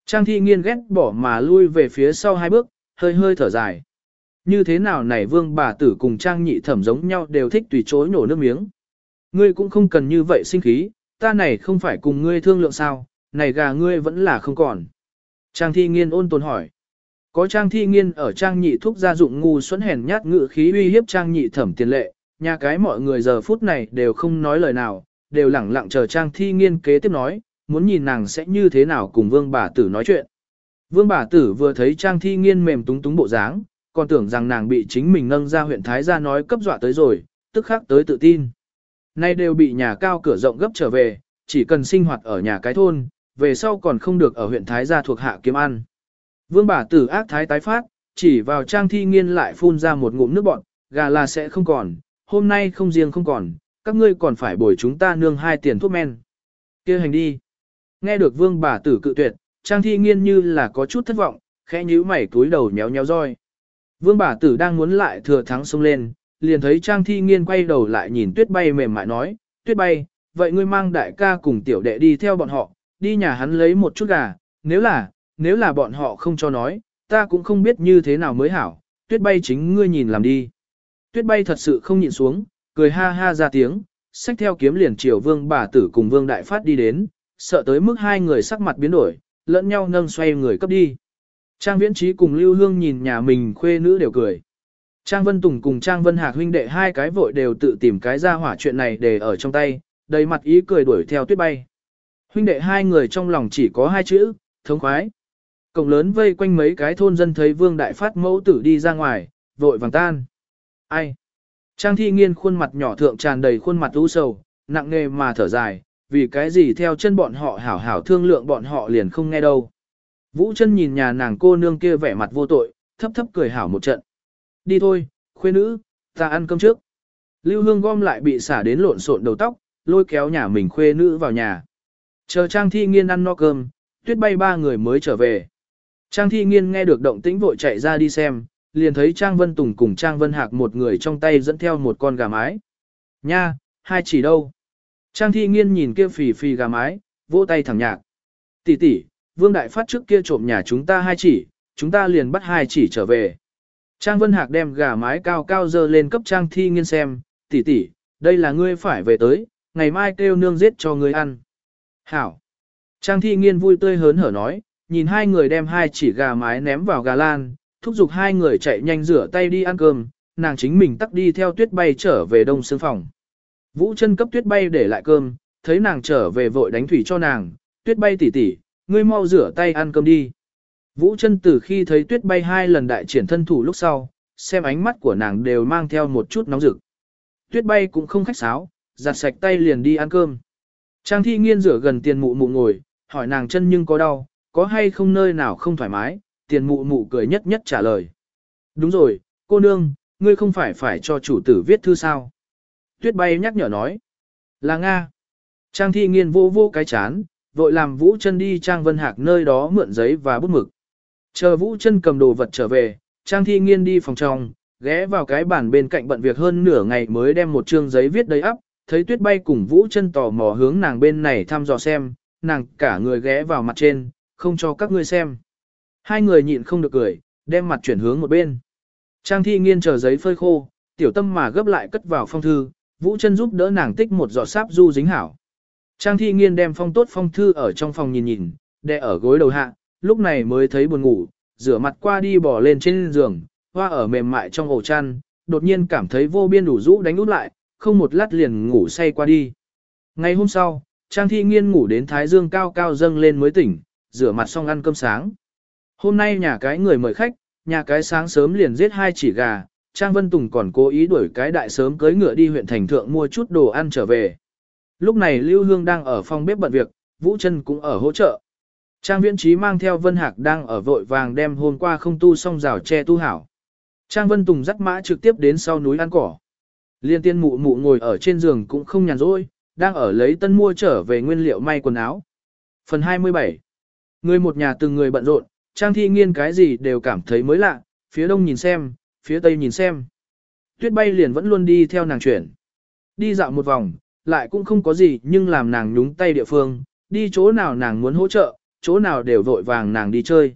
Speaker 1: Trang thi nghiên ghét bỏ mà lui về phía sau hai bước, hơi hơi thở dài. Như thế nào này vương bà tử cùng trang nhị thẩm giống nhau đều thích tùy chối nổ nước miếng. Ngươi cũng không cần như vậy sinh khí, ta này không phải cùng ngươi thương lượng sao, này gà ngươi vẫn là không còn. Trang thi nghiên ôn tồn hỏi. Có trang thi nghiên ở trang nhị thuốc gia dụng ngu xuẩn hèn nhát ngự khí uy hiếp trang nhị thẩm tiền lệ, nhà cái mọi người giờ phút này đều không nói lời nào, đều lẳng lặng chờ trang thi nghiên kế tiếp nói, muốn nhìn nàng sẽ như thế nào cùng vương bà tử nói chuyện. Vương bà tử vừa thấy trang thi nghiên mềm túng túng bộ dáng, còn tưởng rằng nàng bị chính mình nâng ra huyện Thái gia nói cấp dọa tới rồi, tức khắc tới tự tin. Nay đều bị nhà cao cửa rộng gấp trở về, chỉ cần sinh hoạt ở nhà cái thôn, về sau còn không được ở huyện Thái gia thuộc hạ kiếm ăn. Vương bà tử ác thái tái phát, chỉ vào trang thi nghiên lại phun ra một ngụm nước bọn, gà là sẽ không còn, hôm nay không riêng không còn, các ngươi còn phải bồi chúng ta nương hai tiền thuốc men. kia hành đi. Nghe được vương bà tử cự tuyệt, trang thi nghiên như là có chút thất vọng, khẽ nhíu mày túi đầu nhéo nhéo roi. Vương bà tử đang muốn lại thừa thắng xông lên, liền thấy Trang Thi Nghiên quay đầu lại nhìn Tuyết Bay mềm mại nói, Tuyết Bay, vậy ngươi mang đại ca cùng tiểu đệ đi theo bọn họ, đi nhà hắn lấy một chút gà, nếu là, nếu là bọn họ không cho nói, ta cũng không biết như thế nào mới hảo, Tuyết Bay chính ngươi nhìn làm đi. Tuyết Bay thật sự không nhịn xuống, cười ha ha ra tiếng, xách theo kiếm liền chiều Vương bà tử cùng Vương Đại Phát đi đến, sợ tới mức hai người sắc mặt biến đổi, lẫn nhau nâng xoay người cấp đi. Trang Viễn Trí cùng Lưu Hương nhìn nhà mình khuê nữ đều cười. Trang Vân Tùng cùng Trang Vân Hạc huynh đệ hai cái vội đều tự tìm cái ra hỏa chuyện này để ở trong tay, đầy mặt ý cười đuổi theo tuyết bay. Huynh đệ hai người trong lòng chỉ có hai chữ, thống khoái. Cổng lớn vây quanh mấy cái thôn dân thấy Vương Đại Phát mẫu tử đi ra ngoài, vội vàng tan. Ai? Trang thi nghiên khuôn mặt nhỏ thượng tràn đầy khuôn mặt u sầu, nặng nề mà thở dài, vì cái gì theo chân bọn họ hảo hảo thương lượng bọn họ liền không nghe đâu. Vũ chân nhìn nhà nàng cô nương kia vẻ mặt vô tội, thấp thấp cười hảo một trận. Đi thôi, khuê nữ, ta ăn cơm trước. Lưu Hương gom lại bị xả đến lộn xộn đầu tóc, lôi kéo nhà mình khuê nữ vào nhà. Chờ Trang Thi Nghiên ăn no cơm, tuyết bay ba người mới trở về. Trang Thi Nghiên nghe được động tĩnh vội chạy ra đi xem, liền thấy Trang Vân Tùng cùng Trang Vân Hạc một người trong tay dẫn theo một con gà mái. Nha, hai chỉ đâu? Trang thi nghiên nhìn kia phì phì gà mái, vỗ tay thẳng nhạc. Tỷ tỷ, Vương Đại Phát trước kia trộm nhà chúng ta hai chỉ, chúng ta liền bắt hai chỉ trở về. Trang Vân Hạc đem gà mái cao cao dơ lên cấp Trang thi nghiên xem, tỷ tỷ, đây là ngươi phải về tới, ngày mai kêu nương giết cho ngươi ăn. Hảo. Trang thi nghiên vui tươi hớn hở nói, nhìn hai người đem hai chỉ gà mái ném vào gà lan, thúc giục hai người chạy nhanh rửa tay đi ăn cơm, nàng chính mình tắt đi theo tuyết bay trở về đông sương phòng. Vũ chân cấp tuyết bay để lại cơm, thấy nàng trở về vội đánh thủy cho nàng, tuyết bay tỉ tỉ, ngươi mau rửa tay ăn cơm đi. Vũ chân từ khi thấy tuyết bay hai lần đại triển thân thủ lúc sau, xem ánh mắt của nàng đều mang theo một chút nóng rực. Tuyết bay cũng không khách sáo, giặt sạch tay liền đi ăn cơm. Trang thi nghiên rửa gần tiền mụ mụ ngồi, hỏi nàng chân nhưng có đau, có hay không nơi nào không thoải mái, tiền mụ mụ cười nhất nhất trả lời. Đúng rồi, cô nương, ngươi không phải phải cho chủ tử viết thư sao? Tuyết bay nhắc nhở nói. Là Nga. Trang thi nghiên vô vô cái chán, vội làm Vũ chân đi Trang Vân Hạc nơi đó mượn giấy và bút mực. Chờ Vũ chân cầm đồ vật trở về, Trang thi nghiên đi phòng trong, ghé vào cái bàn bên cạnh bận việc hơn nửa ngày mới đem một chương giấy viết đầy ắp, thấy tuyết bay cùng Vũ chân tò mò hướng nàng bên này thăm dò xem, nàng cả người ghé vào mặt trên, không cho các ngươi xem. Hai người nhịn không được cười, đem mặt chuyển hướng một bên. Trang thi nghiên chờ giấy phơi khô, tiểu tâm mà gấp lại cất vào phong thư, Vũ chân giúp đỡ nàng tích một giọt sáp du dính hảo. Trang thi nghiên đem phong tốt phong thư ở trong phòng nhìn nhìn, đè ở gối đầu hạ, lúc này mới thấy buồn ngủ, rửa mặt qua đi bỏ lên trên giường, hoa ở mềm mại trong ổ chăn, đột nhiên cảm thấy vô biên đủ rũ đánh út lại, không một lát liền ngủ say qua đi. Ngày hôm sau, Trang thi nghiên ngủ đến thái dương cao cao dâng lên mới tỉnh, rửa mặt xong ăn cơm sáng. Hôm nay nhà cái người mời khách, nhà cái sáng sớm liền giết hai chỉ gà, Trang Vân Tùng còn cố ý đuổi cái đại sớm cưới ngựa đi huyện thành thượng mua chút đồ ăn trở về. Lúc này Lưu Hương đang ở phòng bếp bận việc, Vũ Trân cũng ở hỗ trợ. Trang Viễn Trí mang theo Vân Hạc đang ở vội vàng đem hôm qua không tu xong rào che tu hảo. Trang Vân Tùng dắt mã trực tiếp đến sau núi ăn cỏ. Liên tiên mụ mụ ngồi ở trên giường cũng không nhàn rỗi, đang ở lấy tân mua trở về nguyên liệu may quần áo. Phần 27 Người một nhà từng người bận rộn, Trang Thi Nghiên cái gì đều cảm thấy mới lạ, phía đông nhìn xem, phía tây nhìn xem. Tuyết bay liền vẫn luôn đi theo nàng chuyển. Đi dạo một vòng, lại cũng không có gì nhưng làm nàng nhúng tay địa phương, đi chỗ nào nàng muốn hỗ trợ, chỗ nào đều vội vàng nàng đi chơi.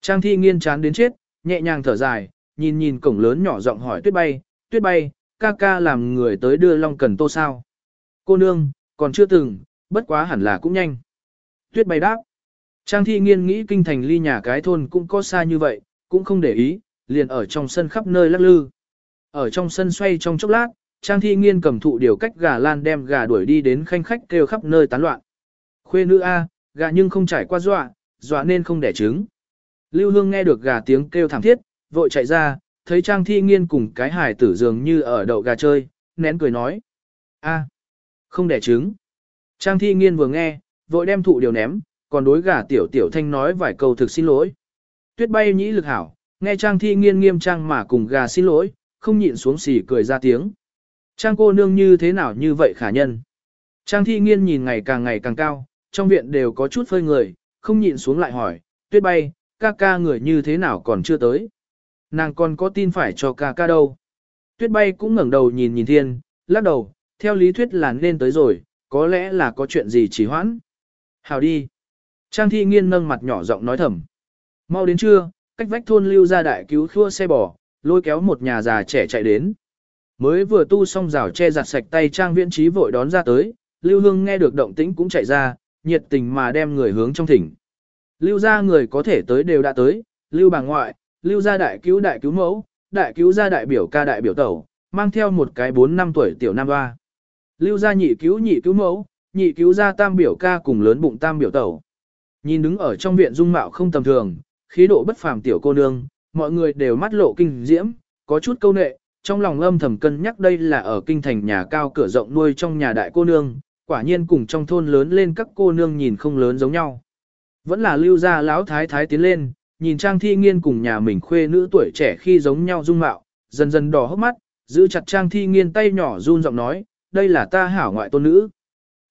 Speaker 1: Trang thi nghiên chán đến chết, nhẹ nhàng thở dài, nhìn nhìn cổng lớn nhỏ giọng hỏi tuyết bay, tuyết bay, ca ca làm người tới đưa long cần tô sao. Cô nương, còn chưa từng, bất quá hẳn là cũng nhanh. Tuyết bay đáp. Trang thi nghiên nghĩ kinh thành ly nhà cái thôn cũng có xa như vậy, cũng không để ý, liền ở trong sân khắp nơi lắc lư. Ở trong sân xoay trong chốc lát, Trang Thi Nghiên cầm thụ điều cách gà lan đem gà đuổi đi đến khanh khách kêu khắp nơi tán loạn. Khuê nữ A, gà nhưng không trải qua dọa, dọa nên không đẻ trứng. Lưu Hương nghe được gà tiếng kêu thảm thiết, vội chạy ra, thấy Trang Thi Nghiên cùng cái hải tử dường như ở đậu gà chơi, nén cười nói. A, không đẻ trứng. Trang Thi Nghiên vừa nghe, vội đem thụ điều ném, còn đối gà tiểu tiểu thanh nói vài câu thực xin lỗi. Tuyết bay nhĩ lực hảo, nghe Trang Thi Nghiên nghiêm trang mà cùng gà xin lỗi, không nhịn xuống xỉ cười ra tiếng. Trang cô nương như thế nào như vậy khả nhân. Trang thi nghiên nhìn ngày càng ngày càng cao, trong viện đều có chút phơi người, không nhịn xuống lại hỏi, tuyết bay, ca ca người như thế nào còn chưa tới. Nàng còn có tin phải cho ca ca đâu. Tuyết bay cũng ngẩng đầu nhìn nhìn thiên, lắc đầu, theo lý thuyết là nên tới rồi, có lẽ là có chuyện gì chỉ hoãn. Hào đi. Trang thi nghiên nâng mặt nhỏ giọng nói thầm. Mau đến trưa, cách vách thôn lưu ra đại cứu khua xe bò, lôi kéo một nhà già trẻ chạy đến. Mới vừa tu xong rào che giặt sạch tay trang viễn trí vội đón ra tới, Lưu Hương nghe được động tĩnh cũng chạy ra, nhiệt tình mà đem người hướng trong thỉnh. Lưu gia người có thể tới đều đã tới, Lưu bà ngoại, Lưu gia đại cứu đại cứu mẫu, đại cứu gia đại biểu ca đại biểu tẩu, mang theo một cái 4 năm tuổi tiểu nam hoa. Lưu gia nhị cứu nhị cứu mẫu, nhị cứu gia tam biểu ca cùng lớn bụng tam biểu tẩu. Nhìn đứng ở trong viện dung mạo không tầm thường, khí độ bất phàm tiểu cô nương, mọi người đều mắt lộ kinh diễm, có chút câu nệ, trong lòng âm thầm cân nhắc đây là ở kinh thành nhà cao cửa rộng nuôi trong nhà đại cô nương, quả nhiên cùng trong thôn lớn lên các cô nương nhìn không lớn giống nhau. Vẫn là lưu gia lão thái thái tiến lên, nhìn Trang Thi Nghiên cùng nhà mình khuê nữ tuổi trẻ khi giống nhau dung mạo, dần dần đỏ hốc mắt, giữ chặt Trang Thi Nghiên tay nhỏ run giọng nói, đây là ta hảo ngoại tôn nữ.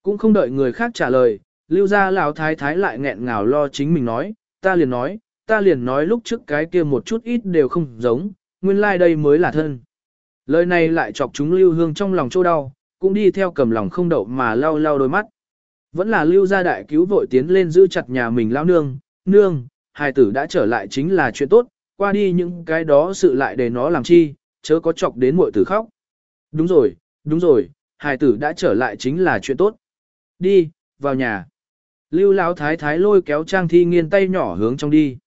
Speaker 1: Cũng không đợi người khác trả lời, lưu gia lão thái thái lại nghẹn ngào lo chính mình nói, ta liền nói, ta liền nói lúc trước cái kia một chút ít đều không giống, nguyên lai like đây mới là thân. Lời này lại chọc chúng lưu hương trong lòng chỗ đau, cũng đi theo cầm lòng không đậu mà lau lau đôi mắt. Vẫn là lưu gia đại cứu vội tiến lên giữ chặt nhà mình lao nương, nương, hài tử đã trở lại chính là chuyện tốt, qua đi những cái đó sự lại để nó làm chi, chớ có chọc đến muội tử khóc. Đúng rồi, đúng rồi, hài tử đã trở lại chính là chuyện tốt. Đi, vào nhà. Lưu Lão thái thái lôi kéo Trang Thi Nghiên tay nhỏ hướng trong đi.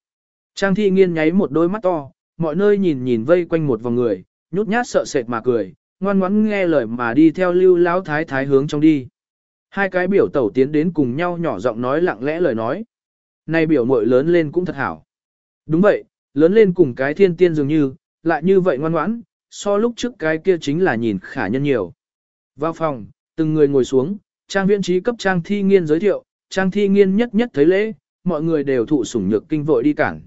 Speaker 1: Trang Thi Nghiên nháy một đôi mắt to, mọi nơi nhìn nhìn vây quanh một vòng người, nhút nhát sợ sệt mà cười, ngoan ngoãn nghe lời mà đi theo Lưu Lão thái thái hướng trong đi. Hai cái biểu tẩu tiến đến cùng nhau nhỏ giọng nói lặng lẽ lời nói. Này biểu muội lớn lên cũng thật hảo. Đúng vậy, lớn lên cùng cái thiên tiên dường như, lại như vậy ngoan ngoãn, so lúc trước cái kia chính là nhìn khả nhân nhiều. Vào phòng, từng người ngồi xuống, trang viên trí cấp trang thi nghiên giới thiệu, trang thi nghiên nhất nhất thấy lễ, mọi người đều thụ sủng nhược kinh vội đi cản.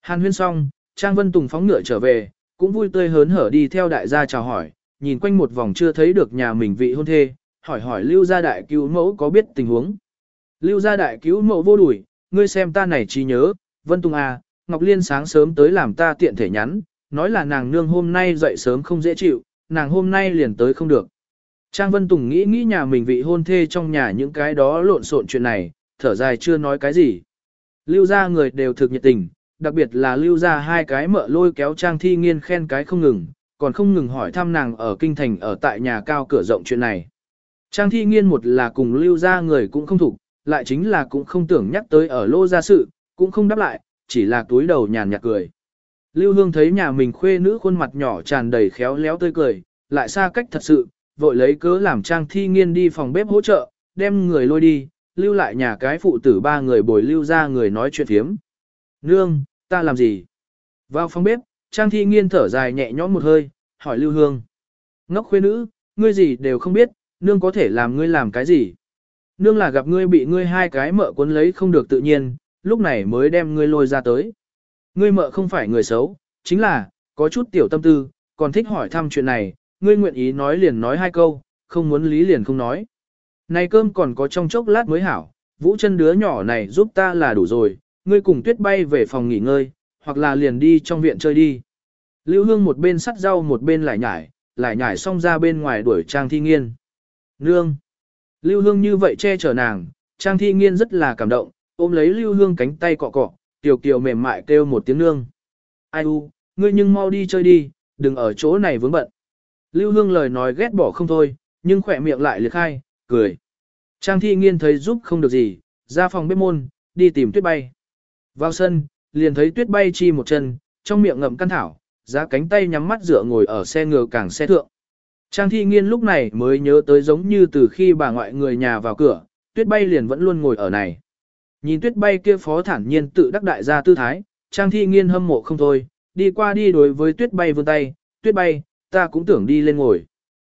Speaker 1: Hàn huyên xong, trang vân tùng phóng ngựa trở về, cũng vui tươi hớn hở đi theo đại gia chào hỏi, nhìn quanh một vòng chưa thấy được nhà mình vị hôn thê, hỏi hỏi lưu gia đại cứu mẫu có biết tình huống. Lưu gia đại cứu mẫu vô đuổi, ngươi xem ta này trí nhớ, vân tùng à, Ngọc Liên sáng sớm tới làm ta tiện thể nhắn, nói là nàng nương hôm nay dậy sớm không dễ chịu, nàng hôm nay liền tới không được. Trang Vân Tùng nghĩ nghĩ nhà mình vị hôn thê trong nhà những cái đó lộn xộn chuyện này, thở dài chưa nói cái gì. Lưu gia người đều thực nhiệt tình, đặc biệt là lưu gia hai cái mợ lôi kéo Trang Thi Nghiên khen cái không ngừng, còn không ngừng hỏi thăm nàng ở kinh thành ở tại nhà cao cửa rộng chuyện này. Trang Thi Nghiên một là cùng lưu ra người cũng không thủ, lại chính là cũng không tưởng nhắc tới ở lô gia sự, cũng không đáp lại, chỉ là túi đầu nhàn nhạt cười. Lưu Hương thấy nhà mình khuê nữ khuôn mặt nhỏ tràn đầy khéo léo tươi cười, lại xa cách thật sự, vội lấy cớ làm Trang Thi Nghiên đi phòng bếp hỗ trợ, đem người lôi đi, lưu lại nhà cái phụ tử ba người bồi lưu ra người nói chuyện phiếm. Nương, ta làm gì? Vào phòng bếp, Trang Thi Nghiên thở dài nhẹ nhõm một hơi, hỏi Lưu Hương. Ngốc khuê nữ, ngươi gì đều không biết, nương có thể làm ngươi làm cái gì? Nương là gặp ngươi bị ngươi hai cái mợ cuốn lấy không được tự nhiên, lúc này mới đem ngươi lôi ra tới. Ngươi mợ không phải người xấu, chính là, có chút tiểu tâm tư, còn thích hỏi thăm chuyện này, ngươi nguyện ý nói liền nói hai câu, không muốn lý liền không nói. Này cơm còn có trong chốc lát mới hảo, vũ chân đứa nhỏ này giúp ta là đủ rồi, ngươi cùng tuyết bay về phòng nghỉ ngơi, hoặc là liền đi trong viện chơi đi. Lưu Hương một bên sắt rau một bên lại nhải, lại nhải xong ra bên ngoài đuổi Trang Thi Nghiên. Nương! Lưu Hương như vậy che chở nàng, Trang Thi Nghiên rất là cảm động, ôm lấy Lưu Hương cánh tay cọ cọ, tiểu kiều mềm mại kêu một tiếng nương. Ai u, ngươi nhưng mau đi chơi đi, đừng ở chỗ này vướng bận. Lưu Hương lời nói ghét bỏ không thôi, nhưng khỏe miệng lại liệt khai, cười. Trang thi nghiên thấy giúp không được gì, ra phòng bếp môn, đi tìm tuyết bay. Vào sân, liền thấy tuyết bay chi một chân, trong miệng ngậm căn thảo, giá cánh tay nhắm mắt dựa ngồi ở xe ngựa cảng xe thượng. Trang thi nghiên lúc này mới nhớ tới giống như từ khi bà ngoại người nhà vào cửa, tuyết bay liền vẫn luôn ngồi ở này. Nhìn tuyết bay kia phó thản nhiên tự đắc đại ra tư thái, trang thi nghiên hâm mộ không thôi, đi qua đi đối với tuyết bay vươn tay, tuyết bay, ta cũng tưởng đi lên ngồi.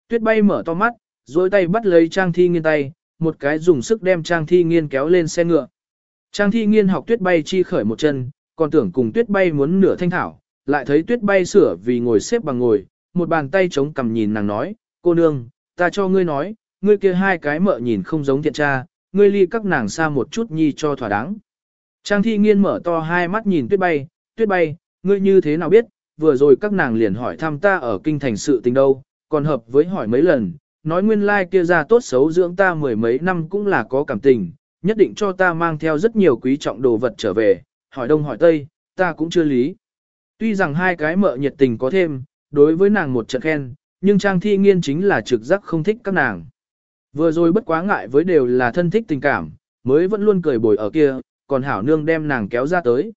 Speaker 1: Tuyết bay mở to mắt, dối tay bắt lấy trang thi nghiên tay, một cái dùng sức đem trang thi nghiên kéo lên xe ngựa. Trang thi nghiên học tuyết bay chi khởi một chân, còn tưởng cùng tuyết bay muốn nửa thanh thảo, lại thấy tuyết bay sửa vì ngồi xếp bằng ngồi, một bàn tay chống cầm nhìn nàng nói, cô nương, ta cho ngươi nói, ngươi kia hai cái mợ nhìn không giống thiện tra, ngươi ly các nàng xa một chút nhi cho thỏa đáng. Trang thi nghiên mở to hai mắt nhìn tuyết bay, tuyết bay, ngươi như thế nào biết, vừa rồi các nàng liền hỏi thăm ta ở kinh thành sự tình đâu, còn hợp với hỏi mấy lần, nói nguyên lai like kia ra tốt xấu dưỡng ta mười mấy năm cũng là có cảm tình, nhất định cho ta mang theo rất nhiều quý trọng đồ vật trở về, hỏi đông hỏi tây, ta cũng chưa lý. Tuy rằng hai cái mợ nhiệt tình có thêm, đối với nàng một trận khen, nhưng Trang Thi Nghiên chính là trực giác không thích các nàng. Vừa rồi bất quá ngại với đều là thân thích tình cảm, mới vẫn luôn cười bồi ở kia, còn hảo nương đem nàng kéo ra tới.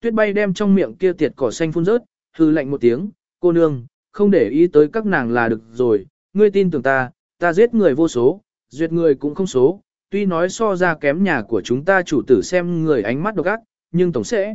Speaker 1: Tuyết bay đem trong miệng kia tiệt cỏ xanh phun rớt, hư lạnh một tiếng, cô nương, không để ý tới các nàng là được rồi, ngươi tin tưởng ta, ta giết người vô số, duyệt người cũng không số, tuy nói so ra kém nhà của chúng ta chủ tử xem người ánh mắt độc ác, nhưng tổng sẽ.